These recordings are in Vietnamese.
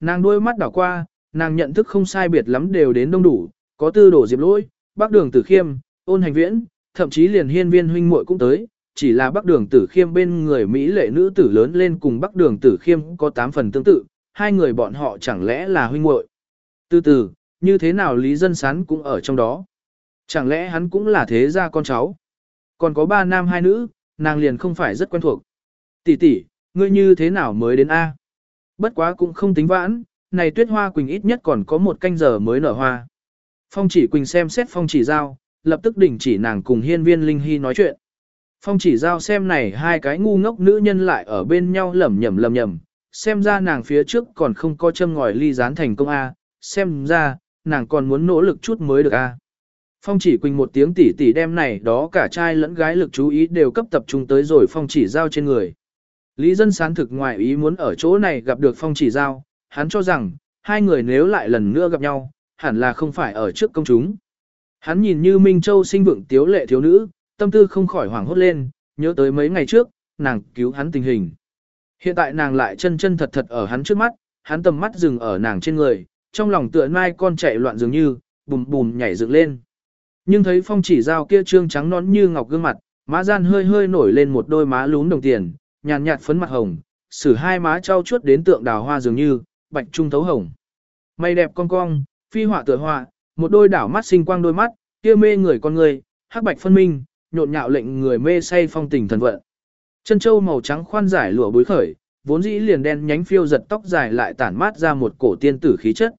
Nàng đôi mắt đảo qua, nàng nhận thức không sai biệt lắm đều đến đông đủ, có tư đổ diệp lỗi, bác đường tử khiêm, ôn hành viễn, thậm chí liền hiên viên huynh muội cũng tới, chỉ là bác đường tử khiêm bên người Mỹ lệ nữ tử lớn lên cùng bác đường tử khiêm có 8 phần tương tự, hai người bọn họ chẳng lẽ là huynh muội Từ từ, như thế nào Lý Dân Sán cũng ở trong đó. Chẳng lẽ hắn cũng là thế gia con cháu. Còn có ba nam hai nữ, nàng liền không phải rất quen thuộc. Tỷ tỷ, ngươi như thế nào mới đến A? Bất quá cũng không tính vãn, này tuyết hoa quỳnh ít nhất còn có một canh giờ mới nở hoa. Phong chỉ quỳnh xem xét phong chỉ giao, lập tức đình chỉ nàng cùng hiên viên linh hy nói chuyện. Phong chỉ giao xem này hai cái ngu ngốc nữ nhân lại ở bên nhau lẩm nhẩm lẩm nhẩm, xem ra nàng phía trước còn không có châm ngòi ly gián thành công A, xem ra, nàng còn muốn nỗ lực chút mới được A. Phong chỉ quỳnh một tiếng tỉ tỉ đem này đó cả trai lẫn gái lực chú ý đều cấp tập trung tới rồi phong chỉ giao trên người. Lý dân sán thực ngoài ý muốn ở chỗ này gặp được phong chỉ giao, hắn cho rằng, hai người nếu lại lần nữa gặp nhau, hẳn là không phải ở trước công chúng. Hắn nhìn như Minh Châu sinh vượng tiếu lệ thiếu nữ, tâm tư không khỏi hoảng hốt lên, nhớ tới mấy ngày trước, nàng cứu hắn tình hình. Hiện tại nàng lại chân chân thật thật ở hắn trước mắt, hắn tầm mắt dừng ở nàng trên người, trong lòng tựa mai con chạy loạn dường như, bùm bùm nhảy dựng lên. Nhưng thấy phong chỉ giao kia trương trắng nón như ngọc gương mặt, má gian hơi hơi nổi lên một đôi má lún đồng tiền, nhàn nhạt phấn mặt hồng, sử hai má trao chuốt đến tượng đào hoa dường như, bạch trung thấu hồng. mày đẹp cong cong, phi họa tựa họa, một đôi đảo mắt sinh quang đôi mắt, kia mê người con người, hắc bạch phân minh, nhộn nhạo lệnh người mê say phong tình thần vận. Chân châu màu trắng khoan giải lụa bối khởi, vốn dĩ liền đen nhánh phiêu giật tóc dài lại tản mát ra một cổ tiên tử khí chất.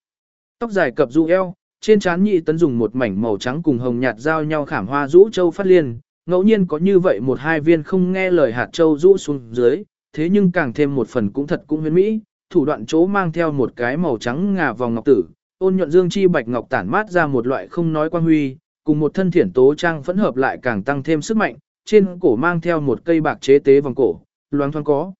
Tóc dài cập du eo, trên trán nhị tấn dùng một mảnh màu trắng cùng hồng nhạt giao nhau khảm hoa rũ châu phát liên, ngẫu nhiên có như vậy một hai viên không nghe lời hạt châu rũ xuống dưới, thế nhưng càng thêm một phần cũng thật cũng huyến mỹ, thủ đoạn chỗ mang theo một cái màu trắng ngà vòng ngọc tử, ôn nhuận dương chi bạch ngọc tản mát ra một loại không nói quan huy, cùng một thân thiển tố trang phẫn hợp lại càng tăng thêm sức mạnh, trên cổ mang theo một cây bạc chế tế vòng cổ, loáng thoáng có.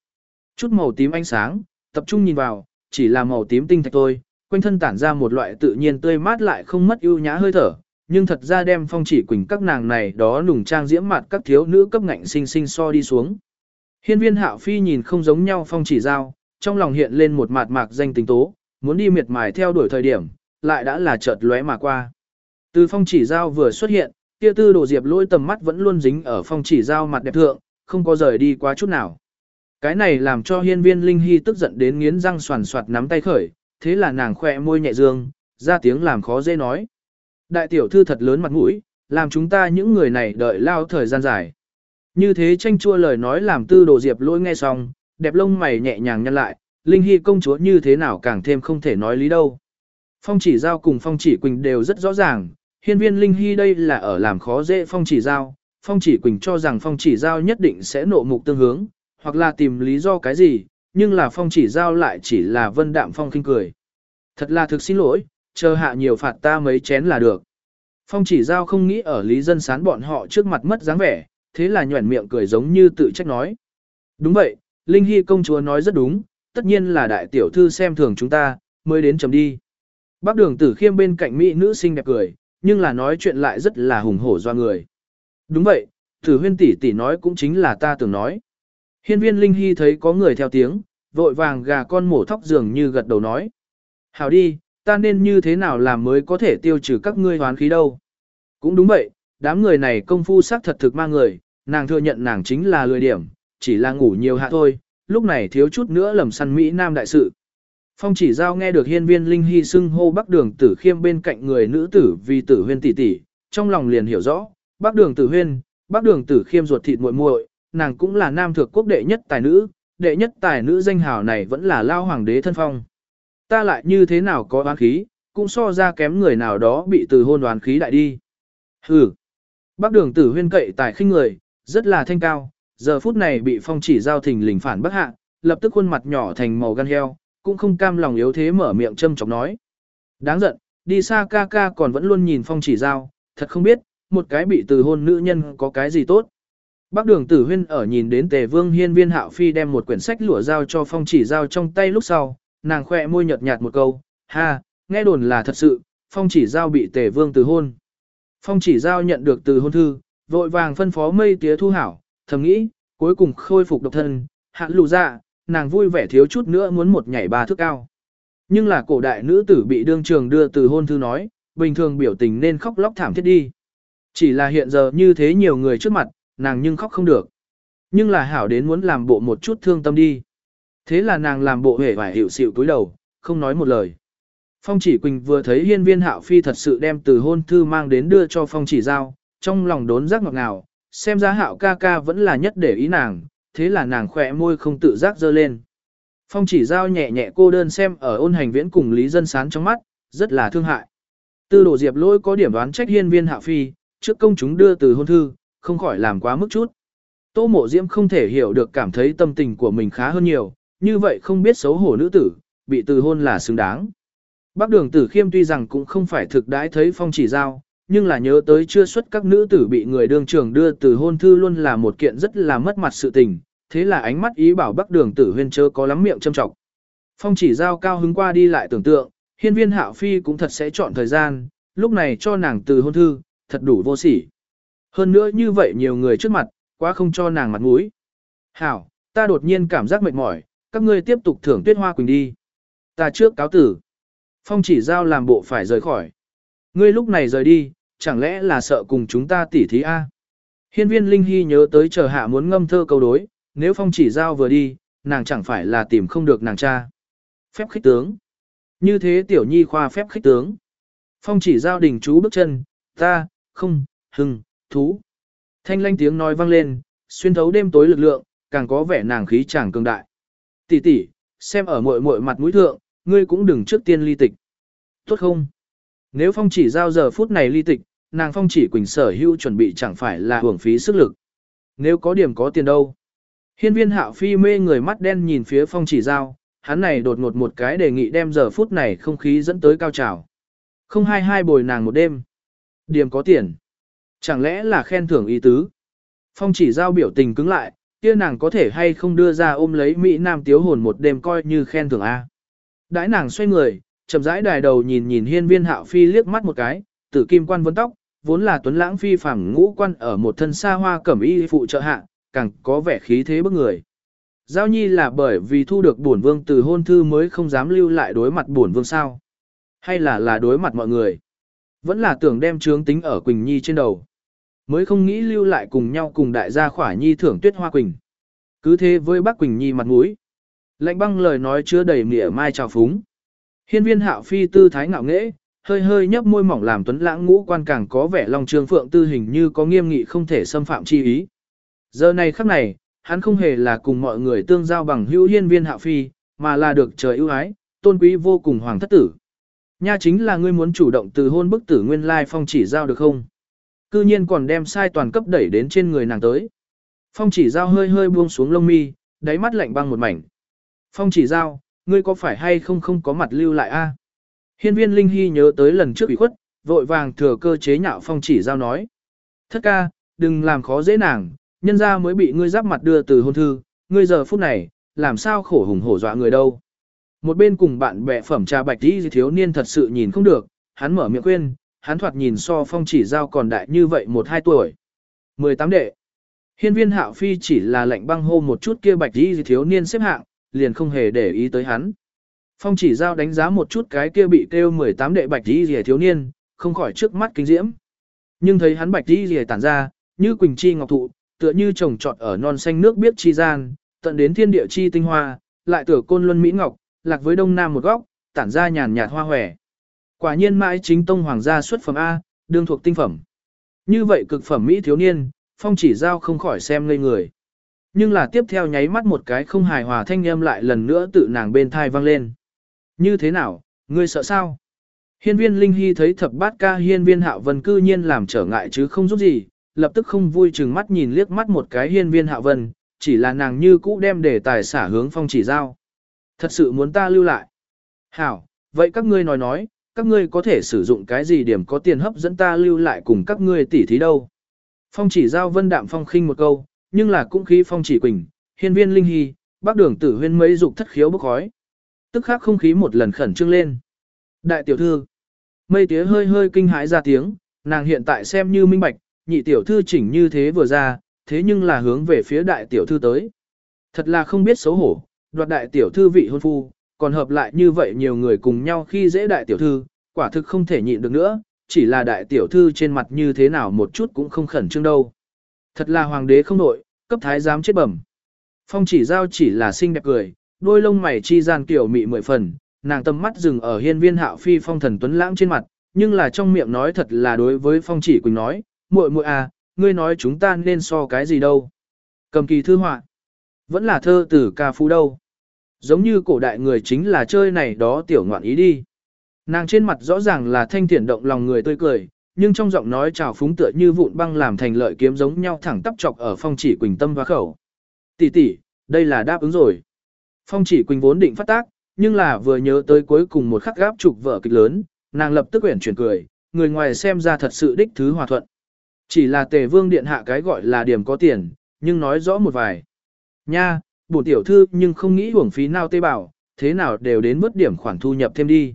Chút màu tím ánh sáng, tập trung nhìn vào, chỉ là màu tím tinh thạch thôi, quanh thân tản ra một loại tự nhiên tươi mát lại không mất ưu nhã hơi thở, nhưng thật ra đem phong chỉ quỳnh các nàng này đó nùng trang diễm mặt các thiếu nữ cấp ngạnh sinh sinh so đi xuống. Hiên viên hạo phi nhìn không giống nhau phong chỉ giao, trong lòng hiện lên một mạt mạc danh tình tố, muốn đi miệt mài theo đuổi thời điểm, lại đã là chợt lóe mà qua. Từ phong chỉ giao vừa xuất hiện, kia tư đồ diệp lôi tầm mắt vẫn luôn dính ở phong chỉ giao mặt đẹp thượng, không có rời đi quá chút nào. Cái này làm cho hiên viên linh hy tức giận đến nghiến răng soàn soạt nắm tay khởi, thế là nàng khỏe môi nhẹ dương, ra tiếng làm khó dễ nói. Đại tiểu thư thật lớn mặt mũi, làm chúng ta những người này đợi lao thời gian dài. Như thế tranh chua lời nói làm tư đồ diệp lỗi nghe xong, đẹp lông mày nhẹ nhàng nhăn lại, Linh Hy công chúa như thế nào càng thêm không thể nói lý đâu. Phong chỉ giao cùng phong chỉ quỳnh đều rất rõ ràng, hiên viên Linh Hy đây là ở làm khó dễ phong chỉ giao, phong chỉ quỳnh cho rằng phong chỉ giao nhất định sẽ nộ mục tương hướng, hoặc là tìm lý do cái gì, nhưng là phong chỉ giao lại chỉ là vân đạm phong kinh cười. Thật là thực xin lỗi, chờ hạ nhiều phạt ta mấy chén là được. Phong chỉ giao không nghĩ ở lý dân sán bọn họ trước mặt mất dáng vẻ, thế là nhuẩn miệng cười giống như tự trách nói. Đúng vậy, Linh Hy công chúa nói rất đúng, tất nhiên là đại tiểu thư xem thường chúng ta, mới đến chấm đi. Bác đường tử khiêm bên cạnh mỹ nữ xinh đẹp cười, nhưng là nói chuyện lại rất là hùng hổ do người. Đúng vậy, tử huyên tỷ tỷ nói cũng chính là ta tưởng nói. Hiên viên Linh Hy thấy có người theo tiếng, vội vàng gà con mổ thóc dường như gật đầu nói. hào đi, ta nên như thế nào làm mới có thể tiêu trừ các ngươi hoán khí đâu. Cũng đúng vậy, đám người này công phu sắc thật thực mang người, nàng thừa nhận nàng chính là lười điểm, chỉ là ngủ nhiều hạ thôi, lúc này thiếu chút nữa lầm săn Mỹ Nam đại sự. Phong chỉ giao nghe được hiên viên linh hy xưng hô bắc đường tử khiêm bên cạnh người nữ tử vì tử huyên tỷ tỷ, trong lòng liền hiểu rõ, bắc đường tử huyên, bắc đường tử khiêm ruột thịt muội muội, nàng cũng là nam thượng quốc đệ nhất tài nữ, đệ nhất tài nữ danh hào này vẫn là lao hoàng đế thân phong. Ta lại như thế nào có oán khí, cũng so ra kém người nào đó bị từ hôn oán khí đại đi. Hừ. Bắc đường tử huyên cậy tài khinh người, rất là thanh cao, giờ phút này bị phong chỉ giao thình lình phản bất hạ, lập tức khuôn mặt nhỏ thành màu gan heo, cũng không cam lòng yếu thế mở miệng châm chọc nói. Đáng giận, đi xa ca ca còn vẫn luôn nhìn phong chỉ giao, thật không biết, một cái bị từ hôn nữ nhân có cái gì tốt. Bác đường tử huyên ở nhìn đến tề vương hiên viên hạo phi đem một quyển sách lụa giao cho phong chỉ giao trong tay lúc sau, nàng khoe môi nhợt nhạt một câu, ha, nghe đồn là thật sự, phong chỉ giao bị tề vương từ hôn. Phong chỉ giao nhận được từ hôn thư, vội vàng phân phó mây tía thu hảo, thầm nghĩ, cuối cùng khôi phục độc thân, hạn lù dạ, nàng vui vẻ thiếu chút nữa muốn một nhảy ba thước cao. Nhưng là cổ đại nữ tử bị đương trường đưa từ hôn thư nói, bình thường biểu tình nên khóc lóc thảm thiết đi. Chỉ là hiện giờ như thế nhiều người trước mặt, nàng nhưng khóc không được. Nhưng là hảo đến muốn làm bộ một chút thương tâm đi. Thế là nàng làm bộ hề vải hiệu xịu túi đầu, không nói một lời. Phong chỉ Quỳnh vừa thấy hiên viên hạo phi thật sự đem từ hôn thư mang đến đưa cho phong chỉ giao, trong lòng đốn giác ngọt ngào, xem ra hạo ca ca vẫn là nhất để ý nàng, thế là nàng khỏe môi không tự giác dơ lên. Phong chỉ giao nhẹ nhẹ cô đơn xem ở ôn hành viễn cùng Lý Dân Sán trong mắt, rất là thương hại. Tư đồ diệp lỗi có điểm đoán trách hiên viên hạo phi, trước công chúng đưa từ hôn thư, không khỏi làm quá mức chút. Tô mộ diễm không thể hiểu được cảm thấy tâm tình của mình khá hơn nhiều, như vậy không biết xấu hổ nữ tử, bị từ hôn là xứng đáng. Bác đường tử khiêm tuy rằng cũng không phải thực đãi thấy phong chỉ giao, nhưng là nhớ tới chưa xuất các nữ tử bị người đương trường đưa từ hôn thư luôn là một kiện rất là mất mặt sự tình, thế là ánh mắt ý bảo bác đường tử huyên chớ có lắm miệng châm trọng. Phong chỉ giao cao hứng qua đi lại tưởng tượng, hiên viên hạo phi cũng thật sẽ chọn thời gian, lúc này cho nàng từ hôn thư, thật đủ vô sỉ. Hơn nữa như vậy nhiều người trước mặt, quá không cho nàng mặt mũi. Hảo, ta đột nhiên cảm giác mệt mỏi, các ngươi tiếp tục thưởng tuyết hoa quỳnh đi. Ta trước cáo tử. Phong chỉ giao làm bộ phải rời khỏi. Ngươi lúc này rời đi, chẳng lẽ là sợ cùng chúng ta tỉ thí A. Hiên viên Linh Hy nhớ tới chờ hạ muốn ngâm thơ câu đối, nếu phong chỉ giao vừa đi, nàng chẳng phải là tìm không được nàng cha. Phép khích tướng. Như thế tiểu nhi khoa phép khích tướng. Phong chỉ giao đình chú bước chân, ta, không, hừng, thú. Thanh lanh tiếng nói vang lên, xuyên thấu đêm tối lực lượng, càng có vẻ nàng khí chàng cường đại. Tỷ tỷ, xem ở muội muội mặt mũi thượng, ngươi cũng đừng trước tiên ly tịch. Tốt không? Nếu phong chỉ giao giờ phút này ly tịch, nàng phong chỉ quỳnh sở hữu chuẩn bị chẳng phải là hưởng phí sức lực. Nếu có điểm có tiền đâu. Hiên viên hạo phi mê người mắt đen nhìn phía phong chỉ giao, hắn này đột ngột một cái đề nghị đem giờ phút này không khí dẫn tới cao trào. Không hai hai bồi nàng một đêm. Điểm có tiền. Chẳng lẽ là khen thưởng ý tứ? Phong chỉ giao biểu tình cứng lại, kia nàng có thể hay không đưa ra ôm lấy Mỹ Nam tiếu hồn một đêm coi như khen thưởng A. Đãi nàng xoay người, chậm rãi đài đầu nhìn nhìn hiên viên hạo phi liếc mắt một cái, tử kim quan vấn tóc, vốn là tuấn lãng phi phẳng ngũ quan ở một thân xa hoa cẩm y phụ trợ hạ, càng có vẻ khí thế bức người. Giao nhi là bởi vì thu được bổn vương từ hôn thư mới không dám lưu lại đối mặt bổn vương sao? Hay là là đối mặt mọi người? Vẫn là tưởng đem trướng tính ở Quỳnh Nhi trên đầu. Mới không nghĩ lưu lại cùng nhau cùng đại gia khỏa Nhi thưởng tuyết hoa Quỳnh. Cứ thế với bác Quỳnh Nhi mặt mũi. Lạnh băng lời nói chứa đầy mỉa mai trào phúng. Hiên viên hạo phi tư thái ngạo nghễ, hơi hơi nhấp môi mỏng làm tuấn lãng ngũ quan càng có vẻ lòng trương phượng tư hình như có nghiêm nghị không thể xâm phạm chi ý. Giờ này khắc này, hắn không hề là cùng mọi người tương giao bằng hữu hiên viên hạo phi, mà là được trời ưu ái, tôn quý vô cùng hoàng thất tử. Nha chính là ngươi muốn chủ động từ hôn bức tử nguyên lai phong chỉ giao được không? Cư nhiên còn đem sai toàn cấp đẩy đến trên người nàng tới. Phong chỉ giao hơi hơi buông xuống lông mi, đáy mắt lạnh băng một mảnh. Phong chỉ giao, ngươi có phải hay không không có mặt lưu lại a? Hiên viên Linh Hy nhớ tới lần trước bị khuất, vội vàng thừa cơ chế nhạo phong chỉ giao nói. Thất ca, đừng làm khó dễ nàng, nhân ra mới bị ngươi giáp mặt đưa từ hôn thư, ngươi giờ phút này, làm sao khổ hùng hổ dọa người đâu. Một bên cùng bạn bè phẩm trà bạch đi thiếu niên thật sự nhìn không được, hắn mở miệng khuyên, hắn thoạt nhìn so phong chỉ giao còn đại như vậy một hai tuổi. 18 đệ. Hiên viên hạo phi chỉ là lệnh băng hô một chút kia bạch đi thiếu niên xếp hạng, liền không hề để ý tới hắn. Phong chỉ giao đánh giá một chút cái kia bị kêu 18 đệ bạch đi rìa thiếu niên, không khỏi trước mắt kinh diễm. Nhưng thấy hắn bạch đi rìa tản ra, như quỳnh chi ngọc thụ, tựa như trồng trọt ở non xanh nước biết chi gian, tận đến thiên địa chi tinh hoa, lại tựa côn luân mỹ ngọc, lạc với đông nam một góc, tản ra nhàn nhạt hoa hòe. Quả nhiên mãi chính tông hoàng gia xuất phẩm A, đương thuộc tinh phẩm. Như vậy cực phẩm mỹ thiếu niên, phong chỉ giao không khỏi xem ngây người. Nhưng là tiếp theo nháy mắt một cái không hài hòa thanh âm lại lần nữa tự nàng bên thai vang lên. Như thế nào, ngươi sợ sao? Hiên viên Linh Hy thấy thập bát ca hiên viên hạo vân cư nhiên làm trở ngại chứ không giúp gì, lập tức không vui chừng mắt nhìn liếc mắt một cái hiên viên hạo vân, chỉ là nàng như cũ đem để tài xả hướng phong chỉ giao. Thật sự muốn ta lưu lại. Hảo, vậy các ngươi nói nói, các ngươi có thể sử dụng cái gì điểm có tiền hấp dẫn ta lưu lại cùng các ngươi tỉ thí đâu. Phong chỉ giao vân đạm phong khinh một câu, nhưng là cũng khí phong chỉ quỳnh, hiên viên linh hy, bác đường tử huyên mấy dục thất khiếu bốc khói. Tức khắc không khí một lần khẩn trương lên. Đại tiểu thư, mây tía hơi hơi kinh hãi ra tiếng, nàng hiện tại xem như minh bạch, nhị tiểu thư chỉnh như thế vừa ra, thế nhưng là hướng về phía đại tiểu thư tới. Thật là không biết xấu hổ, đoạt đại tiểu thư vị hôn phu, còn hợp lại như vậy nhiều người cùng nhau khi dễ đại tiểu thư, quả thực không thể nhịn được nữa, chỉ là đại tiểu thư trên mặt như thế nào một chút cũng không khẩn trương đâu. Thật là hoàng đế không nội, cấp thái giám chết bẩm. Phong chỉ giao chỉ là xinh đẹp cười, đôi lông mày chi gian kiểu mị mười phần, nàng tâm mắt dừng ở hiên viên hạo phi phong thần tuấn lãng trên mặt, nhưng là trong miệng nói thật là đối với phong chỉ quỳnh nói, muội muội à, ngươi nói chúng ta nên so cái gì đâu. Cầm kỳ thư họa, vẫn là thơ tử ca phú đâu. Giống như cổ đại người chính là chơi này đó tiểu ngoạn ý đi. Nàng trên mặt rõ ràng là thanh thiện động lòng người tươi cười, nhưng trong giọng nói trào phúng tựa như vụn băng làm thành lợi kiếm giống nhau thẳng tắp chọc ở phong chỉ quỳnh tâm và khẩu. Tỷ tỷ, đây là đáp ứng rồi. Phong chỉ quỳnh vốn định phát tác, nhưng là vừa nhớ tới cuối cùng một khắc gáp trục vợ kịch lớn, nàng lập tức quyển chuyển cười, người ngoài xem ra thật sự đích thứ hòa thuận. Chỉ là tề vương điện hạ cái gọi là điểm có tiền, nhưng nói rõ một vài. Nha, bổn tiểu thư nhưng không nghĩ hưởng phí nào tê bảo, thế nào đều đến mất điểm khoản thu nhập thêm đi.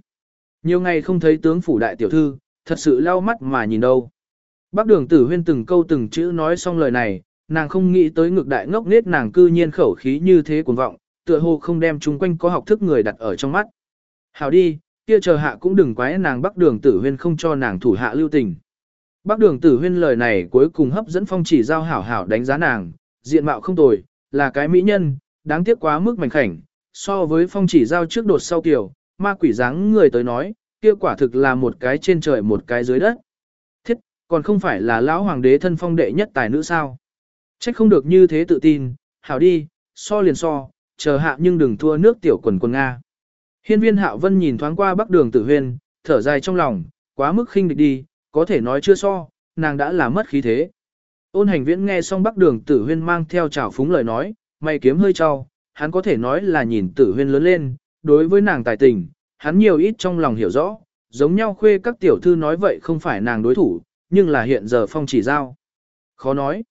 Nhiều ngày không thấy tướng phủ đại tiểu thư, thật sự lau mắt mà nhìn đâu. Bác đường tử huyên từng câu từng chữ nói xong lời này, nàng không nghĩ tới ngược đại ngốc nết nàng cư nhiên khẩu khí như thế cuồng vọng, tựa hồ không đem chung quanh có học thức người đặt ở trong mắt. Hảo đi, kia chờ hạ cũng đừng quái nàng bác đường tử huyên không cho nàng thủ hạ lưu tình. Bác đường tử huyên lời này cuối cùng hấp dẫn phong chỉ giao hảo hảo đánh giá nàng, diện mạo không tồi, là cái mỹ nhân, đáng tiếc quá mức mảnh khảnh, so với phong chỉ giao trước đột sau kiểu, ma quỷ dáng người tới nói, kia quả thực là một cái trên trời một cái dưới đất. Thiết, còn không phải là lão hoàng đế thân phong đệ nhất tài nữ sao. Trách không được như thế tự tin, hảo đi, so liền so, chờ hạ nhưng đừng thua nước tiểu quần quần Nga. Hiên viên hạo vân nhìn thoáng qua bắc đường tử huyên, thở dài trong lòng, quá mức khinh địch đi, có thể nói chưa so, nàng đã là mất khí thế. Ôn hành viễn nghe xong bắc đường tử huyên mang theo trào phúng lời nói, mày kiếm hơi trao, hắn có thể nói là nhìn tử huyên lớn lên, đối với nàng tài tình, hắn nhiều ít trong lòng hiểu rõ, giống nhau khuê các tiểu thư nói vậy không phải nàng đối thủ, nhưng là hiện giờ phong chỉ giao. Khó nói.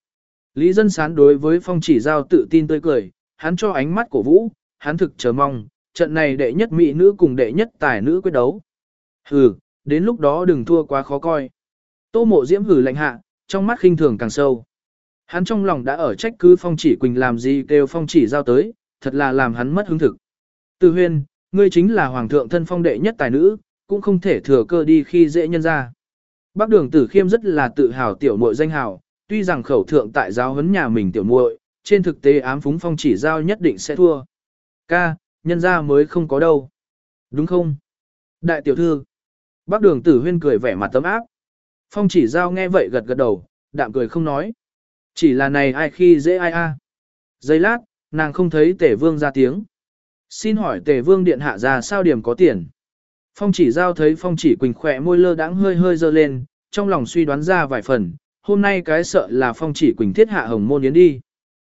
Lý dân sán đối với phong chỉ giao tự tin tươi cười, hắn cho ánh mắt cổ vũ, hắn thực chờ mong, trận này đệ nhất mỹ nữ cùng đệ nhất tài nữ quyết đấu. Hừ, đến lúc đó đừng thua quá khó coi. Tô mộ diễm hử lạnh hạ, trong mắt khinh thường càng sâu. Hắn trong lòng đã ở trách cứ phong chỉ quỳnh làm gì kêu phong chỉ giao tới, thật là làm hắn mất hứng thực. Từ huyên, ngươi chính là hoàng thượng thân phong đệ nhất tài nữ, cũng không thể thừa cơ đi khi dễ nhân ra. Bác đường tử khiêm rất là tự hào tiểu muội danh hào, tuy rằng khẩu thượng tại giáo huấn nhà mình tiểu muội, trên thực tế ám phúng phong chỉ giao nhất định sẽ thua. Ca, nhân ra mới không có đâu. Đúng không? Đại tiểu thư. Bác đường tử huyên cười vẻ mặt tấm áp. Phong chỉ giao nghe vậy gật gật đầu, đạm cười không nói. Chỉ là này ai khi dễ ai a. Giây lát, nàng không thấy tể vương ra tiếng. Xin hỏi tể vương điện hạ ra sao điểm có tiền? Phong chỉ giao thấy phong chỉ quỳnh khỏe môi lơ đãng hơi hơi dơ lên, trong lòng suy đoán ra vài phần, hôm nay cái sợ là phong chỉ quỳnh thiết hạ hồng môn yến đi.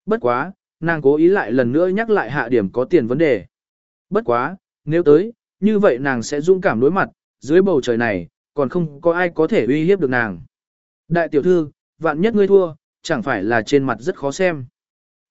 Bất quá, nàng cố ý lại lần nữa nhắc lại hạ điểm có tiền vấn đề. Bất quá, nếu tới, như vậy nàng sẽ dũng cảm đối mặt, dưới bầu trời này, còn không có ai có thể uy hiếp được nàng. Đại tiểu thư, vạn nhất ngươi thua, chẳng phải là trên mặt rất khó xem.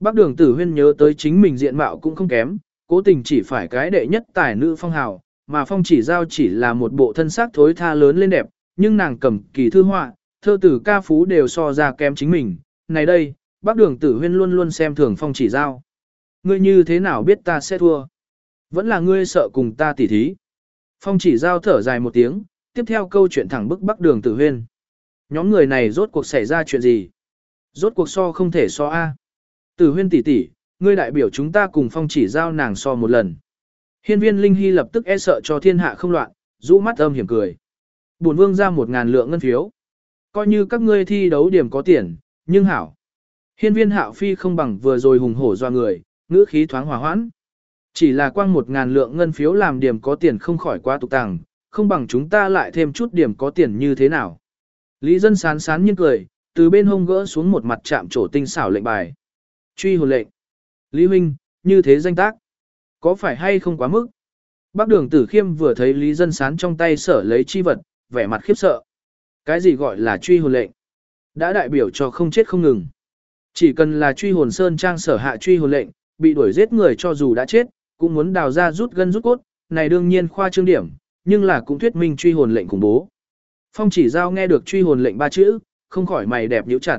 Bác đường tử huyên nhớ tới chính mình diện mạo cũng không kém, cố tình chỉ phải cái đệ nhất tài nữ phong hào, mà phong chỉ giao chỉ là một bộ thân xác thối tha lớn lên đẹp, nhưng nàng cầm kỳ thư họa, thơ tử ca phú đều so ra kém chính mình. Này đây, bác đường tử huyên luôn luôn xem thường phong chỉ giao. Ngươi như thế nào biết ta sẽ thua? Vẫn là ngươi sợ cùng ta tỉ thí. Phong chỉ giao thở dài một tiếng, tiếp theo câu chuyện thẳng bức bắc đường tử huyên. Nhóm người này rốt cuộc xảy ra chuyện gì? Rốt cuộc so không thể so A. Tử huyên tỷ tỷ, ngươi đại biểu chúng ta cùng phong chỉ giao nàng so một lần. Hiên viên Linh Hy lập tức e sợ cho thiên hạ không loạn, rũ mắt âm hiểm cười. Bổn vương ra một ngàn lượng ngân phiếu. Coi như các ngươi thi đấu điểm có tiền, nhưng hảo. Hiên viên hạo phi không bằng vừa rồi hùng hổ doa người, ngữ khí thoáng hòa hoãn. Chỉ là quang một ngàn lượng ngân phiếu làm điểm có tiền không khỏi quá tục tàng, không bằng chúng ta lại thêm chút điểm có tiền như thế nào. Lý dân sán sán nhiên cười, từ bên hông gỡ xuống một mặt chạm trổ tinh xảo lệnh bài. Truy hồn lệnh. Lý Huynh, như thế danh tác. Có phải hay không quá mức? Bác đường tử khiêm vừa thấy Lý Dân Sán trong tay sở lấy chi vật, vẻ mặt khiếp sợ. Cái gì gọi là truy hồn lệnh? Đã đại biểu cho không chết không ngừng. Chỉ cần là truy hồn sơn trang sở hạ truy hồn lệnh, bị đuổi giết người cho dù đã chết, cũng muốn đào ra rút gân rút cốt, này đương nhiên khoa trương điểm, nhưng là cũng thuyết minh truy hồn lệnh khủng bố. Phong chỉ giao nghe được truy hồn lệnh ba chữ, không khỏi mày đẹp nhíu chặt.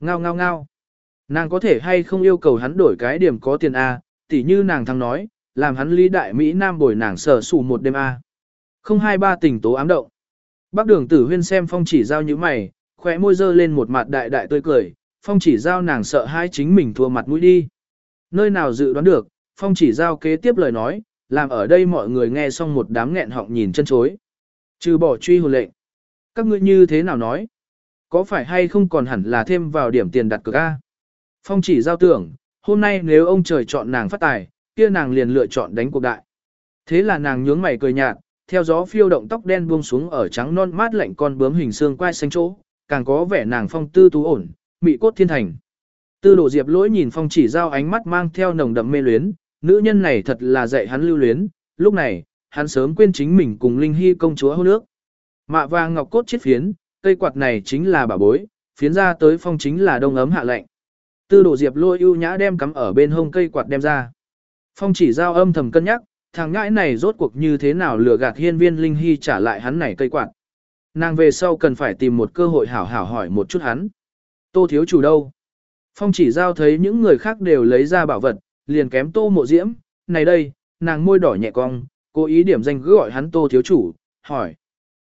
Ngao ngao ngao. Nàng có thể hay không yêu cầu hắn đổi cái điểm có tiền A, tỉ như nàng thắng nói, làm hắn lý đại Mỹ Nam bồi nàng sở sủ một đêm A. Không hai ba tình tố ám động. Bác đường tử huyên xem phong chỉ giao như mày, khóe môi dơ lên một mặt đại đại tươi cười, phong chỉ giao nàng sợ hai chính mình thua mặt mũi đi. Nơi nào dự đoán được, phong chỉ giao kế tiếp lời nói, làm ở đây mọi người nghe xong một đám nghẹn họng nhìn chân chối. Trừ bỏ truy hồn lệnh. Các ngươi như thế nào nói? Có phải hay không còn hẳn là thêm vào điểm tiền đặt cược A? Phong chỉ giao tưởng, hôm nay nếu ông trời chọn nàng phát tài, kia nàng liền lựa chọn đánh cuộc đại. Thế là nàng nhướng mày cười nhạt, theo gió phiêu động tóc đen buông xuống ở trắng non mát lạnh con bướm hình xương quai xanh chỗ, càng có vẻ nàng phong tư tú ổn, mị cốt thiên thành. Tư đồ diệp lỗi nhìn phong chỉ giao ánh mắt mang theo nồng đậm mê luyến, nữ nhân này thật là dạy hắn lưu luyến, lúc này, hắn sớm quên chính mình cùng Linh Hy công chúa hôn nước. Mạ vàng ngọc cốt chiết phiến, cây quạt này chính là bà bối, phiến ra tới phong chính là đông ấm hạ lạnh. Tư đồ diệp lôi ưu nhã đem cắm ở bên hông cây quạt đem ra. Phong chỉ giao âm thầm cân nhắc, thằng ngãi này rốt cuộc như thế nào lừa gạt hiên viên linh hy trả lại hắn này cây quạt. Nàng về sau cần phải tìm một cơ hội hảo hảo hỏi một chút hắn. Tô thiếu chủ đâu? Phong chỉ giao thấy những người khác đều lấy ra bảo vật, liền kém tô mộ diễm. Này đây, nàng môi đỏ nhẹ cong, cố ý điểm danh cứ gọi hắn tô thiếu chủ, hỏi.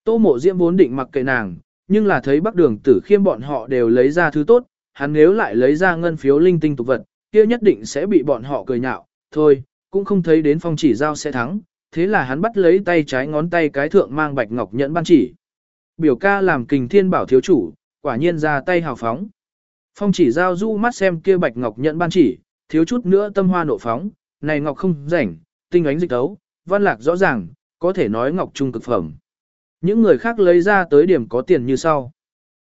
Tô mộ diễm vốn định mặc kệ nàng, nhưng là thấy bắc đường tử khiêm bọn họ đều lấy ra thứ tốt, hắn nếu lại lấy ra ngân phiếu linh tinh tục vật, kia nhất định sẽ bị bọn họ cười nhạo, thôi, cũng không thấy đến phong chỉ giao sẽ thắng, thế là hắn bắt lấy tay trái ngón tay cái thượng mang bạch ngọc nhẫn ban chỉ. Biểu ca làm kình thiên bảo thiếu chủ, quả nhiên ra tay hào phóng. Phong chỉ giao du mắt xem kia bạch ngọc nhẫn ban chỉ, thiếu chút nữa tâm hoa nộ phóng, này ngọc không rảnh, tinh ánh dịch tấu, văn lạc rõ ràng, có thể nói ngọc trung cực phẩm. Những người khác lấy ra tới điểm có tiền như sau.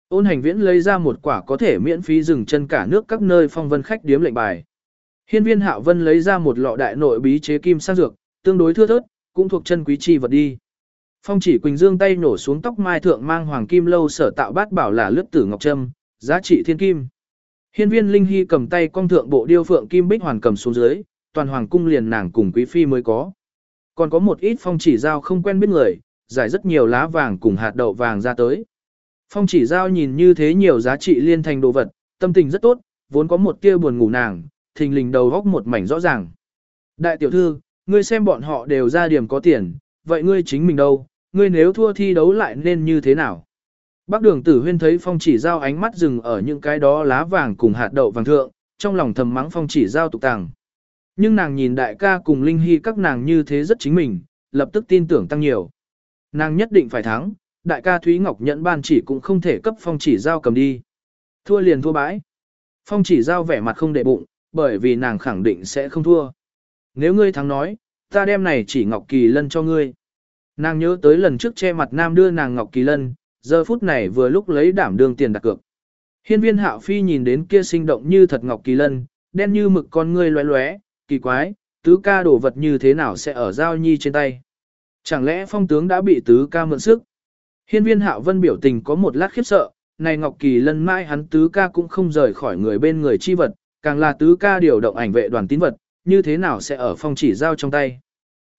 Ôn hành viễn lấy ra một quả có thể miễn phí dừng chân cả nước các nơi phong vân khách điếm lệnh bài. Hiên viên hạo vân lấy ra một lọ đại nội bí chế kim sang dược, tương đối thưa thớt, cũng thuộc chân quý chi vật đi. Phong chỉ Quỳnh Dương tay nổ xuống tóc mai thượng mang hoàng kim lâu sở tạo bát bảo là lướt tử ngọc trâm, giá trị thiên kim. Hiên viên Linh Hy cầm tay cong thượng bộ điêu phượng kim bích hoàn cầm xuống dưới, toàn hoàng cung liền nàng cùng quý phi mới có. Còn có một ít phong chỉ giao không quen biết người, giải rất nhiều lá vàng cùng hạt đậu vàng ra tới. Phong chỉ giao nhìn như thế nhiều giá trị liên thành đồ vật, tâm tình rất tốt, vốn có một tia buồn ngủ nàng, thình lình đầu góc một mảnh rõ ràng. Đại tiểu thư, ngươi xem bọn họ đều ra điểm có tiền, vậy ngươi chính mình đâu, ngươi nếu thua thi đấu lại nên như thế nào? Bác đường tử huyên thấy phong chỉ giao ánh mắt dừng ở những cái đó lá vàng cùng hạt đậu vàng thượng, trong lòng thầm mắng phong chỉ giao tục tàng. Nhưng nàng nhìn đại ca cùng Linh Hy các nàng như thế rất chính mình, lập tức tin tưởng tăng nhiều. Nàng nhất định phải thắng, đại ca Thúy Ngọc nhận ban chỉ cũng không thể cấp phong chỉ giao cầm đi. Thua liền thua bãi. Phong chỉ giao vẻ mặt không đệ bụng, bởi vì nàng khẳng định sẽ không thua. Nếu ngươi thắng nói, ta đem này chỉ Ngọc Kỳ Lân cho ngươi. Nàng nhớ tới lần trước che mặt nam đưa nàng Ngọc Kỳ Lân, giờ phút này vừa lúc lấy đảm đương tiền đặt cược. Hiên viên hạo phi nhìn đến kia sinh động như thật Ngọc Kỳ Lân, đen như mực con ngươi loé loé, kỳ quái, tứ ca đổ vật như thế nào sẽ ở giao nhi trên tay. Chẳng lẽ phong tướng đã bị tứ ca mượn sức? Hiên viên hạo vân biểu tình có một lát khiếp sợ, này Ngọc Kỳ Lân mãi hắn tứ ca cũng không rời khỏi người bên người chi vật, càng là tứ ca điều động ảnh vệ đoàn tín vật, như thế nào sẽ ở phong chỉ giao trong tay.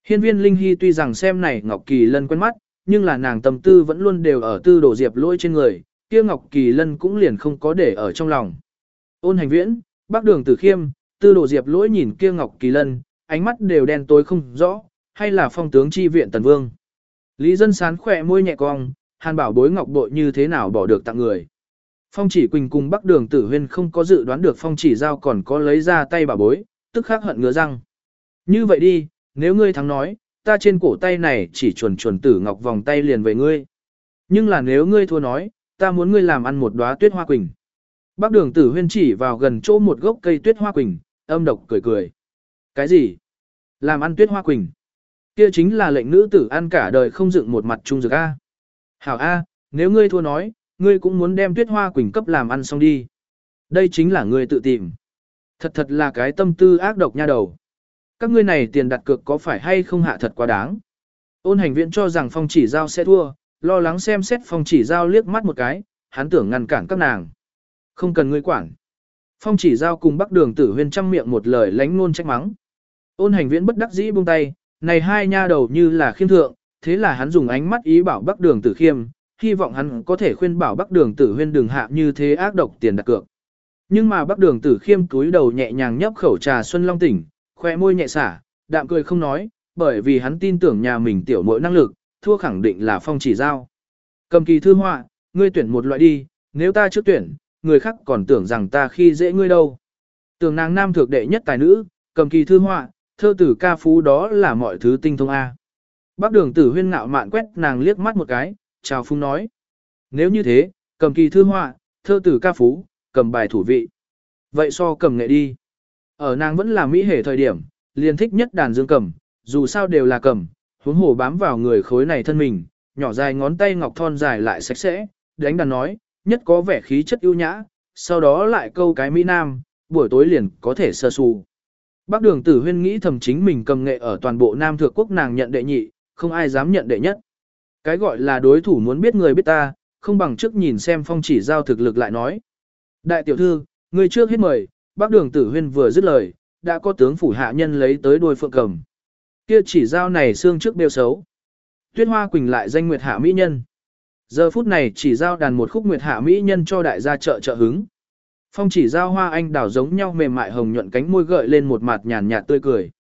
Hiên viên Linh Hy tuy rằng xem này Ngọc Kỳ Lân quen mắt, nhưng là nàng tâm tư vẫn luôn đều ở tư đồ diệp lôi trên người, kia Ngọc Kỳ Lân cũng liền không có để ở trong lòng. Ôn hành viễn, bác đường tử khiêm, tư đồ diệp lỗi nhìn kia Ngọc Kỳ Lân, ánh mắt đều đen tối không rõ, hay là phong tướng chi viện tần vương. Lý dân sán khỏe môi nhẹ cong, hàn bảo bối ngọc bội như thế nào bỏ được tặng người. Phong chỉ quỳnh cùng bắc đường tử huyên không có dự đoán được phong chỉ giao còn có lấy ra tay bảo bối, tức khắc hận ngứa răng. Như vậy đi, nếu ngươi thắng nói, ta trên cổ tay này chỉ chuẩn chuẩn tử ngọc vòng tay liền về ngươi. Nhưng là nếu ngươi thua nói, ta muốn ngươi làm ăn một đóa tuyết hoa quỳnh. Bác đường tử huyên chỉ vào gần chỗ một gốc cây tuyết hoa quỳnh, âm độc cười cười. Cái gì? Làm ăn tuyết hoa quỳnh. Kia chính là lệnh nữ tử ăn cả đời không dựng một mặt trung dược A. Hảo A, nếu ngươi thua nói, ngươi cũng muốn đem tuyết hoa quỳnh cấp làm ăn xong đi. Đây chính là ngươi tự tìm. Thật thật là cái tâm tư ác độc nha đầu. Các ngươi này tiền đặt cược có phải hay không hạ thật quá đáng. Ôn hành viện cho rằng phong chỉ giao sẽ thua, lo lắng xem xét phong chỉ giao liếc mắt một cái, hắn tưởng ngăn cản các nàng. Không cần ngươi quản. Phong chỉ giao cùng bắc đường tử huyên trăm miệng một lời lánh ngôn trách mắng. Ôn hành viễn bất đắc dĩ buông tay, này hai nha đầu như là khiêm thượng, thế là hắn dùng ánh mắt ý bảo bắc đường tử khiêm, hy vọng hắn có thể khuyên bảo bắc đường tử huyên đường hạ như thế ác độc tiền đặt cược. Nhưng mà bắc đường tử khiêm cúi đầu nhẹ nhàng nhấp khẩu trà xuân long tỉnh, khoe môi nhẹ xả, đạm cười không nói, bởi vì hắn tin tưởng nhà mình tiểu muội năng lực, thua khẳng định là phong chỉ giao. Cầm kỳ thư họa, ngươi tuyển một loại đi, nếu ta chưa tuyển, người khác còn tưởng rằng ta khi dễ ngươi đâu. Tưởng nàng nam thượng đệ nhất tài nữ, cầm kỳ thư họa, thơ tử ca phú đó là mọi thứ tinh thông A. Bác đường tử huyên ngạo mạn quét nàng liếc mắt một cái, chào phung nói. Nếu như thế, cầm kỳ thư họa, thơ tử ca phú, cầm bài thủ vị. Vậy so cầm nghệ đi. Ở nàng vẫn là mỹ hề thời điểm, liền thích nhất đàn dương cầm, dù sao đều là cầm, huống hồ bám vào người khối này thân mình, nhỏ dài ngón tay ngọc thon dài lại sạch sẽ, đánh đàn nói, nhất có vẻ khí chất ưu nhã, sau đó lại câu cái Mỹ Nam, buổi tối liền có thể sơ sù. Bác đường tử huyên nghĩ thầm chính mình cầm nghệ ở toàn bộ Nam Thượng Quốc nàng nhận đệ nhị, không ai dám nhận đệ nhất. Cái gọi là đối thủ muốn biết người biết ta, không bằng trước nhìn xem phong chỉ giao thực lực lại nói. Đại tiểu thư, người trước hết mời, bác đường tử huyên vừa dứt lời, đã có tướng phủ hạ nhân lấy tới đôi phượng cầm. Kia chỉ giao này xương trước đều xấu. Tuyết hoa quỳnh lại danh nguyệt hạ mỹ nhân. Giờ phút này chỉ giao đàn một khúc nguyệt hạ mỹ nhân cho đại gia trợ trợ hứng. Phong chỉ giao hoa anh đào giống nhau mềm mại hồng nhuận cánh môi gợi lên một mặt nhàn nhạt tươi cười.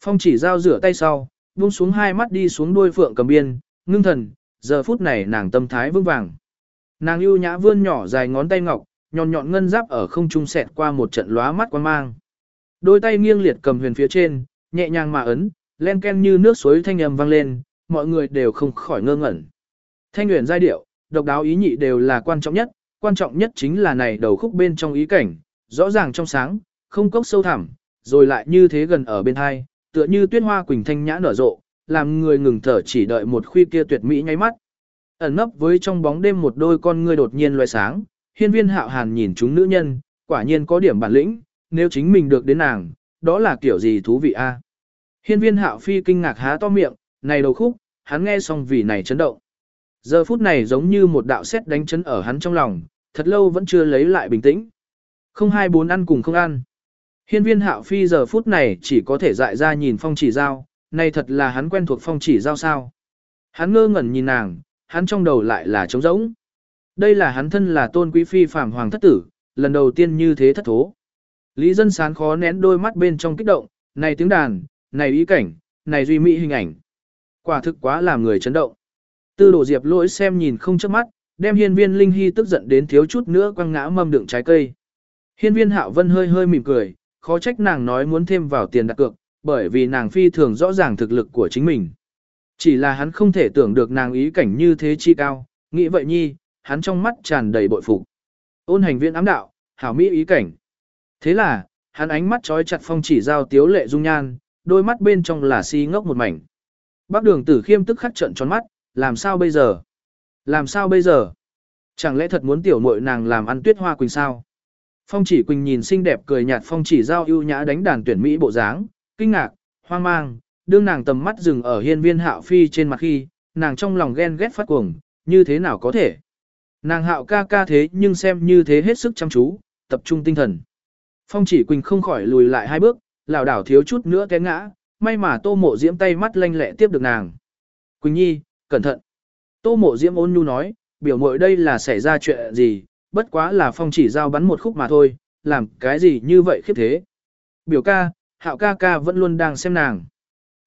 Phong chỉ giao rửa tay sau, buông xuống hai mắt đi xuống đuôi phượng cầm biên, ngưng thần, giờ phút này nàng tâm thái vững vàng. Nàng ưu nhã vươn nhỏ dài ngón tay ngọc, nhọn nhọn ngân giáp ở không trung xẹt qua một trận lóa mắt quan mang. Đôi tay nghiêng liệt cầm huyền phía trên, nhẹ nhàng mà ấn, len ken như nước suối thanh âm vang lên, mọi người đều không khỏi ngơ ngẩn. Thanh huyền giai điệu, độc đáo ý nhị đều là quan trọng nhất, quan trọng nhất chính là này đầu khúc bên trong ý cảnh, rõ ràng trong sáng, không cốc sâu thẳm, rồi lại như thế gần ở bên hai, tựa như tuyết hoa quỳnh thanh nhã nở rộ, làm người ngừng thở chỉ đợi một khuy kia tuyệt mỹ nháy mắt. Ẩn nấp với trong bóng đêm một đôi con ngươi đột nhiên loé sáng, hiên viên hạo hàn nhìn chúng nữ nhân, quả nhiên có điểm bản lĩnh, nếu chính mình được đến nàng, đó là kiểu gì thú vị a? Hiên viên hạo phi kinh ngạc há to miệng, này đầu khúc, hắn nghe xong vì này chấn động. Giờ phút này giống như một đạo sét đánh chấn ở hắn trong lòng, thật lâu vẫn chưa lấy lại bình tĩnh. Không hai bốn ăn cùng không ăn. Hiên viên hạo phi giờ phút này chỉ có thể dại ra nhìn phong chỉ giao, này thật là hắn quen thuộc phong chỉ giao sao. Hắn ngơ ngẩn nhìn nàng, hắn trong đầu lại là trống rỗng. Đây là hắn thân là tôn quý phi phàm hoàng thất tử, lần đầu tiên như thế thất thố. Lý dân sán khó nén đôi mắt bên trong kích động, này tiếng đàn, này ý cảnh, này duy mỹ hình ảnh. Quả thực quá làm người chấn động. Tư đồ diệp lỗi xem nhìn không chớp mắt, đem hiên viên linh hy tức giận đến thiếu chút nữa quăng ngã mâm đựng trái cây. Hiên viên hạo vân hơi hơi mỉm cười, khó trách nàng nói muốn thêm vào tiền đặt cược, bởi vì nàng phi thường rõ ràng thực lực của chính mình. Chỉ là hắn không thể tưởng được nàng ý cảnh như thế chi cao, nghĩ vậy nhi, hắn trong mắt tràn đầy bội phục. Ôn hành viên ám đạo, hảo mỹ ý cảnh. Thế là, hắn ánh mắt trói chặt phong chỉ giao tiếu lệ dung nhan, đôi mắt bên trong là si ngốc một mảnh. Bác đường tử khiêm tức khắc trận tròn mắt, làm sao bây giờ? Làm sao bây giờ? Chẳng lẽ thật muốn tiểu muội nàng làm ăn tuyết hoa quỳnh sao? Phong chỉ quỳnh nhìn xinh đẹp cười nhạt phong chỉ giao ưu nhã đánh đàn tuyển mỹ bộ dáng, kinh ngạc, hoang mang, đương nàng tầm mắt dừng ở hiên viên hạo phi trên mặt khi, nàng trong lòng ghen ghét phát cuồng, như thế nào có thể? Nàng hạo ca ca thế nhưng xem như thế hết sức chăm chú, tập trung tinh thần. Phong chỉ quỳnh không khỏi lùi lại hai bước, lảo đảo thiếu chút nữa té ngã, may mà tô mộ diễm tay mắt lanh lẹ tiếp được nàng. Quỳnh nhi, cẩn thận. Tô mộ diễm ôn nhu nói, biểu mội đây là xảy ra chuyện gì, bất quá là phong chỉ giao bắn một khúc mà thôi, làm cái gì như vậy khiếp thế. Biểu ca, hạo ca ca vẫn luôn đang xem nàng.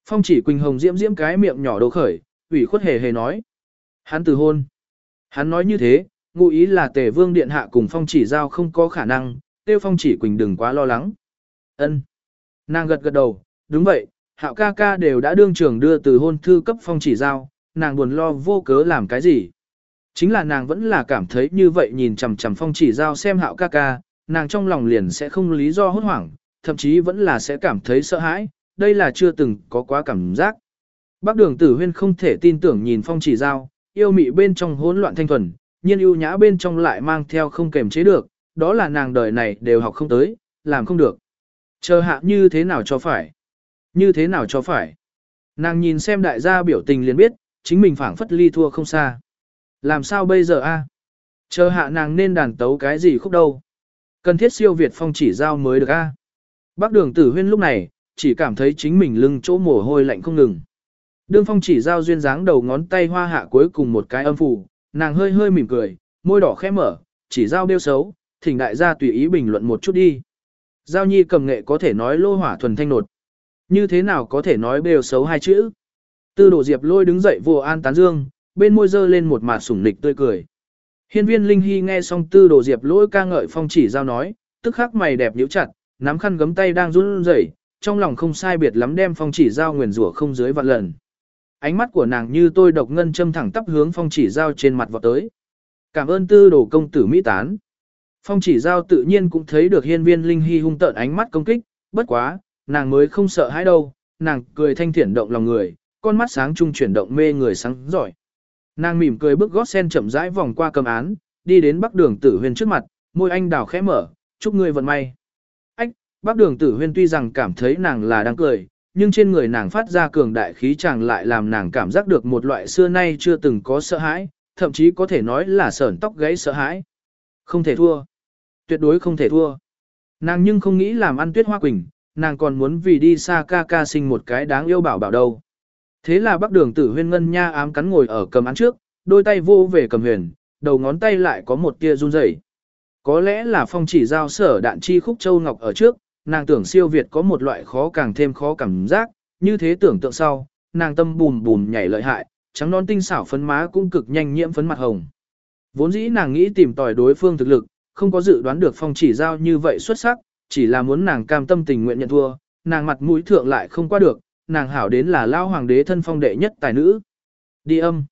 Phong chỉ Quỳnh Hồng diễm diễm cái miệng nhỏ đồ khởi, ủy khuất hề hề nói. Hắn từ hôn. Hắn nói như thế, ngụ ý là tề vương điện hạ cùng phong chỉ giao không có khả năng, tiêu phong chỉ Quỳnh đừng quá lo lắng. ân Nàng gật gật đầu, đúng vậy, hạo ca ca đều đã đương trưởng đưa từ hôn thư cấp phong chỉ giao, nàng buồn lo vô cớ làm cái gì. Chính là nàng vẫn là cảm thấy như vậy nhìn chằm chằm phong chỉ giao xem hạo ca ca, nàng trong lòng liền sẽ không lý do hốt hoảng, thậm chí vẫn là sẽ cảm thấy sợ hãi, đây là chưa từng có quá cảm giác. Bác đường tử huyên không thể tin tưởng nhìn phong chỉ giao, yêu mị bên trong hỗn loạn thanh thuần, nhiên ưu nhã bên trong lại mang theo không kềm chế được, đó là nàng đời này đều học không tới, làm không được. Chờ hạ như thế nào cho phải? Như thế nào cho phải? Nàng nhìn xem đại gia biểu tình liền biết, chính mình phảng phất ly thua không xa. Làm sao bây giờ a? Chờ hạ nàng nên đàn tấu cái gì khúc đâu? Cần thiết siêu Việt phong chỉ giao mới được a. Bác đường tử huyên lúc này, chỉ cảm thấy chính mình lưng chỗ mồ hôi lạnh không ngừng. Đương phong chỉ giao duyên dáng đầu ngón tay hoa hạ cuối cùng một cái âm phủ, nàng hơi hơi mỉm cười, môi đỏ khẽ mở, chỉ giao đeo xấu, thỉnh đại gia tùy ý bình luận một chút đi. Giao nhi cầm nghệ có thể nói lô hỏa thuần thanh nột. như thế nào có thể nói bêu xấu hai chữ. Tư đồ diệp lôi đứng dậy vô an tán dương, bên môi dơ lên một mặt sủng nịch tươi cười. Hiên viên Linh Hy nghe xong tư đồ diệp lôi ca ngợi phong chỉ giao nói, tức khắc mày đẹp nhíu chặt, nắm khăn gấm tay đang run rẩy, trong lòng không sai biệt lắm đem phong chỉ giao nguyền rủa không dưới vạn lần. Ánh mắt của nàng như tôi độc ngân châm thẳng tắp hướng phong chỉ giao trên mặt vọt tới. Cảm ơn tư đồ công tử Mỹ tán. Phong chỉ giao tự nhiên cũng thấy được hiên viên Linh Hy hung tợn ánh mắt công kích, bất quá, nàng mới không sợ hãi đâu, nàng cười thanh thiển động lòng người, con mắt sáng trung chuyển động mê người sáng giỏi. Nàng mỉm cười bước gót sen chậm rãi vòng qua cầm án, đi đến bắc đường tử huyền trước mặt, môi anh đào khẽ mở, chúc ngươi vận may. Ách, bắc đường tử huyên tuy rằng cảm thấy nàng là đang cười, nhưng trên người nàng phát ra cường đại khí chàng lại làm nàng cảm giác được một loại xưa nay chưa từng có sợ hãi, thậm chí có thể nói là sởn tóc gáy sợ hãi. Không thể thua. Tuyệt đối không thể thua. Nàng nhưng không nghĩ làm ăn tuyết hoa quỳnh, nàng còn muốn vì đi xa ca ca sinh một cái đáng yêu bảo bảo đâu. Thế là bắc đường tử huyên ngân nha ám cắn ngồi ở cầm án trước, đôi tay vô về cầm huyền, đầu ngón tay lại có một tia run rẩy. Có lẽ là phong chỉ giao sở đạn chi khúc châu ngọc ở trước, nàng tưởng siêu việt có một loại khó càng thêm khó cảm giác, như thế tưởng tượng sau, nàng tâm bùm bùm nhảy lợi hại, trắng non tinh xảo phấn má cũng cực nhanh nhiễm phấn mặt hồng. Vốn dĩ nàng nghĩ tìm tòi đối phương thực lực, không có dự đoán được phong chỉ giao như vậy xuất sắc, chỉ là muốn nàng cam tâm tình nguyện nhận thua, nàng mặt mũi thượng lại không qua được, nàng hảo đến là lao hoàng đế thân phong đệ nhất tài nữ. Đi âm.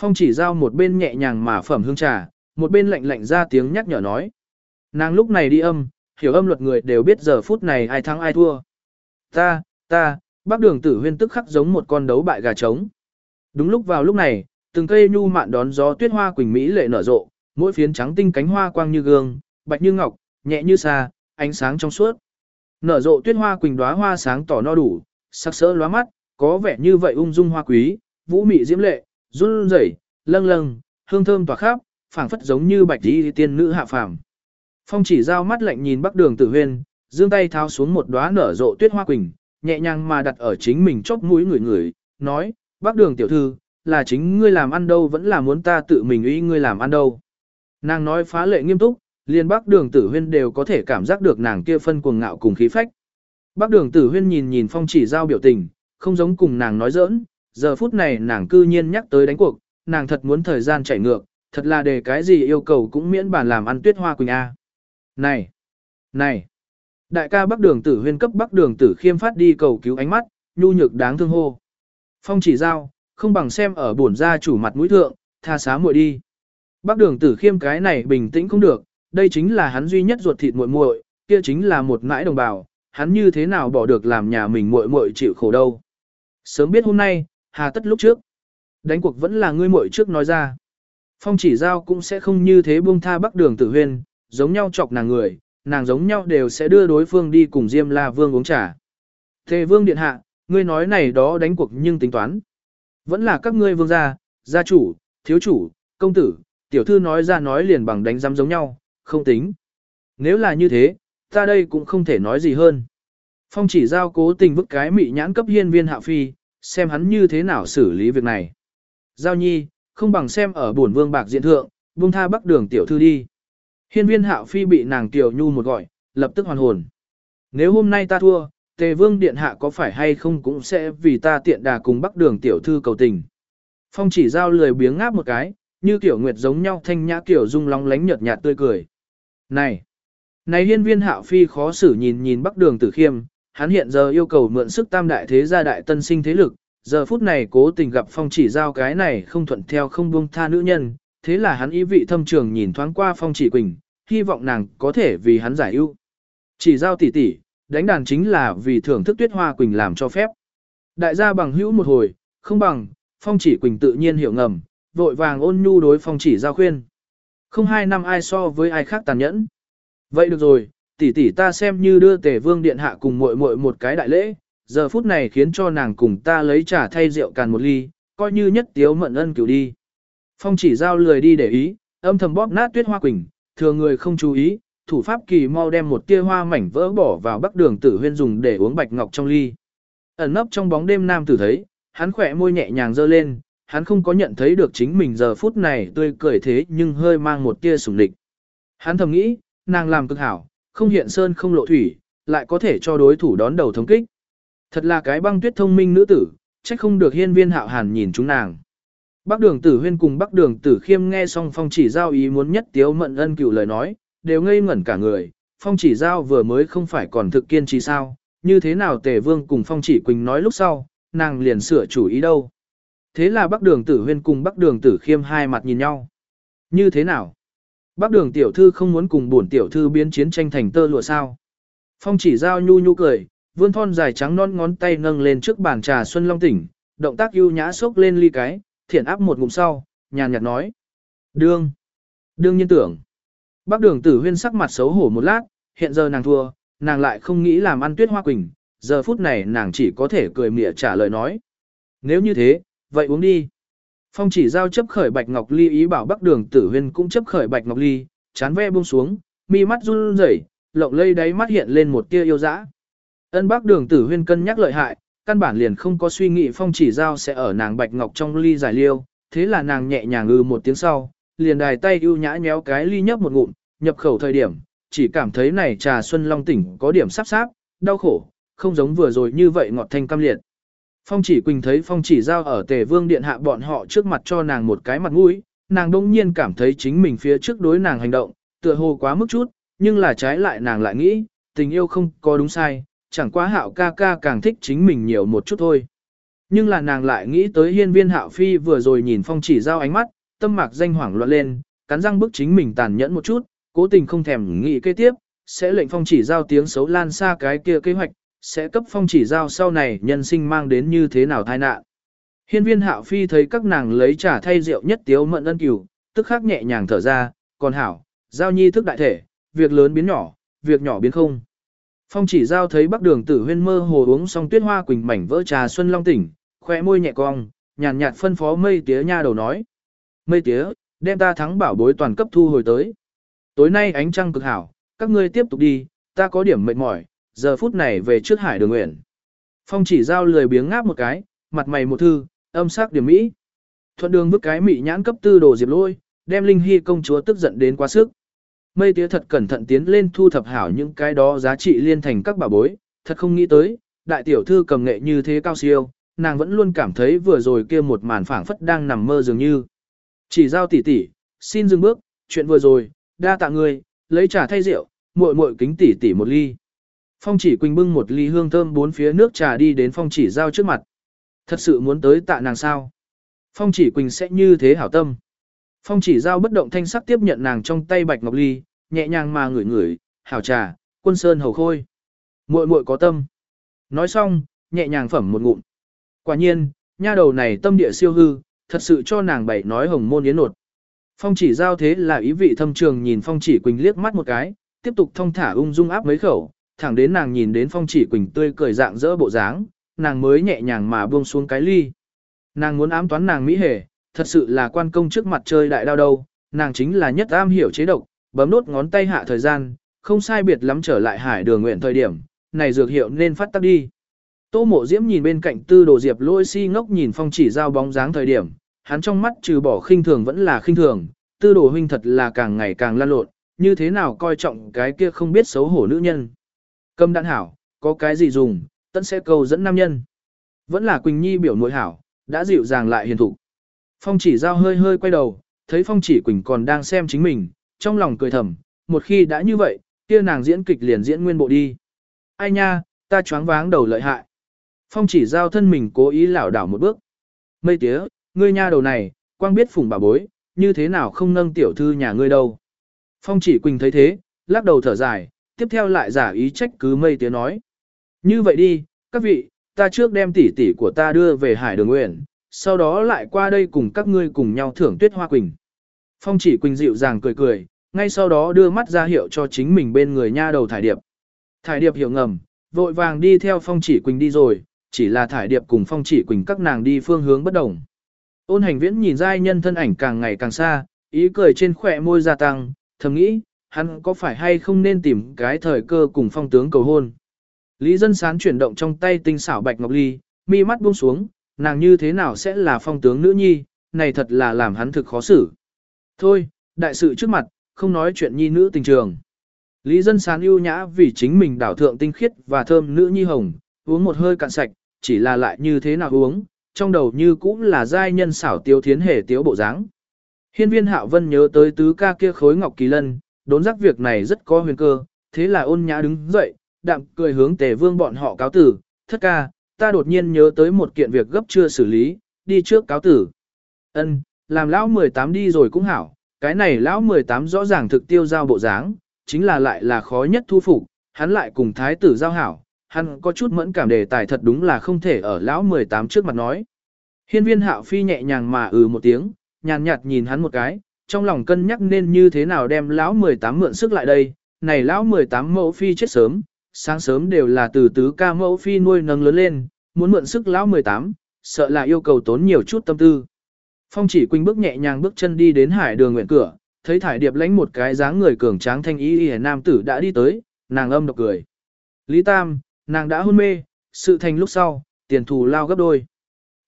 Phong chỉ giao một bên nhẹ nhàng mà phẩm hương trà, một bên lạnh lạnh ra tiếng nhắc nhở nói. Nàng lúc này đi âm, hiểu âm luật người đều biết giờ phút này ai thắng ai thua. Ta, ta, bác đường tử huyên tức khắc giống một con đấu bại gà trống. Đúng lúc vào lúc này, từng cây nhu mạn đón gió tuyết hoa quỳnh mỹ lệ nở rộ, mỗi phiến trắng tinh cánh hoa quang như gương, bạch như ngọc, nhẹ như xa, ánh sáng trong suốt. Nở rộ tuyết hoa quỳnh đóa hoa sáng tỏ no đủ, sắc sỡ lóa mắt, có vẻ như vậy ung dung hoa quý, vũ mị diễm lệ, run rẩy, lâng lâng, hương thơm tỏa khắp, phảng phất giống như bạch y tiên nữ hạ phàm. Phong chỉ giao mắt lạnh nhìn Bắc Đường Tử Huyên, giương tay tháo xuống một đóa nở rộ tuyết hoa quỳnh, nhẹ nhàng mà đặt ở chính mình chóp mũi người người, nói: "Bắc Đường tiểu thư, là chính ngươi làm ăn đâu vẫn là muốn ta tự mình ý ngươi làm ăn đâu?" Nàng nói phá lệ nghiêm túc, liền Bắc Đường Tử Huyên đều có thể cảm giác được nàng kia phân cuồng ngạo cùng khí phách. Bắc Đường Tử Huyên nhìn nhìn Phong chỉ giao biểu tình, không giống cùng nàng nói giỡn, giờ phút này nàng cư nhiên nhắc tới đánh cuộc, nàng thật muốn thời gian chảy ngược, thật là để cái gì yêu cầu cũng miễn bàn làm ăn tuyết hoa quỳnh A. Này! Này! Đại ca bắc đường tử huyên cấp bắc đường tử khiêm phát đi cầu cứu ánh mắt, nhu nhược đáng thương hô. Phong chỉ giao, không bằng xem ở bổn gia chủ mặt mũi thượng, tha xá muội đi. Bắc đường tử khiêm cái này bình tĩnh không được, đây chính là hắn duy nhất ruột thịt muội muội, kia chính là một mãi đồng bào, hắn như thế nào bỏ được làm nhà mình muội muội chịu khổ đâu. Sớm biết hôm nay, hà tất lúc trước. Đánh cuộc vẫn là ngươi muội trước nói ra. Phong chỉ giao cũng sẽ không như thế buông tha bắc đường tử huyên, giống nhau chọc nàng người, nàng giống nhau đều sẽ đưa đối phương đi cùng Diêm La Vương uống trà. Thề Vương Điện Hạ, ngươi nói này đó đánh cuộc nhưng tính toán. Vẫn là các ngươi vương gia, gia chủ, thiếu chủ, công tử, tiểu thư nói ra nói liền bằng đánh giám giống nhau, không tính. Nếu là như thế, ta đây cũng không thể nói gì hơn. Phong chỉ giao cố tình vứt cái mị nhãn cấp hiên viên hạ phi, xem hắn như thế nào xử lý việc này. Giao nhi, không bằng xem ở buồn vương bạc diện thượng, buông tha bắc đường tiểu thư đi. Hiên viên hạo phi bị nàng tiểu nhu một gọi, lập tức hoàn hồn. Nếu hôm nay ta thua, tề vương điện hạ có phải hay không cũng sẽ vì ta tiện đà cùng bắc đường tiểu thư cầu tình. Phong chỉ giao lười biếng ngáp một cái, như kiểu nguyệt giống nhau thanh nhã kiểu dung long lánh nhợt nhạt tươi cười. Này! Này hiên viên hạo phi khó xử nhìn nhìn bắc đường tử khiêm, hắn hiện giờ yêu cầu mượn sức tam đại thế gia đại tân sinh thế lực, giờ phút này cố tình gặp phong chỉ giao cái này không thuận theo không buông tha nữ nhân, thế là hắn ý vị thâm trường nhìn thoáng qua phong chỉ quỳnh, hy vọng nàng có thể vì hắn giải ưu. Chỉ giao tỷ tỷ, đánh đàn chính là vì thưởng thức tuyết hoa quỳnh làm cho phép. Đại gia bằng hữu một hồi, không bằng, phong chỉ quỳnh tự nhiên hiểu ngầm, vội vàng ôn nhu đối phong chỉ giao khuyên. Không hai năm ai so với ai khác tàn nhẫn. Vậy được rồi, tỷ tỷ ta xem như đưa tề vương điện hạ cùng muội muội một cái đại lễ, giờ phút này khiến cho nàng cùng ta lấy trà thay rượu càn một ly, coi như nhất tiếu mận ân cửu đi. Phong chỉ giao lười đi để ý, âm thầm bóp nát tuyết hoa quỳnh, thừa người không chú ý, thủ pháp kỳ mau đem một tia hoa mảnh vỡ bỏ vào bắc đường tử huyên dùng để uống bạch ngọc trong ly. Ẩn nấp trong bóng đêm nam tử thấy, hắn khỏe môi nhẹ nhàng giơ lên, hắn không có nhận thấy được chính mình giờ phút này tươi cười thế nhưng hơi mang một tia sủng địch. Hắn thầm nghĩ, nàng làm cực hảo, không hiện sơn không lộ thủy, lại có thể cho đối thủ đón đầu thống kích. Thật là cái băng tuyết thông minh nữ tử, trách không được hiên viên hạo hàn nhìn chúng nàng. Bác đường tử huyên cùng bác đường tử khiêm nghe xong phong chỉ giao ý muốn nhất tiếu mận ân cựu lời nói, đều ngây ngẩn cả người, phong chỉ giao vừa mới không phải còn thực kiên trì sao, như thế nào tề vương cùng phong chỉ quỳnh nói lúc sau, nàng liền sửa chủ ý đâu. Thế là bác đường tử huyên cùng bác đường tử khiêm hai mặt nhìn nhau. Như thế nào? Bác đường tiểu thư không muốn cùng bổn tiểu thư biến chiến tranh thành tơ lụa sao? Phong chỉ giao nhu nhu cười, vươn thon dài trắng non ngón tay nâng lên trước bàn trà xuân long tỉnh, động tác ưu nhã xốc lên ly cái, thiện áp một ngụm sau, nhàn nhạt nói. Đương. Đương nhiên tưởng. Bác đường tử huyên sắc mặt xấu hổ một lát, hiện giờ nàng thua, nàng lại không nghĩ làm ăn tuyết hoa quỳnh, giờ phút này nàng chỉ có thể cười mỉa trả lời nói. Nếu như thế, vậy uống đi. Phong chỉ giao chấp khởi bạch ngọc ly ý bảo Bắc đường tử huyên cũng chấp khởi bạch ngọc ly, chán ve buông xuống, mi mắt run rẩy, lộng lây đáy mắt hiện lên một tia yêu dã. Ân Bắc đường tử huyên cân nhắc lợi hại, căn bản liền không có suy nghĩ phong chỉ giao sẽ ở nàng bạch ngọc trong ly giải liêu, thế là nàng nhẹ nhàng ư một tiếng sau, liền đài tay ưu nhã nhéo cái ly nhấp một ngụm, nhập khẩu thời điểm, chỉ cảm thấy này trà xuân long tỉnh có điểm sắp sáp, đau khổ, không giống vừa rồi như vậy ngọt thanh cam liệt. Phong chỉ quỳnh thấy phong chỉ giao ở tề vương điện hạ bọn họ trước mặt cho nàng một cái mặt mũi, nàng đông nhiên cảm thấy chính mình phía trước đối nàng hành động, tựa hồ quá mức chút, nhưng là trái lại nàng lại nghĩ, tình yêu không có đúng sai, chẳng quá hạo ca ca càng thích chính mình nhiều một chút thôi. Nhưng là nàng lại nghĩ tới hiên viên hạo phi vừa rồi nhìn phong chỉ giao ánh mắt, tâm mạc danh hoảng loạn lên, cắn răng bức chính mình tàn nhẫn một chút, cố tình không thèm nghĩ kế tiếp, sẽ lệnh phong chỉ giao tiếng xấu lan xa cái kia kế hoạch, sẽ cấp phong chỉ giao sau này nhân sinh mang đến như thế nào tai nạn. Hiên viên hạo phi thấy các nàng lấy trà thay rượu nhất tiếu mận ân cửu, tức khắc nhẹ nhàng thở ra, còn hảo, giao nhi thức đại thể, việc lớn biến nhỏ, việc nhỏ biến không. Phong chỉ giao thấy bắc đường tử huyên mơ hồ uống xong tuyết hoa quỳnh mảnh vỡ trà xuân long tỉnh, khoe môi nhẹ cong, nhàn nhạt phân phó mây tía nha đầu nói. Mây tía, đem ta thắng bảo bối toàn cấp thu hồi tới. Tối nay ánh trăng cực hảo, các ngươi tiếp tục đi, ta có điểm mệt mỏi, giờ phút này về trước hải đường nguyện. Phong chỉ giao lười biếng ngáp một cái, mặt mày một thư, âm sắc điểm mỹ. Thuận đường vứt cái mị nhãn cấp tư đồ diệp lôi, đem linh hy công chúa tức giận đến quá sức. Mây tía thật cẩn thận tiến lên thu thập hảo những cái đó giá trị liên thành các bà bối, thật không nghĩ tới, đại tiểu thư cầm nghệ như thế cao siêu, nàng vẫn luôn cảm thấy vừa rồi kia một màn phảng phất đang nằm mơ dường như. Chỉ giao tỷ tỷ, xin dừng bước, chuyện vừa rồi, đa tạ người, lấy trà thay rượu, muội muội kính tỷ tỷ một ly. Phong chỉ quỳnh bưng một ly hương thơm bốn phía nước trà đi đến phong chỉ giao trước mặt. Thật sự muốn tới tạ nàng sao? Phong chỉ quỳnh sẽ như thế hảo tâm. Phong chỉ giao bất động thanh sắc tiếp nhận nàng trong tay bạch ngọc ly, nhẹ nhàng mà ngửi ngửi, hảo trà, quân sơn hầu khôi. muội muội có tâm. Nói xong, nhẹ nhàng phẩm một ngụm. Quả nhiên, nha đầu này tâm địa siêu hư, thật sự cho nàng bảy nói hồng môn yến nột. Phong chỉ giao thế là ý vị thâm trường nhìn phong chỉ quỳnh liếc mắt một cái, tiếp tục thông thả ung dung áp mấy khẩu, thẳng đến nàng nhìn đến phong chỉ quỳnh tươi cười dạng dỡ bộ dáng, nàng mới nhẹ nhàng mà buông xuống cái ly. Nàng muốn ám toán nàng mỹ hề, thật sự là quan công trước mặt chơi đại đao đâu, nàng chính là nhất am hiểu chế độc, bấm nốt ngón tay hạ thời gian, không sai biệt lắm trở lại hải đường nguyện thời điểm, này dược hiệu nên phát tác đi. Tô mộ diễm nhìn bên cạnh tư đồ diệp lôi si ngốc nhìn phong chỉ giao bóng dáng thời điểm, hắn trong mắt trừ bỏ khinh thường vẫn là khinh thường, tư đồ huynh thật là càng ngày càng lan lộn, như thế nào coi trọng cái kia không biết xấu hổ nữ nhân. Cầm đạn hảo, có cái gì dùng, tân sẽ cầu dẫn nam nhân. Vẫn là Quỳnh Nhi biểu nội hảo, đã dịu dàng lại hiền thụ. Phong chỉ giao hơi hơi quay đầu, thấy phong chỉ Quỳnh còn đang xem chính mình, trong lòng cười thầm, một khi đã như vậy, kia nàng diễn kịch liền diễn nguyên bộ đi. Ai nha, ta choáng váng đầu lợi hại. Phong chỉ giao thân mình cố ý lảo đảo một bước. Mây tía, ngươi nha đầu này, quang biết phùng bà bối, như thế nào không nâng tiểu thư nhà ngươi đâu. Phong chỉ Quỳnh thấy thế, lắc đầu thở dài, tiếp theo lại giả ý trách cứ mây tía nói. Như vậy đi, các vị, ta trước đem tỷ tỷ của ta đưa về hải đường nguyện, sau đó lại qua đây cùng các ngươi cùng nhau thưởng tuyết hoa quỳnh. Phong chỉ quỳnh dịu dàng cười cười, ngay sau đó đưa mắt ra hiệu cho chính mình bên người nha đầu thải điệp. Thải điệp hiểu ngầm, vội vàng đi theo phong chỉ quỳnh đi rồi, chỉ là thải điệp cùng phong chỉ quỳnh các nàng đi phương hướng bất đồng. Ôn hành viễn nhìn giai nhân thân ảnh càng ngày càng xa, ý cười trên khỏe môi gia tăng, thầm nghĩ, hắn có phải hay không nên tìm cái thời cơ cùng phong tướng cầu hôn. Lý dân sán chuyển động trong tay tinh xảo bạch ngọc ly, mi mắt buông xuống, nàng như thế nào sẽ là phong tướng nữ nhi, này thật là làm hắn thực khó xử. Thôi, đại sự trước mặt, không nói chuyện nhi nữ tình trường. Lý dân sán ưu nhã vì chính mình đảo thượng tinh khiết và thơm nữ nhi hồng, uống một hơi cạn sạch, chỉ là lại như thế nào uống, trong đầu như cũng là giai nhân xảo tiêu thiến hề tiếu bộ dáng. Hiên viên hạo vân nhớ tới tứ ca kia khối ngọc kỳ lân, đốn giác việc này rất có huyền cơ, thế là ôn nhã đứng dậy, đạm cười hướng tề vương bọn họ cáo tử, thất ca, ta đột nhiên nhớ tới một kiện việc gấp chưa xử lý, đi trước cáo tử. Ân, làm lão 18 đi rồi cũng hảo, cái này lão 18 rõ ràng thực tiêu giao bộ dáng, chính là lại là khó nhất thu phục, hắn lại cùng thái tử giao hảo, hắn có chút mẫn cảm đề tài thật đúng là không thể ở lão 18 trước mặt nói. Hiên viên hạo phi nhẹ nhàng mà ừ một tiếng, nhàn nhạt nhìn hắn một cái, trong lòng cân nhắc nên như thế nào đem lão 18 mượn sức lại đây, này lão 18 mẫu phi chết sớm, sáng sớm đều là từ tứ ca mẫu phi nuôi nâng lớn lên, muốn mượn sức lão 18, sợ là yêu cầu tốn nhiều chút tâm tư. Phong chỉ quỳnh bước nhẹ nhàng bước chân đi đến hải đường nguyện cửa, thấy thải điệp lãnh một cái dáng người cường tráng thanh ý y nam tử đã đi tới, nàng âm độc cười. Lý Tam, nàng đã hôn mê, sự thành lúc sau, tiền thù lao gấp đôi.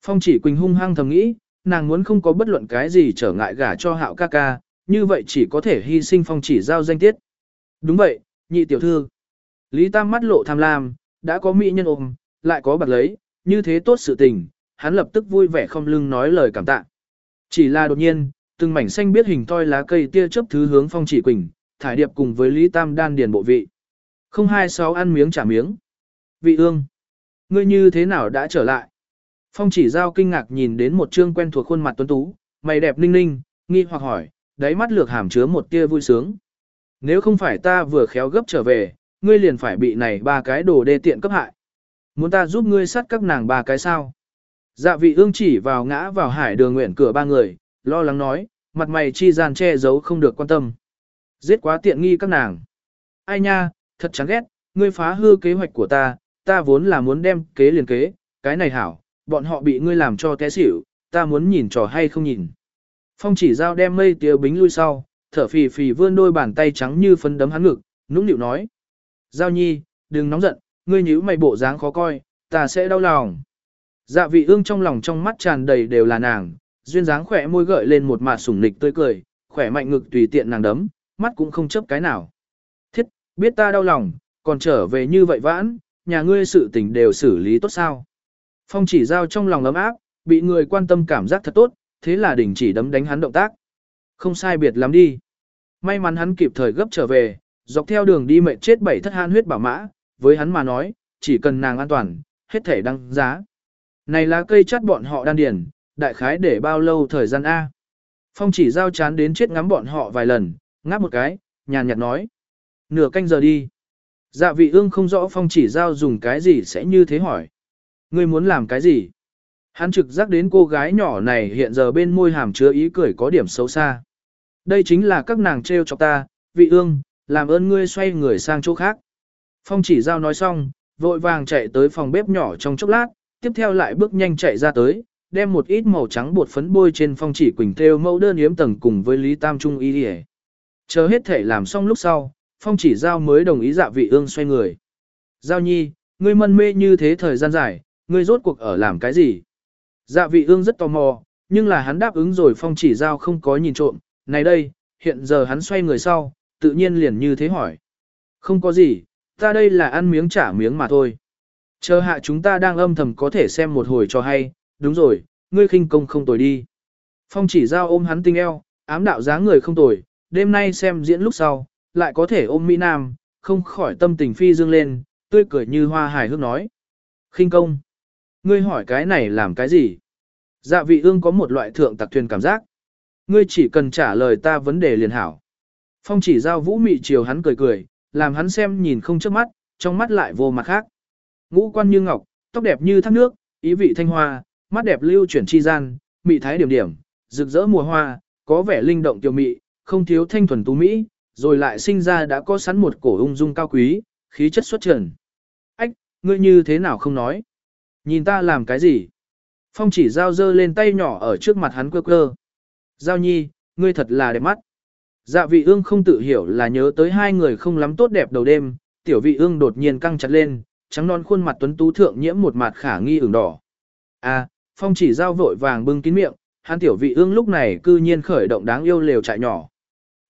Phong chỉ quỳnh hung hăng thầm nghĩ, nàng muốn không có bất luận cái gì trở ngại gả cho hạo ca ca, như vậy chỉ có thể hy sinh phong chỉ giao danh tiết. Đúng vậy, nhị tiểu thư. Lý Tam mắt lộ tham lam, đã có mỹ nhân ôm, lại có bạc lấy, như thế tốt sự tình, hắn lập tức vui vẻ không lưng nói lời cảm tạ. Chỉ là đột nhiên, từng mảnh xanh biết hình toi lá cây tia chớp thứ hướng phong chỉ quỳnh, thải điệp cùng với Lý Tam đan điền bộ vị. Không hai sáu ăn miếng trả miếng. Vị ương, ngươi như thế nào đã trở lại? Phong chỉ giao kinh ngạc nhìn đến một trương quen thuộc khuôn mặt tuấn tú, mày đẹp ninh ninh, nghi hoặc hỏi, đáy mắt lược hàm chứa một tia vui sướng. Nếu không phải ta vừa khéo gấp trở về, ngươi liền phải bị này ba cái đồ đê tiện cấp hại. Muốn ta giúp ngươi sát các nàng ba cái sao? Dạ vị ương chỉ vào ngã vào hải đường nguyện cửa ba người, lo lắng nói, mặt mày chi gian che giấu không được quan tâm. Giết quá tiện nghi các nàng. Ai nha, thật chán ghét, ngươi phá hư kế hoạch của ta, ta vốn là muốn đem kế liền kế, cái này hảo, bọn họ bị ngươi làm cho té xỉu, ta muốn nhìn trò hay không nhìn. Phong chỉ giao đem mây tía bính lui sau, thở phì phì vươn đôi bàn tay trắng như phấn đấm hắn ngực, nũng nịu nói. Giao nhi, đừng nóng giận, ngươi nhíu mày bộ dáng khó coi, ta sẽ đau lòng. Dạ vị ương trong lòng trong mắt tràn đầy đều là nàng, duyên dáng khỏe môi gợi lên một mặt sủng nịch tươi cười, khỏe mạnh ngực tùy tiện nàng đấm, mắt cũng không chấp cái nào. Thiết, biết ta đau lòng, còn trở về như vậy vãn, nhà ngươi sự tình đều xử lý tốt sao. Phong chỉ giao trong lòng ấm áp, bị người quan tâm cảm giác thật tốt, thế là đình chỉ đấm đánh hắn động tác. Không sai biệt lắm đi. May mắn hắn kịp thời gấp trở về, dọc theo đường đi mệt chết bảy thất han huyết bảo mã, với hắn mà nói, chỉ cần nàng an toàn, hết thể đăng giá. Này lá cây chắt bọn họ đan điền, đại khái để bao lâu thời gian A. Phong chỉ giao chán đến chết ngắm bọn họ vài lần, ngáp một cái, nhàn nhạt nói. Nửa canh giờ đi. Dạ vị ương không rõ phong chỉ giao dùng cái gì sẽ như thế hỏi. Ngươi muốn làm cái gì? Hắn trực giác đến cô gái nhỏ này hiện giờ bên môi hàm chứa ý cười có điểm xấu xa. Đây chính là các nàng treo chọc ta, vị ương, làm ơn ngươi xoay người sang chỗ khác. Phong chỉ giao nói xong, vội vàng chạy tới phòng bếp nhỏ trong chốc lát, tiếp theo lại bước nhanh chạy ra tới, đem một ít màu trắng bột phấn bôi trên phong chỉ quỳnh theo mẫu đơn yếm tầng cùng với Lý Tam Trung y đi Chờ hết thể làm xong lúc sau, phong chỉ giao mới đồng ý dạ vị ương xoay người. Giao nhi, ngươi mân mê như thế thời gian dài, ngươi rốt cuộc ở làm cái gì? Dạ vị ương rất tò mò, nhưng là hắn đáp ứng rồi phong chỉ giao không có nhìn trộm, này đây, hiện giờ hắn xoay người sau, tự nhiên liền như thế hỏi. Không có gì, ta đây là ăn miếng trả miếng mà thôi. Chờ hạ chúng ta đang âm thầm có thể xem một hồi cho hay, đúng rồi, ngươi khinh công không tồi đi. Phong chỉ giao ôm hắn tinh eo, ám đạo dáng người không tồi, đêm nay xem diễn lúc sau, lại có thể ôm Mỹ Nam, không khỏi tâm tình phi dương lên, tươi cười như hoa hài hước nói. khinh công. Ngươi hỏi cái này làm cái gì? Dạ vị ương có một loại thượng tặc thuyền cảm giác. Ngươi chỉ cần trả lời ta vấn đề liền hảo. Phong chỉ giao vũ mị chiều hắn cười cười, làm hắn xem nhìn không chớp mắt, trong mắt lại vô mặt khác. Ngũ quan như ngọc, tóc đẹp như thác nước, ý vị thanh hoa, mắt đẹp lưu chuyển chi gian, mị thái điểm điểm, rực rỡ mùa hoa, có vẻ linh động tiểu mị, không thiếu thanh thuần tú mỹ, rồi lại sinh ra đã có sẵn một cổ ung dung cao quý, khí chất xuất trần. Ách, ngươi như thế nào không nói? Nhìn ta làm cái gì? Phong chỉ giao dơ lên tay nhỏ ở trước mặt hắn quơ quơ. Giao nhi, ngươi thật là đẹp mắt. Dạ vị ương không tự hiểu là nhớ tới hai người không lắm tốt đẹp đầu đêm, tiểu vị ương đột nhiên căng chặt lên, trắng non khuôn mặt tuấn tú thượng nhiễm một mặt khả nghi ửng đỏ. À, phong chỉ giao vội vàng bưng kín miệng, hắn tiểu vị ương lúc này cư nhiên khởi động đáng yêu lều trại nhỏ.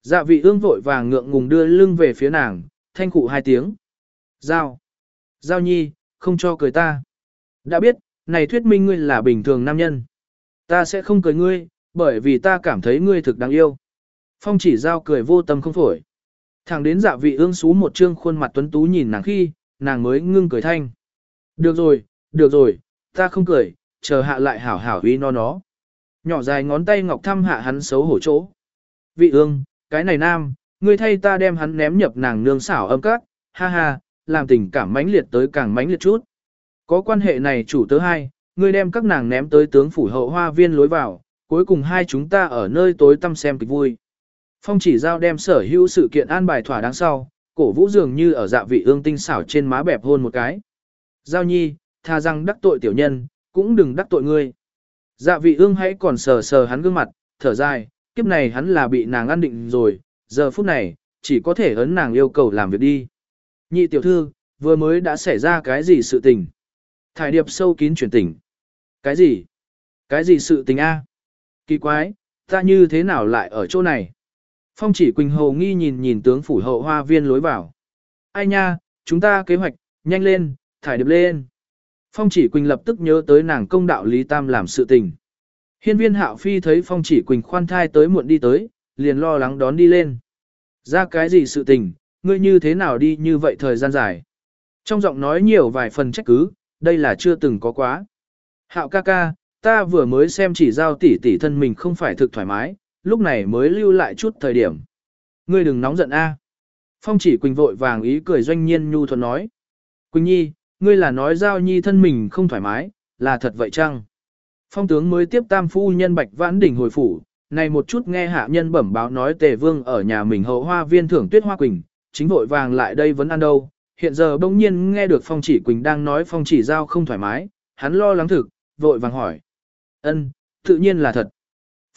Dạ vị ương vội vàng ngượng ngùng đưa lưng về phía nàng, thanh cụ hai tiếng. Giao. Giao nhi, không cho cười ta. Đã biết, này thuyết minh ngươi là bình thường nam nhân. Ta sẽ không cười ngươi, bởi vì ta cảm thấy ngươi thực đáng yêu. Phong chỉ giao cười vô tâm không phổi. Thẳng đến dạ vị ương xú một trương khuôn mặt tuấn tú nhìn nàng khi, nàng mới ngưng cười thanh. Được rồi, được rồi, ta không cười, chờ hạ lại hảo hảo uy no nó. Nhỏ dài ngón tay ngọc thăm hạ hắn xấu hổ chỗ. Vị ương, cái này nam, ngươi thay ta đem hắn ném nhập nàng nương xảo âm cát, ha ha, làm tình cảm mãnh liệt tới càng mãnh liệt chút. Có quan hệ này chủ tớ hai, ngươi đem các nàng ném tới tướng phủ hậu hoa viên lối vào, cuối cùng hai chúng ta ở nơi tối tăm xem kịch vui. Phong chỉ giao đem sở hữu sự kiện an bài thỏa đáng sau, cổ vũ dường như ở dạ vị ương tinh xảo trên má bẹp hôn một cái. Giao nhi, tha rằng đắc tội tiểu nhân, cũng đừng đắc tội ngươi. Dạ vị ương hãy còn sờ sờ hắn gương mặt, thở dài, kiếp này hắn là bị nàng ăn định rồi, giờ phút này, chỉ có thể ấn nàng yêu cầu làm việc đi. Nhị tiểu thư, vừa mới đã xảy ra cái gì sự tình? Thải điệp sâu kín chuyển tình. Cái gì? Cái gì sự tình a? Kỳ quái, ta như thế nào lại ở chỗ này? Phong chỉ Quỳnh Hồ nghi nhìn nhìn tướng phủ hậu hoa viên lối vào. Ai nha, chúng ta kế hoạch, nhanh lên, thải điệp lên. Phong chỉ Quỳnh lập tức nhớ tới nàng công đạo Lý Tam làm sự tình. Hiên viên hạo phi thấy phong chỉ Quỳnh khoan thai tới muộn đi tới, liền lo lắng đón đi lên. Ra cái gì sự tình, ngươi như thế nào đi như vậy thời gian dài. Trong giọng nói nhiều vài phần trách cứ, đây là chưa từng có quá. Hạo ca ca, ta vừa mới xem chỉ giao tỷ tỷ thân mình không phải thực thoải mái, lúc này mới lưu lại chút thời điểm. Ngươi đừng nóng giận a. Phong chỉ Quỳnh vội vàng ý cười doanh nhiên nhu thuận nói. Quỳnh nhi, ngươi là nói giao nhi thân mình không thoải mái, là thật vậy chăng? Phong tướng mới tiếp tam phu nhân bạch vãn đỉnh hồi phủ, này một chút nghe hạ nhân bẩm báo nói tề vương ở nhà mình hậu hoa viên thưởng tuyết hoa quỳnh, chính vội vàng lại đây vẫn ăn đâu. Hiện giờ bỗng nhiên nghe được phong chỉ quỳnh đang nói phong chỉ giao không thoải mái, hắn lo lắng thực, vội vàng hỏi. ân tự nhiên là thật.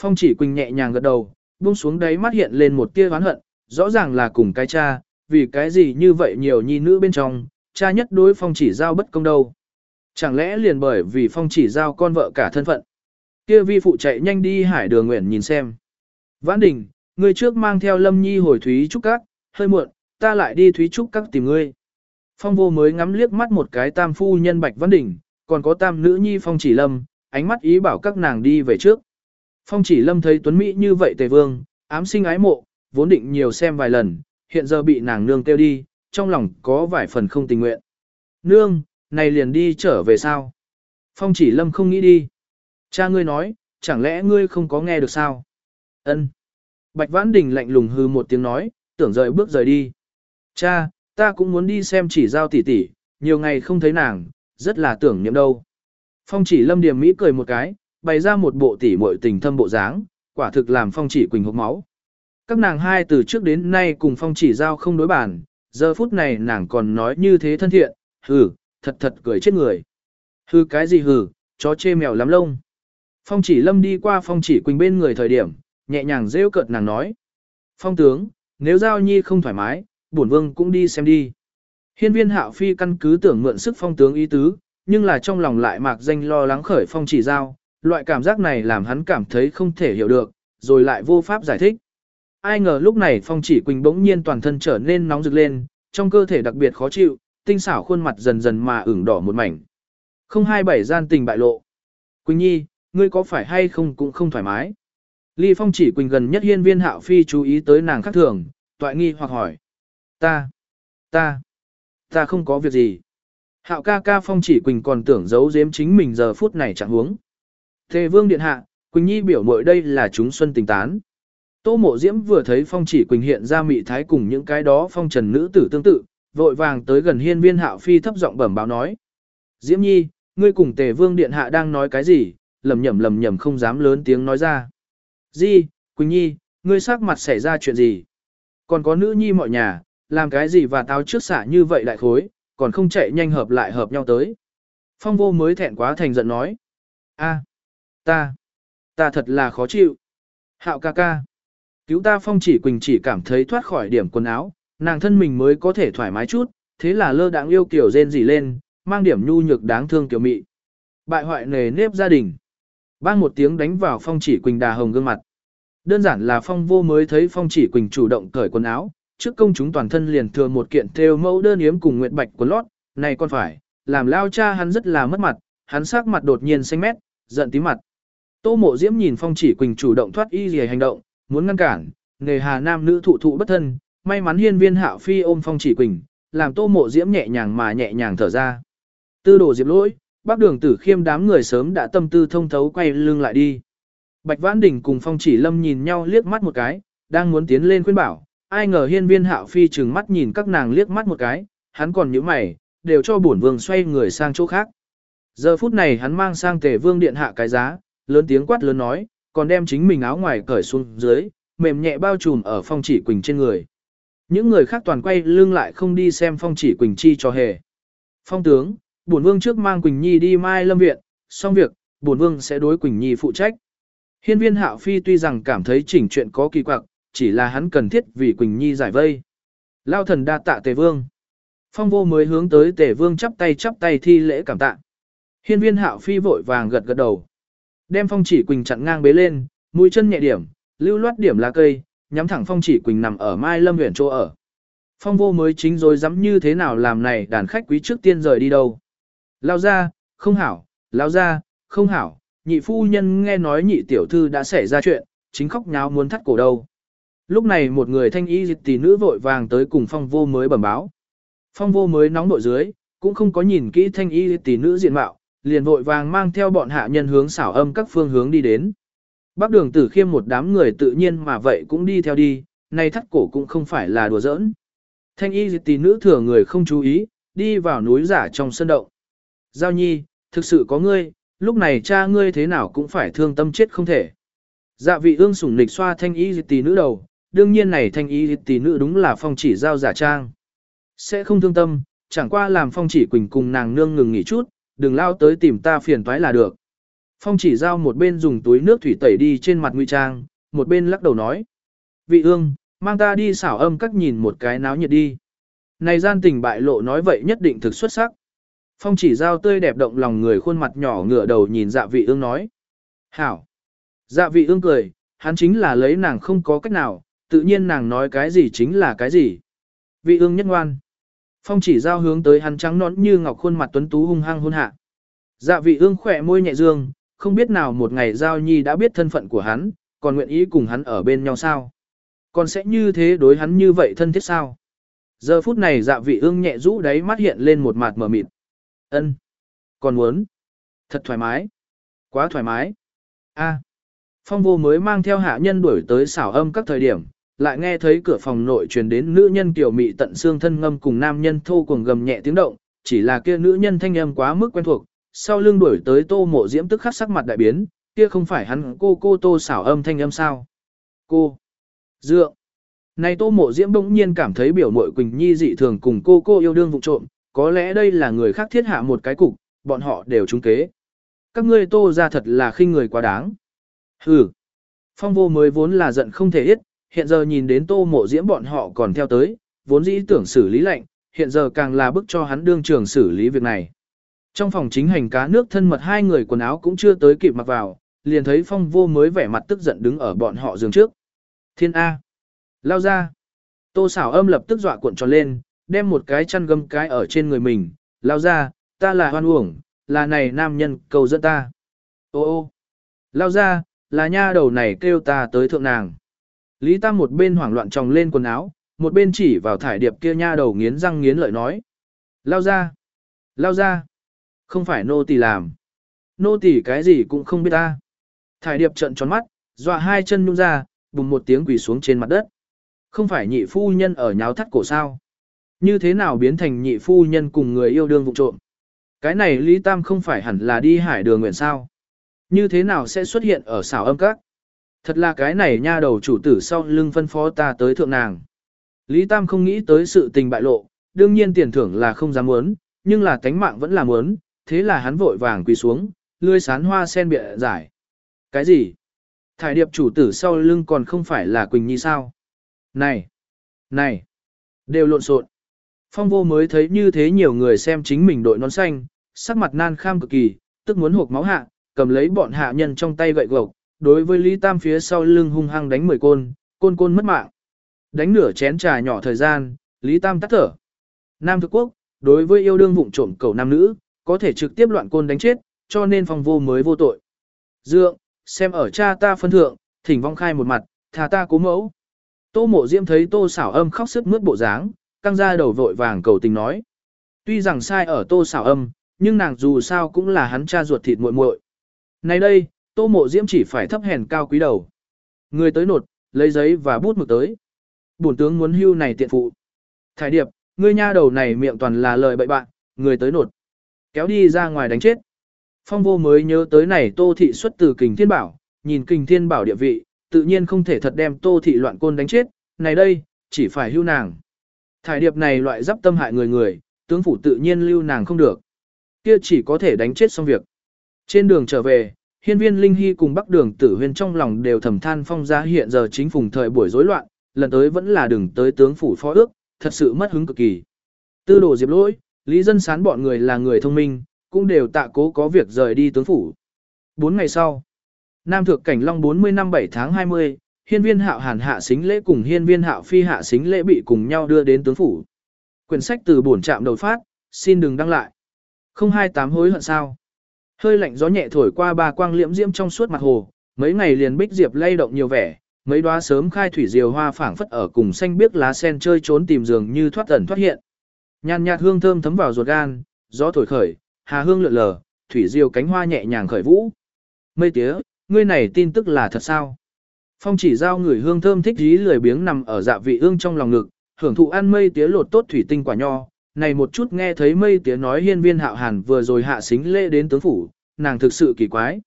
Phong chỉ quỳnh nhẹ nhàng gật đầu, buông xuống đáy mắt hiện lên một tia oán hận, rõ ràng là cùng cái cha, vì cái gì như vậy nhiều nhi nữ bên trong, cha nhất đối phong chỉ giao bất công đâu. Chẳng lẽ liền bởi vì phong chỉ giao con vợ cả thân phận. Kia vi phụ chạy nhanh đi hải đường nguyện nhìn xem. Vãn đình, người trước mang theo lâm nhi hồi Thúy Trúc Các, hơi muộn, ta lại đi Thúy Trúc Các tìm ngươi. Phong vô mới ngắm liếc mắt một cái tam phu nhân bạch Văn đình, còn có tam nữ nhi phong chỉ lâm, ánh mắt ý bảo các nàng đi về trước. Phong chỉ lâm thấy tuấn Mỹ như vậy tề vương, ám sinh ái mộ, vốn định nhiều xem vài lần, hiện giờ bị nàng nương kêu đi, trong lòng có vài phần không tình nguyện. Nương, này liền đi trở về sao? Phong chỉ lâm không nghĩ đi. Cha ngươi nói, chẳng lẽ ngươi không có nghe được sao? Ân. Bạch Vãn Đình lạnh lùng hư một tiếng nói, tưởng rời bước rời đi. Cha, ta cũng muốn đi xem chỉ giao tỷ tỷ, nhiều ngày không thấy nàng, rất là tưởng niệm đâu. Phong chỉ lâm điểm Mỹ cười một cái, bày ra một bộ tỷ muội tình thâm bộ dáng, quả thực làm phong chỉ quỳnh hốc máu. Các nàng hai từ trước đến nay cùng phong chỉ giao không đối bản, giờ phút này nàng còn nói như thế thân thiện, hừ, thật thật cười chết người. Hừ cái gì hừ, chó chê mèo lắm lông. Phong chỉ lâm đi qua phong chỉ quỳnh bên người thời điểm, nhẹ nhàng rêu cợt nàng nói. Phong tướng, nếu giao nhi không thoải mái, bổn vương cũng đi xem đi. Hiên viên hạo phi căn cứ tưởng mượn sức phong tướng ý tứ, nhưng là trong lòng lại mạc danh lo lắng khởi phong chỉ giao, loại cảm giác này làm hắn cảm thấy không thể hiểu được, rồi lại vô pháp giải thích. Ai ngờ lúc này phong chỉ quỳnh bỗng nhiên toàn thân trở nên nóng rực lên, trong cơ thể đặc biệt khó chịu, tinh xảo khuôn mặt dần dần mà ửng đỏ một mảnh. Không hai bảy gian tình bại lộ. Quỳnh nhi, ngươi có phải hay không cũng không thoải mái. Ly phong chỉ quỳnh gần nhất hiên viên hạo phi chú ý tới nàng khác thường, toại nghi hoặc hỏi. Ta, ta, ta không có việc gì. Hạo ca ca phong chỉ quỳnh còn tưởng giấu giếm chính mình giờ phút này chẳng huống. Thề vương điện hạ, Quỳnh Nhi biểu mội đây là chúng xuân tình tán. Tô mộ diễm vừa thấy phong chỉ Quỳnh hiện ra mị thái cùng những cái đó phong trần nữ tử tương tự, vội vàng tới gần hiên viên hạo phi thấp giọng bẩm báo nói. Diễm Nhi, ngươi cùng tề vương điện hạ đang nói cái gì, lầm nhầm lầm nhầm không dám lớn tiếng nói ra. Di, Quỳnh Nhi, ngươi sắc mặt xảy ra chuyện gì? Còn có nữ nhi mọi nhà, làm cái gì và táo trước xả như vậy đại khối, còn không chạy nhanh hợp lại hợp nhau tới. Phong vô mới thẹn quá thành giận nói. a Ta, ta thật là khó chịu. Hạo ca ca. Cứu ta phong chỉ quỳnh chỉ cảm thấy thoát khỏi điểm quần áo, nàng thân mình mới có thể thoải mái chút, thế là lơ đãng yêu kiểu rên rỉ lên, mang điểm nhu nhược đáng thương kiểu mị. Bại hoại nề nếp gia đình. Bang một tiếng đánh vào phong chỉ quỳnh đà hồng gương mặt. Đơn giản là phong vô mới thấy phong chỉ quỳnh chủ động cởi quần áo, trước công chúng toàn thân liền thừa một kiện thêu mẫu đơn yếm cùng nguyệt bạch của lót, này còn phải, làm lao cha hắn rất là mất mặt, hắn sắc mặt đột nhiên xanh mét, giận tí mặt. Tô mộ diễm nhìn phong chỉ quỳnh chủ động thoát y gì hành động, muốn ngăn cản, nghề hà nam nữ thụ thụ bất thân, may mắn hiên viên hạo phi ôm phong chỉ quỳnh, làm tô mộ diễm nhẹ nhàng mà nhẹ nhàng thở ra. Tư đồ diệp lỗi, bác đường tử khiêm đám người sớm đã tâm tư thông thấu quay lưng lại đi. Bạch Vãn Đình cùng Phong Chỉ Lâm nhìn nhau liếc mắt một cái, đang muốn tiến lên khuyên bảo, ai ngờ hiên viên hạo phi trừng mắt nhìn các nàng liếc mắt một cái, hắn còn nhíu mày, đều cho bổn vương xoay người sang chỗ khác. Giờ phút này hắn mang sang tề vương điện hạ cái giá, lớn tiếng quát lớn nói, còn đem chính mình áo ngoài cởi xuống dưới, mềm nhẹ bao trùm ở phong chỉ quỳnh trên người. Những người khác toàn quay lưng lại không đi xem phong chỉ quỳnh chi cho hề. Phong tướng, bổn vương trước mang Quỳnh Nhi đi Mai Lâm Viện, xong việc, bổn vương sẽ đối Quỳnh Nhi phụ trách. Hiên viên hạo phi tuy rằng cảm thấy chỉnh chuyện có kỳ quặc, chỉ là hắn cần thiết vì Quỳnh Nhi giải vây. Lao thần đa tạ tề vương. Phong vô mới hướng tới tề vương chắp tay chắp tay thi lễ cảm tạ. Hiên viên hạo phi vội vàng gật gật đầu. Đem phong chỉ Quỳnh chặn ngang bế lên, mũi chân nhẹ điểm, lưu loát điểm lá cây, nhắm thẳng phong chỉ Quỳnh nằm ở Mai Lâm huyện chỗ ở. Phong vô mới chính rồi dám như thế nào làm này đàn khách quý trước tiên rời đi đâu. Lao ra, không hảo, lao ra, không hảo, nhị phu nhân nghe nói nhị tiểu thư đã xảy ra chuyện, chính khóc nháo muốn thắt cổ đâu. Lúc này một người thanh y tỷ nữ vội vàng tới cùng phong vô mới bẩm báo. Phong vô mới nóng nội dưới, cũng không có nhìn kỹ thanh y tỷ nữ diện mạo, liền vội vàng mang theo bọn hạ nhân hướng xảo âm các phương hướng đi đến. Bác đường tử khiêm một đám người tự nhiên mà vậy cũng đi theo đi, nay thắt cổ cũng không phải là đùa giỡn. Thanh y tỷ nữ thừa người không chú ý, đi vào núi giả trong sân động. Giao nhi, thực sự có ngươi, lúc này cha ngươi thế nào cũng phải thương tâm chết không thể. Dạ vị ương sủng nịch xoa thanh y tỷ nữ đầu, đương nhiên này thanh y tỷ nữ đúng là phong chỉ giao giả trang. Sẽ không thương tâm, chẳng qua làm phong chỉ quỳnh cùng nàng nương ngừng nghỉ chút, đừng lao tới tìm ta phiền toái là được. Phong chỉ giao một bên dùng túi nước thủy tẩy đi trên mặt ngụy trang, một bên lắc đầu nói. Vị ương, mang ta đi xảo âm các nhìn một cái náo nhiệt đi. Này gian tình bại lộ nói vậy nhất định thực xuất sắc. Phong chỉ giao tươi đẹp động lòng người khuôn mặt nhỏ ngửa đầu nhìn dạ vị ương nói. Hảo. Dạ vị ương cười, hắn chính là lấy nàng không có cách nào, tự nhiên nàng nói cái gì chính là cái gì. Vị ương nhất ngoan. Phong chỉ giao hướng tới hắn trắng nón như ngọc khuôn mặt tuấn tú hung hăng hôn hạ. Dạ vị ương khỏe môi nhẹ dương, không biết nào một ngày giao nhi đã biết thân phận của hắn, còn nguyện ý cùng hắn ở bên nhau sao. Còn sẽ như thế đối hắn như vậy thân thiết sao? Giờ phút này dạ vị ương nhẹ rũ đáy mắt hiện lên một mặt mờ mịt. Ân, Còn muốn? Thật thoải mái. Quá thoải mái. A. Phong vô mới mang theo hạ nhân đuổi tới xảo âm các thời điểm, lại nghe thấy cửa phòng nội truyền đến nữ nhân tiểu mị tận xương thân ngâm cùng nam nhân thô cuồng gầm nhẹ tiếng động, chỉ là kia nữ nhân thanh âm quá mức quen thuộc, sau lưng đuổi tới tô mộ diễm tức khắc sắc mặt đại biến, kia không phải hắn cô cô tô xảo âm thanh âm sao. Cô. Dượng. Này tô mộ diễm bỗng nhiên cảm thấy biểu muội Quỳnh Nhi dị thường cùng cô cô yêu đương vụ trộm, có lẽ đây là người khác thiết hạ một cái cục, bọn họ đều trúng kế. Các ngươi tô ra thật là khinh người quá đáng. Hừ. Phong vô mới vốn là giận không thể ít, hiện giờ nhìn đến tô mộ diễm bọn họ còn theo tới, vốn dĩ tưởng xử lý lệnh, hiện giờ càng là bức cho hắn đương trường xử lý việc này. Trong phòng chính hành cá nước thân mật hai người quần áo cũng chưa tới kịp mặc vào, liền thấy phong vô mới vẻ mặt tức giận đứng ở bọn họ giường trước. Thiên A. Lao ra. Tô xảo âm lập tức dọa cuộn tròn lên, đem một cái chăn gâm cái ở trên người mình, lao ra, ta là hoan uổng, là này nam nhân cầu dẫn ta. Ô ô, lao ra, là nha đầu này kêu ta tới thượng nàng. Lý Tam một bên hoảng loạn tròng lên quần áo, một bên chỉ vào thải điệp kia nha đầu nghiến răng nghiến lợi nói. Lao ra, lao ra, không phải nô tỳ làm. Nô tỳ cái gì cũng không biết ta. Thải điệp trận tròn mắt, dọa hai chân nhung ra, bùng một tiếng quỳ xuống trên mặt đất. Không phải nhị phu nhân ở nháo thắt cổ sao. Như thế nào biến thành nhị phu nhân cùng người yêu đương vụ trộm? Cái này Lý Tam không phải hẳn là đi hải đường nguyện sao? Như thế nào sẽ xuất hiện ở xảo âm các? Thật là cái này nha đầu chủ tử sau lưng phân phó ta tới thượng nàng. Lý Tam không nghĩ tới sự tình bại lộ, đương nhiên tiền thưởng là không dám muốn, nhưng là tánh mạng vẫn là muốn, thế là hắn vội vàng quỳ xuống, lươi sán hoa sen bịa giải. Cái gì? Thải điệp chủ tử sau lưng còn không phải là Quỳnh Nhi sao? Này! Này! Đều lộn xộn. Phong vô mới thấy như thế nhiều người xem chính mình đội nón xanh, sắc mặt nan kham cực kỳ, tức muốn hộp máu hạ, cầm lấy bọn hạ nhân trong tay gậy gộc, đối với Lý Tam phía sau lưng hung hăng đánh mười côn, côn côn mất mạng. Đánh nửa chén trà nhỏ thời gian, Lý Tam tắt thở. Nam thực quốc, đối với yêu đương vụng trộm cầu nam nữ, có thể trực tiếp loạn côn đánh chết, cho nên phòng vô mới vô tội. Dượng, xem ở cha ta phân thượng, thỉnh vong khai một mặt, thà ta cố mẫu. Tô mộ diễm thấy tô xảo âm khóc sức mướt bộ dáng, căng ra đầu vội vàng cầu tình nói. Tuy rằng sai ở tô xảo âm, nhưng nàng dù sao cũng là hắn cha ruột thịt muội muội. Nay đây, tô mộ diễm chỉ phải thấp hèn cao quý đầu. Người tới nột, lấy giấy và bút mực tới. Bổn tướng muốn hưu này tiện phụ. Thái điệp, ngươi nha đầu này miệng toàn là lời bậy bạn, người tới nột. Kéo đi ra ngoài đánh chết. Phong vô mới nhớ tới này tô thị xuất từ kình thiên bảo, nhìn kình thiên bảo địa vị, tự nhiên không thể thật đem tô thị loạn côn đánh chết, này đây, chỉ phải hưu nàng. Thải điệp này loại giáp tâm hại người người, tướng phủ tự nhiên lưu nàng không được. Kia chỉ có thể đánh chết xong việc. Trên đường trở về, hiên viên Linh Hy cùng bắc đường tử huyên trong lòng đều thầm than phong gia hiện giờ chính phùng thời buổi rối loạn, lần tới vẫn là đừng tới tướng phủ phó ước, thật sự mất hứng cực kỳ. Tư đồ diệp lỗi, lý dân sán bọn người là người thông minh, cũng đều tạ cố có việc rời đi tướng phủ. Bốn ngày sau, Nam Thượng Cảnh Long 40 năm 7 tháng 20, hiên viên hạo hàn hạ xính lễ cùng hiên viên hạo phi hạ xính lễ bị cùng nhau đưa đến tướng phủ. Quyển sách từ bổn trạm đầu phát, xin đừng đăng lại. 028 hối hận sao. Hơi lạnh gió nhẹ thổi qua ba quang liễm diễm trong suốt mặt hồ, mấy ngày liền bích diệp lay động nhiều vẻ, mấy đóa sớm khai thủy diều hoa phảng phất ở cùng xanh biếc lá sen chơi trốn tìm giường như thoát ẩn thoát hiện. Nhàn nhạt hương thơm thấm vào ruột gan, gió thổi khởi, hà hương lượn lờ, thủy diều cánh hoa nhẹ nhàng khởi vũ. Mây tía, ngươi này tin tức là thật sao? Phong chỉ giao người hương thơm thích dí lười biếng nằm ở dạ vị ương trong lòng ngực, hưởng thụ ăn mây tía lột tốt thủy tinh quả nho. Này một chút nghe thấy mây tía nói hiên viên hạo hàn vừa rồi hạ xính lễ đến tướng phủ, nàng thực sự kỳ quái.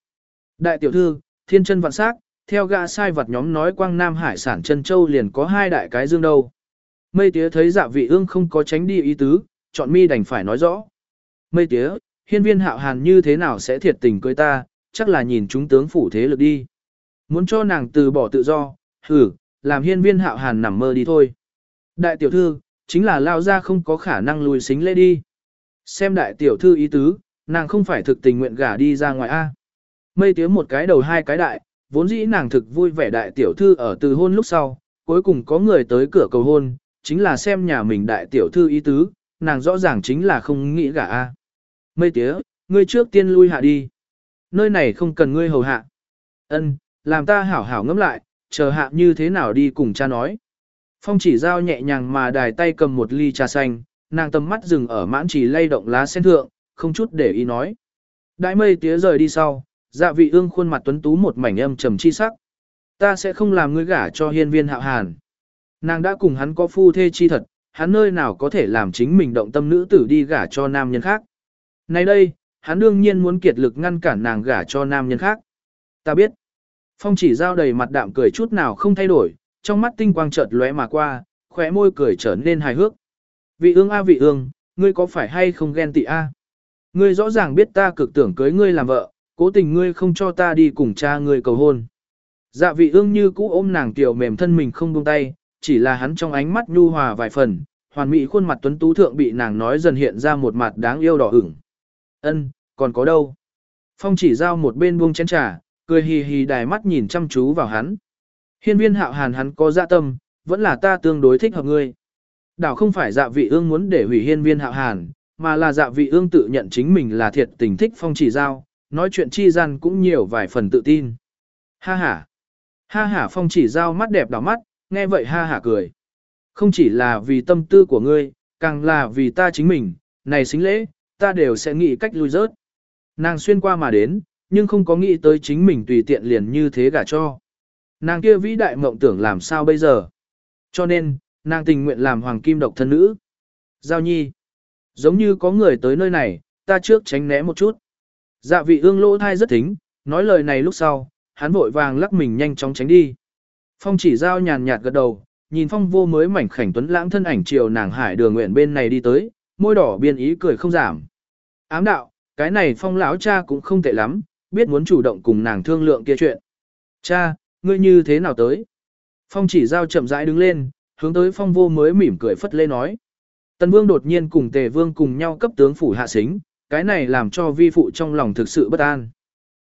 Đại tiểu thư, thiên chân vạn sắc, theo gã sai vật nhóm nói quang nam hải sản chân châu liền có hai đại cái dương đâu. Mây tía thấy dạ vị ương không có tránh đi ý tứ, chọn mi đành phải nói rõ. Mây tía, hiên viên hạo hàn như thế nào sẽ thiệt tình cưới ta, chắc là nhìn chúng tướng phủ thế lực đi. Muốn cho nàng từ bỏ tự do, hử, làm hiên viên hạo hàn nằm mơ đi thôi. Đại tiểu thư, chính là lao ra không có khả năng lùi xính lễ đi. Xem đại tiểu thư ý tứ, nàng không phải thực tình nguyện gả đi ra ngoài A. Mây tiếng một cái đầu hai cái đại, vốn dĩ nàng thực vui vẻ đại tiểu thư ở từ hôn lúc sau, cuối cùng có người tới cửa cầu hôn, chính là xem nhà mình đại tiểu thư ý tứ, nàng rõ ràng chính là không nghĩ gả A. Mây tía, ngươi trước tiên lui hạ đi. Nơi này không cần ngươi hầu hạ. Ân, làm ta hảo hảo ngẫm lại, chờ hạ như thế nào đi cùng cha nói. Phong chỉ giao nhẹ nhàng mà đài tay cầm một ly trà xanh, nàng tầm mắt dừng ở mãn chỉ lay động lá sen thượng, không chút để ý nói. Đại mây tía rời đi sau, dạ vị ương khuôn mặt tuấn tú một mảnh âm trầm chi sắc. Ta sẽ không làm ngươi gả cho hiên viên hạo hàn. Nàng đã cùng hắn có phu thê chi thật, hắn nơi nào có thể làm chính mình động tâm nữ tử đi gả cho nam nhân khác. Nay đây, hắn đương nhiên muốn kiệt lực ngăn cản nàng gả cho nam nhân khác. Ta biết. Phong chỉ giao đầy mặt đạm cười chút nào không thay đổi, trong mắt tinh quang chợt lóe mà qua, khóe môi cười trở nên hài hước. Vị ương a vị ương, ngươi có phải hay không ghen tị a? Ngươi rõ ràng biết ta cực tưởng cưới ngươi làm vợ, cố tình ngươi không cho ta đi cùng cha ngươi cầu hôn. Dạ vị ương như cũ ôm nàng tiểu mềm thân mình không buông tay, chỉ là hắn trong ánh mắt nhu hòa vài phần, hoàn mỹ khuôn mặt tuấn tú thượng bị nàng nói dần hiện ra một mặt đáng yêu đỏ ửng. Ân, còn có đâu? Phong chỉ giao một bên buông chén trà, cười hì hì đài mắt nhìn chăm chú vào hắn. Hiên viên hạo hàn hắn có dạ tâm, vẫn là ta tương đối thích hợp ngươi. Đảo không phải dạ vị ương muốn để hủy hiên viên hạo hàn, mà là dạ vị ương tự nhận chính mình là thiệt tình thích phong chỉ giao, nói chuyện chi gian cũng nhiều vài phần tự tin. Ha ha. Ha ha phong chỉ giao mắt đẹp đỏ mắt, nghe vậy ha ha cười. Không chỉ là vì tâm tư của ngươi, càng là vì ta chính mình, này xính lễ, ta đều sẽ nghĩ cách lui rớt. Nàng xuyên qua mà đến, nhưng không có nghĩ tới chính mình tùy tiện liền như thế gả cho. Nàng kia vĩ đại mộng tưởng làm sao bây giờ. Cho nên, nàng tình nguyện làm hoàng kim độc thân nữ. Giao nhi. Giống như có người tới nơi này, ta trước tránh né một chút. Dạ vị ương lỗ thai rất thính, nói lời này lúc sau, hắn vội vàng lắc mình nhanh chóng tránh đi. Phong chỉ giao nhàn nhạt gật đầu, nhìn phong vô mới mảnh khảnh tuấn lãng thân ảnh chiều nàng hải đường nguyện bên này đi tới, môi đỏ biên ý cười không giảm. Ám đạo, cái này phong lão cha cũng không tệ lắm, biết muốn chủ động cùng nàng thương lượng kia chuyện. Cha, ngươi như thế nào tới? Phong chỉ giao chậm rãi đứng lên, hướng tới phong vô mới mỉm cười phất lê nói. Tần vương đột nhiên cùng tề vương cùng nhau cấp tướng phủ hạ xính, cái này làm cho vi phụ trong lòng thực sự bất an.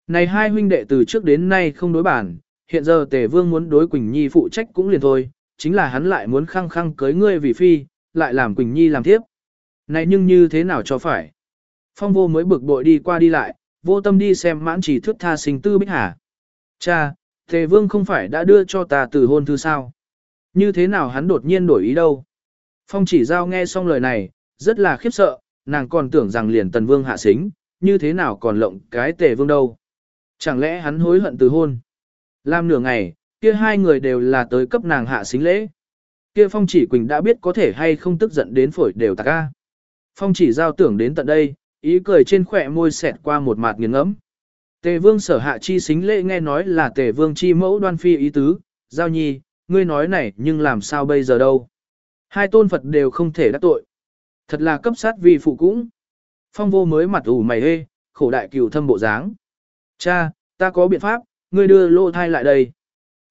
Này hai huynh đệ từ trước đến nay không đối bản, hiện giờ tề vương muốn đối Quỳnh Nhi phụ trách cũng liền thôi, chính là hắn lại muốn khăng khăng cưới ngươi vì phi, lại làm Quỳnh Nhi làm tiếp. Này nhưng như thế nào cho phải? Phong vô mới bực bội đi qua đi lại, vô tâm đi xem mãn chỉ thước tha sinh tư bích hà. Cha, Tề Vương không phải đã đưa cho ta từ hôn thư sao? Như thế nào hắn đột nhiên đổi ý đâu? Phong chỉ giao nghe xong lời này, rất là khiếp sợ, nàng còn tưởng rằng liền Tần Vương hạ xính, như thế nào còn lộng cái Tề Vương đâu? Chẳng lẽ hắn hối hận từ hôn? Làm nửa ngày, kia hai người đều là tới cấp nàng hạ xính lễ. Kia Phong chỉ Quỳnh đã biết có thể hay không tức giận đến phổi đều tạc ca. Phong chỉ giao tưởng đến tận đây, ý cười trên khỏe môi xẹt qua một mạt nghiền ngẫm. Tề vương sở hạ chi xính lễ nghe nói là tề vương chi mẫu đoan phi ý tứ, giao nhi, ngươi nói này nhưng làm sao bây giờ đâu. Hai tôn Phật đều không thể đắc tội. Thật là cấp sát vì phụ cũng. Phong vô mới mặt ủ mày hê, khổ đại cửu thâm bộ dáng. Cha, ta có biện pháp, ngươi đưa lô thai lại đây.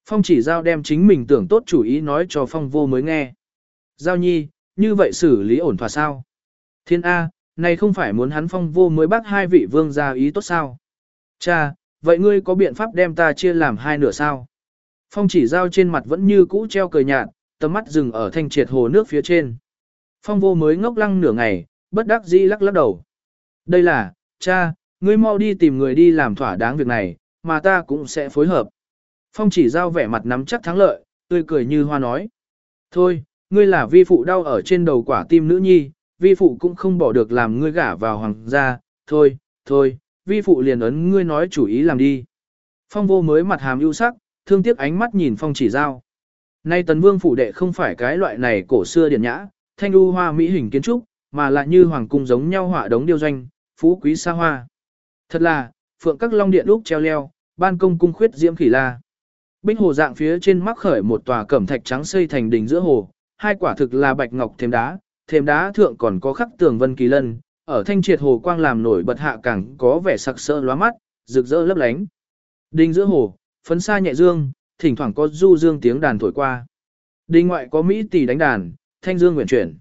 Phong chỉ giao đem chính mình tưởng tốt chủ ý nói cho phong vô mới nghe. Giao nhi, như vậy xử lý ổn thỏa sao? Thiên A, này không phải muốn hắn phong vô mới bắt hai vị vương gia ý tốt sao? Cha, vậy ngươi có biện pháp đem ta chia làm hai nửa sao? Phong chỉ giao trên mặt vẫn như cũ treo cười nhạt, tầm mắt dừng ở thanh triệt hồ nước phía trên. Phong vô mới ngốc lăng nửa ngày, bất đắc dĩ lắc lắc đầu. Đây là, cha, ngươi mau đi tìm người đi làm thỏa đáng việc này, mà ta cũng sẽ phối hợp. Phong chỉ giao vẻ mặt nắm chắc thắng lợi, tươi cười như hoa nói. Thôi, ngươi là vi phụ đau ở trên đầu quả tim nữ nhi, vi phụ cũng không bỏ được làm ngươi gả vào hoàng gia, thôi, thôi, vi phụ liền ấn ngươi nói chủ ý làm đi. Phong vô mới mặt hàm ưu sắc, thương tiếc ánh mắt nhìn phong chỉ giao. Nay tần vương phủ đệ không phải cái loại này cổ xưa điển nhã, thanh u hoa mỹ hình kiến trúc, mà là như hoàng cung giống nhau họa đống điêu doanh, phú quý xa hoa. Thật là, phượng các long điện lúc treo leo, ban công cung khuyết diễm khỉ la. Binh hồ dạng phía trên mắc khởi một tòa cẩm thạch trắng xây thành đỉnh giữa hồ, hai quả thực là bạch ngọc thêm đá, thêm đá thượng còn có khắc tường vân kỳ lân, ở thanh triệt hồ quang làm nổi bật hạ càng có vẻ sặc sỡ lóa mắt, rực rỡ lấp lánh. Đinh giữa hồ, phấn xa nhẹ dương, thỉnh thoảng có du dương tiếng đàn thổi qua. Đinh ngoại có mỹ tỷ đánh đàn, thanh dương nguyện chuyển.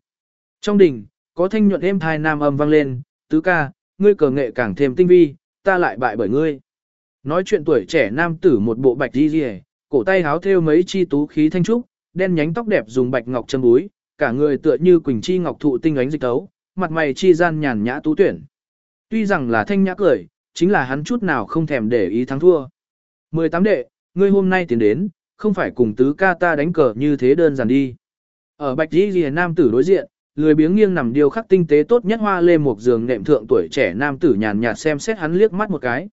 Trong đình, có thanh nhuận êm thai nam âm vang lên, tứ ca, ngươi cờ nghệ càng thêm tinh vi, ta lại bại bởi ngươi. Nói chuyện tuổi trẻ nam tử một bộ bạch đi rìa, cổ tay háo thêu mấy chi tú khí thanh trúc, đen nhánh tóc đẹp dùng bạch ngọc châm búi, cả người tựa như quỳnh chi ngọc thụ tinh ánh dịch tấu, mặt mày chi gian nhàn nhã tú tuyển. Tuy rằng là thanh nhã cười, chính là hắn chút nào không thèm để ý thắng thua. 18 đệ, ngươi hôm nay tiến đến, không phải cùng tứ ca ta đánh cờ như thế đơn giản đi. Ở bạch di rìa nam tử đối diện, lười biếng nghiêng nằm điều khắc tinh tế tốt nhất hoa lê một giường nệm thượng tuổi trẻ nam tử nhàn nhạt xem xét hắn liếc mắt một cái.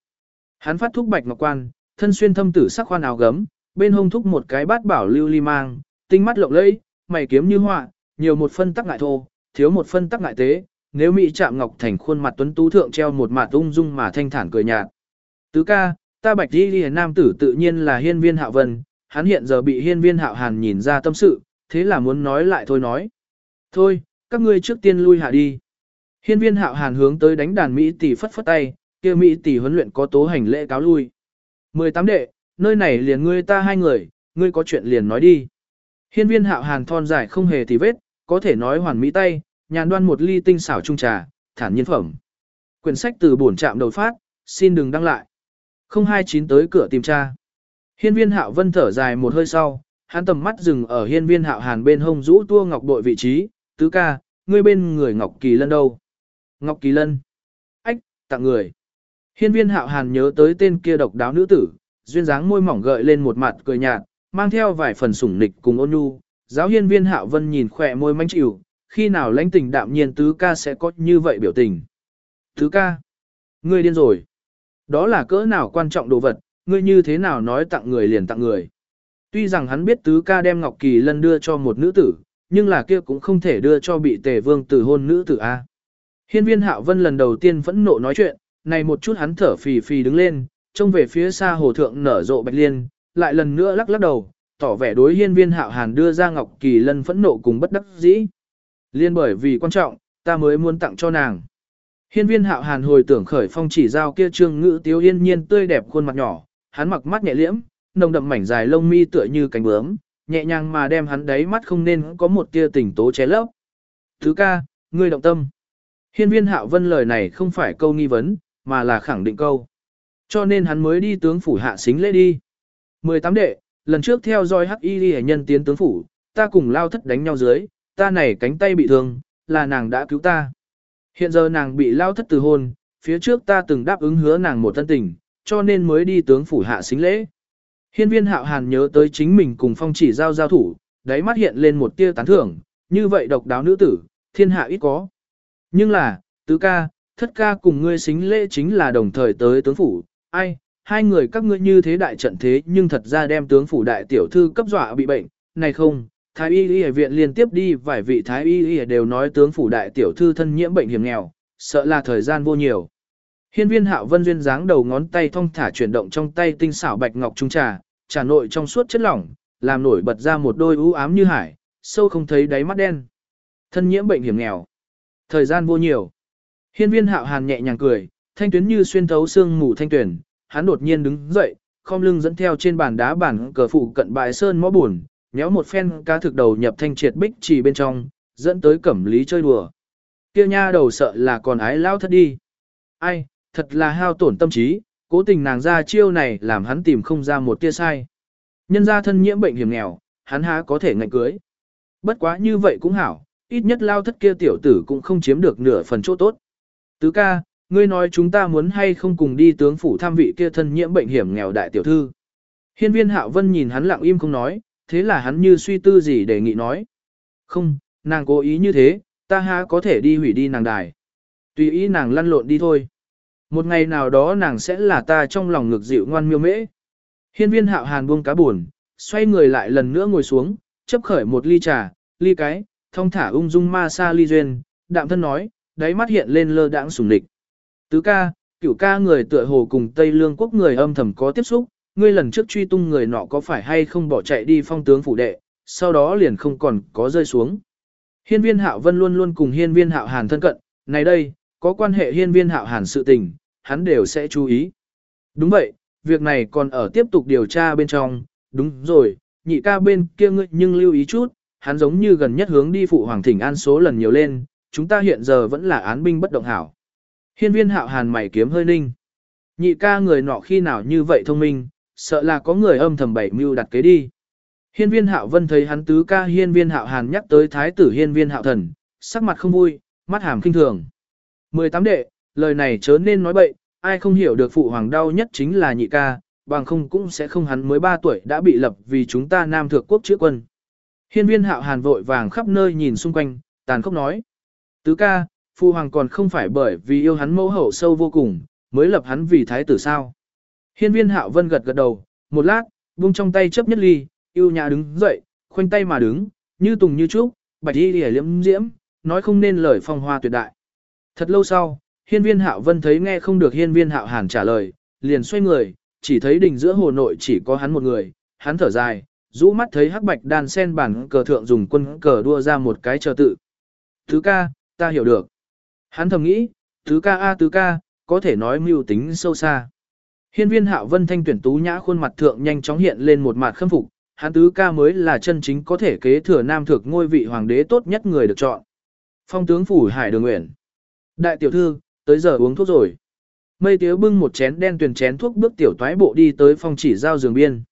Hắn phát thúc bạch ngọc quan, thân xuyên thâm tử sắc khoan áo gấm, bên hông thúc một cái bát bảo lưu ly mang, tinh mắt lộng lẫy, mày kiếm như họa, nhiều một phân tắc ngại thô, thiếu một phân tắc ngại tế, nếu mỹ chạm ngọc thành khuôn mặt tuấn tú thượng treo một mặt ung dung mà thanh thản cười nhạt. Tứ ca, ta bạch đi đi nam tử tự nhiên là hiên viên hạo vân, hắn hiện giờ bị hiên viên hạo hàn nhìn ra tâm sự, thế là muốn nói lại thôi nói. Thôi, các ngươi trước tiên lui hạ đi. Hiên viên hạo hàn hướng tới đánh đàn Mỹ tỷ phất phất tay, kia Mỹ tỷ huấn luyện có tố hành lễ cáo lui. 18 đệ, nơi này liền ngươi ta hai người, ngươi có chuyện liền nói đi. Hiên viên hạo hàn thon dài không hề thì vết, có thể nói hoàn mỹ tay, nhàn đoan một ly tinh xảo trung trà, thản nhiên phẩm. Quyển sách từ bổn trạm đầu phát, xin đừng đăng lại. 029 tới cửa tìm tra. Hiên viên hạo vân thở dài một hơi sau, hắn tầm mắt dừng ở hiên viên hạo hàn bên hông rũ tua ngọc bội vị trí, tứ ca, ngươi bên người ngọc kỳ lân đâu? Ngọc kỳ lân. Ách, tặng người. Hiên viên hạo hàn nhớ tới tên kia độc đáo nữ tử, duyên dáng môi mỏng gợi lên một mặt cười nhạt, mang theo vài phần sủng nịch cùng ôn nhu. Giáo hiên viên hạo vân nhìn khỏe môi manh chịu, khi nào lãnh tình đạm nhiên tứ ca sẽ có như vậy biểu tình. Tứ ca, ngươi điên rồi. Đó là cỡ nào quan trọng đồ vật, ngươi như thế nào nói tặng người liền tặng người. Tuy rằng hắn biết tứ ca đem Ngọc Kỳ Lân đưa cho một nữ tử, nhưng là kia cũng không thể đưa cho bị tề vương tử hôn nữ tử A. Hiên viên hạo vân lần đầu tiên phẫn nộ nói chuyện, này một chút hắn thở phì phì đứng lên, trông về phía xa hồ thượng nở rộ bạch liên, lại lần nữa lắc lắc đầu, tỏ vẻ đối hiên viên hạo hàn đưa ra ngọc kỳ lân phẫn nộ cùng bất đắc dĩ. Liên bởi vì quan trọng, ta mới muốn tặng cho nàng. Hiên viên hạo hàn hồi tưởng khởi phong chỉ giao kia trương ngữ tiếu yên nhiên tươi đẹp khuôn mặt nhỏ, hắn mặc mắt nhẹ liễm, nồng đậm mảnh dài lông mi tựa như cánh bướm, nhẹ nhàng mà đem hắn đáy mắt không nên có một tia tình tố ché lấp. Thứ ca, ngươi động tâm. Hiên viên hạo vân lời này không phải câu nghi vấn, mà là khẳng định câu. Cho nên hắn mới đi tướng phủ hạ xính lễ đi. 18 đệ, lần trước theo dõi hắc y đi nhân tiến tướng phủ, ta cùng lao thất đánh nhau dưới, ta này cánh tay bị thương, là nàng đã cứu ta. Hiện giờ nàng bị lao thất từ hôn, phía trước ta từng đáp ứng hứa nàng một thân tình, cho nên mới đi tướng phủ hạ xính lễ. Hiên viên hạo hàn nhớ tới chính mình cùng phong chỉ giao giao thủ, đáy mắt hiện lên một tia tán thưởng, như vậy độc đáo nữ tử, thiên hạ ít có. Nhưng là, tứ ca, thất ca cùng ngươi xính lễ chính là đồng thời tới tướng phủ, ai, hai người các ngươi như thế đại trận thế nhưng thật ra đem tướng phủ đại tiểu thư cấp dọa bị bệnh, này không, thái y y viện liên tiếp đi vài vị thái y y đều nói tướng phủ đại tiểu thư thân nhiễm bệnh hiểm nghèo, sợ là thời gian vô nhiều. Hiên viên hạo vân duyên dáng đầu ngón tay thong thả chuyển động trong tay tinh xảo bạch ngọc trung trà, trà nội trong suốt chất lỏng, làm nổi bật ra một đôi ưu ám như hải, sâu không thấy đáy mắt đen. Thân nhiễm bệnh hiểm nghèo. Thời gian vô nhiều. Hiên viên hạo hàn nhẹ nhàng cười, thanh tuyến như xuyên thấu xương mù thanh tuyển, hắn đột nhiên đứng dậy, khom lưng dẫn theo trên bàn đá bản cờ phụ cận bãi sơn mõ buồn, nhéo một phen cá thực đầu nhập thanh triệt bích chỉ bên trong, dẫn tới cẩm lý chơi đùa. Kia nha đầu sợ là còn ái lao thất đi. Ai, thật là hao tổn tâm trí, cố tình nàng ra chiêu này làm hắn tìm không ra một tia sai. Nhân gia thân nhiễm bệnh hiểm nghèo, hắn há có thể ngạnh cưới. Bất quá như vậy cũng hảo, ít nhất lao thất kia tiểu tử cũng không chiếm được nửa phần chỗ tốt. Tứ ca, ngươi nói chúng ta muốn hay không cùng đi tướng phủ tham vị kia thân nhiễm bệnh hiểm nghèo đại tiểu thư. Hiên viên hạo vân nhìn hắn lặng im không nói, thế là hắn như suy tư gì để nghị nói. Không, nàng cố ý như thế, ta há có thể đi hủy đi nàng đài. Tùy ý nàng lăn lộn đi thôi. Một ngày nào đó nàng sẽ là ta trong lòng ngực dịu ngoan miêu mễ. Hiên viên hạo hàn buông cá buồn, xoay người lại lần nữa ngồi xuống, chấp khởi một ly trà, ly cái, thông thả ung dung ma sa ly duyên, đạm thân nói, đáy mắt hiện lên lơ đãng sùng địch. Tứ ca, cửu ca người tựa hồ cùng Tây Lương quốc người âm thầm có tiếp xúc, ngươi lần trước truy tung người nọ có phải hay không bỏ chạy đi phong tướng phủ đệ, sau đó liền không còn có rơi xuống. Hiên viên hạo vân luôn luôn cùng hiên viên hạo hàn thân cận, này đây, có quan hệ hiên viên hạo hàn sự tình, hắn đều sẽ chú ý. Đúng vậy, việc này còn ở tiếp tục điều tra bên trong, đúng rồi, nhị ca bên kia ngươi nhưng lưu ý chút, hắn giống như gần nhất hướng đi phụ hoàng thỉnh an số lần nhiều lên, chúng ta hiện giờ vẫn là án binh bất động hảo. Hiên viên hạo hàn mày kiếm hơi ninh. Nhị ca người nọ khi nào như vậy thông minh, sợ là có người âm thầm bảy mưu đặt kế đi. Hiên viên hạo vân thấy hắn tứ ca hiên viên hạo hàn nhắc tới thái tử hiên viên hạo thần, sắc mặt không vui, mắt hàm kinh thường. 18 đệ, lời này chớ nên nói bậy, ai không hiểu được phụ hoàng đau nhất chính là nhị ca, bằng không cũng sẽ không hắn mới 3 tuổi đã bị lập vì chúng ta nam thượng quốc chữa quân. Hiên viên hạo hàn vội vàng khắp nơi nhìn xung quanh, tàn khốc nói. Tứ ca, Phu hoàng còn không phải bởi vì yêu hắn mẫu hậu sâu vô cùng, mới lập hắn vì thái tử sao. Hiên viên hạo vân gật gật đầu, một lát, buông trong tay chấp nhất ly, yêu nhà đứng dậy, khoanh tay mà đứng, như tùng như trúc, bạch y lìa liễm diễm, nói không nên lời phong hoa tuyệt đại. Thật lâu sau, hiên viên hạo vân thấy nghe không được hiên viên hạo hàn trả lời, liền xoay người, chỉ thấy đỉnh giữa hồ nội chỉ có hắn một người, hắn thở dài, rũ mắt thấy hắc bạch đan sen bản cờ thượng dùng quân cờ đua ra một cái chờ tự. Thứ ca, ta hiểu được. Hắn thầm nghĩ, thứ ca a thứ ca, có thể nói mưu tính sâu xa. Hiên viên hạo vân thanh tuyển tú nhã khuôn mặt thượng nhanh chóng hiện lên một mặt khâm phục, hắn tứ ca mới là chân chính có thể kế thừa nam thực ngôi vị hoàng đế tốt nhất người được chọn. Phong tướng phủ hải đường nguyện. Đại tiểu thư, tới giờ uống thuốc rồi. Mây tiếu bưng một chén đen tuyển chén thuốc bước tiểu toái bộ đi tới phong chỉ giao giường biên.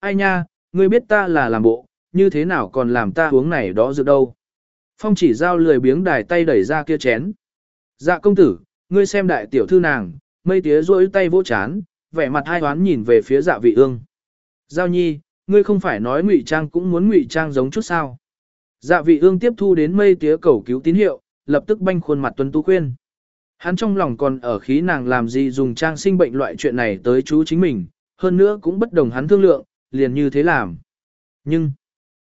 Ai nha, ngươi biết ta là làm bộ, như thế nào còn làm ta uống này đó dược đâu. Phong chỉ giao lười biếng đài tay đẩy ra kia chén. Dạ công tử, ngươi xem đại tiểu thư nàng, mây tía rỗi tay vỗ chán, vẻ mặt hai hoán nhìn về phía dạ vị ương. Giao nhi, ngươi không phải nói ngụy trang cũng muốn ngụy trang giống chút sao. Dạ vị ương tiếp thu đến mây tía cầu cứu tín hiệu, lập tức banh khuôn mặt tuân tú khuyên. Hắn trong lòng còn ở khí nàng làm gì dùng trang sinh bệnh loại chuyện này tới chú chính mình, hơn nữa cũng bất đồng hắn thương lượng, liền như thế làm. Nhưng,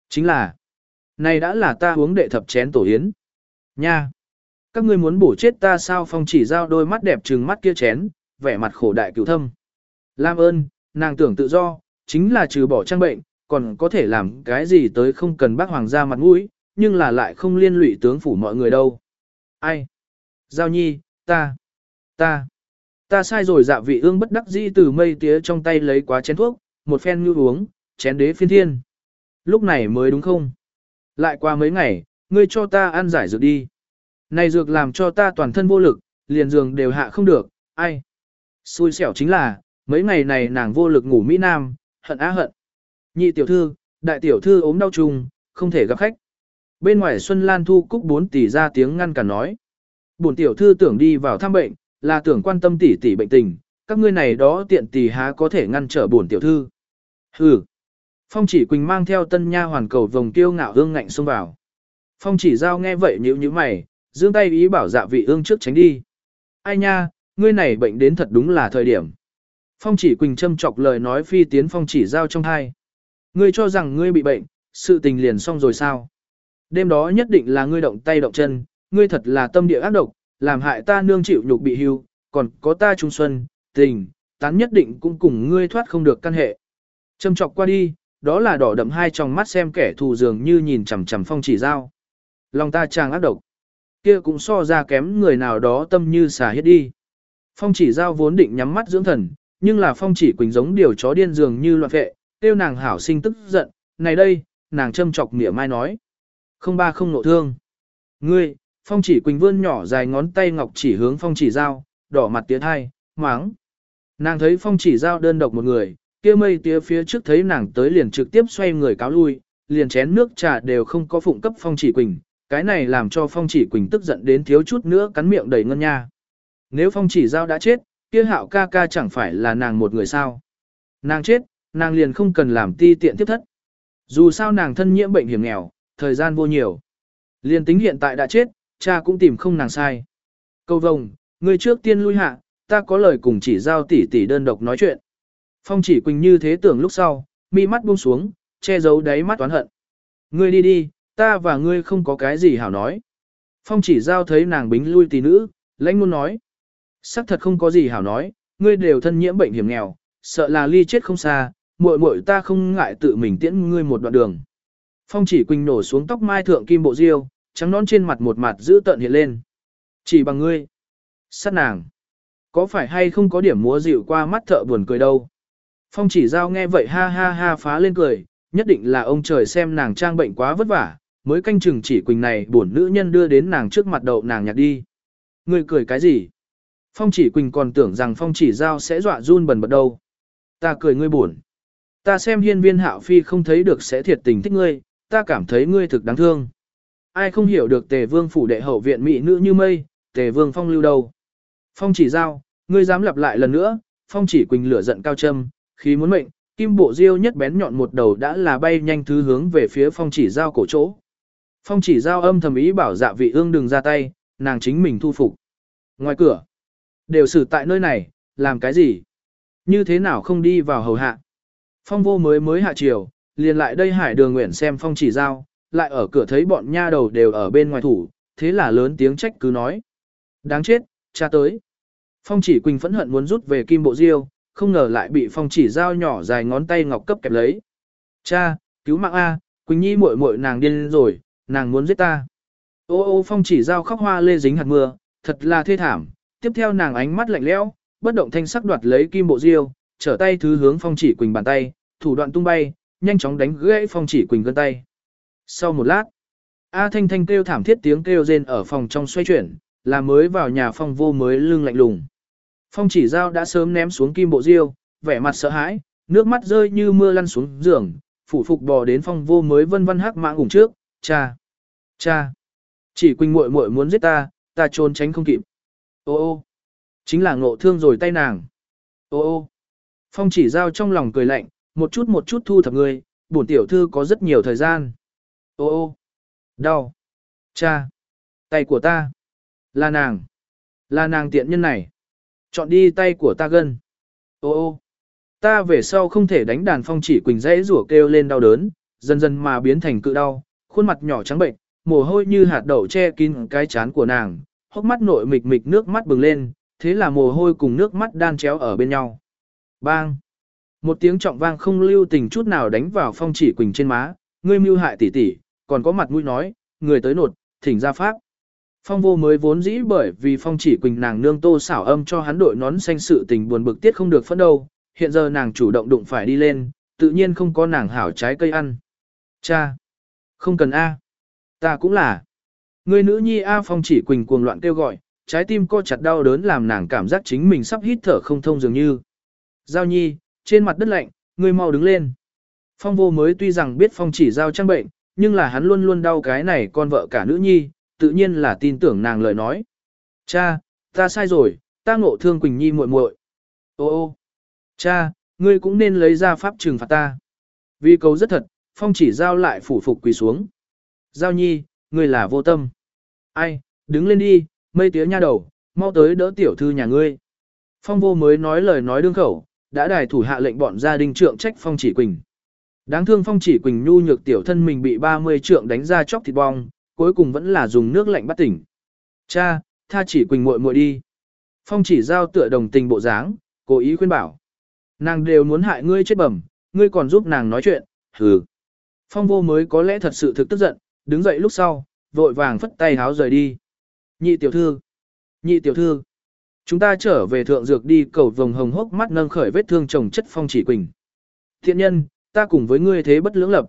chính là, này đã là ta uống đệ thập chén tổ yến. Nha! Các ngươi muốn bổ chết ta sao phong chỉ giao đôi mắt đẹp trừng mắt kia chén, vẻ mặt khổ đại cửu thâm. Lam ơn, nàng tưởng tự do, chính là trừ bỏ trang bệnh, còn có thể làm cái gì tới không cần bác hoàng gia mặt mũi, nhưng là lại không liên lụy tướng phủ mọi người đâu. Ai? Giao nhi, ta, ta, ta sai rồi dạ vị ương bất đắc dĩ từ mây tía trong tay lấy quá chén thuốc, một phen như uống, chén đế phiên thiên. Lúc này mới đúng không? Lại qua mấy ngày, ngươi cho ta ăn giải dược đi. Này dược làm cho ta toàn thân vô lực, liền giường đều hạ không được, ai? Xui xẻo chính là, mấy ngày này nàng vô lực ngủ Mỹ Nam, hận á hận. Nhị tiểu thư, đại tiểu thư ốm đau trùng, không thể gặp khách. Bên ngoài Xuân Lan Thu Cúc bốn tỷ ra tiếng ngăn cả nói. Bổn tiểu thư tưởng đi vào thăm bệnh, là tưởng quan tâm tỷ tỷ bệnh tình, các ngươi này đó tiện tỷ há có thể ngăn trở bổn tiểu thư. Hừ. Phong chỉ Quỳnh mang theo tân nha hoàn cầu vòng tiêu ngạo hương ngạnh xông vào. Phong chỉ giao nghe vậy nhíu nhíu mày, giương tay ý bảo dạ vị ương trước tránh đi. Ai nha, ngươi này bệnh đến thật đúng là thời điểm. Phong chỉ Quỳnh châm chọc lời nói phi tiến phong chỉ giao trong hai. Ngươi cho rằng ngươi bị bệnh, sự tình liền xong rồi sao? Đêm đó nhất định là ngươi động tay động chân, ngươi thật là tâm địa ác độc, làm hại ta nương chịu nhục bị hưu, còn có ta trung xuân, tình, tán nhất định cũng cùng ngươi thoát không được căn hệ. Châm chọc qua đi, đó là đỏ đậm hai trong mắt xem kẻ thù dường như nhìn chằm chằm phong chỉ giao. Lòng ta chàng ác độc. Kia cũng so ra kém người nào đó tâm như xà hết đi. Phong chỉ giao vốn định nhắm mắt dưỡng thần, nhưng là phong chỉ quỳnh giống điều chó điên dường như loạn vệ, tiêu nàng hảo sinh tức giận, này đây, nàng châm chọc mỉa mai nói. Không ba không nộ thương. Ngươi, phong chỉ quỳnh vươn nhỏ dài ngón tay ngọc chỉ hướng phong chỉ giao, đỏ mặt tiến hai, máng. Nàng thấy phong chỉ giao đơn độc một người, kia mây tía phía trước thấy nàng tới liền trực tiếp xoay người cáo lui, liền chén nước trà đều không có phụng cấp phong chỉ quỳnh, cái này làm cho phong chỉ quỳnh tức giận đến thiếu chút nữa cắn miệng đầy ngân nha. Nếu phong chỉ giao đã chết, kia hạo ca ca chẳng phải là nàng một người sao. Nàng chết, nàng liền không cần làm ti tiện tiếp thất. Dù sao nàng thân nhiễm bệnh hiểm nghèo, thời gian vô nhiều. Liền tính hiện tại đã chết, cha cũng tìm không nàng sai. Câu vồng, người trước tiên lui hạ, ta có lời cùng chỉ giao tỷ tỷ đơn độc nói chuyện. Phong chỉ quỳnh như thế tưởng lúc sau, mi mắt buông xuống, che giấu đáy mắt toán hận. Ngươi đi đi, ta và ngươi không có cái gì hảo nói. Phong chỉ giao thấy nàng bính lui tỷ nữ, lãnh ngôn nói. Sắc thật không có gì hảo nói, ngươi đều thân nhiễm bệnh hiểm nghèo, sợ là ly chết không xa, muội muội ta không ngại tự mình tiễn ngươi một đoạn đường. Phong chỉ quỳnh nổ xuống tóc mai thượng kim bộ diêu, trắng nón trên mặt một mặt giữ tợn hiện lên. Chỉ bằng ngươi. Sát nàng. Có phải hay không có điểm múa dịu qua mắt thợ buồn cười đâu. Phong chỉ giao nghe vậy ha ha ha phá lên cười, nhất định là ông trời xem nàng trang bệnh quá vất vả, mới canh chừng chỉ quỳnh này buồn nữ nhân đưa đến nàng trước mặt đậu nàng nhặt đi. Ngươi cười cái gì? Phong chỉ quỳnh còn tưởng rằng phong chỉ giao sẽ dọa run bần bật đâu. Ta cười ngươi buồn. Ta xem hiên viên hạo phi không thấy được sẽ thiệt tình thích ngươi, ta cảm thấy ngươi thực đáng thương. Ai không hiểu được tề vương phủ đệ hậu viện mỹ nữ như mây, tề vương phong lưu đâu. Phong chỉ giao, ngươi dám lặp lại lần nữa, phong chỉ quỳnh lửa giận cao châm, khi muốn mệnh, kim bộ diêu nhất bén nhọn một đầu đã là bay nhanh thứ hướng về phía phong chỉ giao cổ chỗ. Phong chỉ giao âm thầm ý bảo dạ vị ương đừng ra tay, nàng chính mình thu phục. Ngoài cửa, đều xử tại nơi này, làm cái gì? Như thế nào không đi vào hầu hạ? Phong vô mới mới hạ chiều, liền lại đây hải đường nguyện xem phong chỉ giao, lại ở cửa thấy bọn nha đầu đều ở bên ngoài thủ, thế là lớn tiếng trách cứ nói. Đáng chết, cha tới. Phong chỉ quỳnh phẫn hận muốn rút về kim bộ diêu, không ngờ lại bị phong chỉ giao nhỏ dài ngón tay ngọc cấp kẹp lấy. Cha, cứu mạng A, Quỳnh Nhi muội muội nàng điên rồi, nàng muốn giết ta. Ô ô phong chỉ giao khóc hoa lê dính hạt mưa, thật là thê thảm. Tiếp theo nàng ánh mắt lạnh lẽo, bất động thanh sắc đoạt lấy kim bộ diêu, trở tay thứ hướng phong chỉ quỳnh bàn tay, thủ đoạn tung bay, nhanh chóng đánh gãy phong chỉ quỳnh gân tay. Sau một lát, A Thanh Thanh kêu thảm thiết tiếng kêu rên ở phòng trong xoay chuyển, là mới vào nhà phong vô mới lưng lạnh lùng. Phong chỉ giao đã sớm ném xuống kim bộ diêu, vẻ mặt sợ hãi, nước mắt rơi như mưa lăn xuống giường, phủ phục bò đến phong vô mới vân vân hắc mạng ủng trước, cha, cha, chỉ quỳnh muội muội muốn giết ta, ta trốn tránh không kịp. Ô ô, chính là ngộ thương rồi tay nàng. Ô ô, phong chỉ giao trong lòng cười lạnh, một chút một chút thu thập người, bổn tiểu thư có rất nhiều thời gian. Ô ô, đau, cha, tay của ta, là nàng, là nàng tiện nhân này. Chọn đi tay của ta gân. Ô ô, ta về sau không thể đánh đàn phong chỉ quỳnh dãy rủa kêu lên đau đớn, dần dần mà biến thành cự đau, khuôn mặt nhỏ trắng bệnh, mồ hôi như hạt đậu che kín cái chán của nàng, hốc mắt nội mịch mịch nước mắt bừng lên, thế là mồ hôi cùng nước mắt đan chéo ở bên nhau. Bang! Một tiếng trọng vang không lưu tình chút nào đánh vào phong chỉ quỳnh trên má, ngươi mưu hại tỷ tỷ, còn có mặt mũi nói, người tới nột, thỉnh ra pháp. Phong vô mới vốn dĩ bởi vì phong chỉ quỳnh nàng nương tô xảo âm cho hắn đội nón xanh sự tình buồn bực tiết không được phân đâu, hiện giờ nàng chủ động đụng phải đi lên, tự nhiên không có nàng hảo trái cây ăn. Cha! Không cần A. Ta cũng là. Người nữ nhi A phong chỉ quỳnh cuồng loạn kêu gọi, trái tim co chặt đau đớn làm nàng cảm giác chính mình sắp hít thở không thông dường như. Giao nhi, trên mặt đất lạnh, người mau đứng lên. Phong vô mới tuy rằng biết phong chỉ giao trang bệnh, nhưng là hắn luôn luôn đau cái này con vợ cả nữ nhi, tự nhiên là tin tưởng nàng lời nói. Cha, ta sai rồi, ta ngộ thương Quỳnh Nhi muội muội. Ô ô, cha, ngươi cũng nên lấy ra pháp trừng phạt ta. Vì cầu rất thật, phong chỉ giao lại phủ phục quỳ xuống. Giao nhi, ngươi là vô tâm. Ai, đứng lên đi, mây tía nha đầu, mau tới đỡ tiểu thư nhà ngươi. Phong vô mới nói lời nói đương khẩu, đã đài thủ hạ lệnh bọn gia đình trượng trách phong chỉ quỳnh. Đáng thương phong chỉ quỳnh nhu nhược tiểu thân mình bị 30 trượng đánh ra chóc thịt bong, cuối cùng vẫn là dùng nước lạnh bắt tỉnh. Cha, tha chỉ quỳnh muội muội đi. Phong chỉ giao tựa đồng tình bộ dáng, cố ý khuyên bảo. Nàng đều muốn hại ngươi chết bẩm, ngươi còn giúp nàng nói chuyện, hừ. Phong vô mới có lẽ thật sự thực tức giận, đứng dậy lúc sau, vội vàng phất tay háo rời đi. Nhị tiểu thư, nhị tiểu thư, chúng ta trở về thượng dược đi cầu vồng hồng hốc mắt nâng khởi vết thương chồng chất phong chỉ quỳnh. Thiện nhân, ta cùng với ngươi thế bất lưỡng lập.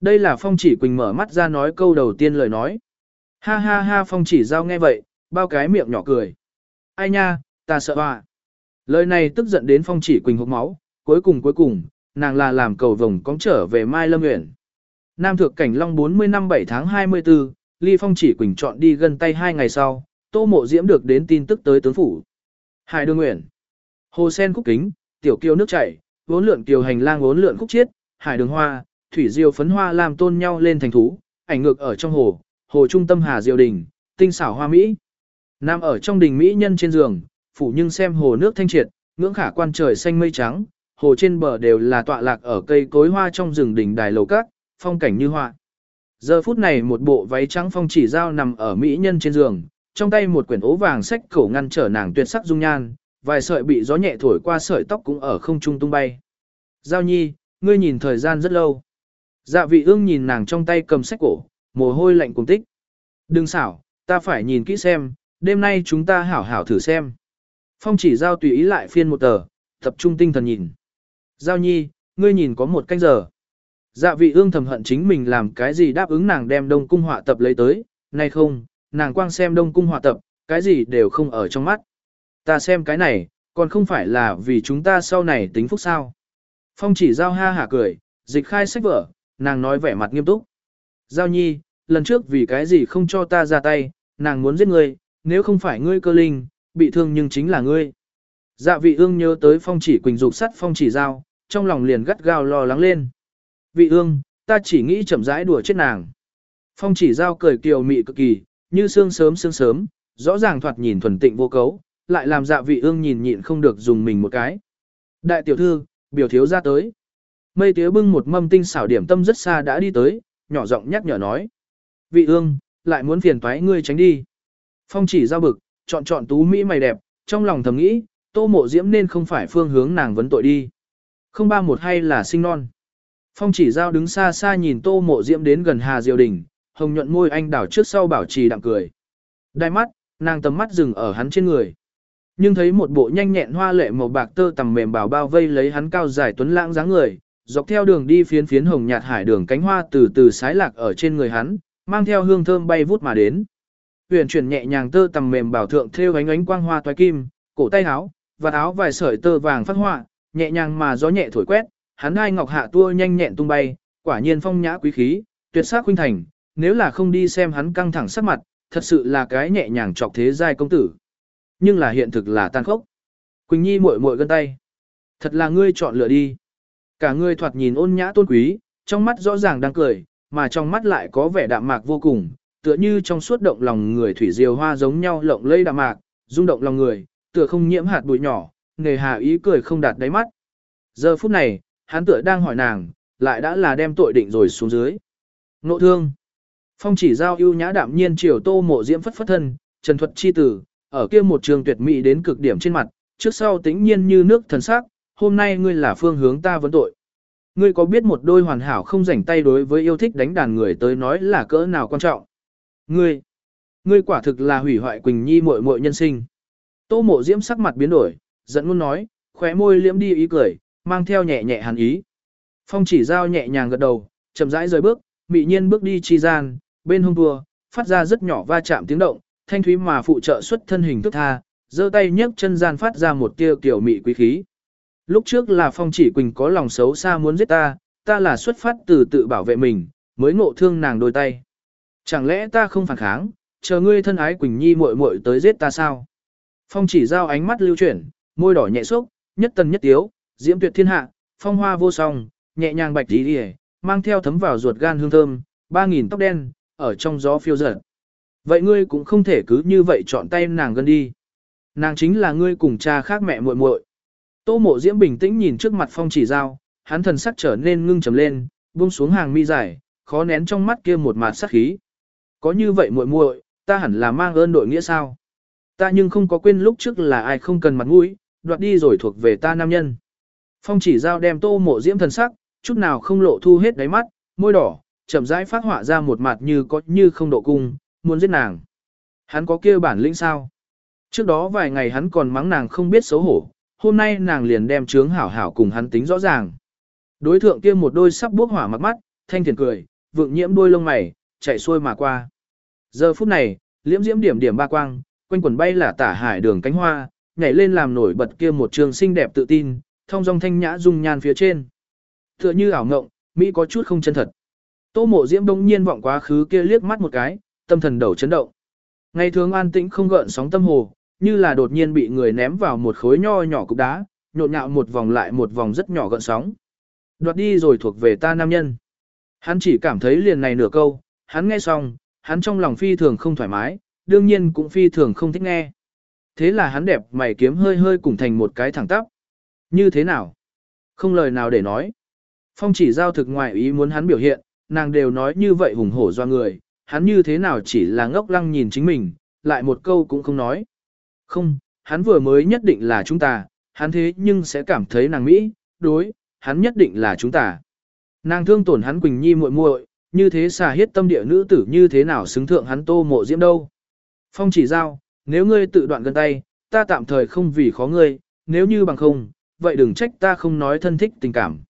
Đây là phong chỉ quỳnh mở mắt ra nói câu đầu tiên lời nói. Ha ha ha phong chỉ giao nghe vậy, bao cái miệng nhỏ cười. Ai nha, ta sợ hoa. Lời này tức giận đến phong chỉ quỳnh hốc máu, cuối cùng cuối cùng, nàng là làm cầu vồng cóng trở về Mai Lâm Nguyện. Nam Thượng Cảnh Long 40 năm 7 tháng 24, Ly Phong chỉ quỳnh chọn đi gần tay hai ngày sau, Tô Mộ Diễm được đến tin tức tới tướng phủ. Hải Đường Nguyện, Hồ Sen cúc Kính, Tiểu Kiều nước chảy, vốn lượn kiều hành lang vốn lượn khúc chiết, Hải Đường Hoa, Thủy Diêu phấn hoa làm tôn nhau lên thành thú, ảnh ngược ở trong hồ, hồ trung tâm Hà Diêu Đình, tinh xảo hoa Mỹ. Nam ở trong đình Mỹ nhân trên giường, phủ nhưng xem hồ nước thanh triệt, ngưỡng khả quan trời xanh mây trắng, hồ trên bờ đều là tọa lạc ở cây cối hoa trong rừng đỉnh đài lầu cát, phong cảnh như họa. Giờ phút này một bộ váy trắng phong chỉ dao nằm ở mỹ nhân trên giường, trong tay một quyển ố vàng sách cổ ngăn trở nàng tuyệt sắc dung nhan, vài sợi bị gió nhẹ thổi qua sợi tóc cũng ở không trung tung bay. Giao nhi, ngươi nhìn thời gian rất lâu. Dạ vị ương nhìn nàng trong tay cầm sách cổ, mồ hôi lạnh cùng tích. Đừng xảo, ta phải nhìn kỹ xem, đêm nay chúng ta hảo hảo thử xem. Phong chỉ giao tùy ý lại phiên một tờ, tập trung tinh thần nhìn. Giao nhi, ngươi nhìn có một canh giờ. Dạ vị ương thầm hận chính mình làm cái gì đáp ứng nàng đem đông cung họa tập lấy tới, nay không, nàng quang xem đông cung họa tập, cái gì đều không ở trong mắt. Ta xem cái này, còn không phải là vì chúng ta sau này tính phúc sao. Phong chỉ giao ha hả cười, dịch khai sách vở, nàng nói vẻ mặt nghiêm túc. Giao nhi, lần trước vì cái gì không cho ta ra tay, nàng muốn giết ngươi, nếu không phải ngươi cơ linh, bị thương nhưng chính là ngươi. Dạ vị ương nhớ tới phong chỉ quỳnh dục sắt phong chỉ giao, trong lòng liền gắt gao lo lắng lên. Vị ương, ta chỉ nghĩ chậm rãi đùa chết nàng. Phong chỉ giao cười kiều mị cực kỳ, như sương sớm sương sớm, rõ ràng thoạt nhìn thuần tịnh vô cấu, lại làm dạ vị ương nhìn nhịn không được dùng mình một cái. Đại tiểu thư, biểu thiếu ra tới. Mây tía bưng một mâm tinh xảo điểm tâm rất xa đã đi tới, nhỏ giọng nhắc nhở nói. Vị ương, lại muốn phiền toái ngươi tránh đi. Phong chỉ giao bực, chọn chọn tú mỹ mày đẹp, trong lòng thầm nghĩ, tô mộ diễm nên không phải phương hướng nàng vấn tội đi. Không ba một hay là sinh non. Phong chỉ giao đứng xa xa nhìn tô mộ diễm đến gần Hà Diều Đình, hồng nhuận môi anh đảo trước sau bảo trì đạm cười. Đai mắt, nàng tầm mắt dừng ở hắn trên người. Nhưng thấy một bộ nhanh nhẹn hoa lệ màu bạc tơ tầm mềm bảo bao vây lấy hắn cao dài tuấn lãng dáng người, dọc theo đường đi phiến phiến hồng nhạt hải đường cánh hoa từ từ sái lạc ở trên người hắn, mang theo hương thơm bay vút mà đến. Huyền chuyển nhẹ nhàng tơ tầm mềm bảo thượng thêu ánh ánh quang hoa toái kim, cổ tay áo, và áo vài sợi tơ vàng phát họa, nhẹ nhàng mà gió nhẹ thổi quét, hắn hai ngọc hạ tua nhanh nhẹn tung bay, quả nhiên phong nhã quý khí, tuyệt sắc huynh thành, nếu là không đi xem hắn căng thẳng sắc mặt, thật sự là cái nhẹ nhàng chọc thế giai công tử. Nhưng là hiện thực là tan khốc. Quỳnh Nhi muội muội gân tay. Thật là ngươi chọn lựa đi. Cả ngươi thoạt nhìn ôn nhã tôn quý, trong mắt rõ ràng đang cười, mà trong mắt lại có vẻ đạm mạc vô cùng, tựa như trong suốt động lòng người thủy diều hoa giống nhau lộng lây đạm mạc, rung động lòng người, tựa không nhiễm hạt bụi nhỏ, nghề hà ý cười không đạt đáy mắt. Giờ phút này, hắn tựa đang hỏi nàng, lại đã là đem tội định rồi xuống dưới. Nộ thương. Phong chỉ giao ưu nhã đạm nhiên chiều tô mộ diễm phất phất thân, trần thuật chi tử, ở kia một trường tuyệt mỹ đến cực điểm trên mặt, trước sau tĩnh nhiên như nước thần sắc, hôm nay ngươi là phương hướng ta vấn tội. Ngươi có biết một đôi hoàn hảo không rảnh tay đối với yêu thích đánh đàn người tới nói là cỡ nào quan trọng? Ngươi, ngươi quả thực là hủy hoại Quỳnh Nhi muội muội nhân sinh. Tô mộ diễm sắc mặt biến đổi, giận muốn nói, khóe môi liễm đi ý cười, mang theo nhẹ nhẹ hàn ý. Phong chỉ giao nhẹ nhàng gật đầu, chậm rãi rời bước, mị nhiên bước đi chi gian, bên hông vua phát ra rất nhỏ va chạm tiếng động, thanh thúy mà phụ trợ xuất thân hình thức tha, giơ tay nhấc chân gian phát ra một tia kiểu mị quý khí. Lúc trước là phong chỉ quỳnh có lòng xấu xa muốn giết ta, ta là xuất phát từ tự bảo vệ mình, mới ngộ thương nàng đôi tay. Chẳng lẽ ta không phản kháng, chờ ngươi thân ái Quỳnh Nhi muội muội tới giết ta sao? Phong chỉ giao ánh mắt lưu chuyển, môi đỏ nhẹ xúc, nhất tần nhất tiếu, diễm tuyệt thiên hạ, phong hoa vô song, nhẹ nhàng bạch tí đi mang theo thấm vào ruột gan hương thơm, ba nghìn tóc đen, ở trong gió phiêu dở. Vậy ngươi cũng không thể cứ như vậy chọn tay nàng gần đi. Nàng chính là ngươi cùng cha khác mẹ muội muội. Tô mộ diễm bình tĩnh nhìn trước mặt phong chỉ giao, hắn thần sắc trở nên ngưng trầm lên, buông xuống hàng mi dài, khó nén trong mắt kia một mạt sắc khí. Có như vậy muội muội, ta hẳn là mang ơn đội nghĩa sao? Ta nhưng không có quên lúc trước là ai không cần mặt mũi, đoạt đi rồi thuộc về ta nam nhân. Phong chỉ giao đem tô mộ diễm thần sắc, chút nào không lộ thu hết đáy mắt, môi đỏ, chậm rãi phát họa ra một mặt như có như không độ cung, muốn giết nàng. Hắn có kia bản lĩnh sao? Trước đó vài ngày hắn còn mắng nàng không biết xấu hổ, hôm nay nàng liền đem trướng hảo hảo cùng hắn tính rõ ràng. Đối thượng kia một đôi sắp bước hỏa mặt mắt, thanh thiền cười, vượng nhiễm đôi lông mày, chạy xuôi mà qua. Giờ phút này, liễm diễm điểm điểm ba quang, quanh quần bay là tả hải đường cánh hoa, nhảy lên làm nổi bật kia một trường xinh đẹp tự tin, thông dong thanh nhã dung nhan phía trên. Tựa như ảo ngộng, Mỹ có chút không chân thật. Tô mộ diễm đông nhiên vọng quá khứ kia liếc mắt một cái, tâm thần đầu chấn động. Ngày thường an tĩnh không gợn sóng tâm hồ, như là đột nhiên bị người ném vào một khối nho nhỏ cục đá, nhộn nhạo một vòng lại một vòng rất nhỏ gợn sóng. Đoạt đi rồi thuộc về ta nam nhân. Hắn chỉ cảm thấy liền này nửa câu, hắn nghe xong, hắn trong lòng phi thường không thoải mái, đương nhiên cũng phi thường không thích nghe. Thế là hắn đẹp mày kiếm hơi hơi cùng thành một cái thẳng tắp. Như thế nào? Không lời nào để nói. Phong chỉ giao thực ngoại ý muốn hắn biểu hiện, nàng đều nói như vậy hùng hổ do người, hắn như thế nào chỉ là ngốc lăng nhìn chính mình, lại một câu cũng không nói. Không, hắn vừa mới nhất định là chúng ta, hắn thế nhưng sẽ cảm thấy nàng Mỹ, đối, hắn nhất định là chúng ta. Nàng thương tổn hắn Quỳnh Nhi muội muội, như thế xà hiết tâm địa nữ tử như thế nào xứng thượng hắn tô mộ diễm đâu. Phong chỉ giao, nếu ngươi tự đoạn gần tay, ta tạm thời không vì khó ngươi, nếu như bằng không, vậy đừng trách ta không nói thân thích tình cảm.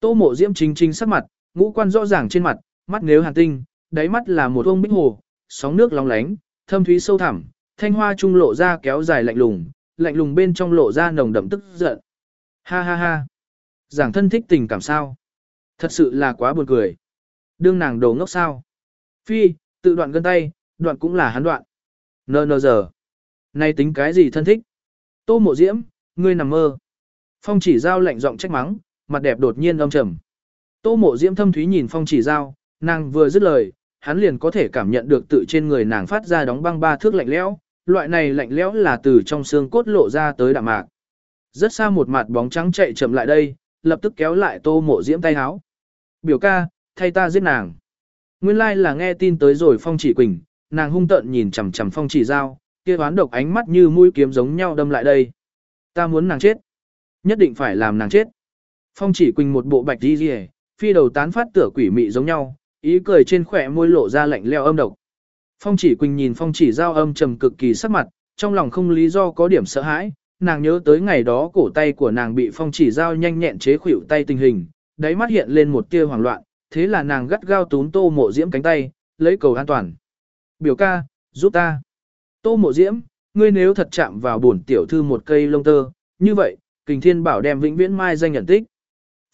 Tô mộ diễm chính chính sắc mặt, ngũ quan rõ ràng trên mặt, mắt nếu hàn tinh, đáy mắt là một ông bích hồ, sóng nước long lánh, thâm thúy sâu thẳm, thanh hoa trung lộ ra kéo dài lạnh lùng, lạnh lùng bên trong lộ ra nồng đậm tức giận. Ha ha ha. Giảng thân thích tình cảm sao? Thật sự là quá buồn cười. Đương nàng đồ ngốc sao? Phi, tự đoạn gân tay, đoạn cũng là hắn đoạn. nờ nờ giờ. nay tính cái gì thân thích? Tô mộ diễm, ngươi nằm mơ. Phong chỉ giao lạnh giọng trách mắng, mặt đẹp đột nhiên âm trầm. Tô mộ diễm thâm thúy nhìn phong chỉ giao, nàng vừa dứt lời, hắn liền có thể cảm nhận được tự trên người nàng phát ra đóng băng ba thước lạnh lẽo, loại này lạnh lẽo là từ trong xương cốt lộ ra tới đạm mạc. Rất xa một mặt bóng trắng chạy chậm lại đây, lập tức kéo lại tô mộ diễm tay háo. Biểu ca, thay ta giết nàng. Nguyên lai like là nghe tin tới rồi phong chỉ quỳnh, nàng hung tợn nhìn chằm chằm phong chỉ giao, kia đoán độc ánh mắt như mũi kiếm giống nhau đâm lại đây. Ta muốn nàng chết. Nhất định phải làm nàng chết. Phong chỉ quỳnh một bộ bạch đi rìa, phi đầu tán phát tựa quỷ mị giống nhau, ý cười trên khỏe môi lộ ra lạnh leo âm độc. Phong chỉ quỳnh nhìn phong chỉ giao âm trầm cực kỳ sắc mặt, trong lòng không lý do có điểm sợ hãi, nàng nhớ tới ngày đó cổ tay của nàng bị phong chỉ giao nhanh nhẹn chế khuỷu tay tình hình, đáy mắt hiện lên một tia hoảng loạn, thế là nàng gắt gao túm tô mộ diễm cánh tay, lấy cầu an toàn. Biểu ca, giúp ta. Tô mộ diễm, ngươi nếu thật chạm vào bổn tiểu thư một cây lông tơ, như vậy, kình thiên bảo đem vĩnh viễn mai danh nhận tích.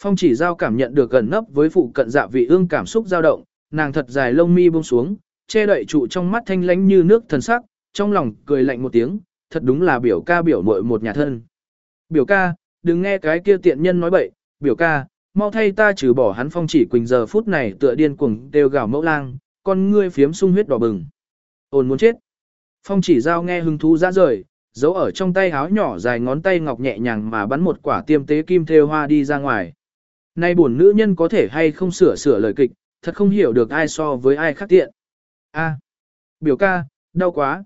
Phong chỉ giao cảm nhận được gần nấp với phụ cận dạ vị ương cảm xúc dao động, nàng thật dài lông mi buông xuống, che đậy trụ trong mắt thanh lánh như nước thần sắc, trong lòng cười lạnh một tiếng, thật đúng là biểu ca biểu muội một nhà thân. Biểu ca, đừng nghe cái kia tiện nhân nói bậy, biểu ca, mau thay ta trừ bỏ hắn phong chỉ quỳnh giờ phút này tựa điên cuồng đều gào mẫu lang, con ngươi phiếm sung huyết đỏ bừng. Ôn muốn chết. Phong chỉ giao nghe hứng thú ra rời, giấu ở trong tay háo nhỏ dài ngón tay ngọc nhẹ nhàng mà bắn một quả tiêm tế kim thêu hoa đi ra ngoài. Nay buồn nữ nhân có thể hay không sửa sửa lời kịch, thật không hiểu được ai so với ai khác tiện. A, biểu ca, đau quá.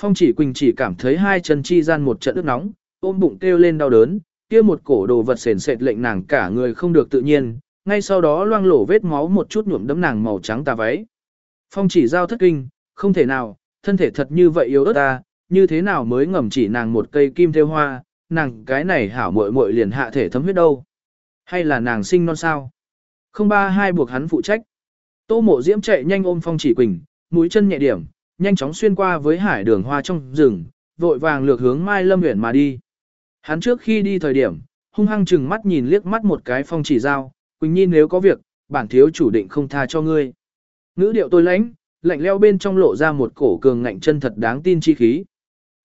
Phong chỉ quỳnh chỉ cảm thấy hai chân chi gian một trận ướt nóng, ôm bụng kêu lên đau đớn, kia một cổ đồ vật sền sệt lệnh nàng cả người không được tự nhiên, ngay sau đó loang lổ vết máu một chút nhuộm đấm nàng màu trắng tà váy. Phong chỉ giao thất kinh, không thể nào, thân thể thật như vậy yếu ớt ta, như thế nào mới ngầm chỉ nàng một cây kim theo hoa, nàng cái này hảo muội muội liền hạ thể thấm huyết đâu. Hay là nàng sinh non sao? Không ba hai buộc hắn phụ trách. Tô mộ diễm chạy nhanh ôm phong chỉ quỳnh, mũi chân nhẹ điểm, nhanh chóng xuyên qua với hải đường hoa trong rừng, vội vàng lược hướng Mai Lâm Uyển mà đi. Hắn trước khi đi thời điểm, hung hăng chừng mắt nhìn liếc mắt một cái phong chỉ giao, Quỳnh Nhi nếu có việc, bản thiếu chủ định không tha cho ngươi. Ngữ điệu tôi lãnh, lạnh leo bên trong lộ ra một cổ cường ngạnh chân thật đáng tin chi khí.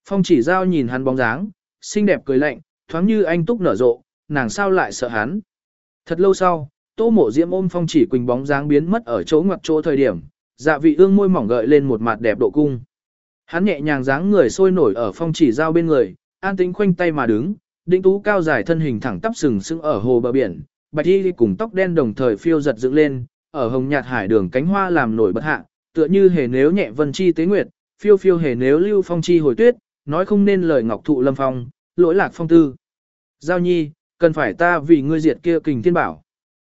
Phong chỉ giao nhìn hắn bóng dáng, xinh đẹp cười lạnh, thoáng như anh túc nở rộ, nàng sao lại sợ hắn. Thật lâu sau, tô mộ diễm ôm phong chỉ quỳnh bóng dáng biến mất ở chỗ ngoặc chỗ thời điểm, dạ vị ương môi mỏng gợi lên một mặt đẹp độ cung. Hắn nhẹ nhàng dáng người sôi nổi ở phong chỉ giao bên người, an tĩnh khoanh tay mà đứng, đĩnh tú cao dài thân hình thẳng tắp sừng sững ở hồ bờ biển, bạch y cùng tóc đen đồng thời phiêu giật dựng lên, ở hồng nhạt hải đường cánh hoa làm nổi bật hạ, tựa như hề nếu nhẹ vân chi tế nguyệt, phiêu phiêu hề nếu lưu phong chi hồi tuyết, nói không nên lời ngọc thụ lâm phong, lỗi lạc phong tư. Giao nhi, cần phải ta vì ngươi diệt kia kình thiên bảo.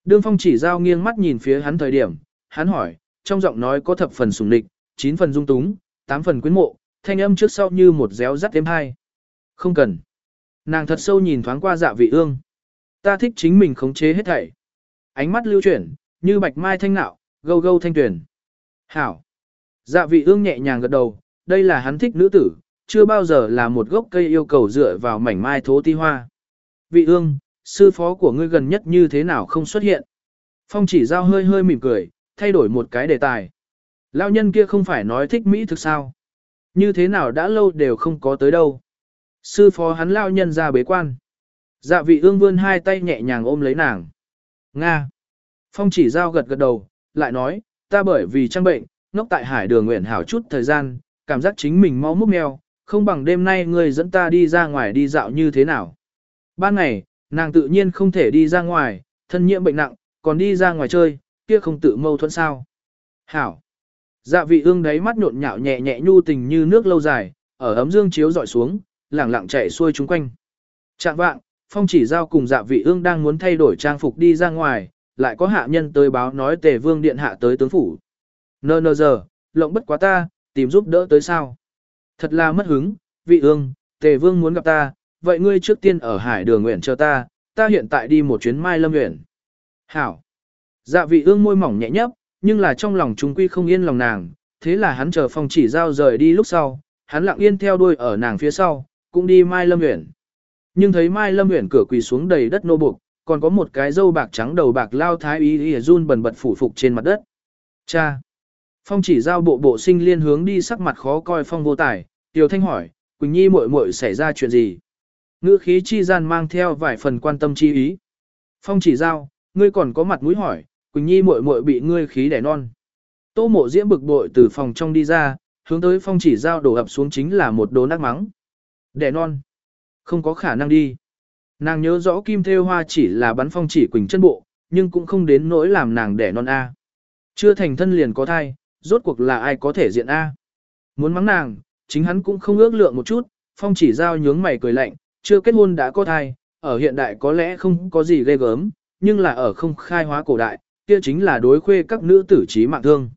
Đương phong chỉ giao nghiêng mắt nhìn phía hắn thời điểm, hắn hỏi, trong giọng nói có thập phần sùng địch, chín phần dung túng, tám phần quyến mộ, thanh âm trước sau như một réo rắt thêm hai. Không cần. Nàng thật sâu nhìn thoáng qua dạ vị ương. Ta thích chính mình khống chế hết thảy. Ánh mắt lưu chuyển, như bạch mai thanh nạo, gâu gâu thanh tuyển. Hảo. Dạ vị ương nhẹ nhàng gật đầu, đây là hắn thích nữ tử, chưa bao giờ là một gốc cây yêu cầu dựa vào mảnh mai thố ti hoa. Vị ương, sư phó của ngươi gần nhất như thế nào không xuất hiện. Phong chỉ giao hơi hơi mỉm cười, thay đổi một cái đề tài. Lao nhân kia không phải nói thích Mỹ thực sao. Như thế nào đã lâu đều không có tới đâu. Sư phó hắn lao nhân ra bế quan. Dạ vị ương vươn hai tay nhẹ nhàng ôm lấy nàng. Nga. Phong chỉ giao gật gật đầu, lại nói, ta bởi vì trang bệnh, ngốc tại hải đường nguyện hảo chút thời gian, cảm giác chính mình mau múc mèo, không bằng đêm nay người dẫn ta đi ra ngoài đi dạo như thế nào. Ban ngày, nàng tự nhiên không thể đi ra ngoài, thân nhiễm bệnh nặng, còn đi ra ngoài chơi, kia không tự mâu thuẫn sao. Hảo. Dạ vị ương đáy mắt nhộn nhạo nhẹ nhẹ nhu tình như nước lâu dài, ở ấm dương chiếu dọi xuống, lẳng lặng chạy xuôi chúng quanh. Trạng vạng, phong chỉ giao cùng dạ vị ương đang muốn thay đổi trang phục đi ra ngoài, lại có hạ nhân tới báo nói tề vương điện hạ tới tướng phủ. Nơ nơ giờ, lộng bất quá ta, tìm giúp đỡ tới sao. Thật là mất hứng, vị ương, tề vương muốn gặp ta, vậy ngươi trước tiên ở hải đường nguyện chờ ta, ta hiện tại đi một chuyến mai lâm nguyện. Hảo. Dạ vị ương môi mỏng nhẹ nhấp, nhưng là trong lòng chúng quy không yên lòng nàng, thế là hắn chờ phong chỉ giao rời đi lúc sau, hắn lặng yên theo đuôi ở nàng phía sau, cũng đi mai lâm nguyện. Nhưng thấy mai lâm nguyện cửa quỳ xuống đầy đất nô buộc, còn có một cái dâu bạc trắng đầu bạc lao thái y y run bần bật phủ phục trên mặt đất. Cha! Phong chỉ giao bộ bộ sinh liên hướng đi sắc mặt khó coi phong vô tài, Tiểu Thanh hỏi, Quỳnh Nhi muội muội xảy ra chuyện gì? Ngữ khí chi gian mang theo vài phần quan tâm chi ý. Phong chỉ giao, ngươi còn có mặt mũi hỏi, Quỳnh Nhi muội muội bị ngươi khí đẻ non. Tô mộ diễm bực bội từ phòng trong đi ra, hướng tới phong chỉ giao đổ ập xuống chính là một đố nắc mắng. Đẻ non. Không có khả năng đi. Nàng nhớ rõ kim thêu hoa chỉ là bắn phong chỉ quỳnh chân bộ, nhưng cũng không đến nỗi làm nàng đẻ non A. Chưa thành thân liền có thai, rốt cuộc là ai có thể diện A. Muốn mắng nàng, chính hắn cũng không ước lượng một chút, phong chỉ giao nhướng mày cười lạnh, chưa kết hôn đã có thai, ở hiện đại có lẽ không có gì ghê gớm, nhưng là ở không khai hóa cổ đại, kia chính là đối khuê các nữ tử trí mạng thương.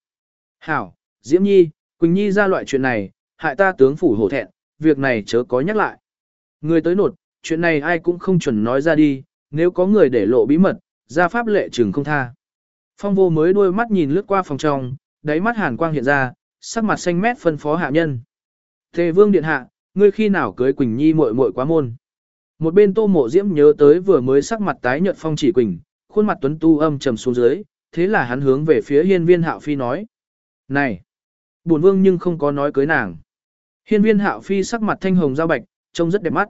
Hảo, Diễm Nhi, Quỳnh Nhi ra loại chuyện này, hại ta tướng phủ hổ thẹn, việc này chớ có nhắc lại. Người tới nột, chuyện này ai cũng không chuẩn nói ra đi, nếu có người để lộ bí mật, ra pháp lệ trừng không tha. Phong vô mới đôi mắt nhìn lướt qua phòng trong, đáy mắt hàn quang hiện ra, sắc mặt xanh mét phân phó hạ nhân. Thề vương điện hạ, ngươi khi nào cưới Quỳnh Nhi muội muội quá môn. Một bên tô mộ diễm nhớ tới vừa mới sắc mặt tái nhợt phong chỉ Quỳnh, khuôn mặt tuấn tu âm trầm xuống dưới, thế là hắn hướng về phía hiên viên hạo phi nói. Này! Bổn vương nhưng không có nói cưới nàng. Hiên viên hạo phi sắc mặt thanh hồng giao bạch, trông rất đẹp mắt.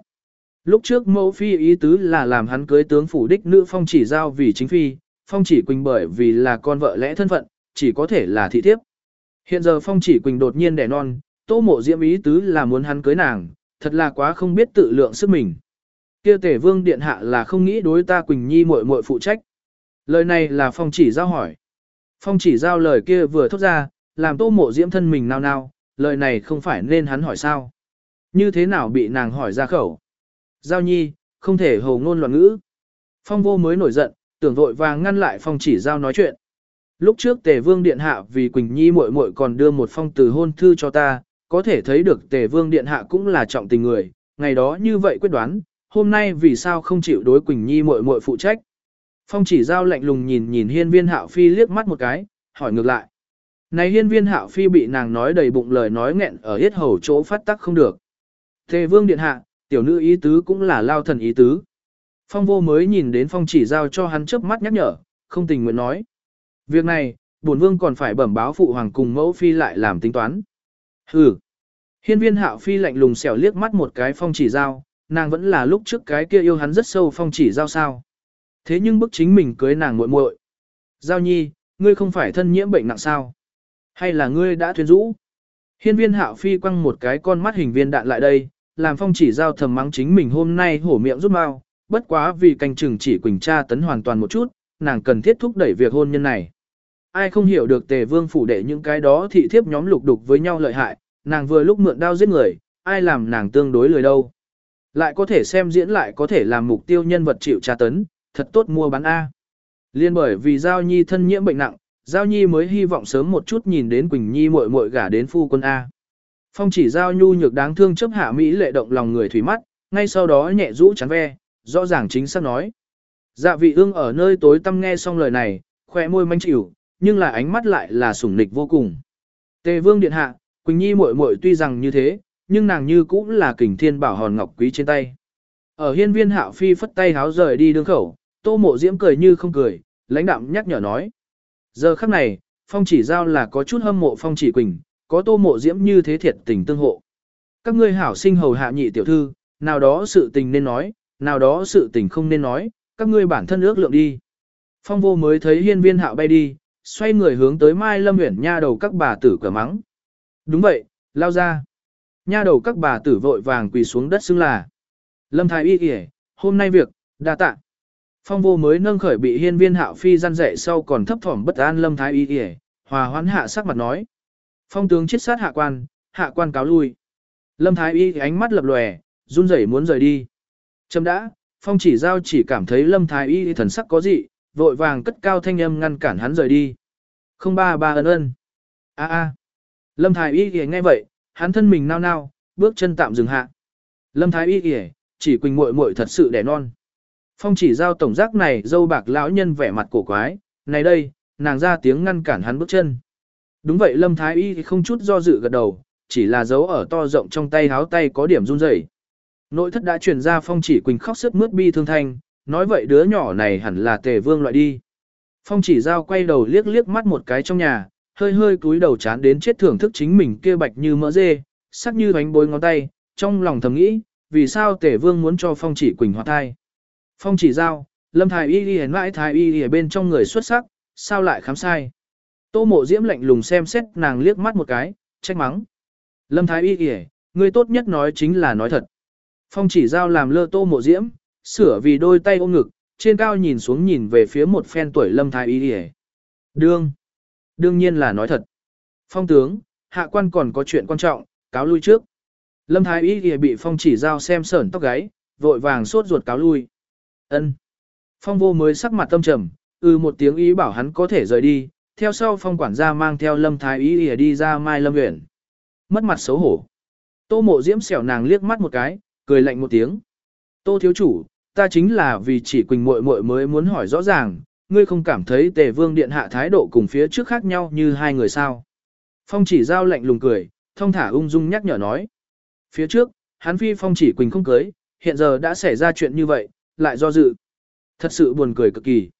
Lúc trước mẫu phi ý tứ là làm hắn cưới tướng phủ đích nữ phong chỉ giao vì chính phi, phong chỉ quỳnh bởi vì là con vợ lẽ thân phận, chỉ có thể là thị thiếp. Hiện giờ phong chỉ quỳnh đột nhiên đẻ non, tô mộ diễm ý tứ là muốn hắn cưới nàng, thật là quá không biết tự lượng sức mình. Kia tể vương điện hạ là không nghĩ đối ta quỳnh nhi muội muội phụ trách. Lời này là phong chỉ giao hỏi. Phong chỉ giao lời kia vừa thốt ra, làm tô mộ diễm thân mình nao nao, lời này không phải nên hắn hỏi sao. Như thế nào bị nàng hỏi ra khẩu. Giao nhi, không thể hồ ngôn loạn ngữ. Phong vô mới nổi giận, tưởng vội vàng ngăn lại phong chỉ giao nói chuyện. Lúc trước tề vương điện hạ vì Quỳnh Nhi muội muội còn đưa một phong từ hôn thư cho ta, có thể thấy được tề vương điện hạ cũng là trọng tình người, ngày đó như vậy quyết đoán, hôm nay vì sao không chịu đối Quỳnh Nhi muội muội phụ trách. Phong chỉ giao lạnh lùng nhìn nhìn hiên viên hạo phi liếc mắt một cái, hỏi ngược lại. Này hiên viên hạo phi bị nàng nói đầy bụng lời nói nghẹn ở hết hầu chỗ phát tắc không được. Tề vương điện hạ, tiểu nữ ý tứ cũng là lao thần ý tứ. Phong vô mới nhìn đến phong chỉ giao cho hắn chớp mắt nhắc nhở, không tình nguyện nói. Việc này, bổn vương còn phải bẩm báo phụ hoàng cùng mẫu phi lại làm tính toán. Hừ. Hiên viên hạo phi lạnh lùng xẻo liếc mắt một cái phong chỉ giao, nàng vẫn là lúc trước cái kia yêu hắn rất sâu phong chỉ giao sao. Thế nhưng bức chính mình cưới nàng muội muội. Giao nhi, ngươi không phải thân nhiễm bệnh nặng sao? Hay là ngươi đã thuyên rũ? Hiên viên hạo phi quăng một cái con mắt hình viên đạn lại đây, làm phong chỉ giao thầm mắng chính mình hôm nay hổ miệng rút mau, bất quá vì canh chừng chỉ quỳnh tra tấn hoàn toàn một chút, nàng cần thiết thúc đẩy việc hôn nhân này. Ai không hiểu được tề vương phủ đệ những cái đó thị thiếp nhóm lục đục với nhau lợi hại, nàng vừa lúc mượn đao giết người, ai làm nàng tương đối lười đâu. Lại có thể xem diễn lại có thể làm mục tiêu nhân vật chịu tra tấn, thật tốt mua bán A. Liên bởi vì Giao Nhi thân nhiễm bệnh nặng, Giao Nhi mới hy vọng sớm một chút nhìn đến Quỳnh Nhi muội muội gả đến phu quân A. Phong chỉ Giao Nhu nhược đáng thương chấp hạ Mỹ lệ động lòng người thủy mắt, ngay sau đó nhẹ rũ chán ve, rõ ràng chính xác nói. Dạ vị ương ở nơi tối tăm nghe xong lời này, khỏe môi manh chịu, nhưng là ánh mắt lại là sủng nịch vô cùng. Tề vương điện hạ, Quỳnh Nhi muội muội tuy rằng như thế, nhưng nàng như cũng là kình thiên bảo hòn ngọc quý trên tay. Ở hiên viên hạo phi phất tay háo rời đi đường khẩu, tô mộ diễm cười như không cười, lãnh đạm nhắc nhở nói. Giờ khắc này, phong chỉ giao là có chút hâm mộ phong chỉ quỳnh, có tô mộ diễm như thế thiệt tình tương hộ. Các ngươi hảo sinh hầu hạ nhị tiểu thư, nào đó sự tình nên nói, nào đó sự tình không nên nói, các ngươi bản thân ước lượng đi. Phong vô mới thấy hiên viên hạo bay đi, xoay người hướng tới Mai Lâm Uyển nha đầu các bà tử cửa mắng. Đúng vậy, lao ra. Nha đầu các bà tử vội vàng quỳ xuống đất xưng là. Lâm Thái Y kìa, hôm nay việc, đa tạ. Phong vô mới nâng khởi bị hiên viên hạo phi gian dạy sau còn thấp thỏm bất an Lâm Thái Y kìa, hòa hoãn hạ sắc mặt nói. Phong tướng chết sát hạ quan, hạ quan cáo lui. Lâm Thái Y ánh mắt lập lòe, run rẩy muốn rời đi. Chấm đã, Phong chỉ giao chỉ cảm thấy Lâm Thái Y thần sắc có gì, vội vàng cất cao thanh âm ngăn cản hắn rời đi. Không ba ba ân ân. A a. Lâm Thái Y kìa nghe vậy, hắn thân mình nao nao, bước chân tạm dừng hạ. Lâm Thái Y kìa, chỉ quỳnh muội muội thật sự đẻ non. Phong chỉ giao tổng giác này dâu bạc lão nhân vẻ mặt cổ quái, này đây, nàng ra tiếng ngăn cản hắn bước chân. Đúng vậy Lâm Thái Y thì không chút do dự gật đầu, chỉ là dấu ở to rộng trong tay háo tay có điểm run rẩy. Nội thất đã truyền ra phong chỉ quỳnh khóc sức mướt bi thương thanh, nói vậy đứa nhỏ này hẳn là tề vương loại đi. Phong chỉ giao quay đầu liếc liếc mắt một cái trong nhà, hơi hơi cúi đầu chán đến chết thưởng thức chính mình kia bạch như mỡ dê, sắc như bánh bối ngón tay, trong lòng thầm nghĩ, vì sao tể vương muốn cho phong chỉ quỳnh hoạt thai. Phong chỉ giao, lâm thái y y hèn mãi thái y y ở bên trong người xuất sắc, sao lại khám sai. Tô mộ diễm lạnh lùng xem xét nàng liếc mắt một cái, trách mắng. Lâm thái y y, người tốt nhất nói chính là nói thật. Phong chỉ giao làm lơ tô mộ diễm, sửa vì đôi tay ôm ngực, trên cao nhìn xuống nhìn về phía một phen tuổi lâm thái y y. Đương. Đương nhiên là nói thật. Phong tướng, hạ quan còn có chuyện quan trọng, cáo lui trước. Lâm Thái Y thì bị phong chỉ giao xem sởn tóc gáy, vội vàng sốt ruột cáo lui. Ân. Phong vô mới sắc mặt tâm trầm, ừ một tiếng ý bảo hắn có thể rời đi, theo sau phong quản gia mang theo Lâm Thái Y thì đi ra Mai Lâm huyện. Mất mặt xấu hổ. Tô mộ diễm xẻo nàng liếc mắt một cái, cười lạnh một tiếng. Tô thiếu chủ, ta chính là vì chỉ quỳnh muội muội mới muốn hỏi rõ ràng, ngươi không cảm thấy tề vương điện hạ thái độ cùng phía trước khác nhau như hai người sao. Phong chỉ giao lạnh lùng cười, thông thả ung dung nhắc nhở nói. Phía trước, hắn phi phong chỉ quỳnh không cưới, hiện giờ đã xảy ra chuyện như vậy, lại do dự. Thật sự buồn cười cực kỳ.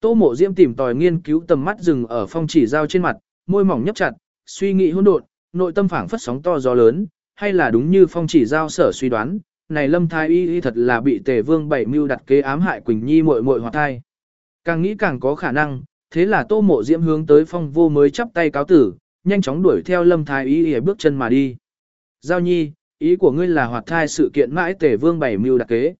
Tô mộ diễm tìm tòi nghiên cứu tầm mắt dừng ở phong chỉ giao trên mặt, môi mỏng nhấp chặt, suy nghĩ hỗn độn, nội tâm phảng phất sóng to gió lớn, hay là đúng như phong chỉ giao sở suy đoán, này lâm thai y y thật là bị tề vương bảy mưu đặt kế ám hại Quỳnh Nhi muội muội hoạt thai. Càng nghĩ càng có khả năng, thế là tô mộ diễm hướng tới phong vô mới chắp tay cáo tử, nhanh chóng đuổi theo lâm thái y y bước chân mà đi. Giao nhi, ý của ngươi là hoạt thai sự kiện mãi Tề vương bảy mưu đặt kế.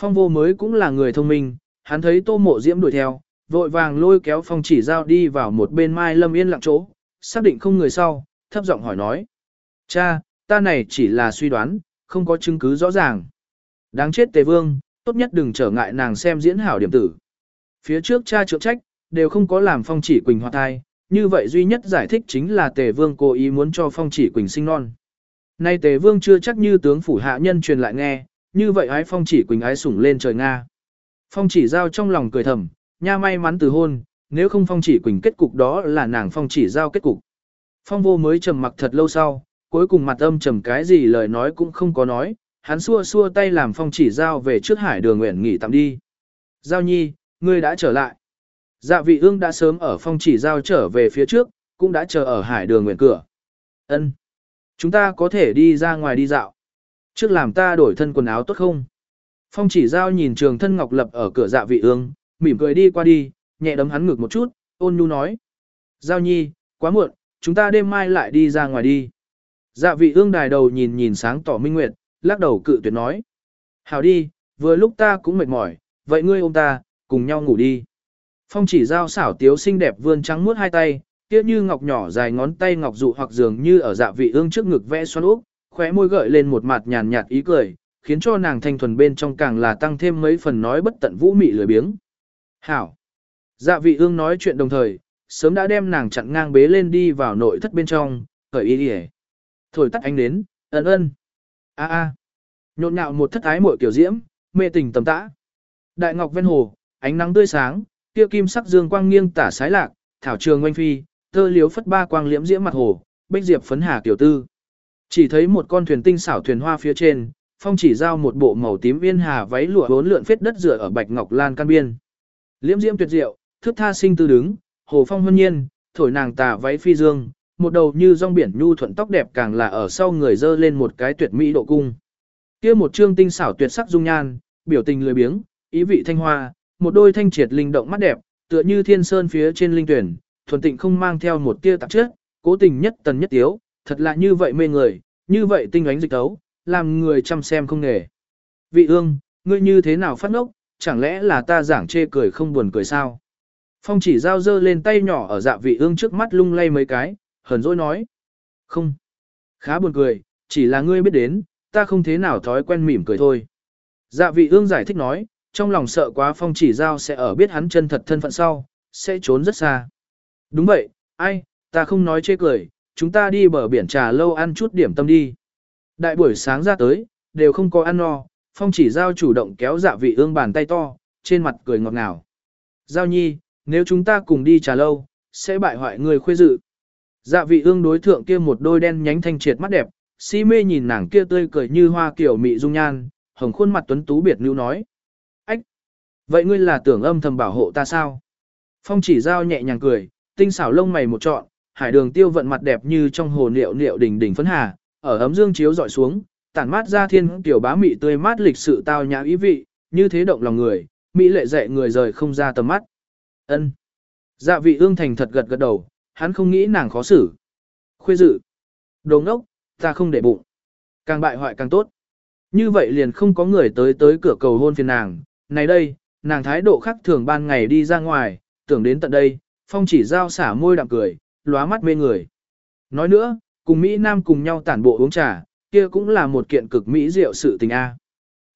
Phong vô mới cũng là người thông minh, hắn thấy tô mộ diễm đuổi theo, vội vàng lôi kéo phong chỉ giao đi vào một bên mai lâm yên lặng chỗ, xác định không người sau, thấp giọng hỏi nói. Cha, ta này chỉ là suy đoán, không có chứng cứ rõ ràng. Đáng chết tề vương, tốt nhất đừng trở ngại nàng xem diễn hảo điểm tử. Phía trước cha trượng trách, đều không có làm phong chỉ quỳnh hoạt thai, như vậy duy nhất giải thích chính là tề vương cố ý muốn cho phong chỉ quỳnh sinh non. Nay tề vương chưa chắc như tướng phủ hạ nhân truyền lại nghe, như vậy ái phong chỉ quỳnh ái sủng lên trời Nga. Phong chỉ giao trong lòng cười thầm, nha may mắn từ hôn, nếu không phong chỉ quỳnh kết cục đó là nàng phong chỉ giao kết cục. Phong vô mới trầm mặc thật lâu sau, cuối cùng mặt âm trầm cái gì lời nói cũng không có nói, hắn xua xua tay làm phong chỉ giao về trước hải đường nguyện nghỉ tạm đi. Giao nhi, ngươi đã trở lại. Dạ vị ương đã sớm ở phong chỉ giao trở về phía trước, cũng đã chờ ở hải đường nguyện cửa. Ân, Chúng ta có thể đi ra ngoài đi dạo. Trước làm ta đổi thân quần áo tốt không? Phong chỉ giao nhìn trường thân ngọc lập ở cửa dạ vị ương, mỉm cười đi qua đi, nhẹ đấm hắn ngực một chút, ôn nhu nói. Giao nhi, quá muộn, chúng ta đêm mai lại đi ra ngoài đi. Dạ vị ương đài đầu nhìn nhìn sáng tỏ minh nguyệt, lắc đầu cự tuyệt nói. Hảo đi, vừa lúc ta cũng mệt mỏi, vậy ngươi ôm ta, cùng nhau ngủ đi. Phong chỉ giao xảo tiếu xinh đẹp vươn trắng muốt hai tay, kia như ngọc nhỏ dài ngón tay ngọc dụ hoặc dường như ở dạ vị ương trước ngực vẽ xoắn úp, khóe môi gợi lên một mặt nhàn nhạt ý cười, khiến cho nàng thanh thuần bên trong càng là tăng thêm mấy phần nói bất tận vũ mị lười biếng. Hảo! Dạ vị ương nói chuyện đồng thời, sớm đã đem nàng chặn ngang bế lên đi vào nội thất bên trong, khởi ý đi Thổi tắt ánh đến, ân ân. a a Nhộn nhạo một thất ái muội kiểu diễm, mê tình tầm tã. Đại ngọc ven hồ, ánh nắng tươi sáng, kia kim sắc dương quang nghiêng tả sái lạc, thảo trường oanh phi, tơ liếu phất ba quang liễm diễm mặt hồ, bích diệp phấn hà tiểu tư. Chỉ thấy một con thuyền tinh xảo thuyền hoa phía trên, phong chỉ giao một bộ màu tím yên hà váy lụa bốn lượn phết đất rửa ở bạch ngọc lan căn biên. Liễm diễm tuyệt diệu, thước tha sinh tư đứng, hồ phong hân nhiên, thổi nàng tà váy phi dương, một đầu như rong biển nhu thuận tóc đẹp càng là ở sau người dơ lên một cái tuyệt mỹ độ cung. Kia một trương tinh xảo tuyệt sắc dung nhan, biểu tình lười biếng, ý vị thanh hoa, một đôi thanh triệt linh động mắt đẹp, tựa như thiên sơn phía trên linh tuyển, thuần tịnh không mang theo một tia tạp chất, cố tình nhất tần nhất tiếu, thật là như vậy mê người, như vậy tinh ánh dịch tấu, làm người chăm xem không nghề. Vị ương, ngươi như thế nào phát ngốc, chẳng lẽ là ta giảng chê cười không buồn cười sao? Phong chỉ giao dơ lên tay nhỏ ở dạ vị ương trước mắt lung lay mấy cái, hờn dỗi nói. Không. Khá buồn cười, chỉ là ngươi biết đến, ta không thế nào thói quen mỉm cười thôi. Dạ vị ương giải thích nói, trong lòng sợ quá phong chỉ giao sẽ ở biết hắn chân thật thân phận sau, sẽ trốn rất xa. Đúng vậy, ai, ta không nói chê cười, chúng ta đi bờ biển trà lâu ăn chút điểm tâm đi. Đại buổi sáng ra tới, đều không có ăn no, phong chỉ giao chủ động kéo dạ vị ương bàn tay to, trên mặt cười ngọt ngào. Giao nhi, nếu chúng ta cùng đi trà lâu, sẽ bại hoại người khuê dự. Dạ vị ương đối thượng kia một đôi đen nhánh thanh triệt mắt đẹp, si mê nhìn nàng kia tươi cười như hoa kiểu mị dung nhan, hồng khuôn mặt tuấn tú biệt lưu nói. Ách! Vậy ngươi là tưởng âm thầm bảo hộ ta sao? Phong chỉ giao nhẹ nhàng cười, tinh xảo lông mày một trọn, hải đường tiêu vận mặt đẹp như trong hồ niệu niệu đỉnh đỉnh phấn hà, ở ấm dương chiếu dọi xuống, tản mát ra thiên tiểu bá mị tươi mát lịch sự tao nhã ý vị, như thế động lòng người, mỹ lệ dạy người rời không ra tầm mắt. Ân. Dạ vị ương thành thật gật gật đầu, hắn không nghĩ nàng khó xử. Khuê dự. Đồ ngốc, ta không để bụng. Càng bại hoại càng tốt. Như vậy liền không có người tới tới cửa cầu hôn phiền nàng. Này đây, nàng thái độ khác thường ban ngày đi ra ngoài, tưởng đến tận đây, phong chỉ giao xả môi đạm cười, lóa mắt mê người. Nói nữa, cùng Mỹ Nam cùng nhau tản bộ uống trà, kia cũng là một kiện cực Mỹ diệu sự tình A.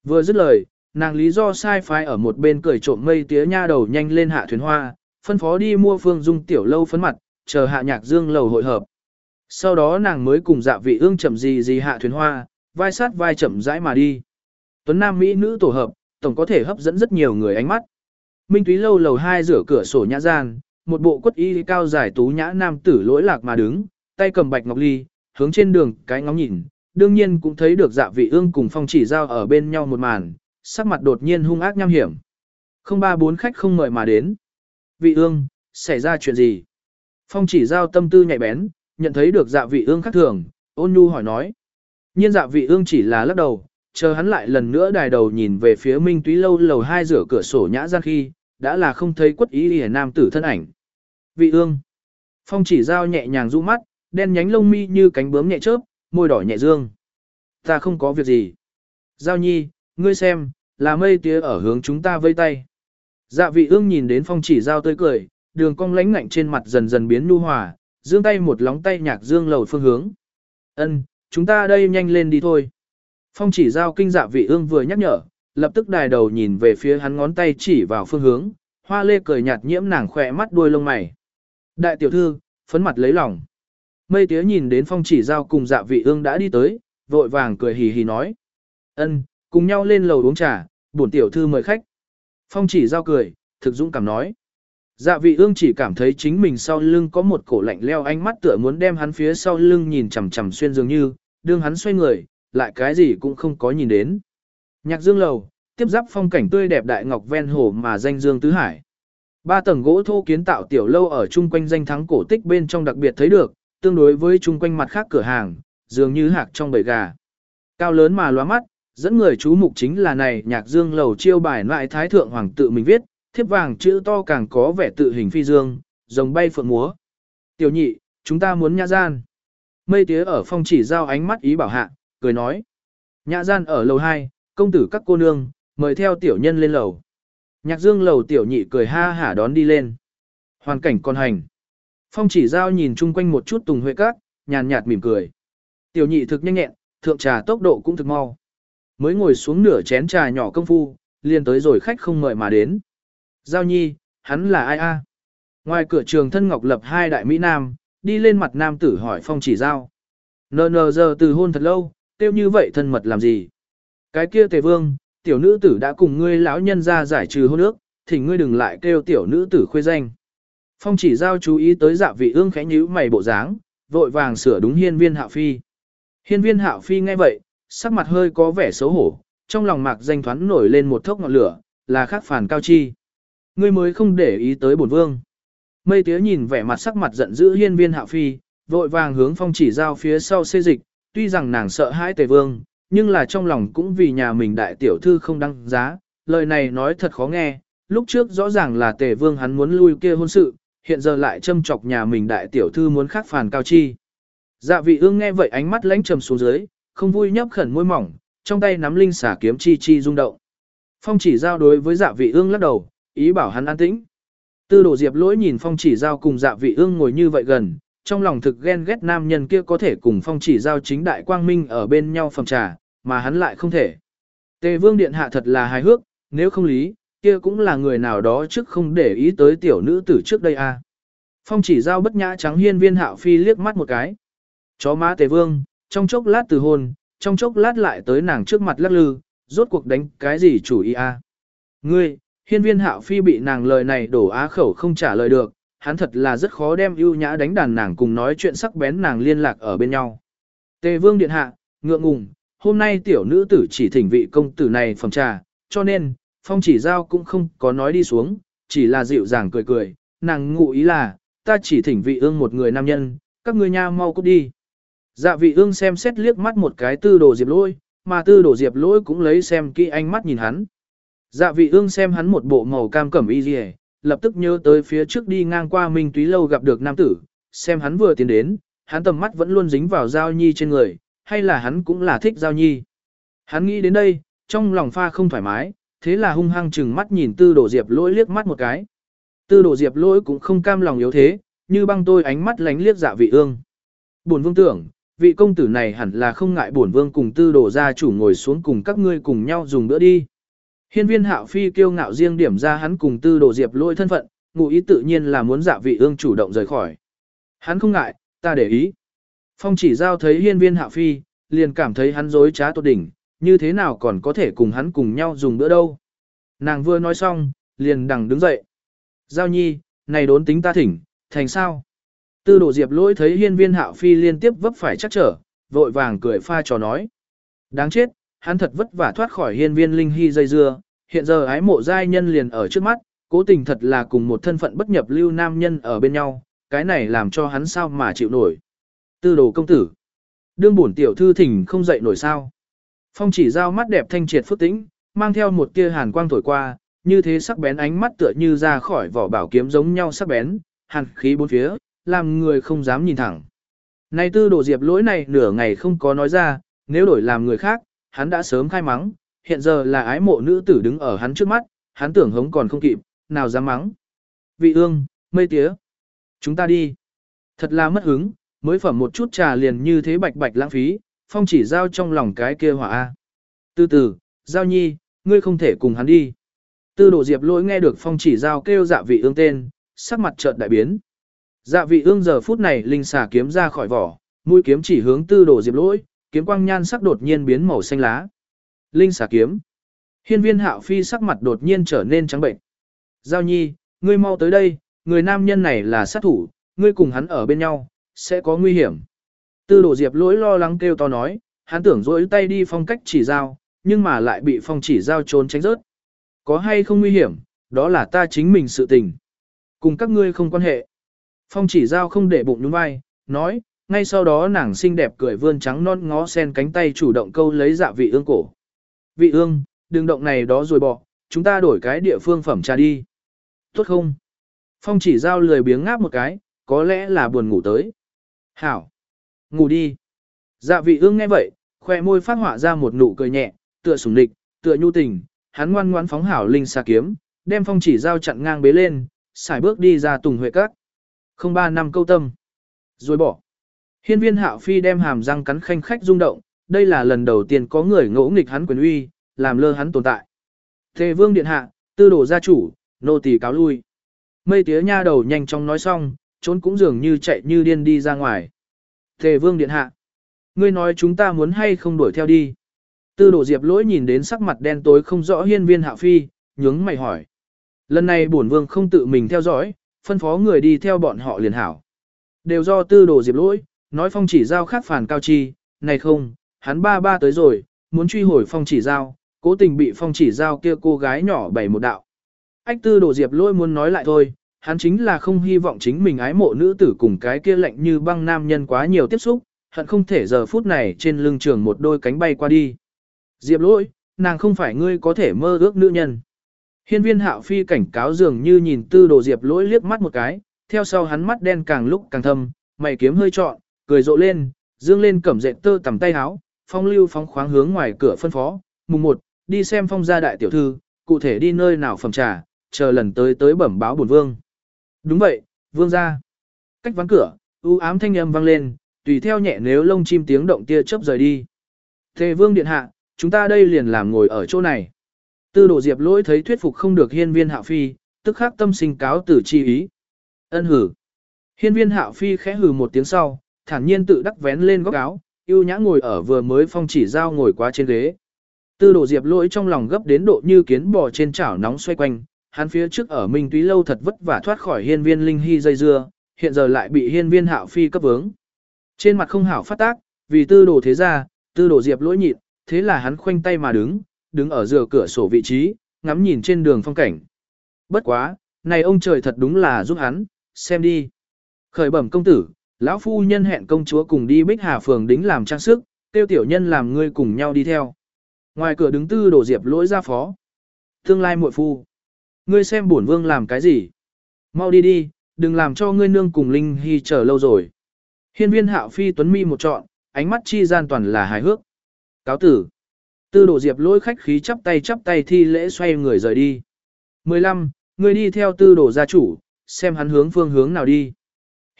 Vừa dứt lời, nàng lý do sai phái ở một bên cười trộm mây tía nha đầu nhanh lên hạ thuyền hoa, phân phó đi mua phương dung tiểu lâu phấn mặt, chờ hạ nhạc dương lầu hội hợp. Sau đó nàng mới cùng dạ vị ương chậm gì gì hạ thuyền hoa, vai sát vai chậm rãi mà đi. Tuấn Nam Mỹ nữ tổ hợp, tổng có thể hấp dẫn rất nhiều người ánh mắt. Minh Túy lâu lầu hai rửa cửa sổ nhã gian, một bộ quất y cao dài tú nhã nam tử lỗi lạc mà đứng, tay cầm bạch ngọc ly, hướng trên đường cái ngóng nhìn, đương nhiên cũng thấy được dạ vị ương cùng phong chỉ giao ở bên nhau một màn, sắc mặt đột nhiên hung ác nham hiểm. Không ba bốn khách không mời mà đến. Vị ương, xảy ra chuyện gì? Phong chỉ giao tâm tư nhạy bén, nhận thấy được dạ vị ương khác thường, ôn nhu hỏi nói. Nhiên dạ vị ương chỉ là lắc đầu, chờ hắn lại lần nữa đài đầu nhìn về phía minh túy lâu lầu hai rửa cửa sổ nhã gian khi, đã là không thấy quất ý hề nam tử thân ảnh. Vị ương. Phong chỉ giao nhẹ nhàng rũ mắt, đen nhánh lông mi như cánh bướm nhẹ chớp, môi đỏ nhẹ dương. Ta không có việc gì. Giao nhi, ngươi xem, là mây tía ở hướng chúng ta vây tay. Dạ vị ương nhìn đến phong chỉ giao tươi cười, đường cong lánh ngạnh trên mặt dần dần biến nhu hòa, dương tay một lóng tay nhạc dương lầu phương hướng. Ân, chúng ta đây nhanh lên đi thôi. Phong chỉ giao kinh dạ vị ương vừa nhắc nhở, lập tức đài đầu nhìn về phía hắn ngón tay chỉ vào phương hướng, hoa lê cười nhạt nhiễm nàng khỏe mắt đuôi lông mày. Đại tiểu thư, phấn mặt lấy lòng. Mây tía nhìn đến phong chỉ giao cùng dạ vị ương đã đi tới, vội vàng cười hì hì nói. ân, cùng nhau lên lầu uống trà, bổn tiểu thư mời khách. Phong chỉ giao cười, thực dũng cảm nói. Dạ vị ương chỉ cảm thấy chính mình sau lưng có một cổ lạnh leo ánh mắt tựa muốn đem hắn phía sau lưng nhìn chằm chằm xuyên dường như, đương hắn xoay người, lại cái gì cũng không có nhìn đến. Nhạc dương lầu, tiếp giáp phong cảnh tươi đẹp đại ngọc ven hồ mà danh dương tứ hải. Ba tầng gỗ thô kiến tạo tiểu lâu ở chung quanh danh thắng cổ tích bên trong đặc biệt thấy được, tương đối với chung quanh mặt khác cửa hàng, dường như hạc trong bầy gà. Cao lớn mà loa mắt, dẫn người chú mục chính là này nhạc dương lầu chiêu bài loại thái thượng hoàng tự mình viết, thiếp vàng chữ to càng có vẻ tự hình phi dương, rồng bay phượng múa. Tiểu nhị, chúng ta muốn nhã gian. Mây tía ở phong chỉ giao ánh mắt ý bảo hạ, cười nói. Nhã gian ở lầu 2, công tử các cô nương, mời theo tiểu nhân lên lầu. Nhạc dương lầu tiểu nhị cười ha hả đón đi lên. Hoàn cảnh con hành. Phong chỉ giao nhìn chung quanh một chút tùng huệ cát, nhàn nhạt mỉm cười. Tiểu nhị thực nhanh nhẹn, thượng trà tốc độ cũng thực mau. Mới ngồi xuống nửa chén trà nhỏ công phu, liền tới rồi khách không mời mà đến. Giao nhi, hắn là ai a? Ngoài cửa trường thân ngọc lập hai đại Mỹ Nam, đi lên mặt nam tử hỏi phong chỉ giao. Nờ nờ giờ từ hôn thật lâu, tiêu như vậy thân mật làm gì? Cái kia tề vương, tiểu nữ tử đã cùng ngươi lão nhân ra giải trừ hôn ước, thì ngươi đừng lại kêu tiểu nữ tử khuê danh. Phong chỉ giao chú ý tới dạ vị ương khẽ nhíu mày bộ dáng, vội vàng sửa đúng hiên viên hạo phi. Hiên viên hạo phi nghe vậy, sắc mặt hơi có vẻ xấu hổ, trong lòng mạc danh thoáng nổi lên một thốc ngọn lửa, là khắc phản cao chi. Ngươi mới không để ý tới bổn vương. Mây tía nhìn vẻ mặt sắc mặt giận dữ hiên viên hạ phi, vội vàng hướng phong chỉ giao phía sau xê dịch, tuy rằng nàng sợ hãi tề vương, nhưng là trong lòng cũng vì nhà mình đại tiểu thư không đăng giá, lời này nói thật khó nghe, lúc trước rõ ràng là tề vương hắn muốn lui kia hôn sự, hiện giờ lại châm chọc nhà mình đại tiểu thư muốn khắc phản cao chi. Dạ vị ương nghe vậy ánh mắt lánh trầm xuống dưới, không vui nhấp khẩn môi mỏng, trong tay nắm linh xả kiếm chi chi rung động. Phong chỉ giao đối với dạ vị ương lắc đầu, ý bảo hắn an tĩnh. Tư đồ diệp lỗi nhìn phong chỉ giao cùng dạ vị ương ngồi như vậy gần, trong lòng thực ghen ghét nam nhân kia có thể cùng phong chỉ giao chính đại quang minh ở bên nhau phòng trà, mà hắn lại không thể. Tề vương điện hạ thật là hài hước, nếu không lý, kia cũng là người nào đó trước không để ý tới tiểu nữ tử trước đây a. À. Phong chỉ giao bất nhã trắng hiên viên hạo phi liếc mắt một cái. Chó má tề vương, trong chốc lát từ hôn, trong chốc lát lại tới nàng trước mặt lắc lư, rốt cuộc đánh cái gì chủ ý a? À? Ngươi, hiên viên hạo phi bị nàng lời này đổ á khẩu không trả lời được, hắn thật là rất khó đem ưu nhã đánh đàn nàng cùng nói chuyện sắc bén nàng liên lạc ở bên nhau. Tề vương điện hạ, ngượng ngùng, hôm nay tiểu nữ tử chỉ thỉnh vị công tử này phòng trà, cho nên, phong chỉ giao cũng không có nói đi xuống, chỉ là dịu dàng cười cười, nàng ngụ ý là, ta chỉ thỉnh vị ương một người nam nhân, các ngươi nha mau cút đi. Dạ vị ương xem xét liếc mắt một cái tư đồ diệp lôi, mà tư đồ diệp lôi cũng lấy xem kỹ ánh mắt nhìn hắn. Dạ vị ương xem hắn một bộ màu cam cẩm y rìa, lập tức nhớ tới phía trước đi ngang qua Minh Túy Lâu gặp được nam tử, xem hắn vừa tiến đến, hắn tầm mắt vẫn luôn dính vào Giao Nhi trên người, hay là hắn cũng là thích Giao Nhi. Hắn nghĩ đến đây, trong lòng pha không thoải mái, thế là hung hăng chừng mắt nhìn tư đồ diệp lỗi liếc mắt một cái. Tư đồ diệp lỗi cũng không cam lòng yếu thế, như băng tôi ánh mắt lánh liếc dạ vị ương. Bổn vương tưởng, vị công tử này hẳn là không ngại bổn vương cùng tư đồ gia chủ ngồi xuống cùng các ngươi cùng nhau dùng bữa đi. Hiên viên hạo phi kiêu ngạo riêng điểm ra hắn cùng tư đồ diệp lôi thân phận, ngụ ý tự nhiên là muốn dạ vị ương chủ động rời khỏi. Hắn không ngại, ta để ý. Phong chỉ giao thấy hiên viên hạo phi, liền cảm thấy hắn dối trá tốt đỉnh, như thế nào còn có thể cùng hắn cùng nhau dùng bữa đâu. Nàng vừa nói xong, liền đằng đứng dậy. Giao nhi, này đốn tính ta thỉnh, thành sao? Tư đồ diệp lỗi thấy hiên viên hạo phi liên tiếp vấp phải chắc trở, vội vàng cười pha trò nói. Đáng chết, hắn thật vất vả thoát khỏi hiên viên linh hy dây dưa, hiện giờ ái mộ giai nhân liền ở trước mắt, cố tình thật là cùng một thân phận bất nhập lưu nam nhân ở bên nhau, cái này làm cho hắn sao mà chịu nổi. Tư đồ công tử. Đương bổn tiểu thư thỉnh không dậy nổi sao. Phong chỉ giao mắt đẹp thanh triệt phước tĩnh, mang theo một tia hàn quang thổi qua, như thế sắc bén ánh mắt tựa như ra khỏi vỏ bảo kiếm giống nhau sắc bén, hàn khí bốn phía, làm người không dám nhìn thẳng. Này tư đồ diệp lỗi này nửa ngày không có nói ra, nếu đổi làm người khác, hắn đã sớm khai mắng, hiện giờ là ái mộ nữ tử đứng ở hắn trước mắt, hắn tưởng hống còn không kịp, nào dám mắng. Vị ương, mây tía, chúng ta đi. Thật là mất hứng, mới phẩm một chút trà liền như thế bạch bạch lãng phí, phong chỉ giao trong lòng cái kia hỏa A. Từ từ, giao nhi, ngươi không thể cùng hắn đi. Tư đồ diệp lỗi nghe được phong chỉ giao kêu dạ vị ương tên, sắc mặt chợt đại biến. Dạ vị ương giờ phút này linh xà kiếm ra khỏi vỏ, mũi kiếm chỉ hướng tư đồ diệp lỗi, kiếm quang nhan sắc đột nhiên biến màu xanh lá. Linh xà kiếm. Hiên viên hạo phi sắc mặt đột nhiên trở nên trắng bệnh. Giao nhi, ngươi mau tới đây, người nam nhân này là sát thủ, ngươi cùng hắn ở bên nhau, sẽ có nguy hiểm. Tư đồ diệp lỗi lo lắng kêu to nói, hắn tưởng rỗi tay đi phong cách chỉ giao, nhưng mà lại bị phong chỉ giao trốn tránh rớt. Có hay không nguy hiểm, đó là ta chính mình sự tình. Cùng các ngươi không quan hệ. Phong chỉ giao không để bụng nhún vai, nói, ngay sau đó nàng xinh đẹp cười vươn trắng non ngó sen cánh tay chủ động câu lấy dạ vị ương cổ. Vị ương, đừng động này đó rồi bỏ, chúng ta đổi cái địa phương phẩm trà đi. Tốt không? Phong chỉ giao lười biếng ngáp một cái, có lẽ là buồn ngủ tới. Hảo! Ngủ đi! Dạ vị ương nghe vậy, khoe môi phát họa ra một nụ cười nhẹ, tựa sủng địch, tựa nhu tình, hắn ngoan ngoãn phóng hảo linh xà kiếm, đem phong chỉ giao chặn ngang bế lên, xài bước đi ra tùng huệ các. Không ba năm câu tâm. Rồi bỏ. Hiên viên hạo phi đem hàm răng cắn khanh khách rung động, đây là lần đầu tiên có người ngỗ nghịch hắn quyền uy, làm lơ hắn tồn tại. Thề vương điện hạ, tư đồ gia chủ, nô tỳ cáo lui. Mây tía nha đầu nhanh chóng nói xong, trốn cũng dường như chạy như điên đi ra ngoài. Thề vương điện hạ. Ngươi nói chúng ta muốn hay không đuổi theo đi. Tư đồ diệp lỗi nhìn đến sắc mặt đen tối không rõ hiên viên Hạ phi, nhướng mày hỏi. Lần này bổn vương không tự mình theo dõi, phân phó người đi theo bọn họ liền hảo. Đều do tư đồ diệp lỗi, nói phong chỉ giao khác phản cao chi, này không, hắn ba ba tới rồi, muốn truy hồi phong chỉ giao, cố tình bị phong chỉ giao kia cô gái nhỏ bày một đạo. Ách tư đồ diệp lỗi muốn nói lại thôi, hắn chính là không hy vọng chính mình ái mộ nữ tử cùng cái kia lạnh như băng nam nhân quá nhiều tiếp xúc, hận không thể giờ phút này trên lưng trường một đôi cánh bay qua đi. Diệp lỗi, nàng không phải ngươi có thể mơ ước nữ nhân. Hiên viên hạo phi cảnh cáo dường như nhìn tư đồ diệp lỗi liếc mắt một cái, theo sau hắn mắt đen càng lúc càng thâm, mày kiếm hơi trọn, cười rộ lên, dương lên cẩm dệt tơ tầm tay háo, phong lưu phóng khoáng hướng ngoài cửa phân phó, mùng 1, đi xem phong gia đại tiểu thư, cụ thể đi nơi nào phẩm trà, chờ lần tới tới bẩm báo bổn vương. Đúng vậy, vương gia. Cách vắng cửa, u ám thanh âm vang lên, tùy theo nhẹ nếu lông chim tiếng động tia chớp rời đi. Thề vương điện hạ, chúng ta đây liền làm ngồi ở chỗ này. Tư đồ diệp lỗi thấy thuyết phục không được hiên viên hạ phi, tức khắc tâm sinh cáo tử chi ý. Ân hử. Hiên viên hạo phi khẽ hừ một tiếng sau, thản nhiên tự đắc vén lên góc áo, yêu nhã ngồi ở vừa mới phong chỉ giao ngồi quá trên ghế. Tư đồ diệp lỗi trong lòng gấp đến độ như kiến bò trên chảo nóng xoay quanh, hắn phía trước ở Minh Túy lâu thật vất vả thoát khỏi hiên viên linh hy dây dưa, hiện giờ lại bị hiên viên hạo phi cấp vướng. Trên mặt không hảo phát tác, vì tư đồ thế ra, tư đồ diệp lỗi nhịn, thế là hắn khoanh tay mà đứng, đứng ở giữa cửa sổ vị trí, ngắm nhìn trên đường phong cảnh. Bất quá, này ông trời thật đúng là giúp hắn, xem đi. Khởi bẩm công tử, lão phu nhân hẹn công chúa cùng đi Bích Hà phường đính làm trang sức, tiêu tiểu nhân làm ngươi cùng nhau đi theo. Ngoài cửa đứng tư đổ diệp lỗi ra phó. Tương lai muội phu. Ngươi xem bổn vương làm cái gì? Mau đi đi, đừng làm cho ngươi nương cùng Linh Hy chờ lâu rồi. Hiên viên hạo phi tuấn mi một trọn, ánh mắt chi gian toàn là hài hước. Cáo tử. Tư đồ diệp lỗi khách khí chắp tay chắp tay thi lễ xoay người rời đi. 15. ngươi đi theo tư đồ gia chủ, xem hắn hướng phương hướng nào đi.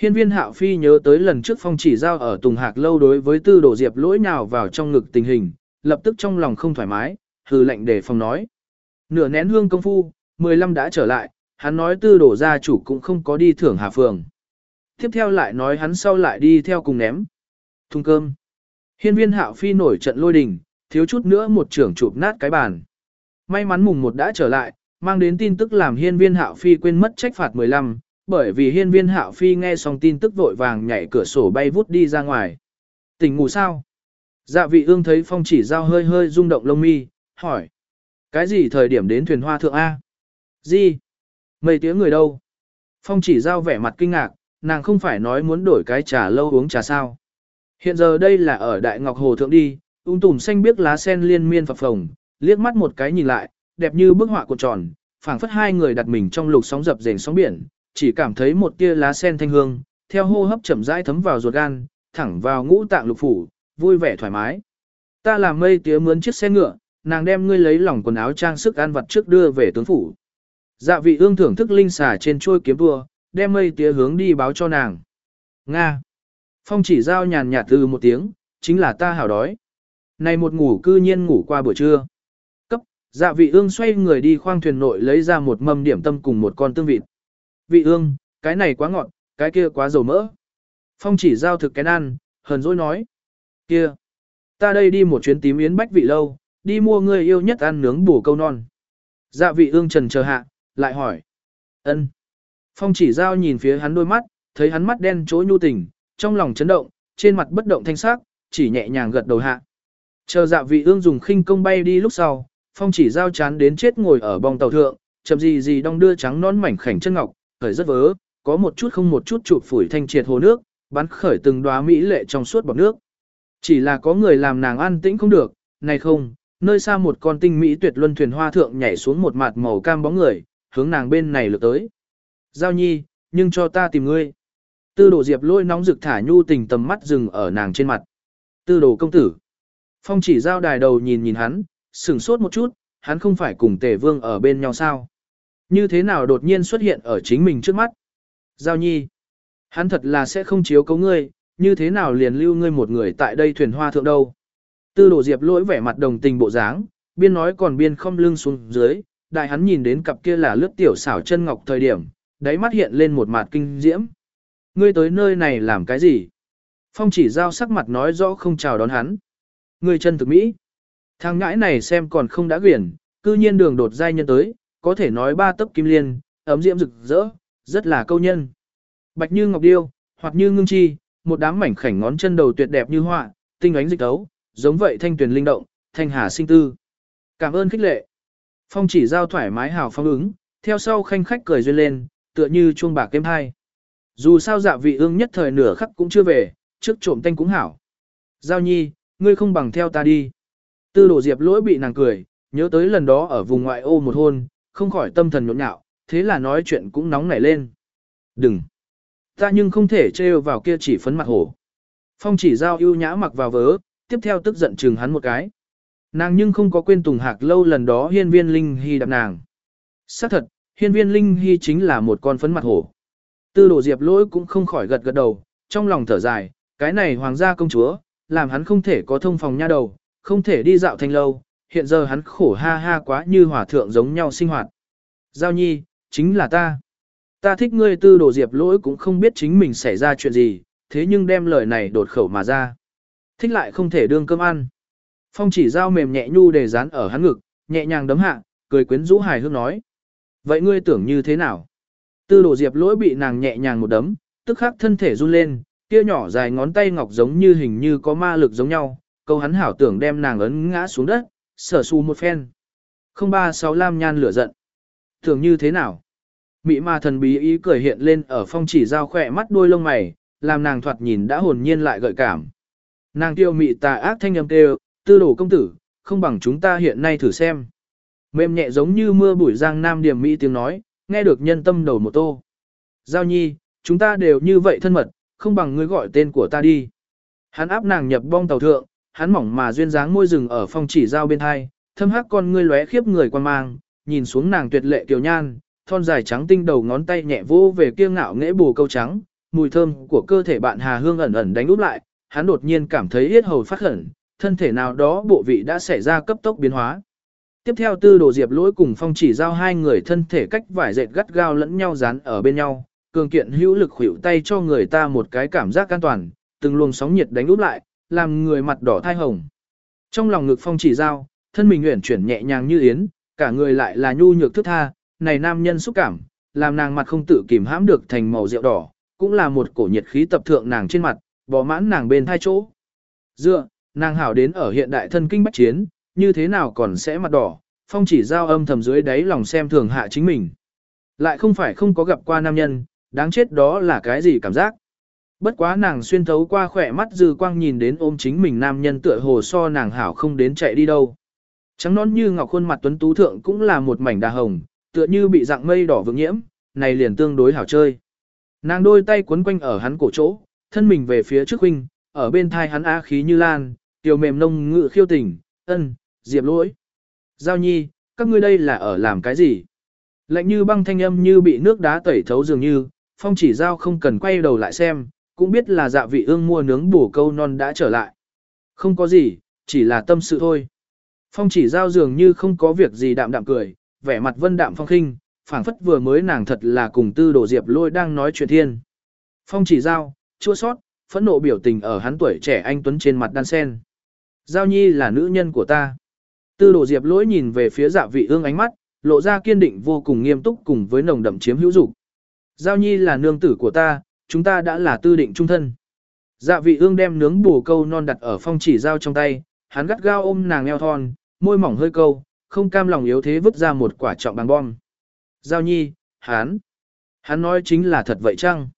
Hiên viên hạo phi nhớ tới lần trước phong chỉ giao ở Tùng Hạc lâu đối với tư đồ diệp lỗi nào vào trong ngực tình hình, lập tức trong lòng không thoải mái, hừ lệnh để phòng nói. Nửa nén hương công phu, 15 đã trở lại, hắn nói tư đồ gia chủ cũng không có đi thưởng hà phường. Tiếp theo lại nói hắn sau lại đi theo cùng ném. Thung cơm. Hiên viên hạo phi nổi trận lôi đình, thiếu chút nữa một trưởng chụp nát cái bàn. May mắn mùng một đã trở lại, mang đến tin tức làm hiên viên hạo phi quên mất trách phạt 15, bởi vì hiên viên hạo phi nghe xong tin tức vội vàng nhảy cửa sổ bay vút đi ra ngoài. Tỉnh ngủ sao? Dạ vị ương thấy phong chỉ giao hơi hơi rung động lông mi, hỏi. Cái gì thời điểm đến thuyền hoa thượng A? Gì? Mây tiếng người đâu? Phong chỉ giao vẻ mặt kinh ngạc, nàng không phải nói muốn đổi cái trà lâu uống trà sao. Hiện giờ đây là ở Đại Ngọc Hồ Thượng đi, ung tùm xanh biếc lá sen liên miên phập phồng, liếc mắt một cái nhìn lại, đẹp như bức họa cuộn tròn, phảng phất hai người đặt mình trong lục sóng dập dềnh sóng biển, chỉ cảm thấy một tia lá sen thanh hương, theo hô hấp chậm rãi thấm vào ruột gan, thẳng vào ngũ tạng lục phủ, vui vẻ thoải mái. Ta làm mây tía mướn chiếc xe ngựa, nàng đem ngươi lấy lỏng quần áo trang sức ăn vặt trước đưa về tướng phủ. Dạ vị ương thưởng thức linh xà trên trôi kiếm vua, đem mây tía hướng đi báo cho nàng. Nga. Phong chỉ giao nhàn nhạt từ một tiếng, chính là ta hảo đói. Này một ngủ cư nhiên ngủ qua buổi trưa. Cấp, dạ vị ương xoay người đi khoang thuyền nội lấy ra một mâm điểm tâm cùng một con tương vịt. Vị ương, cái này quá ngọt, cái kia quá dầu mỡ. Phong chỉ giao thực cái ăn, hờn dỗi nói. Kia, ta đây đi một chuyến tím yến bách vị lâu, đi mua người yêu nhất ăn nướng bổ câu non. Dạ vị ương trần chờ hạ, lại hỏi. ân. Phong chỉ giao nhìn phía hắn đôi mắt, thấy hắn mắt đen chối nhu tình, trong lòng chấn động, trên mặt bất động thanh sắc, chỉ nhẹ nhàng gật đầu hạ. Chờ dạ vị ương dùng khinh công bay đi lúc sau, phong chỉ giao chán đến chết ngồi ở bong tàu thượng, chậm gì gì đong đưa trắng non mảnh khảnh chân ngọc, khởi rất vớ, có một chút không một chút chụp phủi thanh triệt hồ nước, bắn khởi từng đóa mỹ lệ trong suốt bọt nước. Chỉ là có người làm nàng an tĩnh không được, này không, nơi xa một con tinh mỹ tuyệt luân thuyền hoa thượng nhảy xuống một mặt màu cam bóng người, hướng nàng bên này lượt tới. Giao nhi, nhưng cho ta tìm ngươi. Tư đồ diệp lôi nóng rực thả nhu tình tầm mắt dừng ở nàng trên mặt. Tư đồ công tử. Phong chỉ giao đài đầu nhìn nhìn hắn, sửng sốt một chút, hắn không phải cùng tề vương ở bên nhau sao. Như thế nào đột nhiên xuất hiện ở chính mình trước mắt. Giao nhi. Hắn thật là sẽ không chiếu cấu ngươi, như thế nào liền lưu ngươi một người tại đây thuyền hoa thượng đâu. Tư đồ diệp lỗi vẻ mặt đồng tình bộ dáng, biên nói còn biên không lưng xuống dưới, đại hắn nhìn đến cặp kia là lướt tiểu xảo chân ngọc thời điểm, đáy mắt hiện lên một mặt kinh diễm. Ngươi tới nơi này làm cái gì? Phong chỉ giao sắc mặt nói rõ không chào đón hắn. Ngươi chân thực mỹ. Thằng ngãi này xem còn không đã quyển, cư nhiên đường đột giai nhân tới, có thể nói ba tấc kim liên, ấm diễm rực rỡ, rất là câu nhân. Bạch như ngọc điêu, hoặc như ngưng chi, một đám mảnh khảnh ngón chân đầu tuyệt đẹp như họa, tinh ánh dịch tấu, giống vậy thanh tuyền linh động, thanh hà sinh tư. Cảm ơn khích lệ. Phong chỉ giao thoải mái hào phong ứng, theo sau khanh khách cười duyên lên, tựa như chuông bạc kém hai. Dù sao dạ vị ương nhất thời nửa khắc cũng chưa về, trước trộm tanh cũng hảo. Giao nhi, ngươi không bằng theo ta đi. Tư đổ diệp lỗi bị nàng cười, nhớ tới lần đó ở vùng ngoại ô một hôn, không khỏi tâm thần nhộn nhạo, thế là nói chuyện cũng nóng nảy lên. Đừng! Ta nhưng không thể trêu vào kia chỉ phấn mặt hổ. Phong chỉ giao ưu nhã mặc vào vớ, tiếp theo tức giận chừng hắn một cái. Nàng nhưng không có quên Tùng Hạc lâu lần đó hiên viên Linh Hy đạp nàng. xác thật, hiên viên Linh Hy chính là một con phấn mặt hổ. Tư đồ diệp lỗi cũng không khỏi gật gật đầu, trong lòng thở dài, cái này hoàng gia công chúa, làm hắn không thể có thông phòng nha đầu, không thể đi dạo thanh lâu, hiện giờ hắn khổ ha ha quá như hòa thượng giống nhau sinh hoạt. Giao nhi, chính là ta. Ta thích ngươi tư đồ diệp lỗi cũng không biết chính mình xảy ra chuyện gì, thế nhưng đem lời này đột khẩu mà ra. Thích lại không thể đương cơm ăn. Phong chỉ giao mềm nhẹ nhu để dán ở hắn ngực, nhẹ nhàng đấm hạ, cười quyến rũ hài hước nói. Vậy ngươi tưởng như thế nào? Tư đồ diệp lỗi bị nàng nhẹ nhàng một đấm, tức khắc thân thể run lên, kia nhỏ dài ngón tay ngọc giống như hình như có ma lực giống nhau, câu hắn hảo tưởng đem nàng ấn ngã xuống đất, sở su một phen. Không ba sáu lam nhan lửa giận. thường như thế nào? Mị ma thần bí ý cười hiện lên ở phong chỉ giao khỏe mắt đuôi lông mày, làm nàng thoạt nhìn đã hồn nhiên lại gợi cảm. Nàng tiêu mị tà ác thanh âm kêu, tư đổ công tử, không bằng chúng ta hiện nay thử xem. Mềm nhẹ giống như mưa bụi giang nam điểm mỹ tiếng nói, nghe được nhân tâm đầu một tô. Giao nhi, chúng ta đều như vậy thân mật, không bằng ngươi gọi tên của ta đi. Hắn áp nàng nhập bong tàu thượng, hắn mỏng mà duyên dáng môi rừng ở phong chỉ giao bên hai, thâm hắc con ngươi lóe khiếp người quan mang, nhìn xuống nàng tuyệt lệ kiều nhan, thon dài trắng tinh đầu ngón tay nhẹ vô về kia ngạo nghễ bù câu trắng, mùi thơm của cơ thể bạn Hà Hương ẩn ẩn đánh úp lại, hắn đột nhiên cảm thấy yết hầu phát khẩn, thân thể nào đó bộ vị đã xảy ra cấp tốc biến hóa. Tiếp theo tư đồ diệp lỗi cùng phong chỉ giao hai người thân thể cách vải dệt gắt gao lẫn nhau dán ở bên nhau, cường kiện hữu lực khuỷu tay cho người ta một cái cảm giác an toàn, từng luồng sóng nhiệt đánh úp lại, làm người mặt đỏ thai hồng. Trong lòng ngực phong chỉ giao, thân mình uyển chuyển nhẹ nhàng như yến, cả người lại là nhu nhược thức tha, này nam nhân xúc cảm, làm nàng mặt không tự kìm hãm được thành màu rượu đỏ, cũng là một cổ nhiệt khí tập thượng nàng trên mặt, bỏ mãn nàng bên thai chỗ. Dựa, nàng hảo đến ở hiện đại thân kinh bách chiến, như thế nào còn sẽ mặt đỏ, phong chỉ giao âm thầm dưới đáy lòng xem thường hạ chính mình. Lại không phải không có gặp qua nam nhân, đáng chết đó là cái gì cảm giác. Bất quá nàng xuyên thấu qua khỏe mắt dư quang nhìn đến ôm chính mình nam nhân tựa hồ so nàng hảo không đến chạy đi đâu. Trắng nón như ngọc khuôn mặt tuấn tú thượng cũng là một mảnh đà hồng, tựa như bị dạng mây đỏ vượng nhiễm, này liền tương đối hảo chơi. Nàng đôi tay quấn quanh ở hắn cổ chỗ, thân mình về phía trước huynh, ở bên thai hắn á khí như lan, tiểu mềm nông ngự khiêu tình, ân, diệp lỗi. Giao nhi, các ngươi đây là ở làm cái gì? Lạnh như băng thanh âm như bị nước đá tẩy thấu dường như, phong chỉ giao không cần quay đầu lại xem, cũng biết là dạ vị ương mua nướng bổ câu non đã trở lại. Không có gì, chỉ là tâm sự thôi. Phong chỉ giao dường như không có việc gì đạm đạm cười, vẻ mặt vân đạm phong khinh, phảng phất vừa mới nàng thật là cùng tư đồ diệp lôi đang nói chuyện thiên. Phong chỉ giao, chua sót, phẫn nộ biểu tình ở hắn tuổi trẻ anh Tuấn trên mặt đan sen. Giao nhi là nữ nhân của ta. Tư đồ diệp lỗi nhìn về phía dạ vị ương ánh mắt, lộ ra kiên định vô cùng nghiêm túc cùng với nồng đậm chiếm hữu dục. Giao nhi là nương tử của ta, chúng ta đã là tư định trung thân. Dạ vị ương đem nướng bù câu non đặt ở phong chỉ giao trong tay, hắn gắt gao ôm nàng eo thon, môi mỏng hơi câu, không cam lòng yếu thế vứt ra một quả trọng bằng bom. Giao nhi, hắn, Hắn nói chính là thật vậy chăng?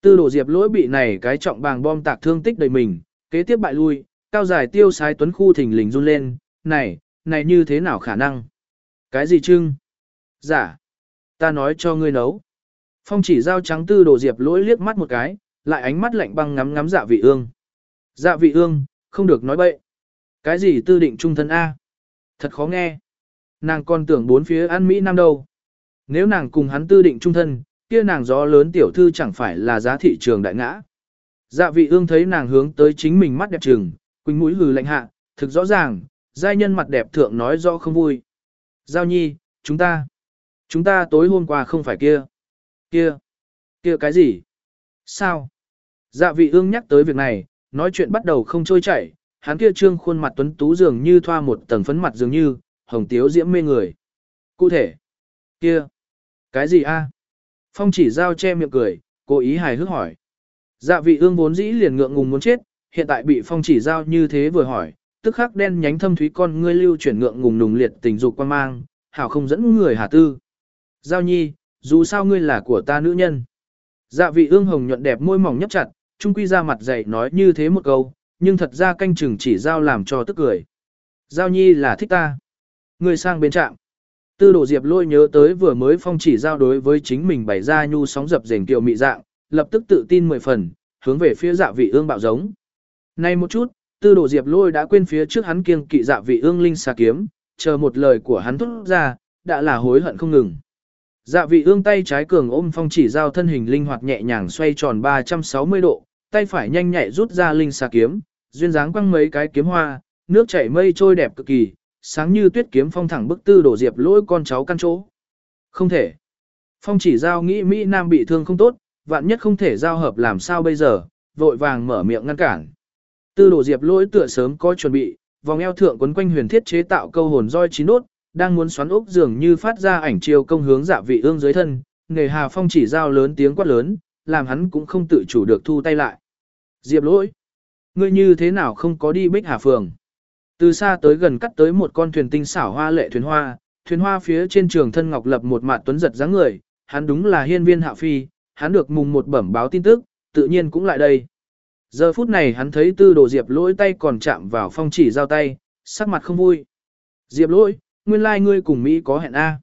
Tư đồ diệp lỗi bị này cái trọng bàng bom tạc thương tích đầy mình, kế tiếp bại lui, cao dài tiêu sái tuấn khu thình lình run lên, này, này như thế nào khả năng? Cái gì trưng? Giả. Dạ. Ta nói cho ngươi nấu. Phong chỉ giao trắng tư đồ diệp lỗi liếc mắt một cái, lại ánh mắt lạnh băng ngắm ngắm dạ vị ương. Dạ vị ương, không được nói bậy. Cái gì tư định trung thân A? Thật khó nghe. Nàng còn tưởng bốn phía ăn Mỹ Nam đâu. Nếu nàng cùng hắn tư định trung thân, kia nàng gió lớn tiểu thư chẳng phải là giá thị trường đại ngã. Dạ vị ương thấy nàng hướng tới chính mình mắt đẹp trừng, quỳnh mũi hừ lạnh hạ, thực rõ ràng, giai nhân mặt đẹp thượng nói rõ không vui. Giao nhi, chúng ta, chúng ta tối hôm qua không phải kia, kia, kia cái gì? Sao? Dạ vị ương nhắc tới việc này, nói chuyện bắt đầu không trôi chảy, hắn kia trương khuôn mặt tuấn tú dường như thoa một tầng phấn mặt dường như, hồng tiếu diễm mê người. Cụ thể, kia, cái gì a? Phong chỉ giao che miệng cười, cố ý hài hước hỏi. Dạ vị ương vốn dĩ liền ngượng ngùng muốn chết, hiện tại bị phong chỉ giao như thế vừa hỏi, tức khắc đen nhánh thâm thúy con ngươi lưu chuyển ngượng ngùng nùng liệt tình dục quan mang, hảo không dẫn người hà tư. Giao nhi, dù sao ngươi là của ta nữ nhân. Dạ vị ương hồng nhuận đẹp môi mỏng nhấp chặt, trung quy ra mặt dày nói như thế một câu, nhưng thật ra canh chừng chỉ giao làm cho tức cười. Giao nhi là thích ta. Ngươi sang bên trạm. Tư đồ diệp lôi nhớ tới vừa mới phong chỉ giao đối với chính mình bày ra nhu sóng dập rền kiều mị dạng, lập tức tự tin mười phần, hướng về phía dạ vị ương bạo giống. Nay một chút, tư đồ diệp lôi đã quên phía trước hắn kiêng kỵ dạ vị ương linh xà kiếm, chờ một lời của hắn thốt ra, đã là hối hận không ngừng. Dạ vị ương tay trái cường ôm phong chỉ giao thân hình linh hoạt nhẹ nhàng xoay tròn 360 độ, tay phải nhanh nhẹ rút ra linh xà kiếm, duyên dáng quăng mấy cái kiếm hoa, nước chảy mây trôi đẹp cực kỳ, sáng như tuyết kiếm phong thẳng bức tư đổ diệp lỗi con cháu căn chỗ. Không thể. Phong chỉ giao nghĩ Mỹ Nam bị thương không tốt, vạn nhất không thể giao hợp làm sao bây giờ, vội vàng mở miệng ngăn cản. Tư đổ diệp lỗi tựa sớm có chuẩn bị, vòng eo thượng quấn quanh huyền thiết chế tạo câu hồn roi chín đốt, đang muốn xoắn ốc dường như phát ra ảnh chiều công hướng dạ vị ương dưới thân, nghề hà phong chỉ giao lớn tiếng quát lớn, làm hắn cũng không tự chủ được thu tay lại. Diệp lỗi, ngươi như thế nào không có đi bích hà phường? Từ xa tới gần cắt tới một con thuyền tinh xảo hoa lệ thuyền hoa, thuyền hoa phía trên trường thân ngọc lập một mạt tuấn giật dáng người, hắn đúng là hiên viên hạ phi, hắn được mùng một bẩm báo tin tức, tự nhiên cũng lại đây. Giờ phút này hắn thấy tư đồ diệp lỗi tay còn chạm vào phong chỉ giao tay, sắc mặt không vui. Diệp lỗi, nguyên lai like ngươi cùng Mỹ có hẹn A.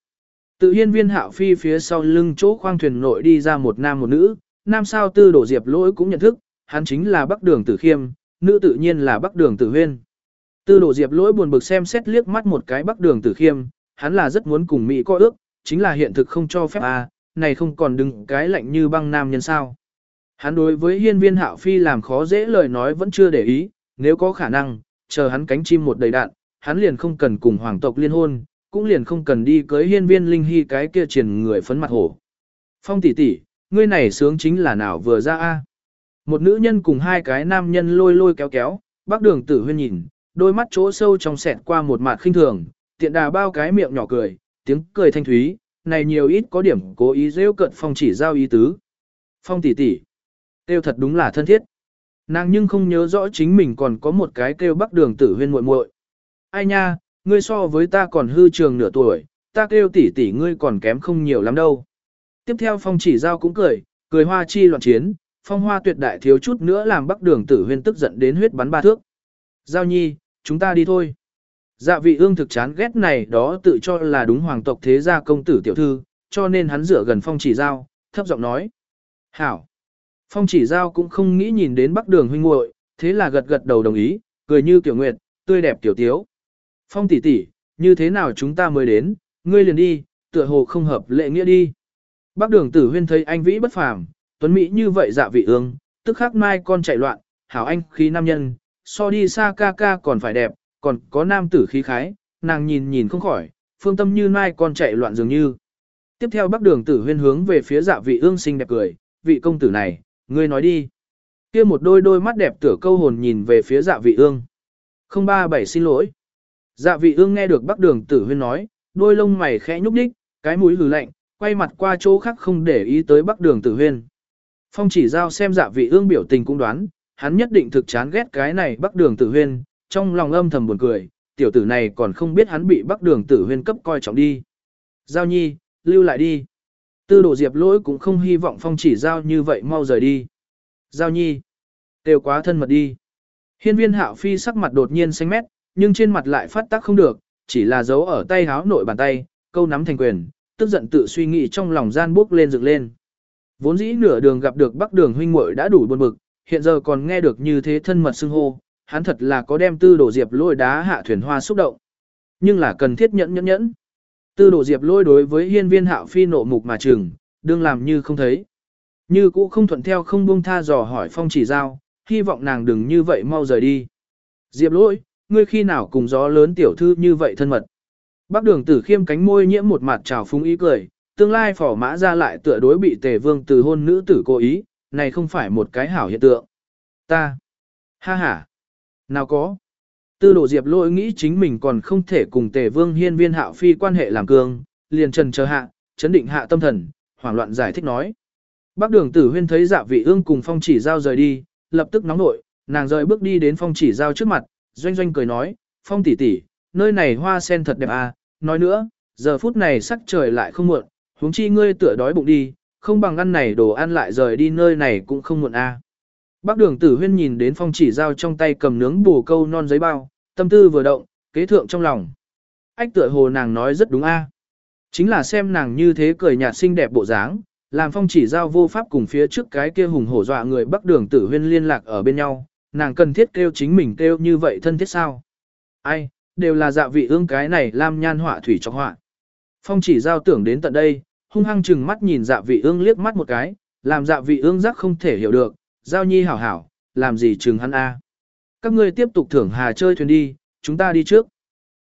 Tự hiên viên hạo phi phía sau lưng chỗ khoang thuyền nội đi ra một nam một nữ, nam sao tư đồ diệp lỗi cũng nhận thức, hắn chính là bắc đường tử khiêm, nữ tự nhiên là bắc đường tử huyên. Tư đồ diệp lỗi buồn bực xem xét liếc mắt một cái bắc đường tử khiêm, hắn là rất muốn cùng Mỹ có ước, chính là hiện thực không cho phép a này không còn đừng cái lạnh như băng nam nhân sao. Hắn đối với hiên viên hạo phi làm khó dễ lời nói vẫn chưa để ý, nếu có khả năng, chờ hắn cánh chim một đầy đạn, hắn liền không cần cùng hoàng tộc liên hôn, cũng liền không cần đi cưới hiên viên linh hy cái kia triển người phấn mặt hổ. Phong tỷ tỷ, ngươi này sướng chính là nào vừa ra a? Một nữ nhân cùng hai cái nam nhân lôi lôi kéo kéo, bác đường tử huyên nhìn, đôi mắt chỗ sâu trong sẹt qua một mặt khinh thường, tiện đà bao cái miệng nhỏ cười, tiếng cười thanh thúy, này nhiều ít có điểm cố ý rêu cận phong chỉ giao ý tứ. Phong tỷ tỷ, tiêu thật đúng là thân thiết. Nàng nhưng không nhớ rõ chính mình còn có một cái kêu bắc đường tử huyên muội muội. Ai nha, ngươi so với ta còn hư trường nửa tuổi, ta kêu tỷ tỷ ngươi còn kém không nhiều lắm đâu. Tiếp theo phong chỉ giao cũng cười, cười hoa chi loạn chiến, phong hoa tuyệt đại thiếu chút nữa làm bắc đường tử huyên tức giận đến huyết bắn ba thước. Giao nhi, chúng ta đi thôi. Dạ vị ương thực chán ghét này đó tự cho là đúng hoàng tộc thế gia công tử tiểu thư, cho nên hắn rửa gần phong chỉ giao, thấp giọng nói. Hảo. Phong chỉ giao cũng không nghĩ nhìn đến bắc đường huynh muội, thế là gật gật đầu đồng ý, cười như tiểu nguyệt, tươi đẹp tiểu tiếu. Phong tỷ tỷ, như thế nào chúng ta mới đến, ngươi liền đi, tựa hồ không hợp lệ nghĩa đi. Bắc đường tử huyên thấy anh vĩ bất phàm, tuấn mỹ như vậy dạ vị ương, tức khắc mai con chạy loạn, hảo anh khí nam nhân, so đi xa ca ca còn phải đẹp, còn có nam tử khí khái, nàng nhìn nhìn không khỏi, phương tâm như mai con chạy loạn dường như. Tiếp theo bắc đường tử huyên hướng về phía dạ vị ương xinh đẹp cười, vị công tử này, ngươi nói đi. kia một đôi đôi mắt đẹp tửa câu hồn nhìn về phía dạ vị ương. 037 xin lỗi. Dạ vị ương nghe được bắc đường tử huyên nói, đôi lông mày khẽ nhúc nhích, cái mũi hừ lạnh, quay mặt qua chỗ khác không để ý tới bắc đường tử huyên. Phong chỉ giao xem dạ vị ương biểu tình cũng đoán, hắn nhất định thực chán ghét cái này bắc đường tử huyên, trong lòng âm thầm buồn cười, tiểu tử này còn không biết hắn bị bắc đường tử huyên cấp coi trọng đi. Giao nhi, lưu lại đi. Tư đồ diệp lỗi cũng không hy vọng phong chỉ giao như vậy mau rời đi. Giao nhi. Đều quá thân mật đi. Hiên viên hạo phi sắc mặt đột nhiên xanh mét, nhưng trên mặt lại phát tác không được, chỉ là giấu ở tay háo nội bàn tay, câu nắm thành quyền, tức giận tự suy nghĩ trong lòng gian bốc lên dựng lên. Vốn dĩ nửa đường gặp được bắc đường huynh muội đã đủ buồn bực, hiện giờ còn nghe được như thế thân mật xưng hô, hắn thật là có đem tư đổ diệp lôi đá hạ thuyền hoa xúc động. Nhưng là cần thiết nhẫn nhẫn nhẫn. Tư đổ diệp lôi đối với hiên viên hạo phi nộ mục mà chừng, đương làm như không thấy. Như cũ không thuận theo không buông tha dò hỏi phong chỉ giao, hy vọng nàng đừng như vậy mau rời đi. Diệp lôi, ngươi khi nào cùng gió lớn tiểu thư như vậy thân mật. Bác đường tử khiêm cánh môi nhiễm một mặt trào phúng ý cười, tương lai phỏ mã ra lại tựa đối bị tề vương từ hôn nữ tử cố ý, này không phải một cái hảo hiện tượng. Ta. Ha ha. Nào có. Tư đồ diệp lỗi nghĩ chính mình còn không thể cùng tề vương hiên viên hạo phi quan hệ làm cương, liền trần chờ hạ, chấn định hạ tâm thần, hoảng loạn giải thích nói. Bác đường tử huyên thấy dạ vị ương cùng phong chỉ giao rời đi, lập tức nóng nội, nàng rời bước đi đến phong chỉ giao trước mặt, doanh doanh cười nói, phong tỷ tỷ, nơi này hoa sen thật đẹp à, nói nữa, giờ phút này sắc trời lại không muộn, huống chi ngươi tựa đói bụng đi, không bằng ăn này đồ ăn lại rời đi nơi này cũng không muộn a. À. Bác đường tử huyên nhìn đến phong chỉ dao trong tay cầm nướng bù câu non giấy bao, tâm tư vừa động, kế thượng trong lòng. Ách tựa hồ nàng nói rất đúng a. Chính là xem nàng như thế cười nhạt xinh đẹp bộ dáng, làm phong chỉ giao vô pháp cùng phía trước cái kia hùng hổ dọa người bắc đường tử huyên liên lạc ở bên nhau, nàng cần thiết kêu chính mình kêu như vậy thân thiết sao. Ai, đều là dạ vị ương cái này làm nhan họa thủy cho họa. Phong chỉ giao tưởng đến tận đây, hung hăng chừng mắt nhìn dạ vị ương liếc mắt một cái, làm dạ vị ương giác không thể hiểu được, giao nhi hảo hảo, làm gì chừng hắn a? Các ngươi tiếp tục thưởng hà chơi thuyền đi, chúng ta đi trước.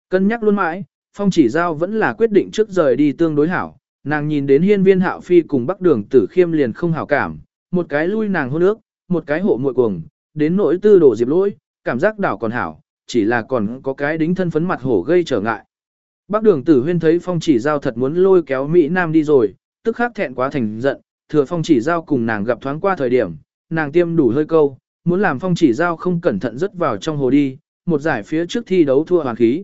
Cân nhắc luôn mãi, phong chỉ giao vẫn là quyết định trước rời đi tương đối hảo, nàng nhìn đến hiên viên hạo phi cùng bắc đường tử khiêm liền không hảo cảm, một cái lui nàng hôn nước, một cái hộ muội cuồng, đến nỗi tư đổ diệp lỗi, cảm giác đảo còn hảo, chỉ là còn có cái đính thân phấn mặt hổ gây trở ngại. Bác đường tử huyên thấy phong chỉ giao thật muốn lôi kéo Mỹ Nam đi rồi, tức khắc thẹn quá thành giận, thừa phong chỉ giao cùng nàng gặp thoáng qua thời điểm, nàng tiêm đủ hơi câu, muốn làm phong chỉ giao không cẩn thận rớt vào trong hồ đi, một giải phía trước thi đấu thua hoàn khí.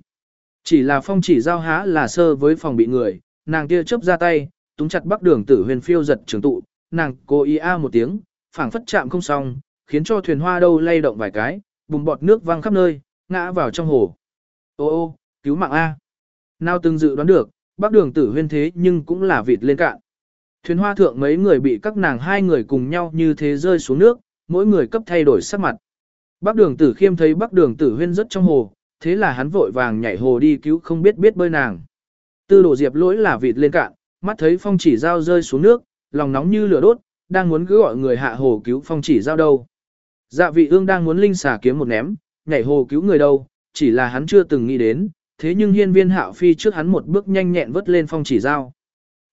Chỉ là phong chỉ giao há là sơ với phòng bị người, nàng kia chớp ra tay, túng chặt bắc đường tử huyền phiêu giật trường tụ, nàng cố ý a một tiếng, phảng phất chạm không xong, khiến cho thuyền hoa đâu lay động vài cái, bùng bọt nước văng khắp nơi, ngã vào trong hồ. Ô ô, cứu mạng A. Nào từng dự đoán được, bác đường tử huyên thế nhưng cũng là vịt lên cạn. Thuyền hoa thượng mấy người bị các nàng hai người cùng nhau như thế rơi xuống nước, mỗi người cấp thay đổi sắc mặt. Bác đường tử khiêm thấy bác đường tử huyên rất trong hồ, thế là hắn vội vàng nhảy hồ đi cứu không biết biết bơi nàng. Tư đổ diệp lỗi là vịt lên cạn, mắt thấy phong chỉ dao rơi xuống nước, lòng nóng như lửa đốt, đang muốn cứ gọi người hạ hồ cứu phong chỉ dao đâu. Dạ vị ương đang muốn linh xà kiếm một ném, nhảy hồ cứu người đâu, chỉ là hắn chưa từng nghĩ đến, thế nhưng hiên viên hạo phi trước hắn một bước nhanh nhẹn vớt lên phong chỉ giao.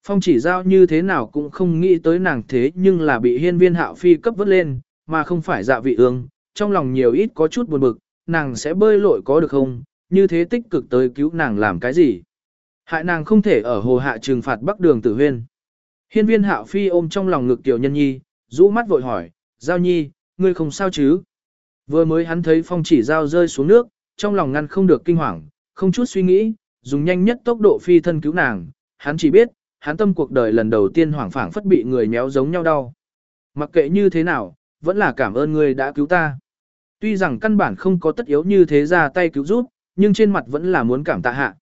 Phong chỉ giao như thế nào cũng không nghĩ tới nàng thế nhưng là bị hiên viên hạo phi cấp vớt lên, mà không phải dạ vị ương, trong lòng nhiều ít có chút buồn bực, nàng sẽ bơi lội có được không, như thế tích cực tới cứu nàng làm cái gì. Hại nàng không thể ở hồ hạ trừng phạt bắc đường tử huyên. Hiên viên hạo phi ôm trong lòng ngực tiểu nhân nhi, rũ mắt vội hỏi, giao nhi, ngươi không sao chứ? Vừa mới hắn thấy phong chỉ giao rơi xuống nước, trong lòng ngăn không được kinh hoàng, không chút suy nghĩ, dùng nhanh nhất tốc độ phi thân cứu nàng, hắn chỉ biết, hắn tâm cuộc đời lần đầu tiên hoảng phảng phất bị người méo giống nhau đau. Mặc kệ như thế nào, vẫn là cảm ơn ngươi đã cứu ta. Tuy rằng căn bản không có tất yếu như thế ra tay cứu giúp, nhưng trên mặt vẫn là muốn cảm tạ hạ.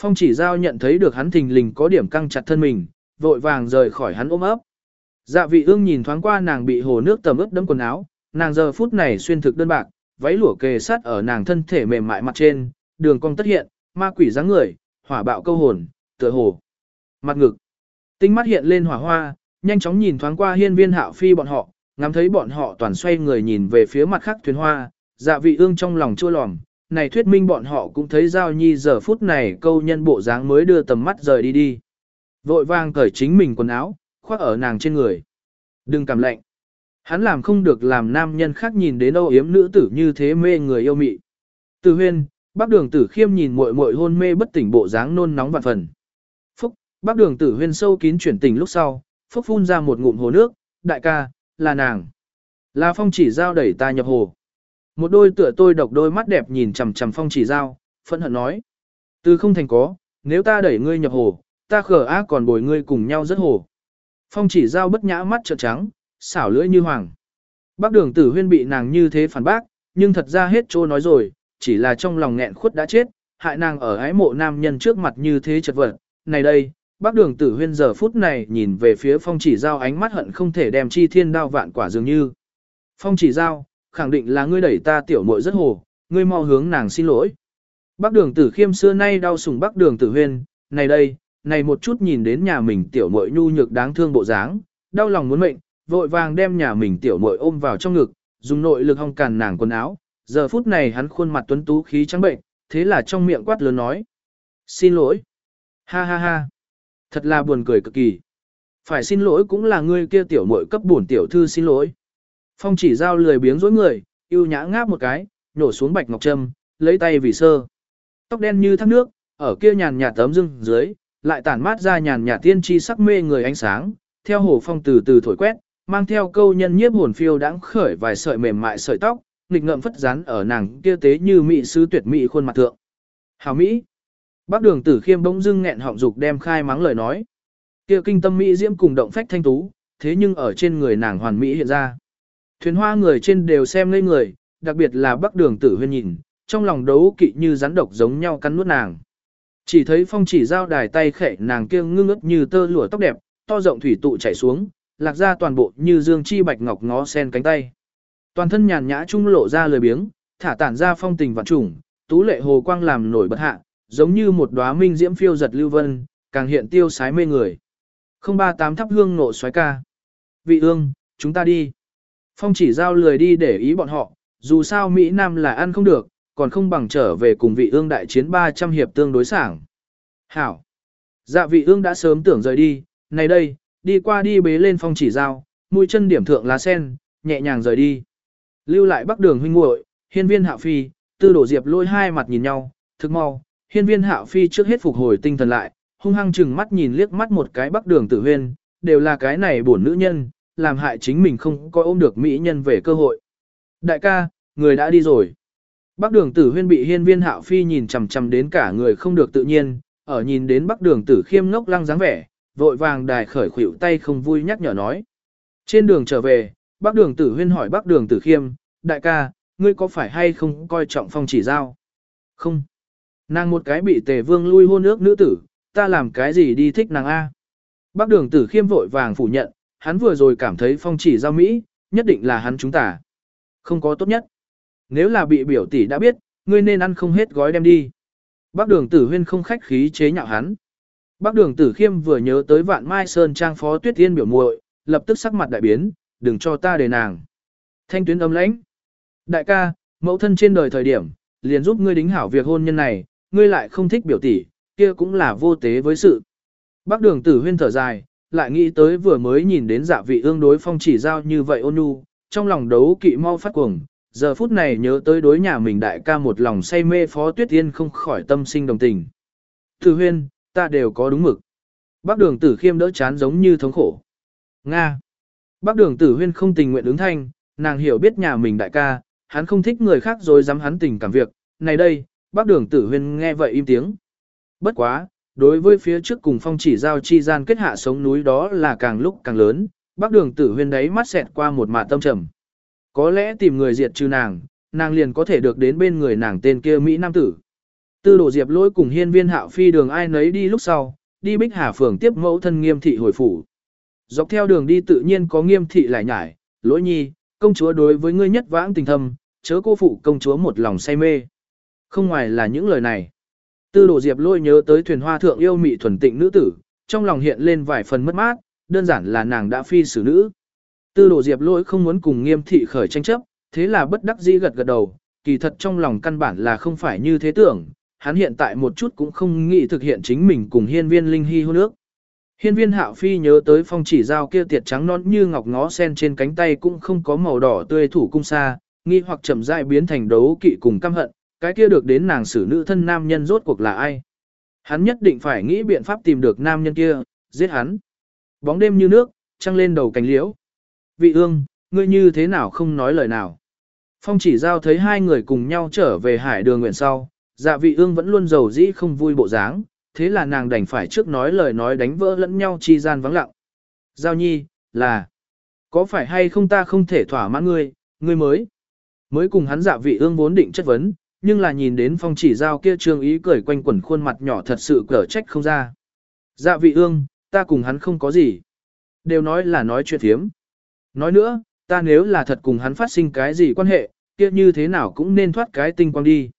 Phong chỉ giao nhận thấy được hắn thình lình có điểm căng chặt thân mình, vội vàng rời khỏi hắn ôm ấp. Dạ vị ương nhìn thoáng qua nàng bị hồ nước tầm ướt đẫm quần áo, nàng giờ phút này xuyên thực đơn bạc, váy lụa kề sát ở nàng thân thể mềm mại mặt trên, đường cong tất hiện, ma quỷ dáng người, hỏa bạo câu hồn, tựa hồ. Mặt ngực. Tinh mắt hiện lên hỏa hoa, nhanh chóng nhìn thoáng qua hiên viên hạo phi bọn họ, ngắm thấy bọn họ toàn xoay người nhìn về phía mặt khác thuyền hoa, dạ vị ương trong lòng chua lòm, này thuyết minh bọn họ cũng thấy giao nhi giờ phút này câu nhân bộ dáng mới đưa tầm mắt rời đi đi. Vội vàng cởi chính mình quần áo, khoác ở nàng trên người. Đừng cảm lạnh. Hắn làm không được làm nam nhân khác nhìn đến âu yếm nữ tử như thế mê người yêu mị. Từ huyên, bác đường tử khiêm nhìn muội muội hôn mê bất tỉnh bộ dáng nôn nóng vạn phần. Phúc, bác đường tử huyên sâu kín chuyển tỉnh lúc sau, phúc phun ra một ngụm hồ nước, đại ca, là nàng. Là phong chỉ giao đẩy ta nhập hồ. Một đôi tựa tôi độc đôi mắt đẹp nhìn chằm chằm phong chỉ giao, phẫn hận nói. Từ không thành có, nếu ta đẩy ngươi nhập hồ, ta khở ác còn bồi ngươi cùng nhau rất hồ. Phong chỉ giao bất nhã mắt trợn trắng, xảo lưỡi như hoàng. Bác đường tử huyên bị nàng như thế phản bác, nhưng thật ra hết trô nói rồi, chỉ là trong lòng nghẹn khuất đã chết, hại nàng ở ái mộ nam nhân trước mặt như thế chật vật. Này đây, bác đường tử huyên giờ phút này nhìn về phía phong chỉ giao ánh mắt hận không thể đem chi thiên đao vạn quả dường như. Phong chỉ giao, khẳng định là ngươi đẩy ta tiểu muội rất hồ, ngươi mau hướng nàng xin lỗi. Bác đường tử khiêm xưa nay đau sùng bác đường tử huyên, này đây, này một chút nhìn đến nhà mình tiểu muội nhu nhược đáng thương bộ dáng, đau lòng muốn mệnh, vội vàng đem nhà mình tiểu muội ôm vào trong ngực, dùng nội lực hong càn nàng quần áo. Giờ phút này hắn khuôn mặt tuấn tú khí trắng bệnh, thế là trong miệng quát lớn nói. Xin lỗi. Ha ha ha. Thật là buồn cười cực kỳ. Phải xin lỗi cũng là ngươi kia tiểu muội cấp bổn tiểu thư xin lỗi. Phong chỉ giao lười biếng dối người, yêu nhã ngáp một cái, nhổ xuống bạch ngọc trâm, lấy tay vì sơ. Tóc đen như thác nước, ở kia nhàn nhạt tấm dưng dưới, lại tản mát ra nhàn nhạt tiên tri sắc mê người ánh sáng, theo hồ phong từ từ thổi quét, mang theo câu nhân nhiếp hồn phiêu đãng khởi vài sợi mềm mại sợi tóc, nghịch ngợm phất rán ở nàng kia tế như mỹ sứ tuyệt mỹ khuôn mặt thượng. Hảo mỹ. Bác đường tử khiêm bỗng dưng nghẹn họng dục đem khai mắng lời nói. Kia kinh tâm mỹ diễm cùng động phách thanh tú, thế nhưng ở trên người nàng hoàn mỹ hiện ra. Thuyền hoa người trên đều xem ngây người, đặc biệt là bắc đường tử huyên nhìn, trong lòng đấu kỵ như rắn độc giống nhau cắn nuốt nàng. Chỉ thấy phong chỉ giao đài tay khẽ nàng kia ngưng ướt như tơ lụa tóc đẹp, to rộng thủy tụ chảy xuống, lạc ra toàn bộ như dương chi bạch ngọc ngó sen cánh tay. Toàn thân nhàn nhã trung lộ ra lười biếng, thả tản ra phong tình vạn trùng, tú lệ hồ quang làm nổi bật hạ, giống như một đóa minh diễm phiêu giật lưu vân, càng hiện tiêu sái mê người. Không ba tám thắp hương nộ xoái ca. Vị ương, chúng ta đi. Phong chỉ giao lười đi để ý bọn họ, dù sao Mỹ Nam là ăn không được, còn không bằng trở về cùng vị ương đại chiến 300 hiệp tương đối sảng. Hảo. Dạ vị ương đã sớm tưởng rời đi, này đây, đi qua đi bế lên phong chỉ dao mũi chân điểm thượng lá sen, nhẹ nhàng rời đi. Lưu lại bắc đường huynh muội, hiên viên hạ phi, tư đổ diệp lôi hai mặt nhìn nhau, thực mau, hiên viên hạ phi trước hết phục hồi tinh thần lại, hung hăng chừng mắt nhìn liếc mắt một cái bắc đường tử huyên, đều là cái này bổn nữ nhân, làm hại chính mình không có ôm được mỹ nhân về cơ hội. Đại ca, người đã đi rồi. Bắc đường tử huyên bị hiên viên hạo phi nhìn chằm chằm đến cả người không được tự nhiên, ở nhìn đến bắc đường tử khiêm ngốc lăng dáng vẻ, vội vàng đài khởi khuỷu tay không vui nhắc nhở nói. Trên đường trở về, bắc đường tử huyên hỏi bắc đường tử khiêm, đại ca, ngươi có phải hay không coi trọng phong chỉ giao? Không. Nàng một cái bị tề vương lui hôn ước nữ tử, ta làm cái gì đi thích nàng A. Bắc đường tử khiêm vội vàng phủ nhận, hắn vừa rồi cảm thấy phong chỉ giao Mỹ, nhất định là hắn chúng ta. Không có tốt nhất. Nếu là bị biểu tỷ đã biết, ngươi nên ăn không hết gói đem đi. Bác đường tử huyên không khách khí chế nhạo hắn. Bác đường tử khiêm vừa nhớ tới vạn mai sơn trang phó tuyết tiên biểu muội, lập tức sắc mặt đại biến, đừng cho ta đề nàng. Thanh tuyến âm lãnh. Đại ca, mẫu thân trên đời thời điểm, liền giúp ngươi đính hảo việc hôn nhân này, ngươi lại không thích biểu tỷ, kia cũng là vô tế với sự. Bác đường tử huyên thở dài, lại nghĩ tới vừa mới nhìn đến dạ vị ương đối phong chỉ giao như vậy ôn nhu, trong lòng đấu kỵ mau phát cuồng, giờ phút này nhớ tới đối nhà mình đại ca một lòng say mê phó tuyết Yên không khỏi tâm sinh đồng tình. thư huyên, ta đều có đúng mực. Bác đường tử khiêm đỡ chán giống như thống khổ. Nga. Bác đường tử huyên không tình nguyện ứng thanh, nàng hiểu biết nhà mình đại ca, hắn không thích người khác rồi dám hắn tình cảm việc. Này đây, bác đường tử huyên nghe vậy im tiếng. Bất quá, đối với phía trước cùng phong chỉ giao chi gian kết hạ sống núi đó là càng lúc càng lớn, bác đường tử huyên đấy mắt xẹt qua một mạ tâm trầm. Có lẽ tìm người diệt trừ nàng, nàng liền có thể được đến bên người nàng tên kia Mỹ Nam tử. Tư đổ diệp lỗi cùng hiên viên hạo phi đường ai nấy đi lúc sau, đi bích hà phường tiếp mẫu thân nghiêm thị hồi phủ. Dọc theo đường đi tự nhiên có nghiêm thị lại nhải, lỗi nhi, công chúa đối với ngươi nhất vãng tình thâm, chớ cô phụ công chúa một lòng say mê. Không ngoài là những lời này. Tư đồ diệp lôi nhớ tới thuyền hoa thượng yêu mị thuần tịnh nữ tử, trong lòng hiện lên vài phần mất mát, đơn giản là nàng đã phi xử nữ. Tư đồ diệp lỗi không muốn cùng nghiêm thị khởi tranh chấp, thế là bất đắc dĩ gật gật đầu, kỳ thật trong lòng căn bản là không phải như thế tưởng, hắn hiện tại một chút cũng không nghĩ thực hiện chính mình cùng hiên viên linh hy hôn nước. Hiên viên hạo phi nhớ tới phong chỉ dao kia tiệt trắng non như ngọc ngó sen trên cánh tay cũng không có màu đỏ tươi thủ cung xa, nghi hoặc chậm rãi biến thành đấu kỵ cùng căm hận, cái kia được đến nàng xử nữ thân nam nhân rốt cuộc là ai. Hắn nhất định phải nghĩ biện pháp tìm được nam nhân kia, giết hắn. Bóng đêm như nước, trăng lên đầu cánh liễu. Vị ương, ngươi như thế nào không nói lời nào. Phong chỉ giao thấy hai người cùng nhau trở về hải đường nguyện sau, dạ vị ương vẫn luôn giàu dĩ không vui bộ dáng, thế là nàng đành phải trước nói lời nói đánh vỡ lẫn nhau chi gian vắng lặng. Giao nhi, là, có phải hay không ta không thể thỏa mãn ngươi, ngươi mới. Mới cùng hắn dạ vị ương vốn định chất vấn, nhưng là nhìn đến phong chỉ giao kia trương ý cười quanh quẩn khuôn mặt nhỏ thật sự cở trách không ra. Dạ vị ương, ta cùng hắn không có gì. Đều nói là nói chuyện thiếm. Nói nữa, ta nếu là thật cùng hắn phát sinh cái gì quan hệ, kia như thế nào cũng nên thoát cái tinh quang đi.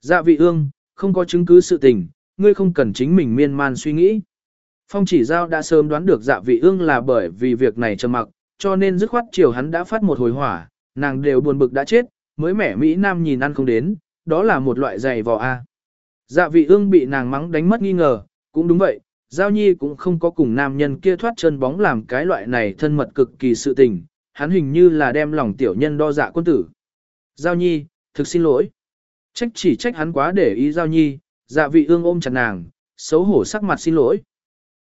Dạ vị ương, không có chứng cứ sự tình, ngươi không cần chính mình miên man suy nghĩ. Phong chỉ giao đã sớm đoán được dạ vị ương là bởi vì việc này trầm mặc, cho nên dứt khoát chiều hắn đã phát một hồi hỏa, nàng đều buồn bực đã chết, mới mẻ Mỹ Nam nhìn ăn không đến, đó là một loại giày vò A. Dạ vị ương bị nàng mắng đánh mất nghi ngờ, cũng đúng vậy, Giao Nhi cũng không có cùng nam nhân kia thoát chân bóng làm cái loại này thân mật cực kỳ sự tình, hắn hình như là đem lòng tiểu nhân đo dạ quân tử. Giao Nhi, thực xin lỗi. Trách chỉ trách hắn quá để ý Giao Nhi, dạ vị ương ôm chặt nàng, xấu hổ sắc mặt xin lỗi.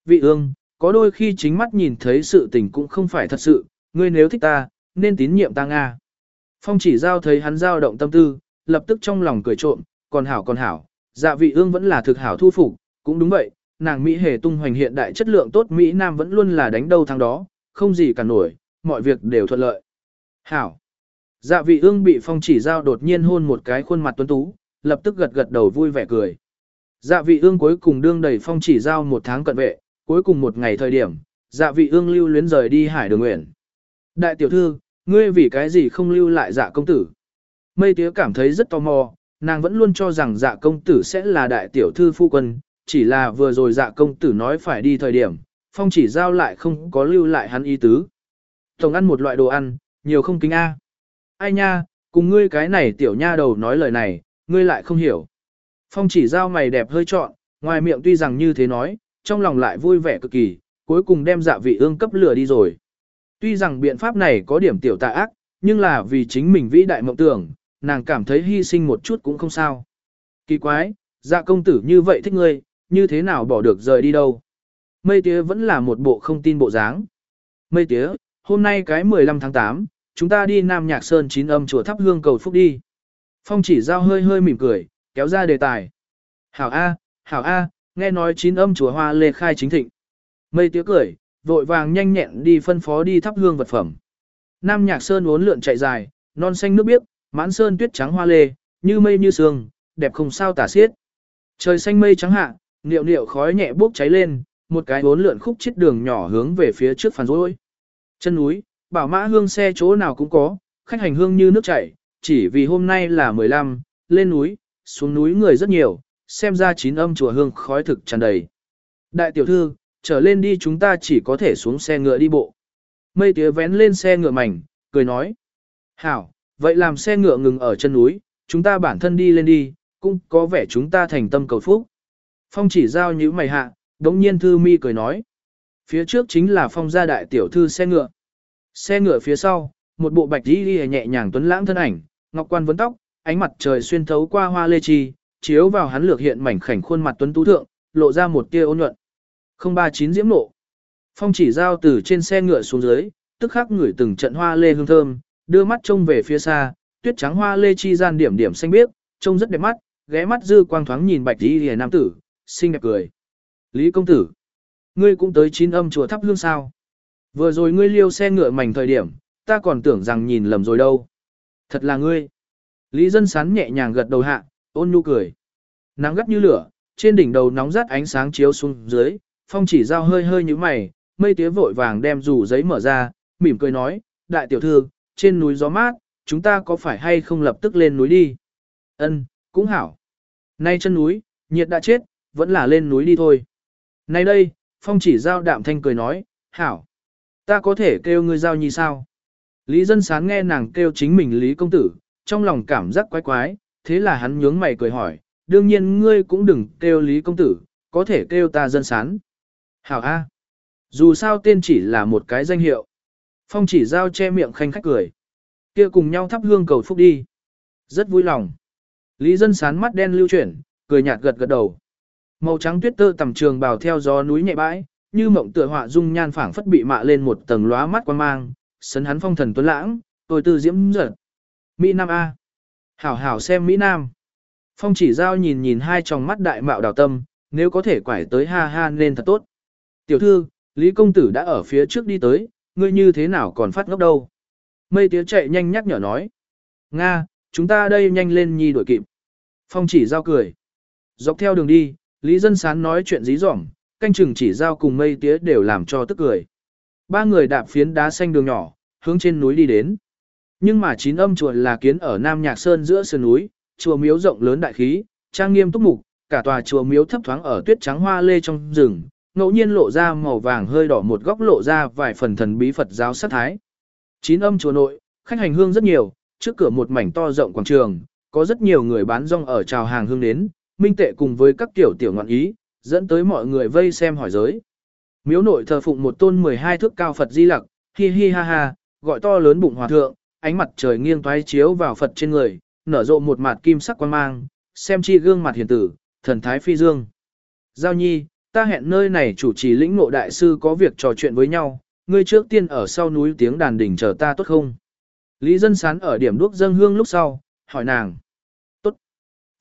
Vị ương, có đôi khi chính mắt nhìn thấy sự tình cũng không phải thật sự, ngươi nếu thích ta, nên tín nhiệm ta Nga. Phong chỉ giao thấy hắn giao động tâm tư, lập tức trong lòng cười trộm, còn hảo còn hảo, dạ vị ương vẫn là thực hảo thu phục, cũng đúng vậy, nàng Mỹ hề tung hoành hiện đại chất lượng tốt Mỹ Nam vẫn luôn là đánh đâu thắng đó, không gì cả nổi, mọi việc đều thuận lợi. Hảo. Dạ vị ương bị phong chỉ giao đột nhiên hôn một cái khuôn mặt tuấn tú, lập tức gật gật đầu vui vẻ cười. Dạ vị ương cuối cùng đương đầy phong chỉ giao một tháng cận vệ, cuối cùng một ngày thời điểm, dạ vị ương lưu luyến rời đi hải đường nguyện. Đại tiểu thư, ngươi vì cái gì không lưu lại dạ công tử? Mây tía cảm thấy rất tò mò, nàng vẫn luôn cho rằng dạ công tử sẽ là đại tiểu thư phu quân, chỉ là vừa rồi dạ công tử nói phải đi thời điểm, phong chỉ giao lại không có lưu lại hắn ý tứ. Tổng ăn một loại đồ ăn, nhiều không kính A. Ai nha, cùng ngươi cái này tiểu nha đầu nói lời này, ngươi lại không hiểu. Phong chỉ giao mày đẹp hơi trọn, ngoài miệng tuy rằng như thế nói, trong lòng lại vui vẻ cực kỳ, cuối cùng đem dạ vị ương cấp lửa đi rồi. Tuy rằng biện pháp này có điểm tiểu tà ác, nhưng là vì chính mình vĩ đại mộng tưởng, nàng cảm thấy hy sinh một chút cũng không sao. Kỳ quái, dạ công tử như vậy thích ngươi, như thế nào bỏ được rời đi đâu. Mây tía vẫn là một bộ không tin bộ dáng. Mây tía, hôm nay cái 15 tháng 8, chúng ta đi Nam Nhạc Sơn chín âm chùa thắp hương cầu phúc đi. Phong chỉ giao hơi hơi mỉm cười, kéo ra đề tài. Hảo A, Hảo A, nghe nói chín âm chùa hoa lê khai chính thịnh. Mây tía cười, vội vàng nhanh nhẹn đi phân phó đi thắp hương vật phẩm. Nam Nhạc Sơn uốn lượn chạy dài, non xanh nước biếc, mãn sơn tuyết trắng hoa lê, như mây như sương, đẹp không sao tả xiết. Trời xanh mây trắng hạ, niệu niệu khói nhẹ bốc cháy lên, một cái bốn lượn khúc chết đường nhỏ hướng về phía trước phản rối. Chân núi, bảo mã hương xe chỗ nào cũng có, khách hành hương như nước chảy, chỉ vì hôm nay là 15, lên núi, xuống núi người rất nhiều, xem ra chín âm chùa hương khói thực tràn đầy. Đại tiểu thư, trở lên đi chúng ta chỉ có thể xuống xe ngựa đi bộ. Mây tía vén lên xe ngựa mảnh, cười nói. Hảo, vậy làm xe ngựa ngừng ở chân núi, chúng ta bản thân đi lên đi, cũng có vẻ chúng ta thành tâm cầu phúc. Phong chỉ giao như mày hạ, đống nhiên thư mi cười nói. Phía trước chính là phong gia đại tiểu thư xe ngựa. Xe ngựa phía sau, một bộ bạch đi đi nhẹ nhàng tuấn lãng thân ảnh, ngọc quan vấn tóc, ánh mặt trời xuyên thấu qua hoa lê chi, chiếu vào hắn lược hiện mảnh khảnh khuôn mặt tuấn tú thượng, lộ ra một tia ôn nhuận. 039 diễm nộ. Phong chỉ giao từ trên xe ngựa xuống dưới, tức khắc ngửi từng trận hoa lê hương thơm, đưa mắt trông về phía xa, tuyết trắng hoa lê chi gian điểm điểm xanh biếc, trông rất đẹp mắt, ghé mắt dư quang thoáng nhìn bạch đi lìa nam tử, xinh đẹp cười. Lý công tử, ngươi cũng tới chín âm chùa thắp hương sao? Vừa rồi ngươi liêu xe ngựa mảnh thời điểm, ta còn tưởng rằng nhìn lầm rồi đâu. Thật là ngươi. Lý dân sán nhẹ nhàng gật đầu hạ, ôn nhu cười. Nắng gắt như lửa, trên đỉnh đầu nóng rát ánh sáng chiếu xuống dưới, phong chỉ giao hơi hơi như mày, mây tía vội vàng đem rủ giấy mở ra, mỉm cười nói, đại tiểu thư, trên núi gió mát, chúng ta có phải hay không lập tức lên núi đi? Ân, cũng hảo. Nay chân núi, nhiệt đã chết, vẫn là lên núi đi thôi. Nay đây, phong chỉ giao đạm thanh cười nói, hảo. Ta có thể kêu ngươi giao nhi sao? Lý dân sán nghe nàng kêu chính mình Lý công tử, trong lòng cảm giác quái quái, thế là hắn nhướng mày cười hỏi, đương nhiên ngươi cũng đừng kêu Lý công tử, có thể kêu ta dân sán. Hảo A. Dù sao tên chỉ là một cái danh hiệu. Phong chỉ giao che miệng khanh khách cười. kia cùng nhau thắp hương cầu phúc đi. Rất vui lòng. Lý dân sán mắt đen lưu chuyển, cười nhạt gật gật đầu. Màu trắng tuyết tơ tầm trường bào theo gió núi nhẹ bãi, như mộng tựa họa dung nhan phảng phất bị mạ lên một tầng lóa mắt quan mang, sấn hắn phong thần tuấn lãng, tôi tư diễm giật. Mỹ Nam A. Hảo hảo xem Mỹ Nam. Phong chỉ giao nhìn nhìn hai tròng mắt đại mạo đào tâm, nếu có thể quải tới ha ha nên thật tốt. Tiểu thư, Lý công tử đã ở phía trước đi tới, ngươi như thế nào còn phát ngốc đâu. Mây tía chạy nhanh nhắc nhở nói. Nga, chúng ta đây nhanh lên nhi đuổi kịp. Phong chỉ giao cười. Dọc theo đường đi, Lý Dân Sán nói chuyện dí dỏm, canh chừng chỉ giao cùng mây tía đều làm cho tức cười. Ba người đạp phiến đá xanh đường nhỏ, hướng trên núi đi đến. Nhưng mà chín âm chùa là kiến ở Nam Nhạc Sơn giữa sườn núi, chùa miếu rộng lớn đại khí, trang nghiêm túc mục, cả tòa chùa miếu thấp thoáng ở tuyết trắng hoa lê trong rừng, ngẫu nhiên lộ ra màu vàng hơi đỏ một góc lộ ra vài phần thần bí Phật giáo sát thái. Chín âm chùa nội, khách hành hương rất nhiều, trước cửa một mảnh to rộng quảng trường, có rất nhiều người bán rong ở chào hàng hương đến, minh tệ cùng với các tiểu tiểu ngọn ý, dẫn tới mọi người vây xem hỏi giới. Miếu nội thờ phụng một tôn 12 thước cao Phật Di Lặc, hi hi ha ha, gọi to lớn bụng hòa thượng, ánh mặt trời nghiêng toái chiếu vào Phật trên người, nở rộ một mặt kim sắc quang mang, xem chi gương mặt hiền tử, thần thái phi dương. Giao nhi, ta hẹn nơi này chủ trì lĩnh ngộ đại sư có việc trò chuyện với nhau, ngươi trước tiên ở sau núi tiếng đàn đỉnh chờ ta tốt không? Lý dân sán ở điểm đuốc dâng hương lúc sau, hỏi nàng.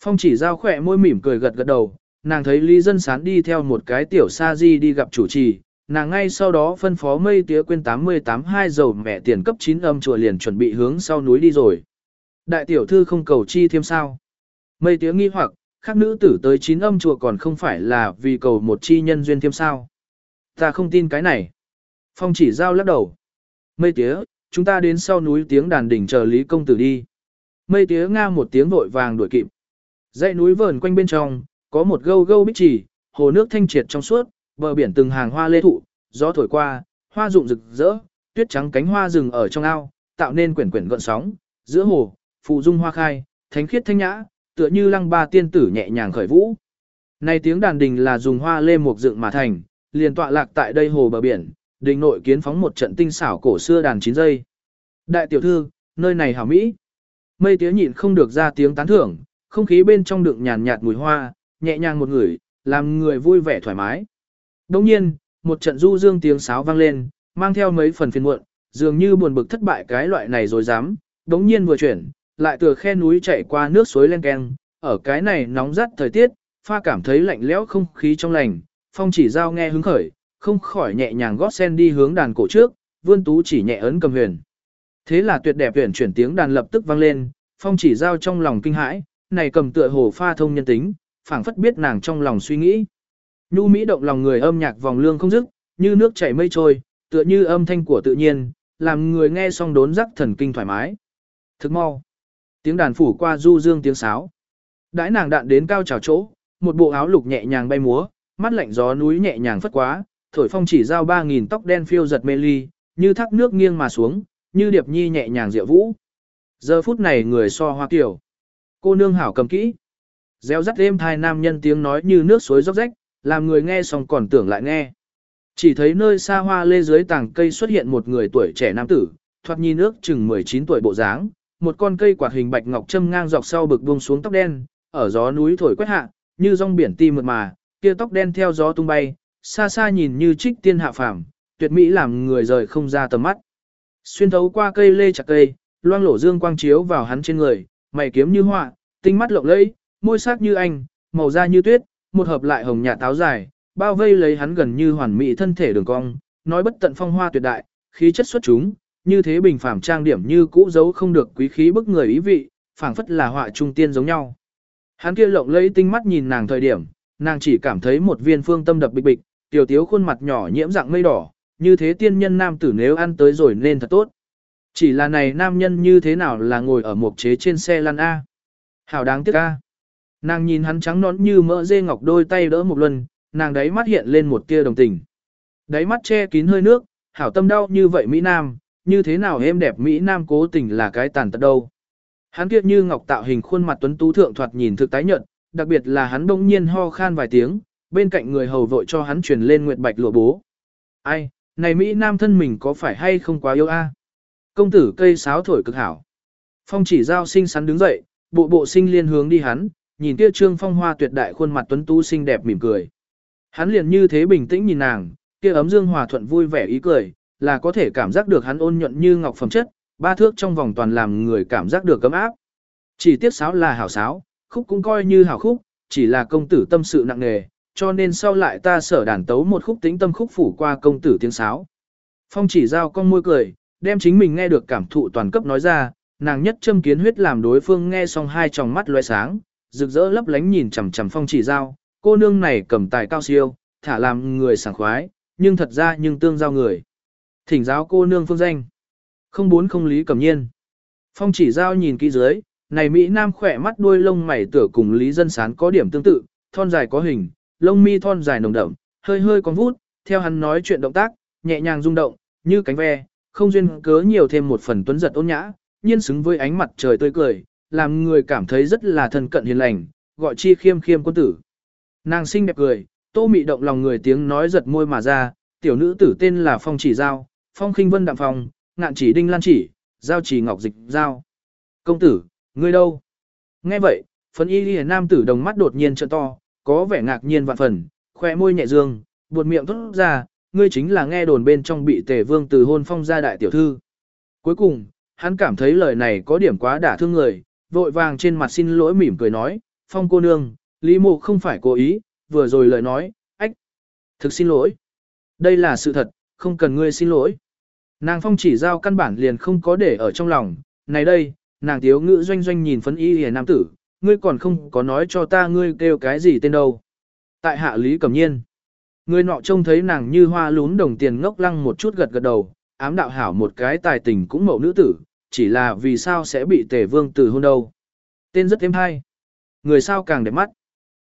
Phong chỉ giao khỏe môi mỉm cười gật gật đầu, nàng thấy Lý dân sán đi theo một cái tiểu sa di đi gặp chủ trì, nàng ngay sau đó phân phó mây tía quên 88 hai dầu mẹ tiền cấp 9 âm chùa liền chuẩn bị hướng sau núi đi rồi. Đại tiểu thư không cầu chi thêm sao. Mây tía nghi hoặc, khác nữ tử tới 9 âm chùa còn không phải là vì cầu một chi nhân duyên thêm sao. Ta không tin cái này. Phong chỉ giao lắc đầu. Mây tía, chúng ta đến sau núi tiếng đàn đỉnh chờ Lý Công Tử đi. Mây tía nga một tiếng vội vàng đuổi kịp. Dãy núi vờn quanh bên trong, có một gâu gâu bích trì, hồ nước thanh triệt trong suốt, bờ biển từng hàng hoa lê thụ, gió thổi qua, hoa rụng rực rỡ, tuyết trắng cánh hoa rừng ở trong ao, tạo nên quyển quyển gợn sóng, giữa hồ, phù dung hoa khai, thánh khiết thanh nhã, tựa như lăng ba tiên tử nhẹ nhàng khởi vũ. Này tiếng đàn đình là dùng hoa lê mục dựng mà thành, liền tọa lạc tại đây hồ bờ biển, đình nội kiến phóng một trận tinh xảo cổ xưa đàn chín giây. Đại tiểu thư, nơi này hảo mỹ. Mây tía nhịn không được ra tiếng tán thưởng, không khí bên trong đựng nhàn nhạt mùi hoa, nhẹ nhàng một người, làm người vui vẻ thoải mái. Đồng nhiên, một trận du dương tiếng sáo vang lên, mang theo mấy phần phiền muộn, dường như buồn bực thất bại cái loại này rồi dám, đống nhiên vừa chuyển, lại từ khe núi chạy qua nước suối len keng, ở cái này nóng rát thời tiết, pha cảm thấy lạnh lẽo không khí trong lành, phong chỉ giao nghe hứng khởi, không khỏi nhẹ nhàng gót sen đi hướng đàn cổ trước, vươn tú chỉ nhẹ ấn cầm huyền. Thế là tuyệt đẹp huyền chuyển tiếng đàn lập tức vang lên, phong chỉ giao trong lòng kinh hãi, này cầm tựa hồ pha thông nhân tính, phảng phất biết nàng trong lòng suy nghĩ. Nhu Mỹ động lòng người âm nhạc vòng lương không dứt, như nước chảy mây trôi, tựa như âm thanh của tự nhiên, làm người nghe xong đốn rắc thần kinh thoải mái. Thức mau. Tiếng đàn phủ qua du dương tiếng sáo. Đãi nàng đạn đến cao trào chỗ, một bộ áo lục nhẹ nhàng bay múa, mắt lạnh gió núi nhẹ nhàng phất quá, thổi phong chỉ giao ba nghìn tóc đen phiêu giật mê ly, như thác nước nghiêng mà xuống, như điệp nhi nhẹ nhàng diệu vũ. Giờ phút này người so hoa kiểu. Cô nương hảo cầm kỹ. Gieo rắt êm thai nam nhân tiếng nói như nước suối róc rách, làm người nghe xong còn tưởng lại nghe. Chỉ thấy nơi xa hoa lê dưới tàng cây xuất hiện một người tuổi trẻ nam tử, thoạt nhìn nước chừng 19 tuổi bộ dáng, một con cây quạt hình bạch ngọc châm ngang dọc sau bực buông xuống tóc đen, ở gió núi thổi quét hạ, như rong biển ti mượt mà, kia tóc đen theo gió tung bay, xa xa nhìn như trích tiên hạ phàm, tuyệt mỹ làm người rời không ra tầm mắt. Xuyên thấu qua cây lê chặt cây, loang lổ dương quang chiếu vào hắn trên người, mày kiếm như họa, tinh mắt lộng lẫy, môi sắc như anh, màu da như tuyết, một hợp lại hồng nhạt táo dài, bao vây lấy hắn gần như hoàn mỹ thân thể đường cong, nói bất tận phong hoa tuyệt đại, khí chất xuất chúng, như thế bình phàm trang điểm như cũ giấu không được quý khí bức người ý vị, phảng phất là họa trung tiên giống nhau. Hắn kia lộng lẫy tinh mắt nhìn nàng thời điểm, nàng chỉ cảm thấy một viên phương tâm đập bịch bịch, tiểu tiếu khuôn mặt nhỏ nhiễm dạng mây đỏ, như thế tiên nhân nam tử nếu ăn tới rồi nên thật tốt. Chỉ là này nam nhân như thế nào là ngồi ở một chế trên xe lăn A. Hảo đáng tiếc A. Nàng nhìn hắn trắng nón như mỡ dê ngọc đôi tay đỡ một luân, nàng đáy mắt hiện lên một tia đồng tình. Đáy mắt che kín hơi nước, hảo tâm đau như vậy Mỹ Nam, như thế nào êm đẹp Mỹ Nam cố tình là cái tàn tật đâu. Hắn kiệt như ngọc tạo hình khuôn mặt tuấn tú thượng thoạt nhìn thực tái nhợt, đặc biệt là hắn đông nhiên ho khan vài tiếng, bên cạnh người hầu vội cho hắn truyền lên nguyệt bạch lụa bố. Ai, này Mỹ Nam thân mình có phải hay không quá yêu a? Công tử cây sáo thổi cực hảo. Phong chỉ giao sinh sắn đứng dậy, bộ bộ sinh liên hướng đi hắn, nhìn kia trương phong hoa tuyệt đại khuôn mặt tuấn tú xinh đẹp mỉm cười. Hắn liền như thế bình tĩnh nhìn nàng, kia ấm dương hòa thuận vui vẻ ý cười, là có thể cảm giác được hắn ôn nhuận như ngọc phẩm chất, ba thước trong vòng toàn làm người cảm giác được cấm áp. Chỉ tiếc sáo là hảo sáo, khúc cũng coi như hảo khúc, chỉ là công tử tâm sự nặng nề, cho nên sau lại ta sở đàn tấu một khúc tĩnh tâm khúc phủ qua công tử tiếng sáo. Phong chỉ giao con môi cười, đem chính mình nghe được cảm thụ toàn cấp nói ra, nàng nhất châm kiến huyết làm đối phương nghe xong hai tròng mắt loe sáng, rực rỡ lấp lánh nhìn chằm chằm phong chỉ giao, cô nương này cầm tài cao siêu, thả làm người sảng khoái, nhưng thật ra nhưng tương giao người. Thỉnh giáo cô nương phương danh. Không bốn không lý cầm nhiên. Phong chỉ giao nhìn kỹ dưới, này Mỹ Nam khỏe mắt đuôi lông mày tửa cùng Lý Dân Sán có điểm tương tự, thon dài có hình, lông mi thon dài nồng đậm, hơi hơi con vút, theo hắn nói chuyện động tác, nhẹ nhàng rung động, như cánh ve, không duyên cớ nhiều thêm một phần tuấn giật ôn nhã, nhiên xứng với ánh mặt trời tươi cười, làm người cảm thấy rất là thân cận hiền lành, gọi chi khiêm khiêm quân tử. Nàng xinh đẹp cười, tô mị động lòng người tiếng nói giật môi mà ra, tiểu nữ tử tên là Phong Chỉ Giao, Phong khinh vân đạm phong, ngạn chỉ đinh lan chỉ, giao chỉ ngọc dịch giao. Công tử, ngươi đâu? Nghe vậy, phấn y ghi nam tử đồng mắt đột nhiên trợ to, có vẻ ngạc nhiên vạn phần, khoe môi nhẹ dương, buột miệng thốt ra, ngươi chính là nghe đồn bên trong bị tề vương từ hôn phong gia đại tiểu thư. Cuối cùng, hắn cảm thấy lời này có điểm quá đả thương người, vội vàng trên mặt xin lỗi mỉm cười nói, phong cô nương, Lý Mộ không phải cố ý, vừa rồi lời nói, ách, thực xin lỗi. Đây là sự thật, không cần ngươi xin lỗi. Nàng phong chỉ giao căn bản liền không có để ở trong lòng, này đây, nàng thiếu ngữ doanh doanh nhìn phấn y hề nam tử, ngươi còn không có nói cho ta ngươi kêu cái gì tên đâu. Tại hạ lý cẩm nhiên, Người nọ trông thấy nàng như hoa lún đồng tiền ngốc lăng một chút gật gật đầu, ám đạo hảo một cái tài tình cũng mẫu nữ tử, chỉ là vì sao sẽ bị tề vương từ hôn đâu. Tên rất êm hay. Người sao càng đẹp mắt.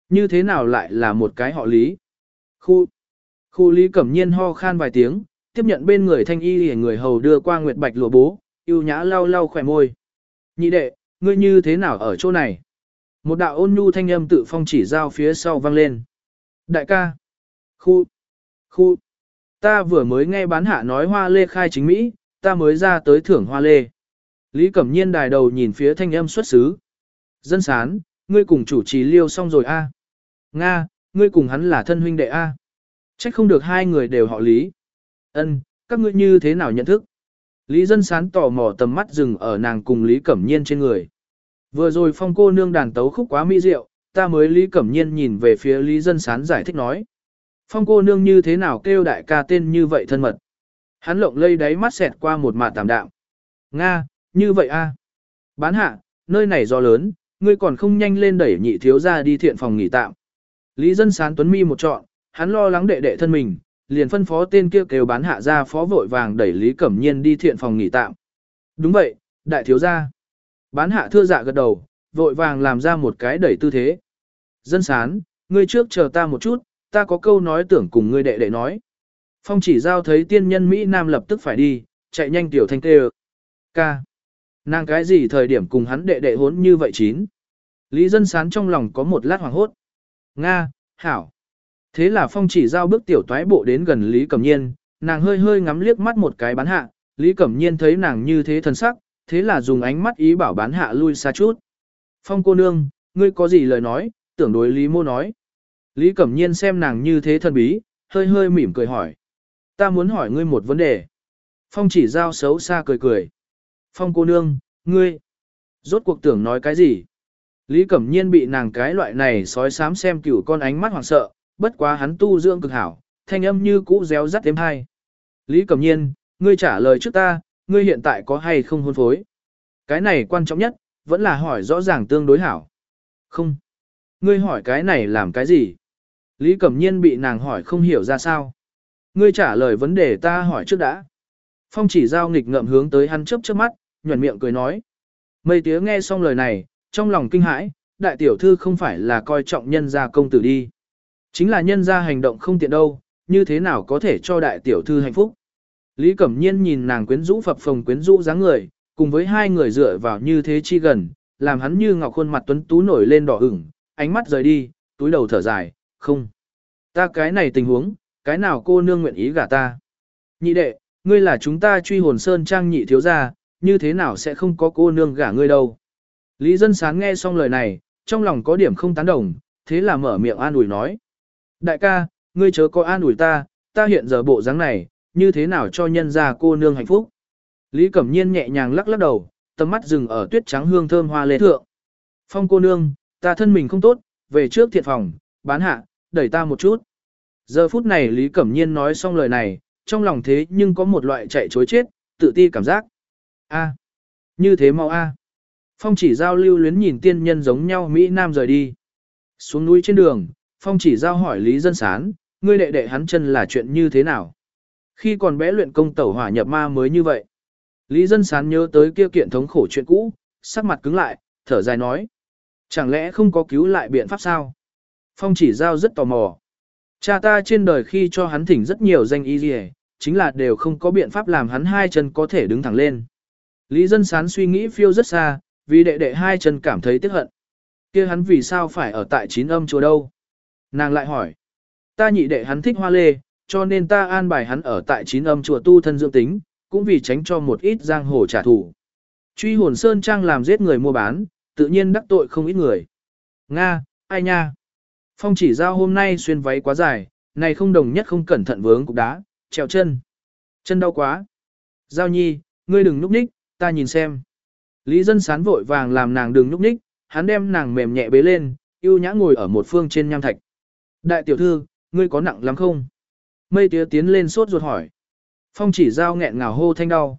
Như thế nào lại là một cái họ lý. Khu. Khu lý cẩm nhiên ho khan vài tiếng, tiếp nhận bên người thanh y để người hầu đưa qua nguyệt bạch lụa bố, yêu nhã lau lau khỏe môi. Nhị đệ, ngươi như thế nào ở chỗ này? Một đạo ôn nhu thanh âm tự phong chỉ giao phía sau vang lên. Đại ca. Khu. Khu. Ta vừa mới nghe bán hạ nói hoa lê khai chính Mỹ, ta mới ra tới thưởng hoa lê. Lý Cẩm Nhiên đài đầu nhìn phía thanh âm xuất xứ. Dân sán, ngươi cùng chủ trì liêu xong rồi a. Nga, ngươi cùng hắn là thân huynh đệ a. À. Trách không được hai người đều họ Lý. Ân, các ngươi như thế nào nhận thức? Lý dân sán tò mò tầm mắt dừng ở nàng cùng Lý Cẩm Nhiên trên người. Vừa rồi phong cô nương đàn tấu khúc quá mỹ diệu, ta mới Lý Cẩm Nhiên nhìn về phía Lý dân sán giải thích nói. Phong cô nương như thế nào kêu đại ca tên như vậy thân mật. Hắn lộng lây đáy mắt xẹt qua một mạt tạm đạm. Nga, như vậy a. Bán hạ, nơi này do lớn, ngươi còn không nhanh lên đẩy nhị thiếu ra đi thiện phòng nghỉ tạm. Lý dân sán tuấn mi một trọn, hắn lo lắng đệ đệ thân mình, liền phân phó tên kia kêu bán hạ ra phó vội vàng đẩy Lý Cẩm Nhiên đi thiện phòng nghỉ tạm. Đúng vậy, đại thiếu gia. Bán hạ thưa dạ gật đầu, vội vàng làm ra một cái đẩy tư thế. Dân sán, ngươi trước chờ ta một chút, ta có câu nói tưởng cùng ngươi đệ đệ nói. Phong chỉ giao thấy tiên nhân Mỹ Nam lập tức phải đi, chạy nhanh tiểu thanh tê Ca. Nàng cái gì thời điểm cùng hắn đệ đệ hốn như vậy chín. Lý dân sán trong lòng có một lát hoàng hốt. Nga, Hảo. Thế là phong chỉ giao bước tiểu toái bộ đến gần Lý Cẩm Nhiên, nàng hơi hơi ngắm liếc mắt một cái bán hạ, Lý Cẩm Nhiên thấy nàng như thế thần sắc, thế là dùng ánh mắt ý bảo bán hạ lui xa chút. Phong cô nương, ngươi có gì lời nói, tưởng đối Lý mô nói. Lý Cẩm Nhiên xem nàng như thế thần bí, hơi hơi mỉm cười hỏi. Ta muốn hỏi ngươi một vấn đề. Phong chỉ giao xấu xa cười cười. Phong cô nương, ngươi, rốt cuộc tưởng nói cái gì? Lý Cẩm Nhiên bị nàng cái loại này sói sám xem cửu con ánh mắt hoảng sợ, bất quá hắn tu dưỡng cực hảo, thanh âm như cũ réo rắt thêm hai. Lý Cẩm Nhiên, ngươi trả lời trước ta, ngươi hiện tại có hay không hôn phối? Cái này quan trọng nhất, vẫn là hỏi rõ ràng tương đối hảo. Không. Ngươi hỏi cái này làm cái gì? Lý Cẩm Nhiên bị nàng hỏi không hiểu ra sao. Ngươi trả lời vấn đề ta hỏi trước đã. Phong chỉ giao nghịch ngậm hướng tới hắn chớp chớp mắt, nhuẩn miệng cười nói. Mây tía nghe xong lời này, trong lòng kinh hãi, đại tiểu thư không phải là coi trọng nhân gia công tử đi. Chính là nhân gia hành động không tiện đâu, như thế nào có thể cho đại tiểu thư hạnh phúc. Lý Cẩm Nhiên nhìn nàng quyến rũ phập phồng quyến rũ dáng người, cùng với hai người dựa vào như thế chi gần, làm hắn như ngọc khuôn mặt tuấn tú nổi lên đỏ ửng, ánh mắt rời đi, túi đầu thở dài, không. Ta cái này tình huống, cái nào cô nương nguyện ý gả ta. Nhị đệ, ngươi là chúng ta truy hồn sơn trang nhị thiếu gia, như thế nào sẽ không có cô nương gả ngươi đâu. Lý dân sáng nghe xong lời này, trong lòng có điểm không tán đồng, thế là mở miệng an ủi nói. Đại ca, ngươi chớ có an ủi ta, ta hiện giờ bộ dáng này, như thế nào cho nhân gia cô nương hạnh phúc. Lý Cẩm Nhiên nhẹ nhàng lắc lắc đầu, tầm mắt dừng ở tuyết trắng hương thơm hoa lê thượng. Phong cô nương, ta thân mình không tốt, về trước thiện phòng, bán hạ, đẩy ta một chút. Giờ phút này Lý Cẩm Nhiên nói xong lời này, trong lòng thế nhưng có một loại chạy chối chết, tự ti cảm giác. A, như thế mau a. Phong chỉ giao lưu luyến nhìn tiên nhân giống nhau Mỹ Nam rời đi. Xuống núi trên đường, Phong chỉ giao hỏi Lý Dân Sán, ngươi đệ đệ hắn chân là chuyện như thế nào? Khi còn bé luyện công tẩu hỏa nhập ma mới như vậy. Lý Dân Sán nhớ tới kia kiện thống khổ chuyện cũ, sắc mặt cứng lại, thở dài nói. Chẳng lẽ không có cứu lại biện pháp sao? Phong chỉ giao rất tò mò. Cha ta trên đời khi cho hắn thỉnh rất nhiều danh y gì chính là đều không có biện pháp làm hắn hai chân có thể đứng thẳng lên. Lý Dân Sán suy nghĩ phiêu rất xa, vì đệ đệ hai chân cảm thấy tiếc hận. kia hắn vì sao phải ở tại chín âm chùa đâu? Nàng lại hỏi. Ta nhị đệ hắn thích hoa lê, cho nên ta an bài hắn ở tại chín âm chùa tu thân dưỡng tính, cũng vì tránh cho một ít giang hồ trả thù. Truy hồn sơn trang làm giết người mua bán, tự nhiên đắc tội không ít người. Nga, ai nha? Phong chỉ giao hôm nay xuyên váy quá dài, này không đồng nhất không cẩn thận vướng cục đá, trèo chân. Chân đau quá. Giao nhi, ngươi đừng núp ních, ta nhìn xem. Lý dân sán vội vàng làm nàng đừng núp ních, hắn đem nàng mềm nhẹ bế lên, yêu nhã ngồi ở một phương trên nham thạch. Đại tiểu thư, ngươi có nặng lắm không? Mây tía tiến lên sốt ruột hỏi. Phong chỉ giao nghẹn ngào hô thanh đau.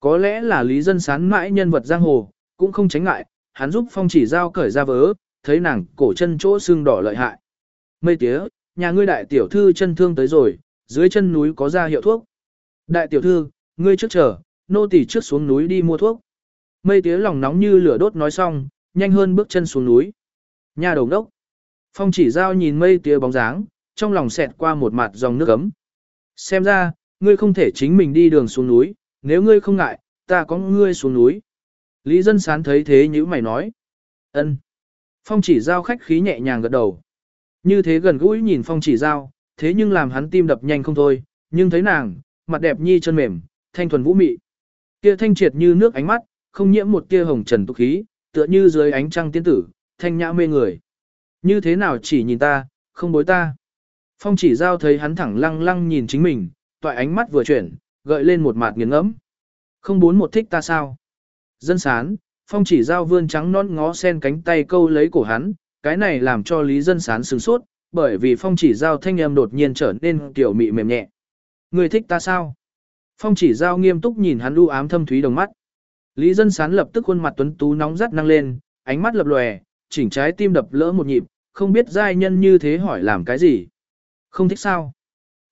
Có lẽ là lý dân sán mãi nhân vật giang hồ, cũng không tránh ngại, hắn giúp phong chỉ giao cởi ra vớ, thấy nàng cổ chân chỗ sưng đỏ lợi hại. Mây tía, nhà ngươi đại tiểu thư chân thương tới rồi, dưới chân núi có ra hiệu thuốc. Đại tiểu thư, ngươi trước chờ, nô tỳ trước xuống núi đi mua thuốc. Mây tía lòng nóng như lửa đốt nói xong, nhanh hơn bước chân xuống núi. Nhà đồng đốc. Phong chỉ giao nhìn mây tía bóng dáng, trong lòng xẹt qua một mặt dòng nước ấm. Xem ra, ngươi không thể chính mình đi đường xuống núi, nếu ngươi không ngại, ta có ngươi xuống núi. Lý dân sán thấy thế như mày nói. ân. Phong chỉ giao khách khí nhẹ nhàng gật đầu. Như thế gần gũi nhìn phong chỉ giao, thế nhưng làm hắn tim đập nhanh không thôi, nhưng thấy nàng, mặt đẹp nhi chân mềm, thanh thuần vũ mị. Kia thanh triệt như nước ánh mắt, không nhiễm một tia hồng trần tục khí, tựa như dưới ánh trăng tiên tử, thanh nhã mê người. Như thế nào chỉ nhìn ta, không bối ta. Phong chỉ giao thấy hắn thẳng lăng lăng nhìn chính mình, toại ánh mắt vừa chuyển, gợi lên một mặt nghiền ngẫm. Không bốn một thích ta sao? Dân sán, phong chỉ giao vươn trắng non ngó sen cánh tay câu lấy cổ hắn, cái này làm cho lý dân sán sửng sốt, bởi vì phong chỉ giao thanh âm đột nhiên trở nên tiểu mị mềm nhẹ. Người thích ta sao? Phong chỉ giao nghiêm túc nhìn hắn u ám thâm thúy đồng mắt. Lý dân sán lập tức khuôn mặt tuấn tú nóng rát năng lên, ánh mắt lập lòe, chỉnh trái tim đập lỡ một nhịp, không biết giai nhân như thế hỏi làm cái gì. Không thích sao?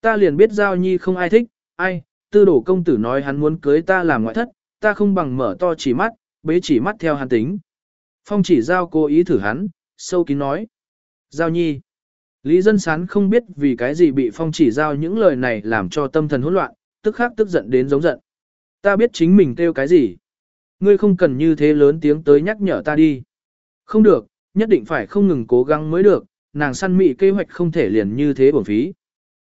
Ta liền biết giao nhi không ai thích, ai, tư đổ công tử nói hắn muốn cưới ta làm ngoại thất, ta không bằng mở to chỉ mắt, bế chỉ mắt theo hắn tính. Phong chỉ giao cố ý thử hắn, sâu kín nói. Giao nhi. Lý dân sán không biết vì cái gì bị phong chỉ giao những lời này làm cho tâm thần hỗn loạn, tức khắc tức giận đến giống giận. Ta biết chính mình kêu cái gì. Ngươi không cần như thế lớn tiếng tới nhắc nhở ta đi. Không được, nhất định phải không ngừng cố gắng mới được, nàng săn mị kế hoạch không thể liền như thế bổng phí.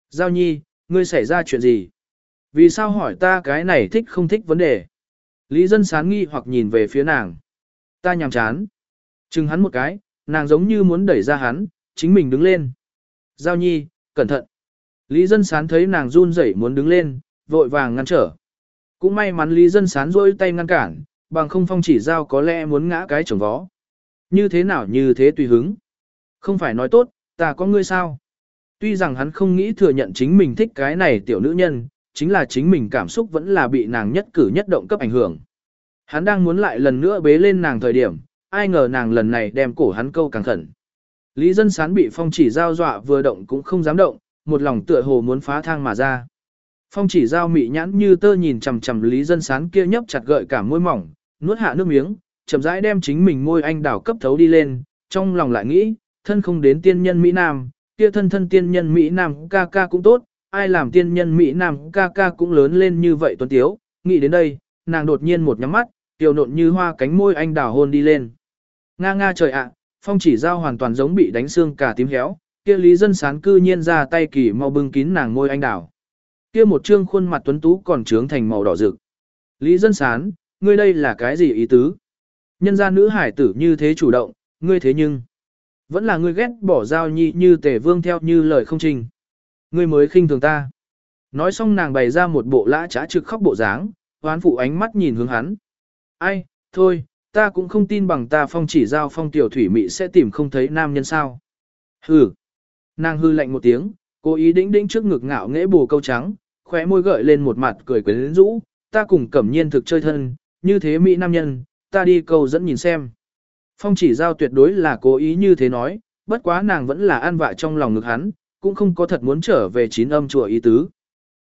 Giao nhi, ngươi xảy ra chuyện gì? Vì sao hỏi ta cái này thích không thích vấn đề? Lý dân sán nghi hoặc nhìn về phía nàng. Ta nhàm chán. Chừng hắn một cái, nàng giống như muốn đẩy ra hắn, chính mình đứng lên. Giao nhi, cẩn thận. Lý dân sán thấy nàng run rẩy muốn đứng lên, vội vàng ngăn trở. Cũng may mắn Lý dân sán rôi tay ngăn cản, bằng không phong chỉ giao có lẽ muốn ngã cái chồng vó. Như thế nào như thế tùy hứng. Không phải nói tốt, ta có ngươi sao? Tuy rằng hắn không nghĩ thừa nhận chính mình thích cái này tiểu nữ nhân, chính là chính mình cảm xúc vẫn là bị nàng nhất cử nhất động cấp ảnh hưởng. Hắn đang muốn lại lần nữa bế lên nàng thời điểm, ai ngờ nàng lần này đem cổ hắn câu càng khẩn. Lý dân sán bị phong chỉ giao dọa vừa động cũng không dám động, một lòng tựa hồ muốn phá thang mà ra. Phong chỉ giao mị nhãn như tơ nhìn chằm chằm Lý dân sán kia nhấp chặt gợi cả môi mỏng, nuốt hạ nước miếng, chậm rãi đem chính mình môi anh đảo cấp thấu đi lên, trong lòng lại nghĩ, thân không đến tiên nhân Mỹ Nam, kia thân thân tiên nhân Mỹ Nam ca ca cũng tốt, ai làm tiên nhân Mỹ Nam ca ca cũng lớn lên như vậy tuấn tiếu, nghĩ đến đây, nàng đột nhiên một nhắm mắt, tiểu nộn như hoa cánh môi anh đào hôn đi lên. Nga nga trời ạ, phong chỉ giao hoàn toàn giống bị đánh xương cả tím héo, kia lý dân sán cư nhiên ra tay kỳ mau bưng kín nàng môi anh đào. Kia một trương khuôn mặt tuấn tú còn trướng thành màu đỏ rực. Lý dân sán, ngươi đây là cái gì ý tứ? Nhân gia nữ hải tử như thế chủ động, ngươi thế nhưng... Vẫn là ngươi ghét bỏ giao nhi như tề vương theo như lời không trình. Ngươi mới khinh thường ta. Nói xong nàng bày ra một bộ lã trá trực khóc bộ dáng, hoán phụ ánh mắt nhìn hướng hắn. Ai, thôi, ta cũng không tin bằng ta phong chỉ giao phong tiểu thủy mị sẽ tìm không thấy nam nhân sao. Hừ. Nàng hư lạnh một tiếng, cố ý đĩnh đĩnh trước ngực ngạo nghễ bù câu trắng, khóe môi gợi lên một mặt cười quyến rũ, ta cùng cẩm nhiên thực chơi thân, như thế mỹ nam nhân, ta đi câu dẫn nhìn xem. Phong chỉ giao tuyệt đối là cố ý như thế nói, bất quá nàng vẫn là an vạ trong lòng ngực hắn, cũng không có thật muốn trở về chín âm chùa ý tứ.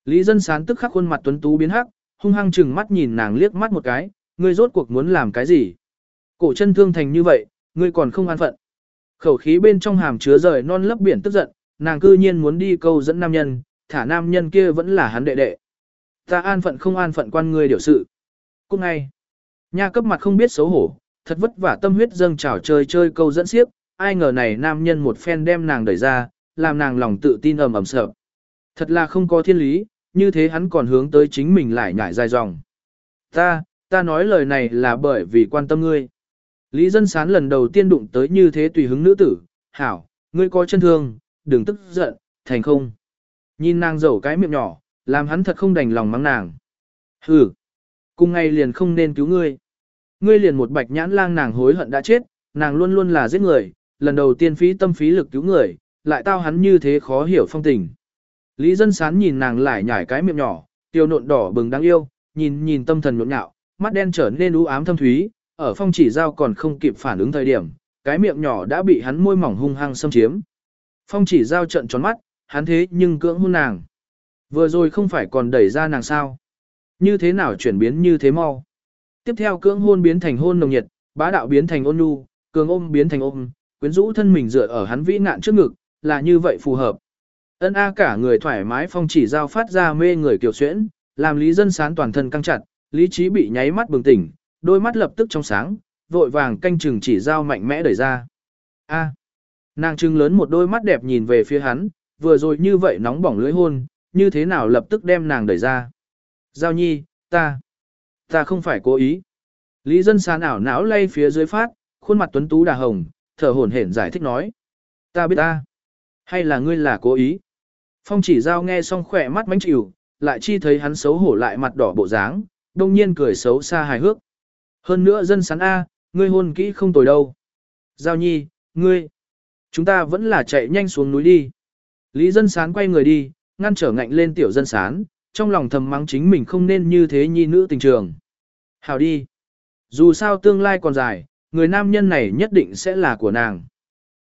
Lý dân sán tức khắc khuôn mặt tuấn tú biến hắc, hung hăng chừng mắt nhìn nàng liếc mắt một cái, ngươi rốt cuộc muốn làm cái gì? Cổ chân thương thành như vậy, ngươi còn không an phận. Khẩu khí bên trong hàm chứa rời non lấp biển tức giận, nàng cư nhiên muốn đi câu dẫn nam nhân, thả nam nhân kia vẫn là hắn đệ đệ. Ta an phận không an phận quan ngươi điều sự. Cũng ngay, nha cấp mặt không biết xấu hổ, thật vất vả tâm huyết dâng trào chơi chơi câu dẫn xiếc, ai ngờ này nam nhân một phen đem nàng đẩy ra, làm nàng lòng tự tin ầm ầm sợ. Thật là không có thiên lý, như thế hắn còn hướng tới chính mình lại nhảy dài dòng. Ta, ta nói lời này là bởi vì quan tâm ngươi. Lý dân sán lần đầu tiên đụng tới như thế tùy hứng nữ tử, hảo, ngươi có chân thương, đừng tức giận, thành không. Nhìn nàng dẩu cái miệng nhỏ, làm hắn thật không đành lòng mắng nàng. Hừ, cùng ngay liền không nên cứu ngươi. Ngươi liền một bạch nhãn lang nàng hối hận đã chết, nàng luôn luôn là giết người, lần đầu tiên phí tâm phí lực cứu người, lại tao hắn như thế khó hiểu phong tình. Lý dân sán nhìn nàng lại nhảy cái miệng nhỏ, tiêu nộn đỏ bừng đáng yêu, nhìn nhìn tâm thần nhộn nhạo, mắt đen trở nên u ám thâm thúy, ở phong chỉ giao còn không kịp phản ứng thời điểm, cái miệng nhỏ đã bị hắn môi mỏng hung hăng xâm chiếm. Phong chỉ giao trận tròn mắt, hắn thế nhưng cưỡng hôn nàng. Vừa rồi không phải còn đẩy ra nàng sao. Như thế nào chuyển biến như thế mau. Tiếp theo cưỡng hôn biến thành hôn nồng nhiệt, bá đạo biến thành ôn nhu, cường ôm biến thành ôm, quyến rũ thân mình dựa ở hắn vĩ nạn trước ngực, là như vậy phù hợp. Ân A cả người thoải mái phong chỉ giao phát ra mê người kiều xuyễn, làm lý dân sán toàn thân căng chặt, lý trí bị nháy mắt bừng tỉnh, đôi mắt lập tức trong sáng, vội vàng canh chừng chỉ giao mạnh mẽ đẩy ra. A. nàng trưng lớn một đôi mắt đẹp nhìn về phía hắn, vừa rồi như vậy nóng bỏng lưỡi hôn, như thế nào lập tức đem nàng đẩy ra. Giao nhi, ta, ta không phải cố ý. Lý dân sán ảo não lay phía dưới phát, khuôn mặt tuấn tú đà hồng, thở hổn hển giải thích nói. Ta biết ta, hay là ngươi là cố ý. Phong chỉ giao nghe xong khỏe mắt mánh chịu, lại chi thấy hắn xấu hổ lại mặt đỏ bộ dáng, đông nhiên cười xấu xa hài hước. Hơn nữa dân sán A, ngươi hôn kỹ không tồi đâu. Giao nhi, ngươi, chúng ta vẫn là chạy nhanh xuống núi đi. Lý dân sán quay người đi, ngăn trở ngạnh lên tiểu dân sán, trong lòng thầm mắng chính mình không nên như thế nhi nữ tình trường. Hào đi. Dù sao tương lai còn dài, người nam nhân này nhất định sẽ là của nàng.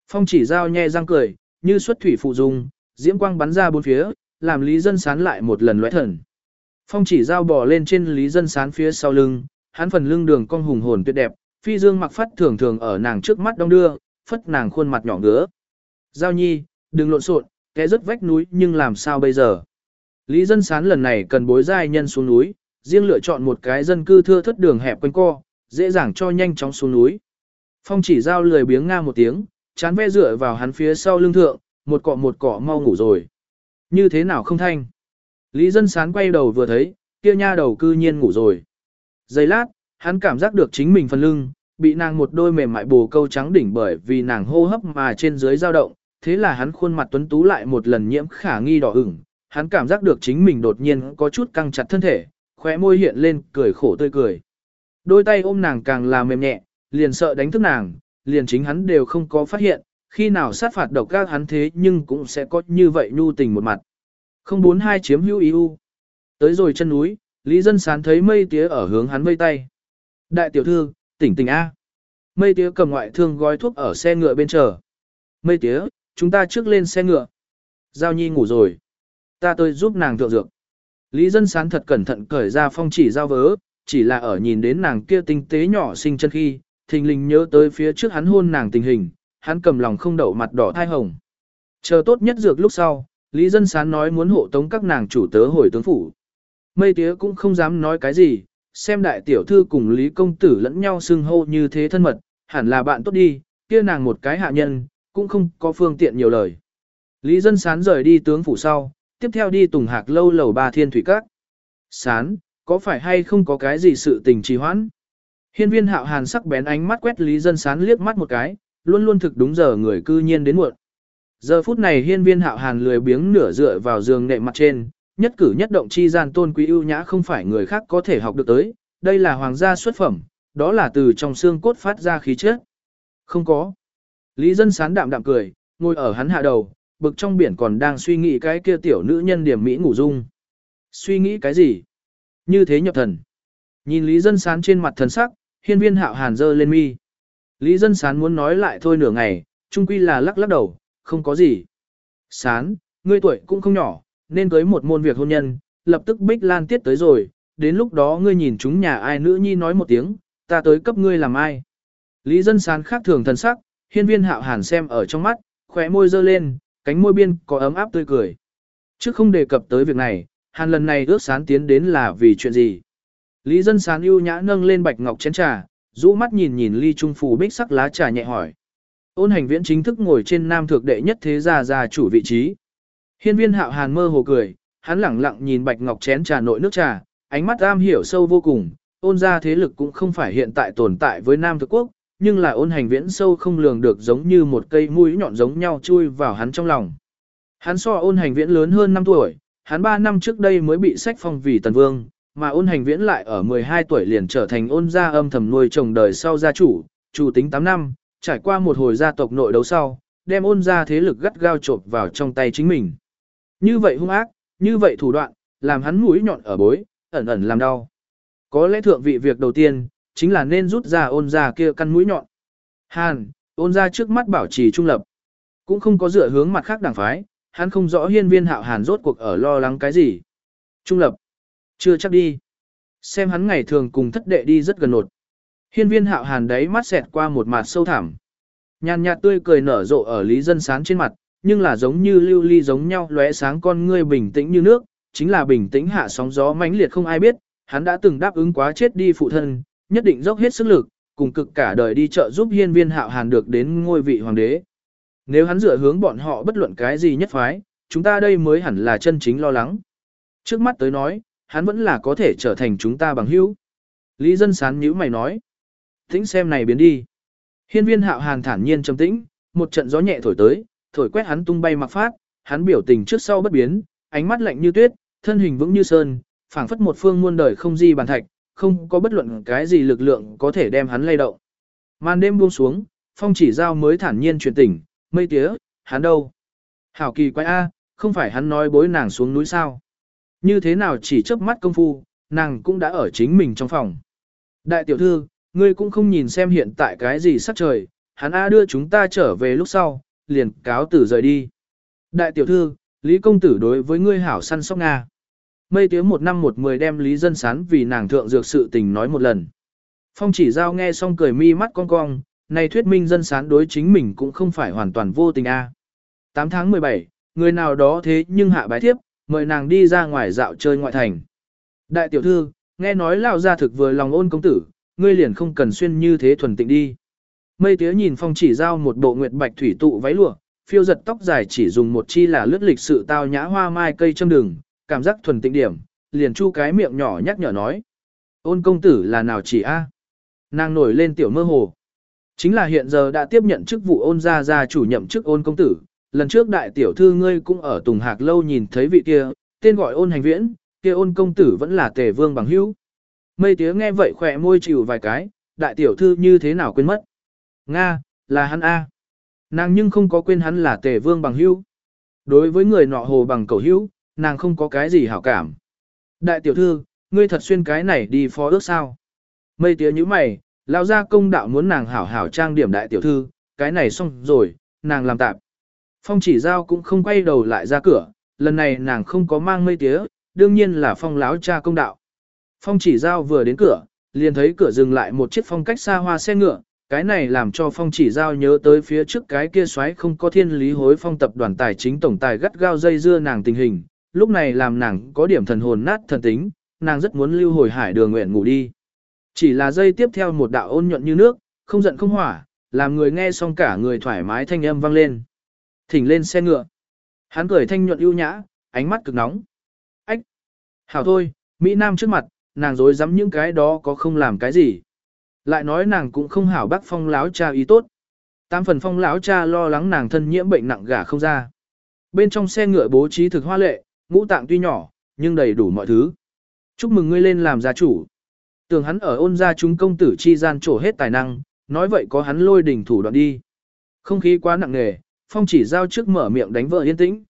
Phong chỉ giao nhe răng cười, như xuất thủy phụ dung, diễm quang bắn ra bốn phía, làm Lý Dân Sán lại một lần lóe thần. Phong chỉ giao bò lên trên Lý Dân Sán phía sau lưng, hắn phần lưng đường cong hùng hồn tuyệt đẹp, phi dương mặc phát thường thường ở nàng trước mắt đông đưa, phất nàng khuôn mặt nhỏ ngứa. Giao nhi, đừng lộn xộn, té rất vách núi nhưng làm sao bây giờ? Lý Dân Sán lần này cần bối giai nhân xuống núi, riêng lựa chọn một cái dân cư thưa thất đường hẹp quanh co, dễ dàng cho nhanh chóng xuống núi. Phong chỉ giao lười biếng nga một tiếng, chán ve dựa vào hắn phía sau lưng thượng, một cọ một cọ mau ngủ rồi. Như thế nào không thanh? Lý dân sán quay đầu vừa thấy, kia nha đầu cư nhiên ngủ rồi. Giây lát, hắn cảm giác được chính mình phần lưng, bị nàng một đôi mềm mại bồ câu trắng đỉnh bởi vì nàng hô hấp mà trên dưới dao động, thế là hắn khuôn mặt tuấn tú lại một lần nhiễm khả nghi đỏ ửng, hắn cảm giác được chính mình đột nhiên có chút căng chặt thân thể, khóe môi hiện lên cười khổ tươi cười. Đôi tay ôm nàng càng là mềm nhẹ, liền sợ đánh thức nàng, liền chính hắn đều không có phát hiện, khi nào sát phạt độc các hắn thế nhưng cũng sẽ có như vậy nhu tình một mặt. Không bốn hai chiếm hữu ưu. Tới rồi chân núi, Lý Dân Sán thấy mây tía ở hướng hắn vây tay. Đại tiểu thư, tỉnh tỉnh A. Mây tía cầm ngoại thương gói thuốc ở xe ngựa bên chờ. Mây tía, chúng ta trước lên xe ngựa. Giao nhi ngủ rồi. Ta tôi giúp nàng thượng dược. Lý Dân Sán thật cẩn thận cởi ra phong chỉ giao vớ, chỉ là ở nhìn đến nàng kia tinh tế nhỏ xinh chân khi, thình lình nhớ tới phía trước hắn hôn nàng tình hình, hắn cầm lòng không đậu mặt đỏ thai hồng. Chờ tốt nhất dược lúc sau, Lý Dân Sán nói muốn hộ tống các nàng chủ tớ hồi tướng phủ. Mây tía cũng không dám nói cái gì, xem đại tiểu thư cùng Lý Công Tử lẫn nhau xưng hô như thế thân mật, hẳn là bạn tốt đi, kia nàng một cái hạ nhân, cũng không có phương tiện nhiều lời. Lý Dân Sán rời đi tướng phủ sau, tiếp theo đi tùng hạc lâu lầu ba thiên thủy các. Sán, có phải hay không có cái gì sự tình trì hoãn? Hiên viên hạo hàn sắc bén ánh mắt quét Lý Dân Sán liếc mắt một cái, luôn luôn thực đúng giờ người cư nhiên đến muộn. Giờ phút này hiên viên hạo hàn lười biếng nửa dựa vào giường nệm mặt trên, nhất cử nhất động chi gian tôn quý ưu nhã không phải người khác có thể học được tới, đây là hoàng gia xuất phẩm, đó là từ trong xương cốt phát ra khí chất. Không có. Lý dân sán đạm đạm cười, ngồi ở hắn hạ đầu, bực trong biển còn đang suy nghĩ cái kia tiểu nữ nhân điểm mỹ ngủ dung. Suy nghĩ cái gì? Như thế nhập thần. Nhìn Lý Dân Sán trên mặt thần sắc, hiên viên hạo hàn dơ lên mi. Lý Dân Sán muốn nói lại thôi nửa ngày, chung quy là lắc lắc đầu, không có gì. Sán, ngươi tuổi cũng không nhỏ, nên tới một môn việc hôn nhân, lập tức bích lan tiết tới rồi, đến lúc đó ngươi nhìn chúng nhà ai nữ nhi nói một tiếng, ta tới cấp ngươi làm ai. Lý Dân Sán khác thường thần sắc, hiên viên hạo hàn xem ở trong mắt, khóe môi dơ lên, cánh môi biên có ấm áp tươi cười. Chứ không đề cập tới việc này, hàn lần này ước sán tiến đến là vì chuyện gì. Lý dân sán ưu nhã nâng lên bạch ngọc chén trà, rũ mắt nhìn nhìn ly trung phù bích sắc lá trà nhẹ hỏi. Ôn hành viễn chính thức ngồi trên nam Thượng đệ nhất thế gia gia chủ vị trí. Hiên viên hạo hàn mơ hồ cười, hắn lẳng lặng nhìn bạch ngọc chén trà nội nước trà, ánh mắt am hiểu sâu vô cùng, ôn gia thế lực cũng không phải hiện tại tồn tại với nam thực quốc, nhưng là ôn hành viễn sâu không lường được giống như một cây mũi nhọn giống nhau chui vào hắn trong lòng. Hắn so ôn hành viễn lớn hơn 5 tuổi, hắn 3 năm trước đây mới bị sách phong vì tần vương, mà ôn hành viễn lại ở 12 tuổi liền trở thành ôn gia âm thầm nuôi chồng đời sau gia chủ, chủ tính 8 năm, trải qua một hồi gia tộc nội đấu sau, đem ôn gia thế lực gắt gao chộp vào trong tay chính mình. Như vậy hung ác, như vậy thủ đoạn, làm hắn mũi nhọn ở bối, ẩn ẩn làm đau. Có lẽ thượng vị việc đầu tiên, chính là nên rút ra ôn gia kia căn mũi nhọn. Hàn, ôn gia trước mắt bảo trì trung lập. Cũng không có dựa hướng mặt khác đảng phái, hắn không rõ hiên viên hạo hàn rốt cuộc ở lo lắng cái gì. Trung lập. Chưa chắc đi. Xem hắn ngày thường cùng thất đệ đi rất gần nột. Hiên viên hạo hàn đấy mắt xẹt qua một mặt sâu thẳm. Nhàn nhạt tươi cười nở rộ ở lý dân sán trên mặt, nhưng là giống như lưu ly giống nhau lóe sáng con ngươi bình tĩnh như nước, chính là bình tĩnh hạ sóng gió mãnh liệt không ai biết, hắn đã từng đáp ứng quá chết đi phụ thân, nhất định dốc hết sức lực, cùng cực cả đời đi trợ giúp hiên viên hạo hàn được đến ngôi vị hoàng đế. Nếu hắn dựa hướng bọn họ bất luận cái gì nhất phái, chúng ta đây mới hẳn là chân chính lo lắng. Trước mắt tới nói, hắn vẫn là có thể trở thành chúng ta bằng hữu. Lý dân sán nhữ mày nói. Tĩnh xem này biến đi. Hiên viên hạo hàn thản nhiên trầm tĩnh, một trận gió nhẹ thổi tới, thổi quét hắn tung bay mặc phát, hắn biểu tình trước sau bất biến, ánh mắt lạnh như tuyết, thân hình vững như sơn, phảng phất một phương muôn đời không di bàn thạch, không có bất luận cái gì lực lượng có thể đem hắn lay động. Màn đêm buông xuống, phong chỉ giao mới thản nhiên truyền tỉnh, mây tía, hắn đâu? Hảo kỳ quái A, không phải hắn nói bối nàng xuống núi sao? Như thế nào chỉ chớp mắt công phu, nàng cũng đã ở chính mình trong phòng. Đại tiểu thư, ngươi cũng không nhìn xem hiện tại cái gì sắc trời, hắn A đưa chúng ta trở về lúc sau, liền cáo tử rời đi. Đại tiểu thư, Lý công tử đối với ngươi hảo săn sóc Nga. Mây tiếng một năm một mười đem Lý Dân Sán vì nàng thượng dược sự tình nói một lần. Phong chỉ giao nghe xong cười mi mắt cong cong, này thuyết minh Dân Sán đối chính mình cũng không phải hoàn toàn vô tình a. À. 8 tháng 17, người nào đó thế nhưng hạ bái tiếp, mời nàng đi ra ngoài dạo chơi ngoại thành. Đại tiểu thư, nghe nói lão gia thực vừa lòng ôn công tử, ngươi liền không cần xuyên như thế thuần tịnh đi. Mây tía nhìn phong chỉ giao một bộ nguyệt bạch thủy tụ váy lụa, phiêu giật tóc dài chỉ dùng một chi là lướt lịch sự tao nhã hoa mai cây châm đường, cảm giác thuần tịnh điểm, liền chu cái miệng nhỏ nhắc nhở nói. Ôn công tử là nào chỉ a? Nàng nổi lên tiểu mơ hồ. Chính là hiện giờ đã tiếp nhận chức vụ ôn gia gia chủ nhậm chức ôn công tử, lần trước đại tiểu thư ngươi cũng ở Tùng Hạc lâu nhìn thấy vị kia, tên gọi ôn hành viễn, kia ôn công tử vẫn là tề vương bằng hữu. Mây tía nghe vậy khỏe môi chịu vài cái, đại tiểu thư như thế nào quên mất. Nga, là hắn A. Nàng nhưng không có quên hắn là tề vương bằng hữu. Đối với người nọ hồ bằng cầu hữu, nàng không có cái gì hảo cảm. Đại tiểu thư, ngươi thật xuyên cái này đi phó ước sao? Mây tía như mày, lao ra công đạo muốn nàng hảo hảo trang điểm đại tiểu thư, cái này xong rồi, nàng làm tạm. Phong chỉ giao cũng không quay đầu lại ra cửa, lần này nàng không có mang mây tía, đương nhiên là phong láo cha công đạo. Phong chỉ giao vừa đến cửa, liền thấy cửa dừng lại một chiếc phong cách xa hoa xe ngựa, cái này làm cho phong chỉ giao nhớ tới phía trước cái kia xoáy không có thiên lý hối phong tập đoàn tài chính tổng tài gắt gao dây dưa nàng tình hình, lúc này làm nàng có điểm thần hồn nát thần tính, nàng rất muốn lưu hồi hải đường nguyện ngủ đi. Chỉ là dây tiếp theo một đạo ôn nhuận như nước, không giận không hỏa, làm người nghe xong cả người thoải mái thanh âm vang lên. Thỉnh lên xe ngựa. Hắn cười thanh nhuận ưu nhã, ánh mắt cực nóng. Ách! Hảo thôi, Mỹ Nam trước mặt, nàng dối dám những cái đó có không làm cái gì. Lại nói nàng cũng không hảo bác phong láo cha ý tốt. Tám phần phong láo cha lo lắng nàng thân nhiễm bệnh nặng gả không ra. Bên trong xe ngựa bố trí thực hoa lệ, ngũ tạng tuy nhỏ, nhưng đầy đủ mọi thứ. Chúc mừng ngươi lên làm gia chủ. Tưởng hắn ở ôn gia chúng công tử chi gian trổ hết tài năng, nói vậy có hắn lôi đỉnh thủ đoạn đi. Không khí quá nặng nề, Phong chỉ giao trước mở miệng đánh vợ yên tĩnh.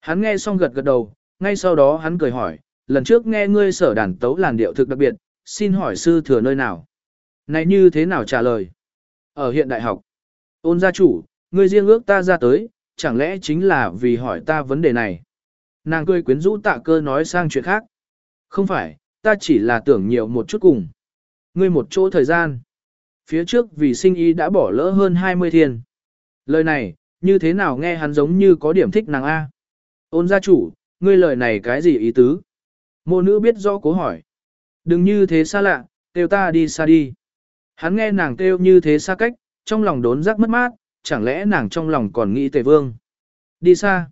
Hắn nghe xong gật gật đầu, ngay sau đó hắn cười hỏi, lần trước nghe ngươi sở đàn tấu làn điệu thực đặc biệt, xin hỏi sư thừa nơi nào? Này như thế nào trả lời? Ở hiện đại học. Ôn gia chủ, ngươi riêng ước ta ra tới, chẳng lẽ chính là vì hỏi ta vấn đề này? Nàng cười quyến rũ tạ cơ nói sang chuyện khác. Không phải, ta chỉ là tưởng nhiều một chút cùng. Ngươi một chỗ thời gian. Phía trước vì sinh ý đã bỏ lỡ hơn 20 thiên. Lời này, như thế nào nghe hắn giống như có điểm thích nàng A. Ôn gia chủ, ngươi lời này cái gì ý tứ? Mộ nữ biết rõ cố hỏi. Đừng như thế xa lạ, kêu ta đi xa đi. Hắn nghe nàng kêu như thế xa cách, trong lòng đốn giác mất mát, chẳng lẽ nàng trong lòng còn nghĩ tề vương. Đi xa.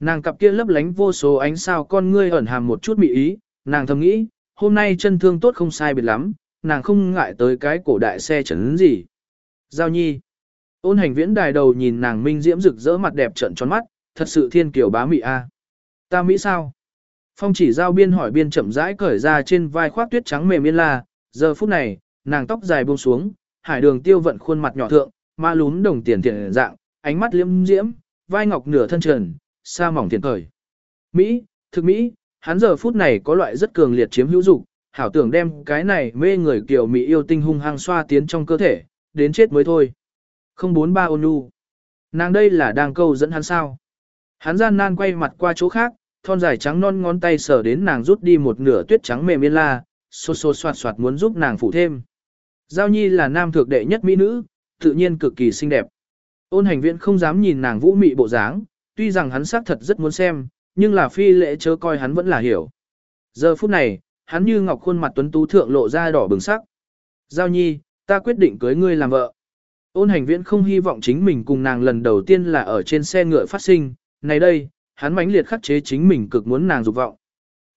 Nàng cặp kia lấp lánh vô số ánh sao con ngươi ẩn hàm một chút mị ý, nàng thầm nghĩ, hôm nay chân thương tốt không sai biệt lắm, nàng không ngại tới cái cổ đại xe chấn gì. Giao nhi. Ôn hành viễn đài đầu nhìn nàng minh diễm rực rỡ mặt đẹp trận tròn mắt, thật sự thiên kiểu bá mị a. À. Ta Mỹ sao? Phong chỉ giao biên hỏi biên chậm rãi cởi ra trên vai khoác tuyết trắng mềm yên la, giờ phút này, nàng tóc dài buông xuống, hải đường tiêu vận khuôn mặt nhỏ thượng, ma lún đồng tiền tiền dạng, ánh mắt liêm diễm, vai ngọc nửa thân trần, xa mỏng tiền cởi. Mỹ, thực Mỹ, hắn giờ phút này có loại rất cường liệt chiếm hữu dục, hảo tưởng đem cái này mê người kiểu Mỹ yêu tinh hung hăng xoa tiến trong cơ thể, đến chết mới thôi. Không bốn ba ôn nhu. Nàng đây là đang câu dẫn hắn sao. Hắn gian nan quay mặt qua chỗ khác, thon dài trắng non ngón tay sờ đến nàng rút đi một nửa tuyết trắng mềm yên la, xô xô soạt soạt muốn giúp nàng phủ thêm. Giao Nhi là nam thượng đệ nhất mỹ nữ, tự nhiên cực kỳ xinh đẹp. Ôn hành viện không dám nhìn nàng vũ mị bộ dáng, tuy rằng hắn xác thật rất muốn xem, nhưng là phi lễ chớ coi hắn vẫn là hiểu. Giờ phút này, hắn như ngọc khuôn mặt tuấn tú thượng lộ ra đỏ bừng sắc. Giao Nhi, ta quyết định cưới ngươi làm vợ. Ôn hành viễn không hy vọng chính mình cùng nàng lần đầu tiên là ở trên xe ngựa phát sinh, này đây, hắn mãnh liệt khắc chế chính mình cực muốn nàng dục vọng.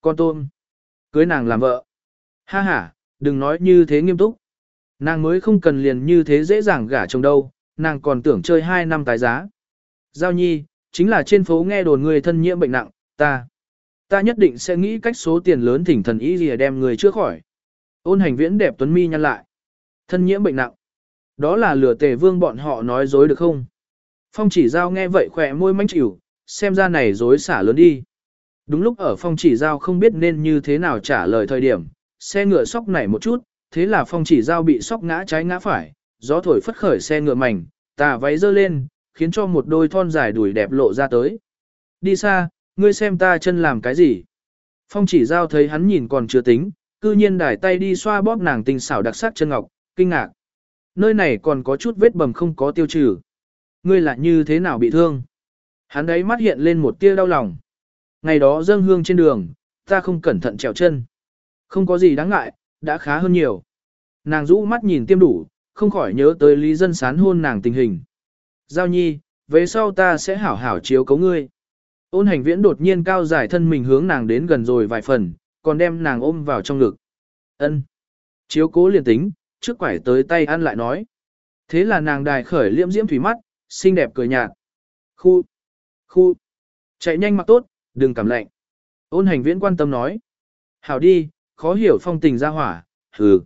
Con tôm, cưới nàng làm vợ. Ha ha, đừng nói như thế nghiêm túc. Nàng mới không cần liền như thế dễ dàng gả chồng đâu, nàng còn tưởng chơi 2 năm tái giá. Giao nhi, chính là trên phố nghe đồn người thân nhiễm bệnh nặng, ta. Ta nhất định sẽ nghĩ cách số tiền lớn thỉnh thần ý gì đem người chữa khỏi. Ôn hành viễn đẹp tuấn mi nhăn lại. Thân nhiễm bệnh nặng. Đó là lừa tề vương bọn họ nói dối được không? Phong chỉ giao nghe vậy khỏe môi manh chịu, xem ra này dối xả lớn đi. Đúng lúc ở phong chỉ giao không biết nên như thế nào trả lời thời điểm, xe ngựa sóc nảy một chút, thế là phong chỉ giao bị sóc ngã trái ngã phải, gió thổi phất khởi xe ngựa mảnh, tà váy dơ lên, khiến cho một đôi thon dài đùi đẹp lộ ra tới. Đi xa, ngươi xem ta chân làm cái gì? Phong chỉ giao thấy hắn nhìn còn chưa tính, cư nhiên đài tay đi xoa bóp nàng tình xảo đặc sắc chân ngọc, kinh ngạc. Nơi này còn có chút vết bầm không có tiêu trừ. Ngươi là như thế nào bị thương? Hắn đấy mắt hiện lên một tia đau lòng. Ngày đó dâng hương trên đường, ta không cẩn thận trèo chân. Không có gì đáng ngại, đã khá hơn nhiều. Nàng rũ mắt nhìn tiêm đủ, không khỏi nhớ tới lý dân sán hôn nàng tình hình. Giao nhi, về sau ta sẽ hảo hảo chiếu cấu ngươi. Ôn hành viễn đột nhiên cao giải thân mình hướng nàng đến gần rồi vài phần, còn đem nàng ôm vào trong ngực. Ân, Chiếu cố liền tính, trước quải tới tay ăn lại nói. Thế là nàng đài khởi liễm diễm thủy mắt, xinh đẹp cười nhạt. Khu, khu, chạy nhanh mặc tốt, đừng cảm lạnh. Ôn hành viễn quan tâm nói. Hảo đi, khó hiểu phong tình ra hỏa, hừ.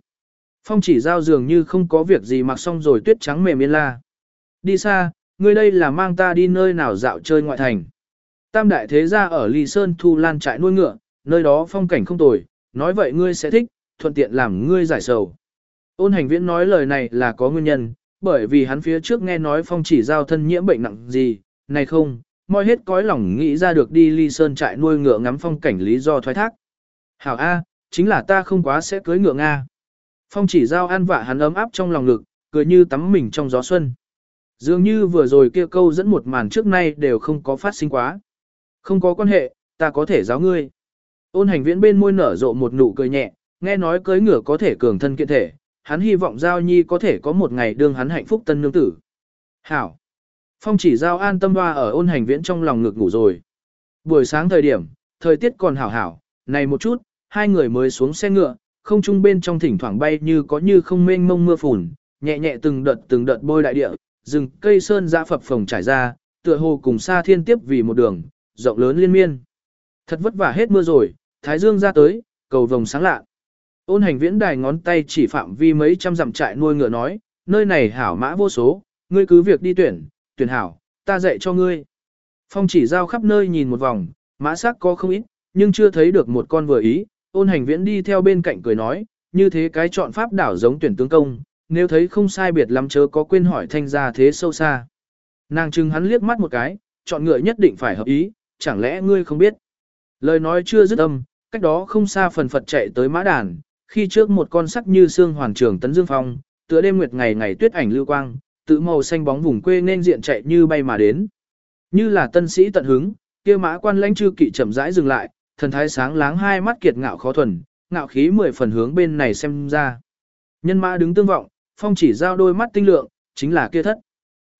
Phong chỉ giao dường như không có việc gì mặc xong rồi tuyết trắng mềm yên la. Đi xa, ngươi đây là mang ta đi nơi nào dạo chơi ngoại thành. Tam đại thế gia ở Ly Sơn thu lan trại nuôi ngựa, nơi đó phong cảnh không tồi, nói vậy ngươi sẽ thích, thuận tiện làm ngươi giải sầu. Ôn hành viễn nói lời này là có nguyên nhân, bởi vì hắn phía trước nghe nói phong chỉ giao thân nhiễm bệnh nặng gì, này không, moi hết cõi lòng nghĩ ra được đi ly sơn trại nuôi ngựa ngắm phong cảnh lý do thoái thác. Hảo A, chính là ta không quá sẽ cưới ngựa Nga. Phong chỉ giao an vạ hắn ấm áp trong lòng ngực, cười như tắm mình trong gió xuân. Dường như vừa rồi kia câu dẫn một màn trước nay đều không có phát sinh quá. Không có quan hệ, ta có thể giáo ngươi. Ôn hành viễn bên môi nở rộ một nụ cười nhẹ, nghe nói cưới ngựa có thể cường thân kiện thể, hắn hy vọng Giao Nhi có thể có một ngày đương hắn hạnh phúc tân nương tử. Hảo! Phong chỉ Giao an tâm hoa ở ôn hành viễn trong lòng ngực ngủ rồi. Buổi sáng thời điểm, thời tiết còn hảo hảo, này một chút, hai người mới xuống xe ngựa, không trung bên trong thỉnh thoảng bay như có như không mênh mông mưa phùn, nhẹ nhẹ từng đợt từng đợt bôi đại địa, rừng cây sơn dã phập phồng trải ra, tựa hồ cùng xa thiên tiếp vì một đường, rộng lớn liên miên. Thật vất vả hết mưa rồi, thái dương ra tới, cầu vồng sáng lạ. Ôn hành viễn đài ngón tay chỉ phạm vi mấy trăm dặm trại nuôi ngựa nói, nơi này hảo mã vô số, ngươi cứ việc đi tuyển, tuyển hảo, ta dạy cho ngươi. Phong chỉ giao khắp nơi nhìn một vòng, mã sắc có không ít, nhưng chưa thấy được một con vừa ý, ôn hành viễn đi theo bên cạnh cười nói, như thế cái chọn pháp đảo giống tuyển tướng công, nếu thấy không sai biệt lắm chớ có quên hỏi thanh gia thế sâu xa. Nàng trừng hắn liếc mắt một cái, chọn ngựa nhất định phải hợp ý, chẳng lẽ ngươi không biết. Lời nói chưa dứt âm, cách đó không xa phần phật chạy tới mã đàn, khi trước một con sắc như xương hoàn trường tấn dương phong, tựa đêm nguyệt ngày ngày tuyết ảnh lưu quang, tự màu xanh bóng vùng quê nên diện chạy như bay mà đến. Như là tân sĩ tận hứng, kia mã quan lãnh chư kỵ chậm rãi dừng lại, thần thái sáng láng hai mắt kiệt ngạo khó thuần, ngạo khí mười phần hướng bên này xem ra. Nhân mã đứng tương vọng, phong chỉ giao đôi mắt tinh lượng, chính là kia thất.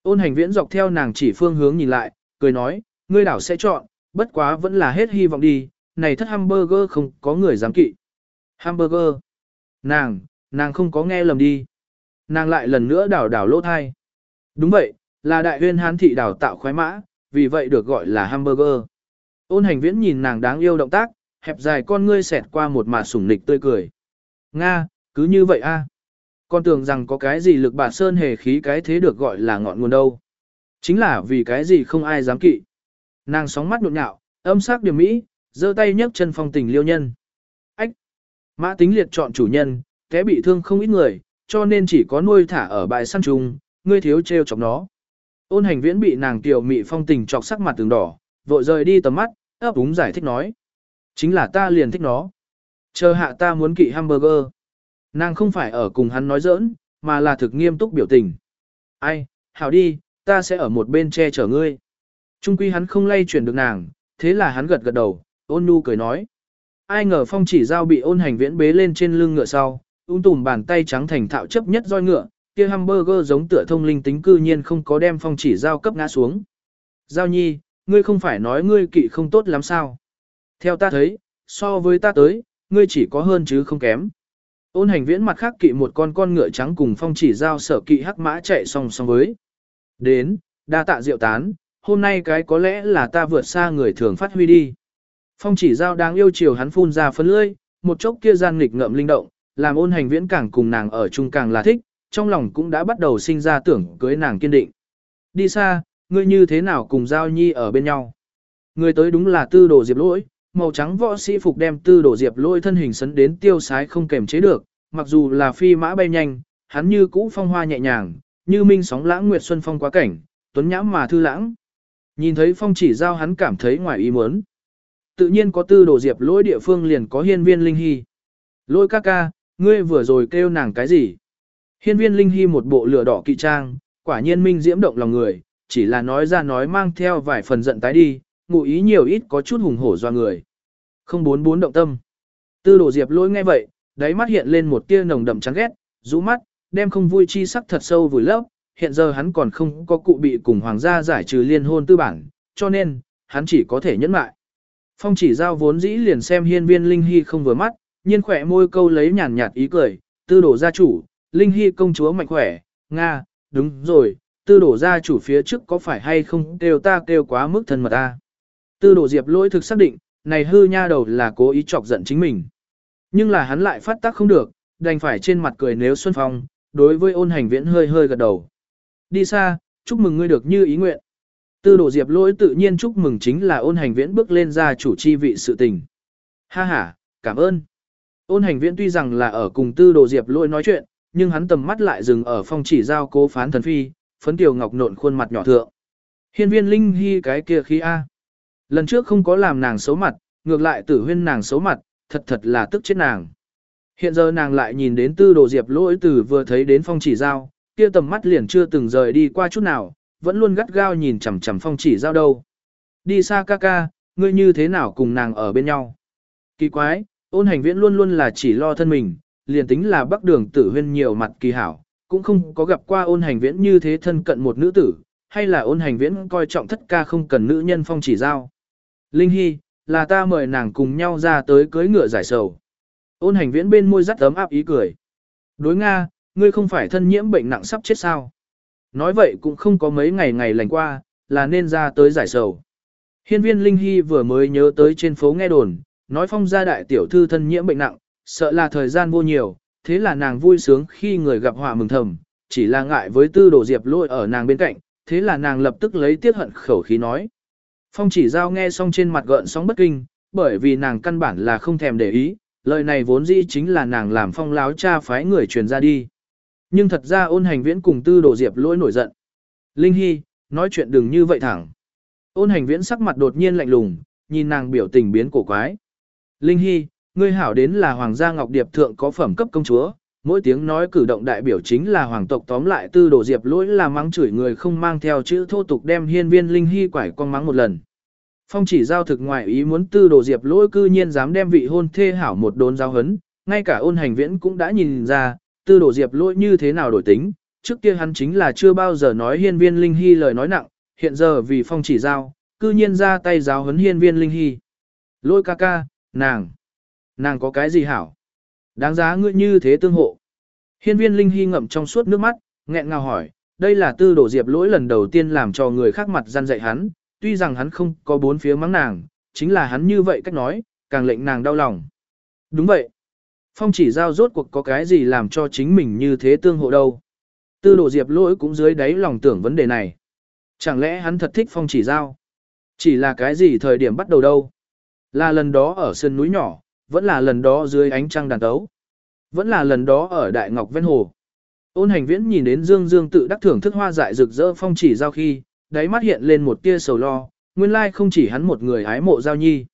Ôn hành viễn dọc theo nàng chỉ phương hướng nhìn lại, cười nói, ngươi đảo sẽ chọn, bất quá vẫn là hết hy vọng đi, này thất hamburger không có người dám kỵ. Hamburger. Nàng, nàng không có nghe lầm đi. Nàng lại lần nữa đảo đảo lỗ thai. Đúng vậy, là đại huyên hán thị đảo tạo khoái mã, vì vậy được gọi là hamburger. Ôn hành viễn nhìn nàng đáng yêu động tác, hẹp dài con ngươi xẹt qua một mà sủng nịch tươi cười. Nga, cứ như vậy a. Con tưởng rằng có cái gì lực bà sơn hề khí cái thế được gọi là ngọn nguồn đâu. Chính là vì cái gì không ai dám kỵ. Nàng sóng mắt nhộn nhạo, âm sắc điểm mỹ, giơ tay nhấc chân phong tình liêu nhân. Mã tính liệt chọn chủ nhân, té bị thương không ít người, cho nên chỉ có nuôi thả ở bãi săn trùng, ngươi thiếu treo chọc nó. Ôn hành viễn bị nàng tiểu mị phong tình chọc sắc mặt từng đỏ, vội rời đi tầm mắt, ấp úng giải thích nói. Chính là ta liền thích nó. Chờ hạ ta muốn kỵ hamburger. Nàng không phải ở cùng hắn nói giỡn, mà là thực nghiêm túc biểu tình. Ai, hảo đi, ta sẽ ở một bên che chở ngươi. Trung quy hắn không lay chuyển được nàng, thế là hắn gật gật đầu, ôn Nu cười nói. Ai ngờ phong chỉ giao bị ôn hành viễn bế lên trên lưng ngựa sau, ung tùm bàn tay trắng thành thạo chấp nhất roi ngựa, kia hamburger giống tựa thông linh tính cư nhiên không có đem phong chỉ giao cấp ngã xuống. Giao nhi, ngươi không phải nói ngươi kỵ không tốt lắm sao? Theo ta thấy, so với ta tới, ngươi chỉ có hơn chứ không kém. Ôn hành viễn mặt khác kỵ một con con ngựa trắng cùng phong chỉ giao sở kỵ hắc mã chạy song song với. Đến, đa tạ diệu tán, hôm nay cái có lẽ là ta vượt xa người thường phát huy đi. Phong chỉ giao đáng yêu chiều hắn phun ra phân lưỡi, một chốc kia gian nghịch ngợm linh động, làm ôn hành viễn càng cùng nàng ở chung càng là thích, trong lòng cũng đã bắt đầu sinh ra tưởng cưới nàng kiên định. Đi xa, ngươi như thế nào cùng giao nhi ở bên nhau. Người tới đúng là tư đồ diệp lỗi, màu trắng võ sĩ phục đem tư đồ diệp lỗi thân hình sấn đến tiêu sái không kềm chế được, mặc dù là phi mã bay nhanh, hắn như cũ phong hoa nhẹ nhàng, như minh sóng lãng nguyệt xuân phong quá cảnh, tuấn nhãm mà thư lãng. Nhìn thấy phong chỉ giao hắn cảm thấy ngoài ý muốn. Tự nhiên có tư đồ diệp lỗi địa phương liền có hiên viên linh hy. Lỗi ca ca, ngươi vừa rồi kêu nàng cái gì? Hiên viên linh hy một bộ lửa đỏ kỵ trang, quả nhiên minh diễm động lòng người, chỉ là nói ra nói mang theo vài phần giận tái đi, ngụ ý nhiều ít có chút hùng hổ do người. Không bốn bốn động tâm. Tư đồ diệp lỗi nghe vậy, đáy mắt hiện lên một tia nồng đậm chán ghét, rũ mắt, đem không vui chi sắc thật sâu vùi lấp, hiện giờ hắn còn không có cụ bị cùng hoàng gia giải trừ liên hôn tư bản, cho nên, hắn chỉ có thể nhẫn mại. Phong chỉ giao vốn dĩ liền xem hiên viên Linh Hy không vừa mắt, nhiên khỏe môi câu lấy nhàn nhạt ý cười, tư đổ gia chủ, Linh Hy công chúa mạnh khỏe, Nga, đúng rồi, tư đổ gia chủ phía trước có phải hay không kêu ta kêu quá mức thân mật ta. Tư đổ diệp lỗi thực xác định, này hư nha đầu là cố ý chọc giận chính mình. Nhưng là hắn lại phát tác không được, đành phải trên mặt cười nếu Xuân Phong, đối với ôn hành viễn hơi hơi gật đầu. Đi xa, chúc mừng ngươi được như ý nguyện. Tư Đồ diệp lỗi tự nhiên chúc mừng chính là ôn hành viễn bước lên ra chủ chi vị sự tình. Ha ha, cảm ơn. Ôn hành viễn tuy rằng là ở cùng tư đồ diệp lỗi nói chuyện, nhưng hắn tầm mắt lại dừng ở phong chỉ giao cố phán thần phi, phấn tiểu ngọc nộn khuôn mặt nhỏ thượng. Hiên viên linh hy cái kia khí A. Lần trước không có làm nàng xấu mặt, ngược lại tử huyên nàng xấu mặt, thật thật là tức chết nàng. Hiện giờ nàng lại nhìn đến tư đồ diệp lỗi từ vừa thấy đến phong chỉ giao, kia tầm mắt liền chưa từng rời đi qua chút nào, vẫn luôn gắt gao nhìn chằm chằm phong chỉ giao đâu. Đi xa ca ca, ngươi như thế nào cùng nàng ở bên nhau. Kỳ quái, ôn hành viễn luôn luôn là chỉ lo thân mình, liền tính là bắc đường tử huyên nhiều mặt kỳ hảo, cũng không có gặp qua ôn hành viễn như thế thân cận một nữ tử, hay là ôn hành viễn coi trọng thất ca không cần nữ nhân phong chỉ giao. Linh Hy, là ta mời nàng cùng nhau ra tới cưới ngựa giải sầu. Ôn hành viễn bên môi rắt ấm áp ý cười. Đối Nga, ngươi không phải thân nhiễm bệnh nặng sắp chết sao. Nói vậy cũng không có mấy ngày ngày lành qua, là nên ra tới giải sầu. Hiên viên Linh Hy vừa mới nhớ tới trên phố nghe đồn, nói phong gia đại tiểu thư thân nhiễm bệnh nặng, sợ là thời gian vô nhiều, thế là nàng vui sướng khi người gặp họa mừng thầm, chỉ là ngại với tư đồ diệp lôi ở nàng bên cạnh, thế là nàng lập tức lấy tiết hận khẩu khí nói. Phong chỉ giao nghe xong trên mặt gợn sóng bất kinh, bởi vì nàng căn bản là không thèm để ý, lời này vốn dĩ chính là nàng làm phong láo cha phái người truyền ra đi. Nhưng thật ra ôn hành viễn cùng tư đồ diệp lỗi nổi giận. Linh Hy, nói chuyện đừng như vậy thẳng. Ôn hành viễn sắc mặt đột nhiên lạnh lùng, nhìn nàng biểu tình biến cổ quái. Linh Hy, ngươi hảo đến là Hoàng gia Ngọc Điệp thượng có phẩm cấp công chúa, mỗi tiếng nói cử động đại biểu chính là hoàng tộc tóm lại tư đồ diệp lỗi là mắng chửi người không mang theo chữ thô tục đem hiên viên linh hy quải con mắng một lần. Phong chỉ giao thực ngoại ý muốn tư đồ diệp lỗi cư nhiên dám đem vị hôn thê hảo một đốn giao hấn, ngay cả ôn hành viễn cũng đã nhìn ra, tư Đổ diệp lỗi như thế nào đổi tính, trước kia hắn chính là chưa bao giờ nói hiên viên linh hy lời nói nặng, hiện giờ vì phong chỉ giao, cư nhiên ra tay giáo huấn hiên viên linh hy. Lỗi ca ca, nàng, nàng có cái gì hảo? Đáng giá ngươi như thế tương hộ. Hiên viên linh hy ngậm trong suốt nước mắt, nghẹn ngào hỏi, đây là tư đổ diệp lỗi lần đầu tiên làm cho người khác mặt gian dạy hắn, tuy rằng hắn không có bốn phía mắng nàng, chính là hắn như vậy cách nói, càng lệnh nàng đau lòng. Đúng vậy. Phong chỉ giao rốt cuộc có cái gì làm cho chính mình như thế tương hộ đâu. Tư đồ diệp lỗi cũng dưới đáy lòng tưởng vấn đề này. Chẳng lẽ hắn thật thích phong chỉ giao? Chỉ là cái gì thời điểm bắt đầu đâu? Là lần đó ở sân núi nhỏ, vẫn là lần đó dưới ánh trăng đàn tấu. Vẫn là lần đó ở Đại Ngọc Ven Hồ. Ôn hành viễn nhìn đến Dương Dương tự đắc thưởng thức hoa dại rực rỡ phong chỉ giao khi, đáy mắt hiện lên một tia sầu lo, nguyên lai không chỉ hắn một người hái mộ giao nhi.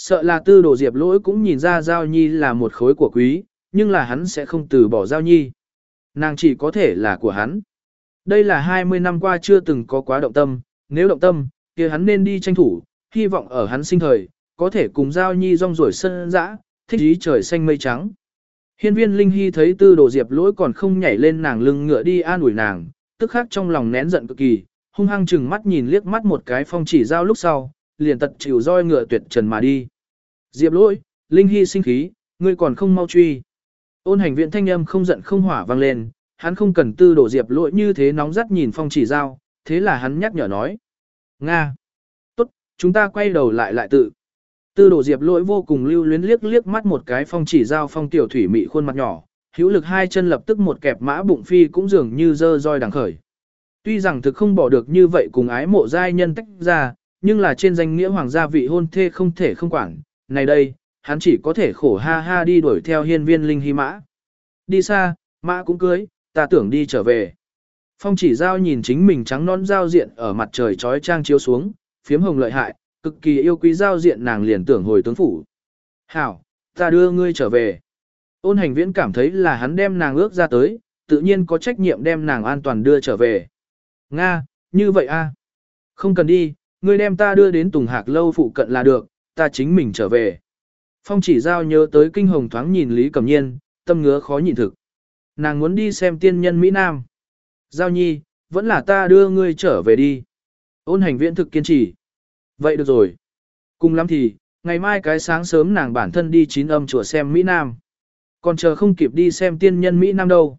Sợ là tư đồ diệp lỗi cũng nhìn ra giao nhi là một khối của quý, nhưng là hắn sẽ không từ bỏ giao nhi. Nàng chỉ có thể là của hắn. Đây là 20 năm qua chưa từng có quá động tâm, nếu động tâm, kia hắn nên đi tranh thủ, hy vọng ở hắn sinh thời, có thể cùng giao nhi rong ruổi sân dã, thích ý trời xanh mây trắng. Hiên viên Linh Hy thấy tư đồ diệp lỗi còn không nhảy lên nàng lưng ngựa đi an ủi nàng, tức khắc trong lòng nén giận cực kỳ, hung hăng chừng mắt nhìn liếc mắt một cái phong chỉ giao lúc sau, liền tật chịu roi ngựa tuyệt trần mà đi. Diệp lỗi, Linh Hy sinh khí, ngươi còn không mau truy. Ôn hành viện thanh âm không giận không hỏa vang lên, hắn không cần tư đổ diệp lỗi như thế nóng rắt nhìn phong chỉ giao, thế là hắn nhắc nhở nói. Nga! Tốt, chúng ta quay đầu lại lại tự. Tư đổ diệp lỗi vô cùng lưu luyến liếc liếc mắt một cái phong chỉ giao phong tiểu thủy mị khuôn mặt nhỏ, hữu lực hai chân lập tức một kẹp mã bụng phi cũng dường như dơ roi đằng khởi. Tuy rằng thực không bỏ được như vậy cùng ái mộ giai nhân tách ra, nhưng là trên danh nghĩa hoàng gia vị hôn thê không thể không quản. Này đây, hắn chỉ có thể khổ ha ha đi đuổi theo hiên viên linh hy mã. Đi xa, mã cũng cưới, ta tưởng đi trở về. Phong chỉ giao nhìn chính mình trắng non giao diện ở mặt trời trói trang chiếu xuống, phiếm hồng lợi hại, cực kỳ yêu quý giao diện nàng liền tưởng hồi tướng phủ. Hảo, ta đưa ngươi trở về. Ôn hành viễn cảm thấy là hắn đem nàng ước ra tới, tự nhiên có trách nhiệm đem nàng an toàn đưa trở về. Nga, như vậy a? À? Không cần đi, ngươi đem ta đưa đến Tùng Hạc lâu phụ cận là được, ta chính mình trở về. Phong chỉ giao nhớ tới kinh hồng thoáng nhìn Lý Cẩm Nhiên, tâm ngứa khó nhịn thực. Nàng muốn đi xem tiên nhân Mỹ Nam. Giao nhi, vẫn là ta đưa ngươi trở về đi. Ôn hành viễn thực kiên trì. Vậy được rồi. Cùng lắm thì, ngày mai cái sáng sớm nàng bản thân đi chín âm chùa xem Mỹ Nam. Còn chờ không kịp đi xem tiên nhân Mỹ Nam đâu.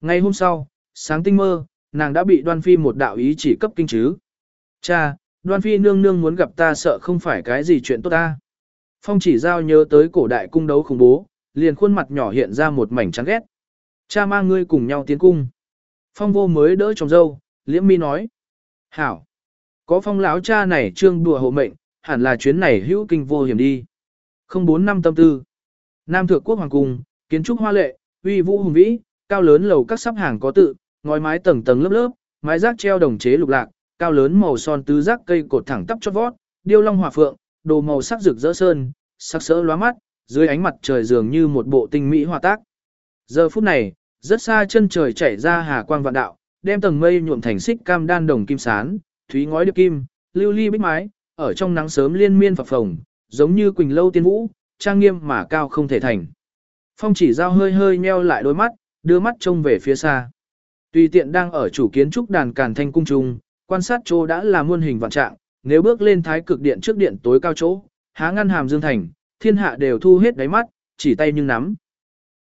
Ngày hôm sau, sáng tinh mơ, nàng đã bị đoan phi một đạo ý chỉ cấp kinh chứ. Cha, đoan phi nương nương muốn gặp ta sợ không phải cái gì chuyện tốt ta. Phong chỉ giao nhớ tới cổ đại cung đấu khủng bố, liền khuôn mặt nhỏ hiện ra một mảnh trắng ghét. Cha mang ngươi cùng nhau tiến cung. Phong vô mới đỡ chồng dâu, liễm mi nói. Hảo. Có phong lão cha này trương đùa hộ mệnh, hẳn là chuyến này hữu kinh vô hiểm đi. Không bốn năm tâm tư. Nam thượng quốc hoàng cung, kiến trúc hoa lệ, uy vũ hùng vĩ, cao lớn lầu các sắp hàng có tự, ngói mái tầng tầng lớp lớp, mái rác treo đồng chế lục lạc, cao lớn màu son tứ giác cây cột thẳng tắp chót vót, điêu long hòa phượng, đồ màu sắc rực rỡ sơn, sắc sỡ lóa mắt, dưới ánh mặt trời dường như một bộ tinh mỹ hòa tác. Giờ phút này, rất xa chân trời chảy ra hà quang vạn đạo, đem tầng mây nhuộm thành xích cam đan đồng kim sán, thúy ngói điệp kim, lưu ly bích mái, ở trong nắng sớm liên miên phập phồng, giống như quỳnh lâu tiên vũ, trang nghiêm mà cao không thể thành. Phong chỉ giao hơi hơi nheo lại đôi mắt, đưa mắt trông về phía xa. Tùy tiện đang ở chủ kiến trúc đàn càn thanh cung trung, quan sát chỗ đã là muôn hình vạn trạng, nếu bước lên thái cực điện trước điện tối cao chỗ, há ngăn hàm dương thành, thiên hạ đều thu hết đáy mắt, chỉ tay nhưng nắm.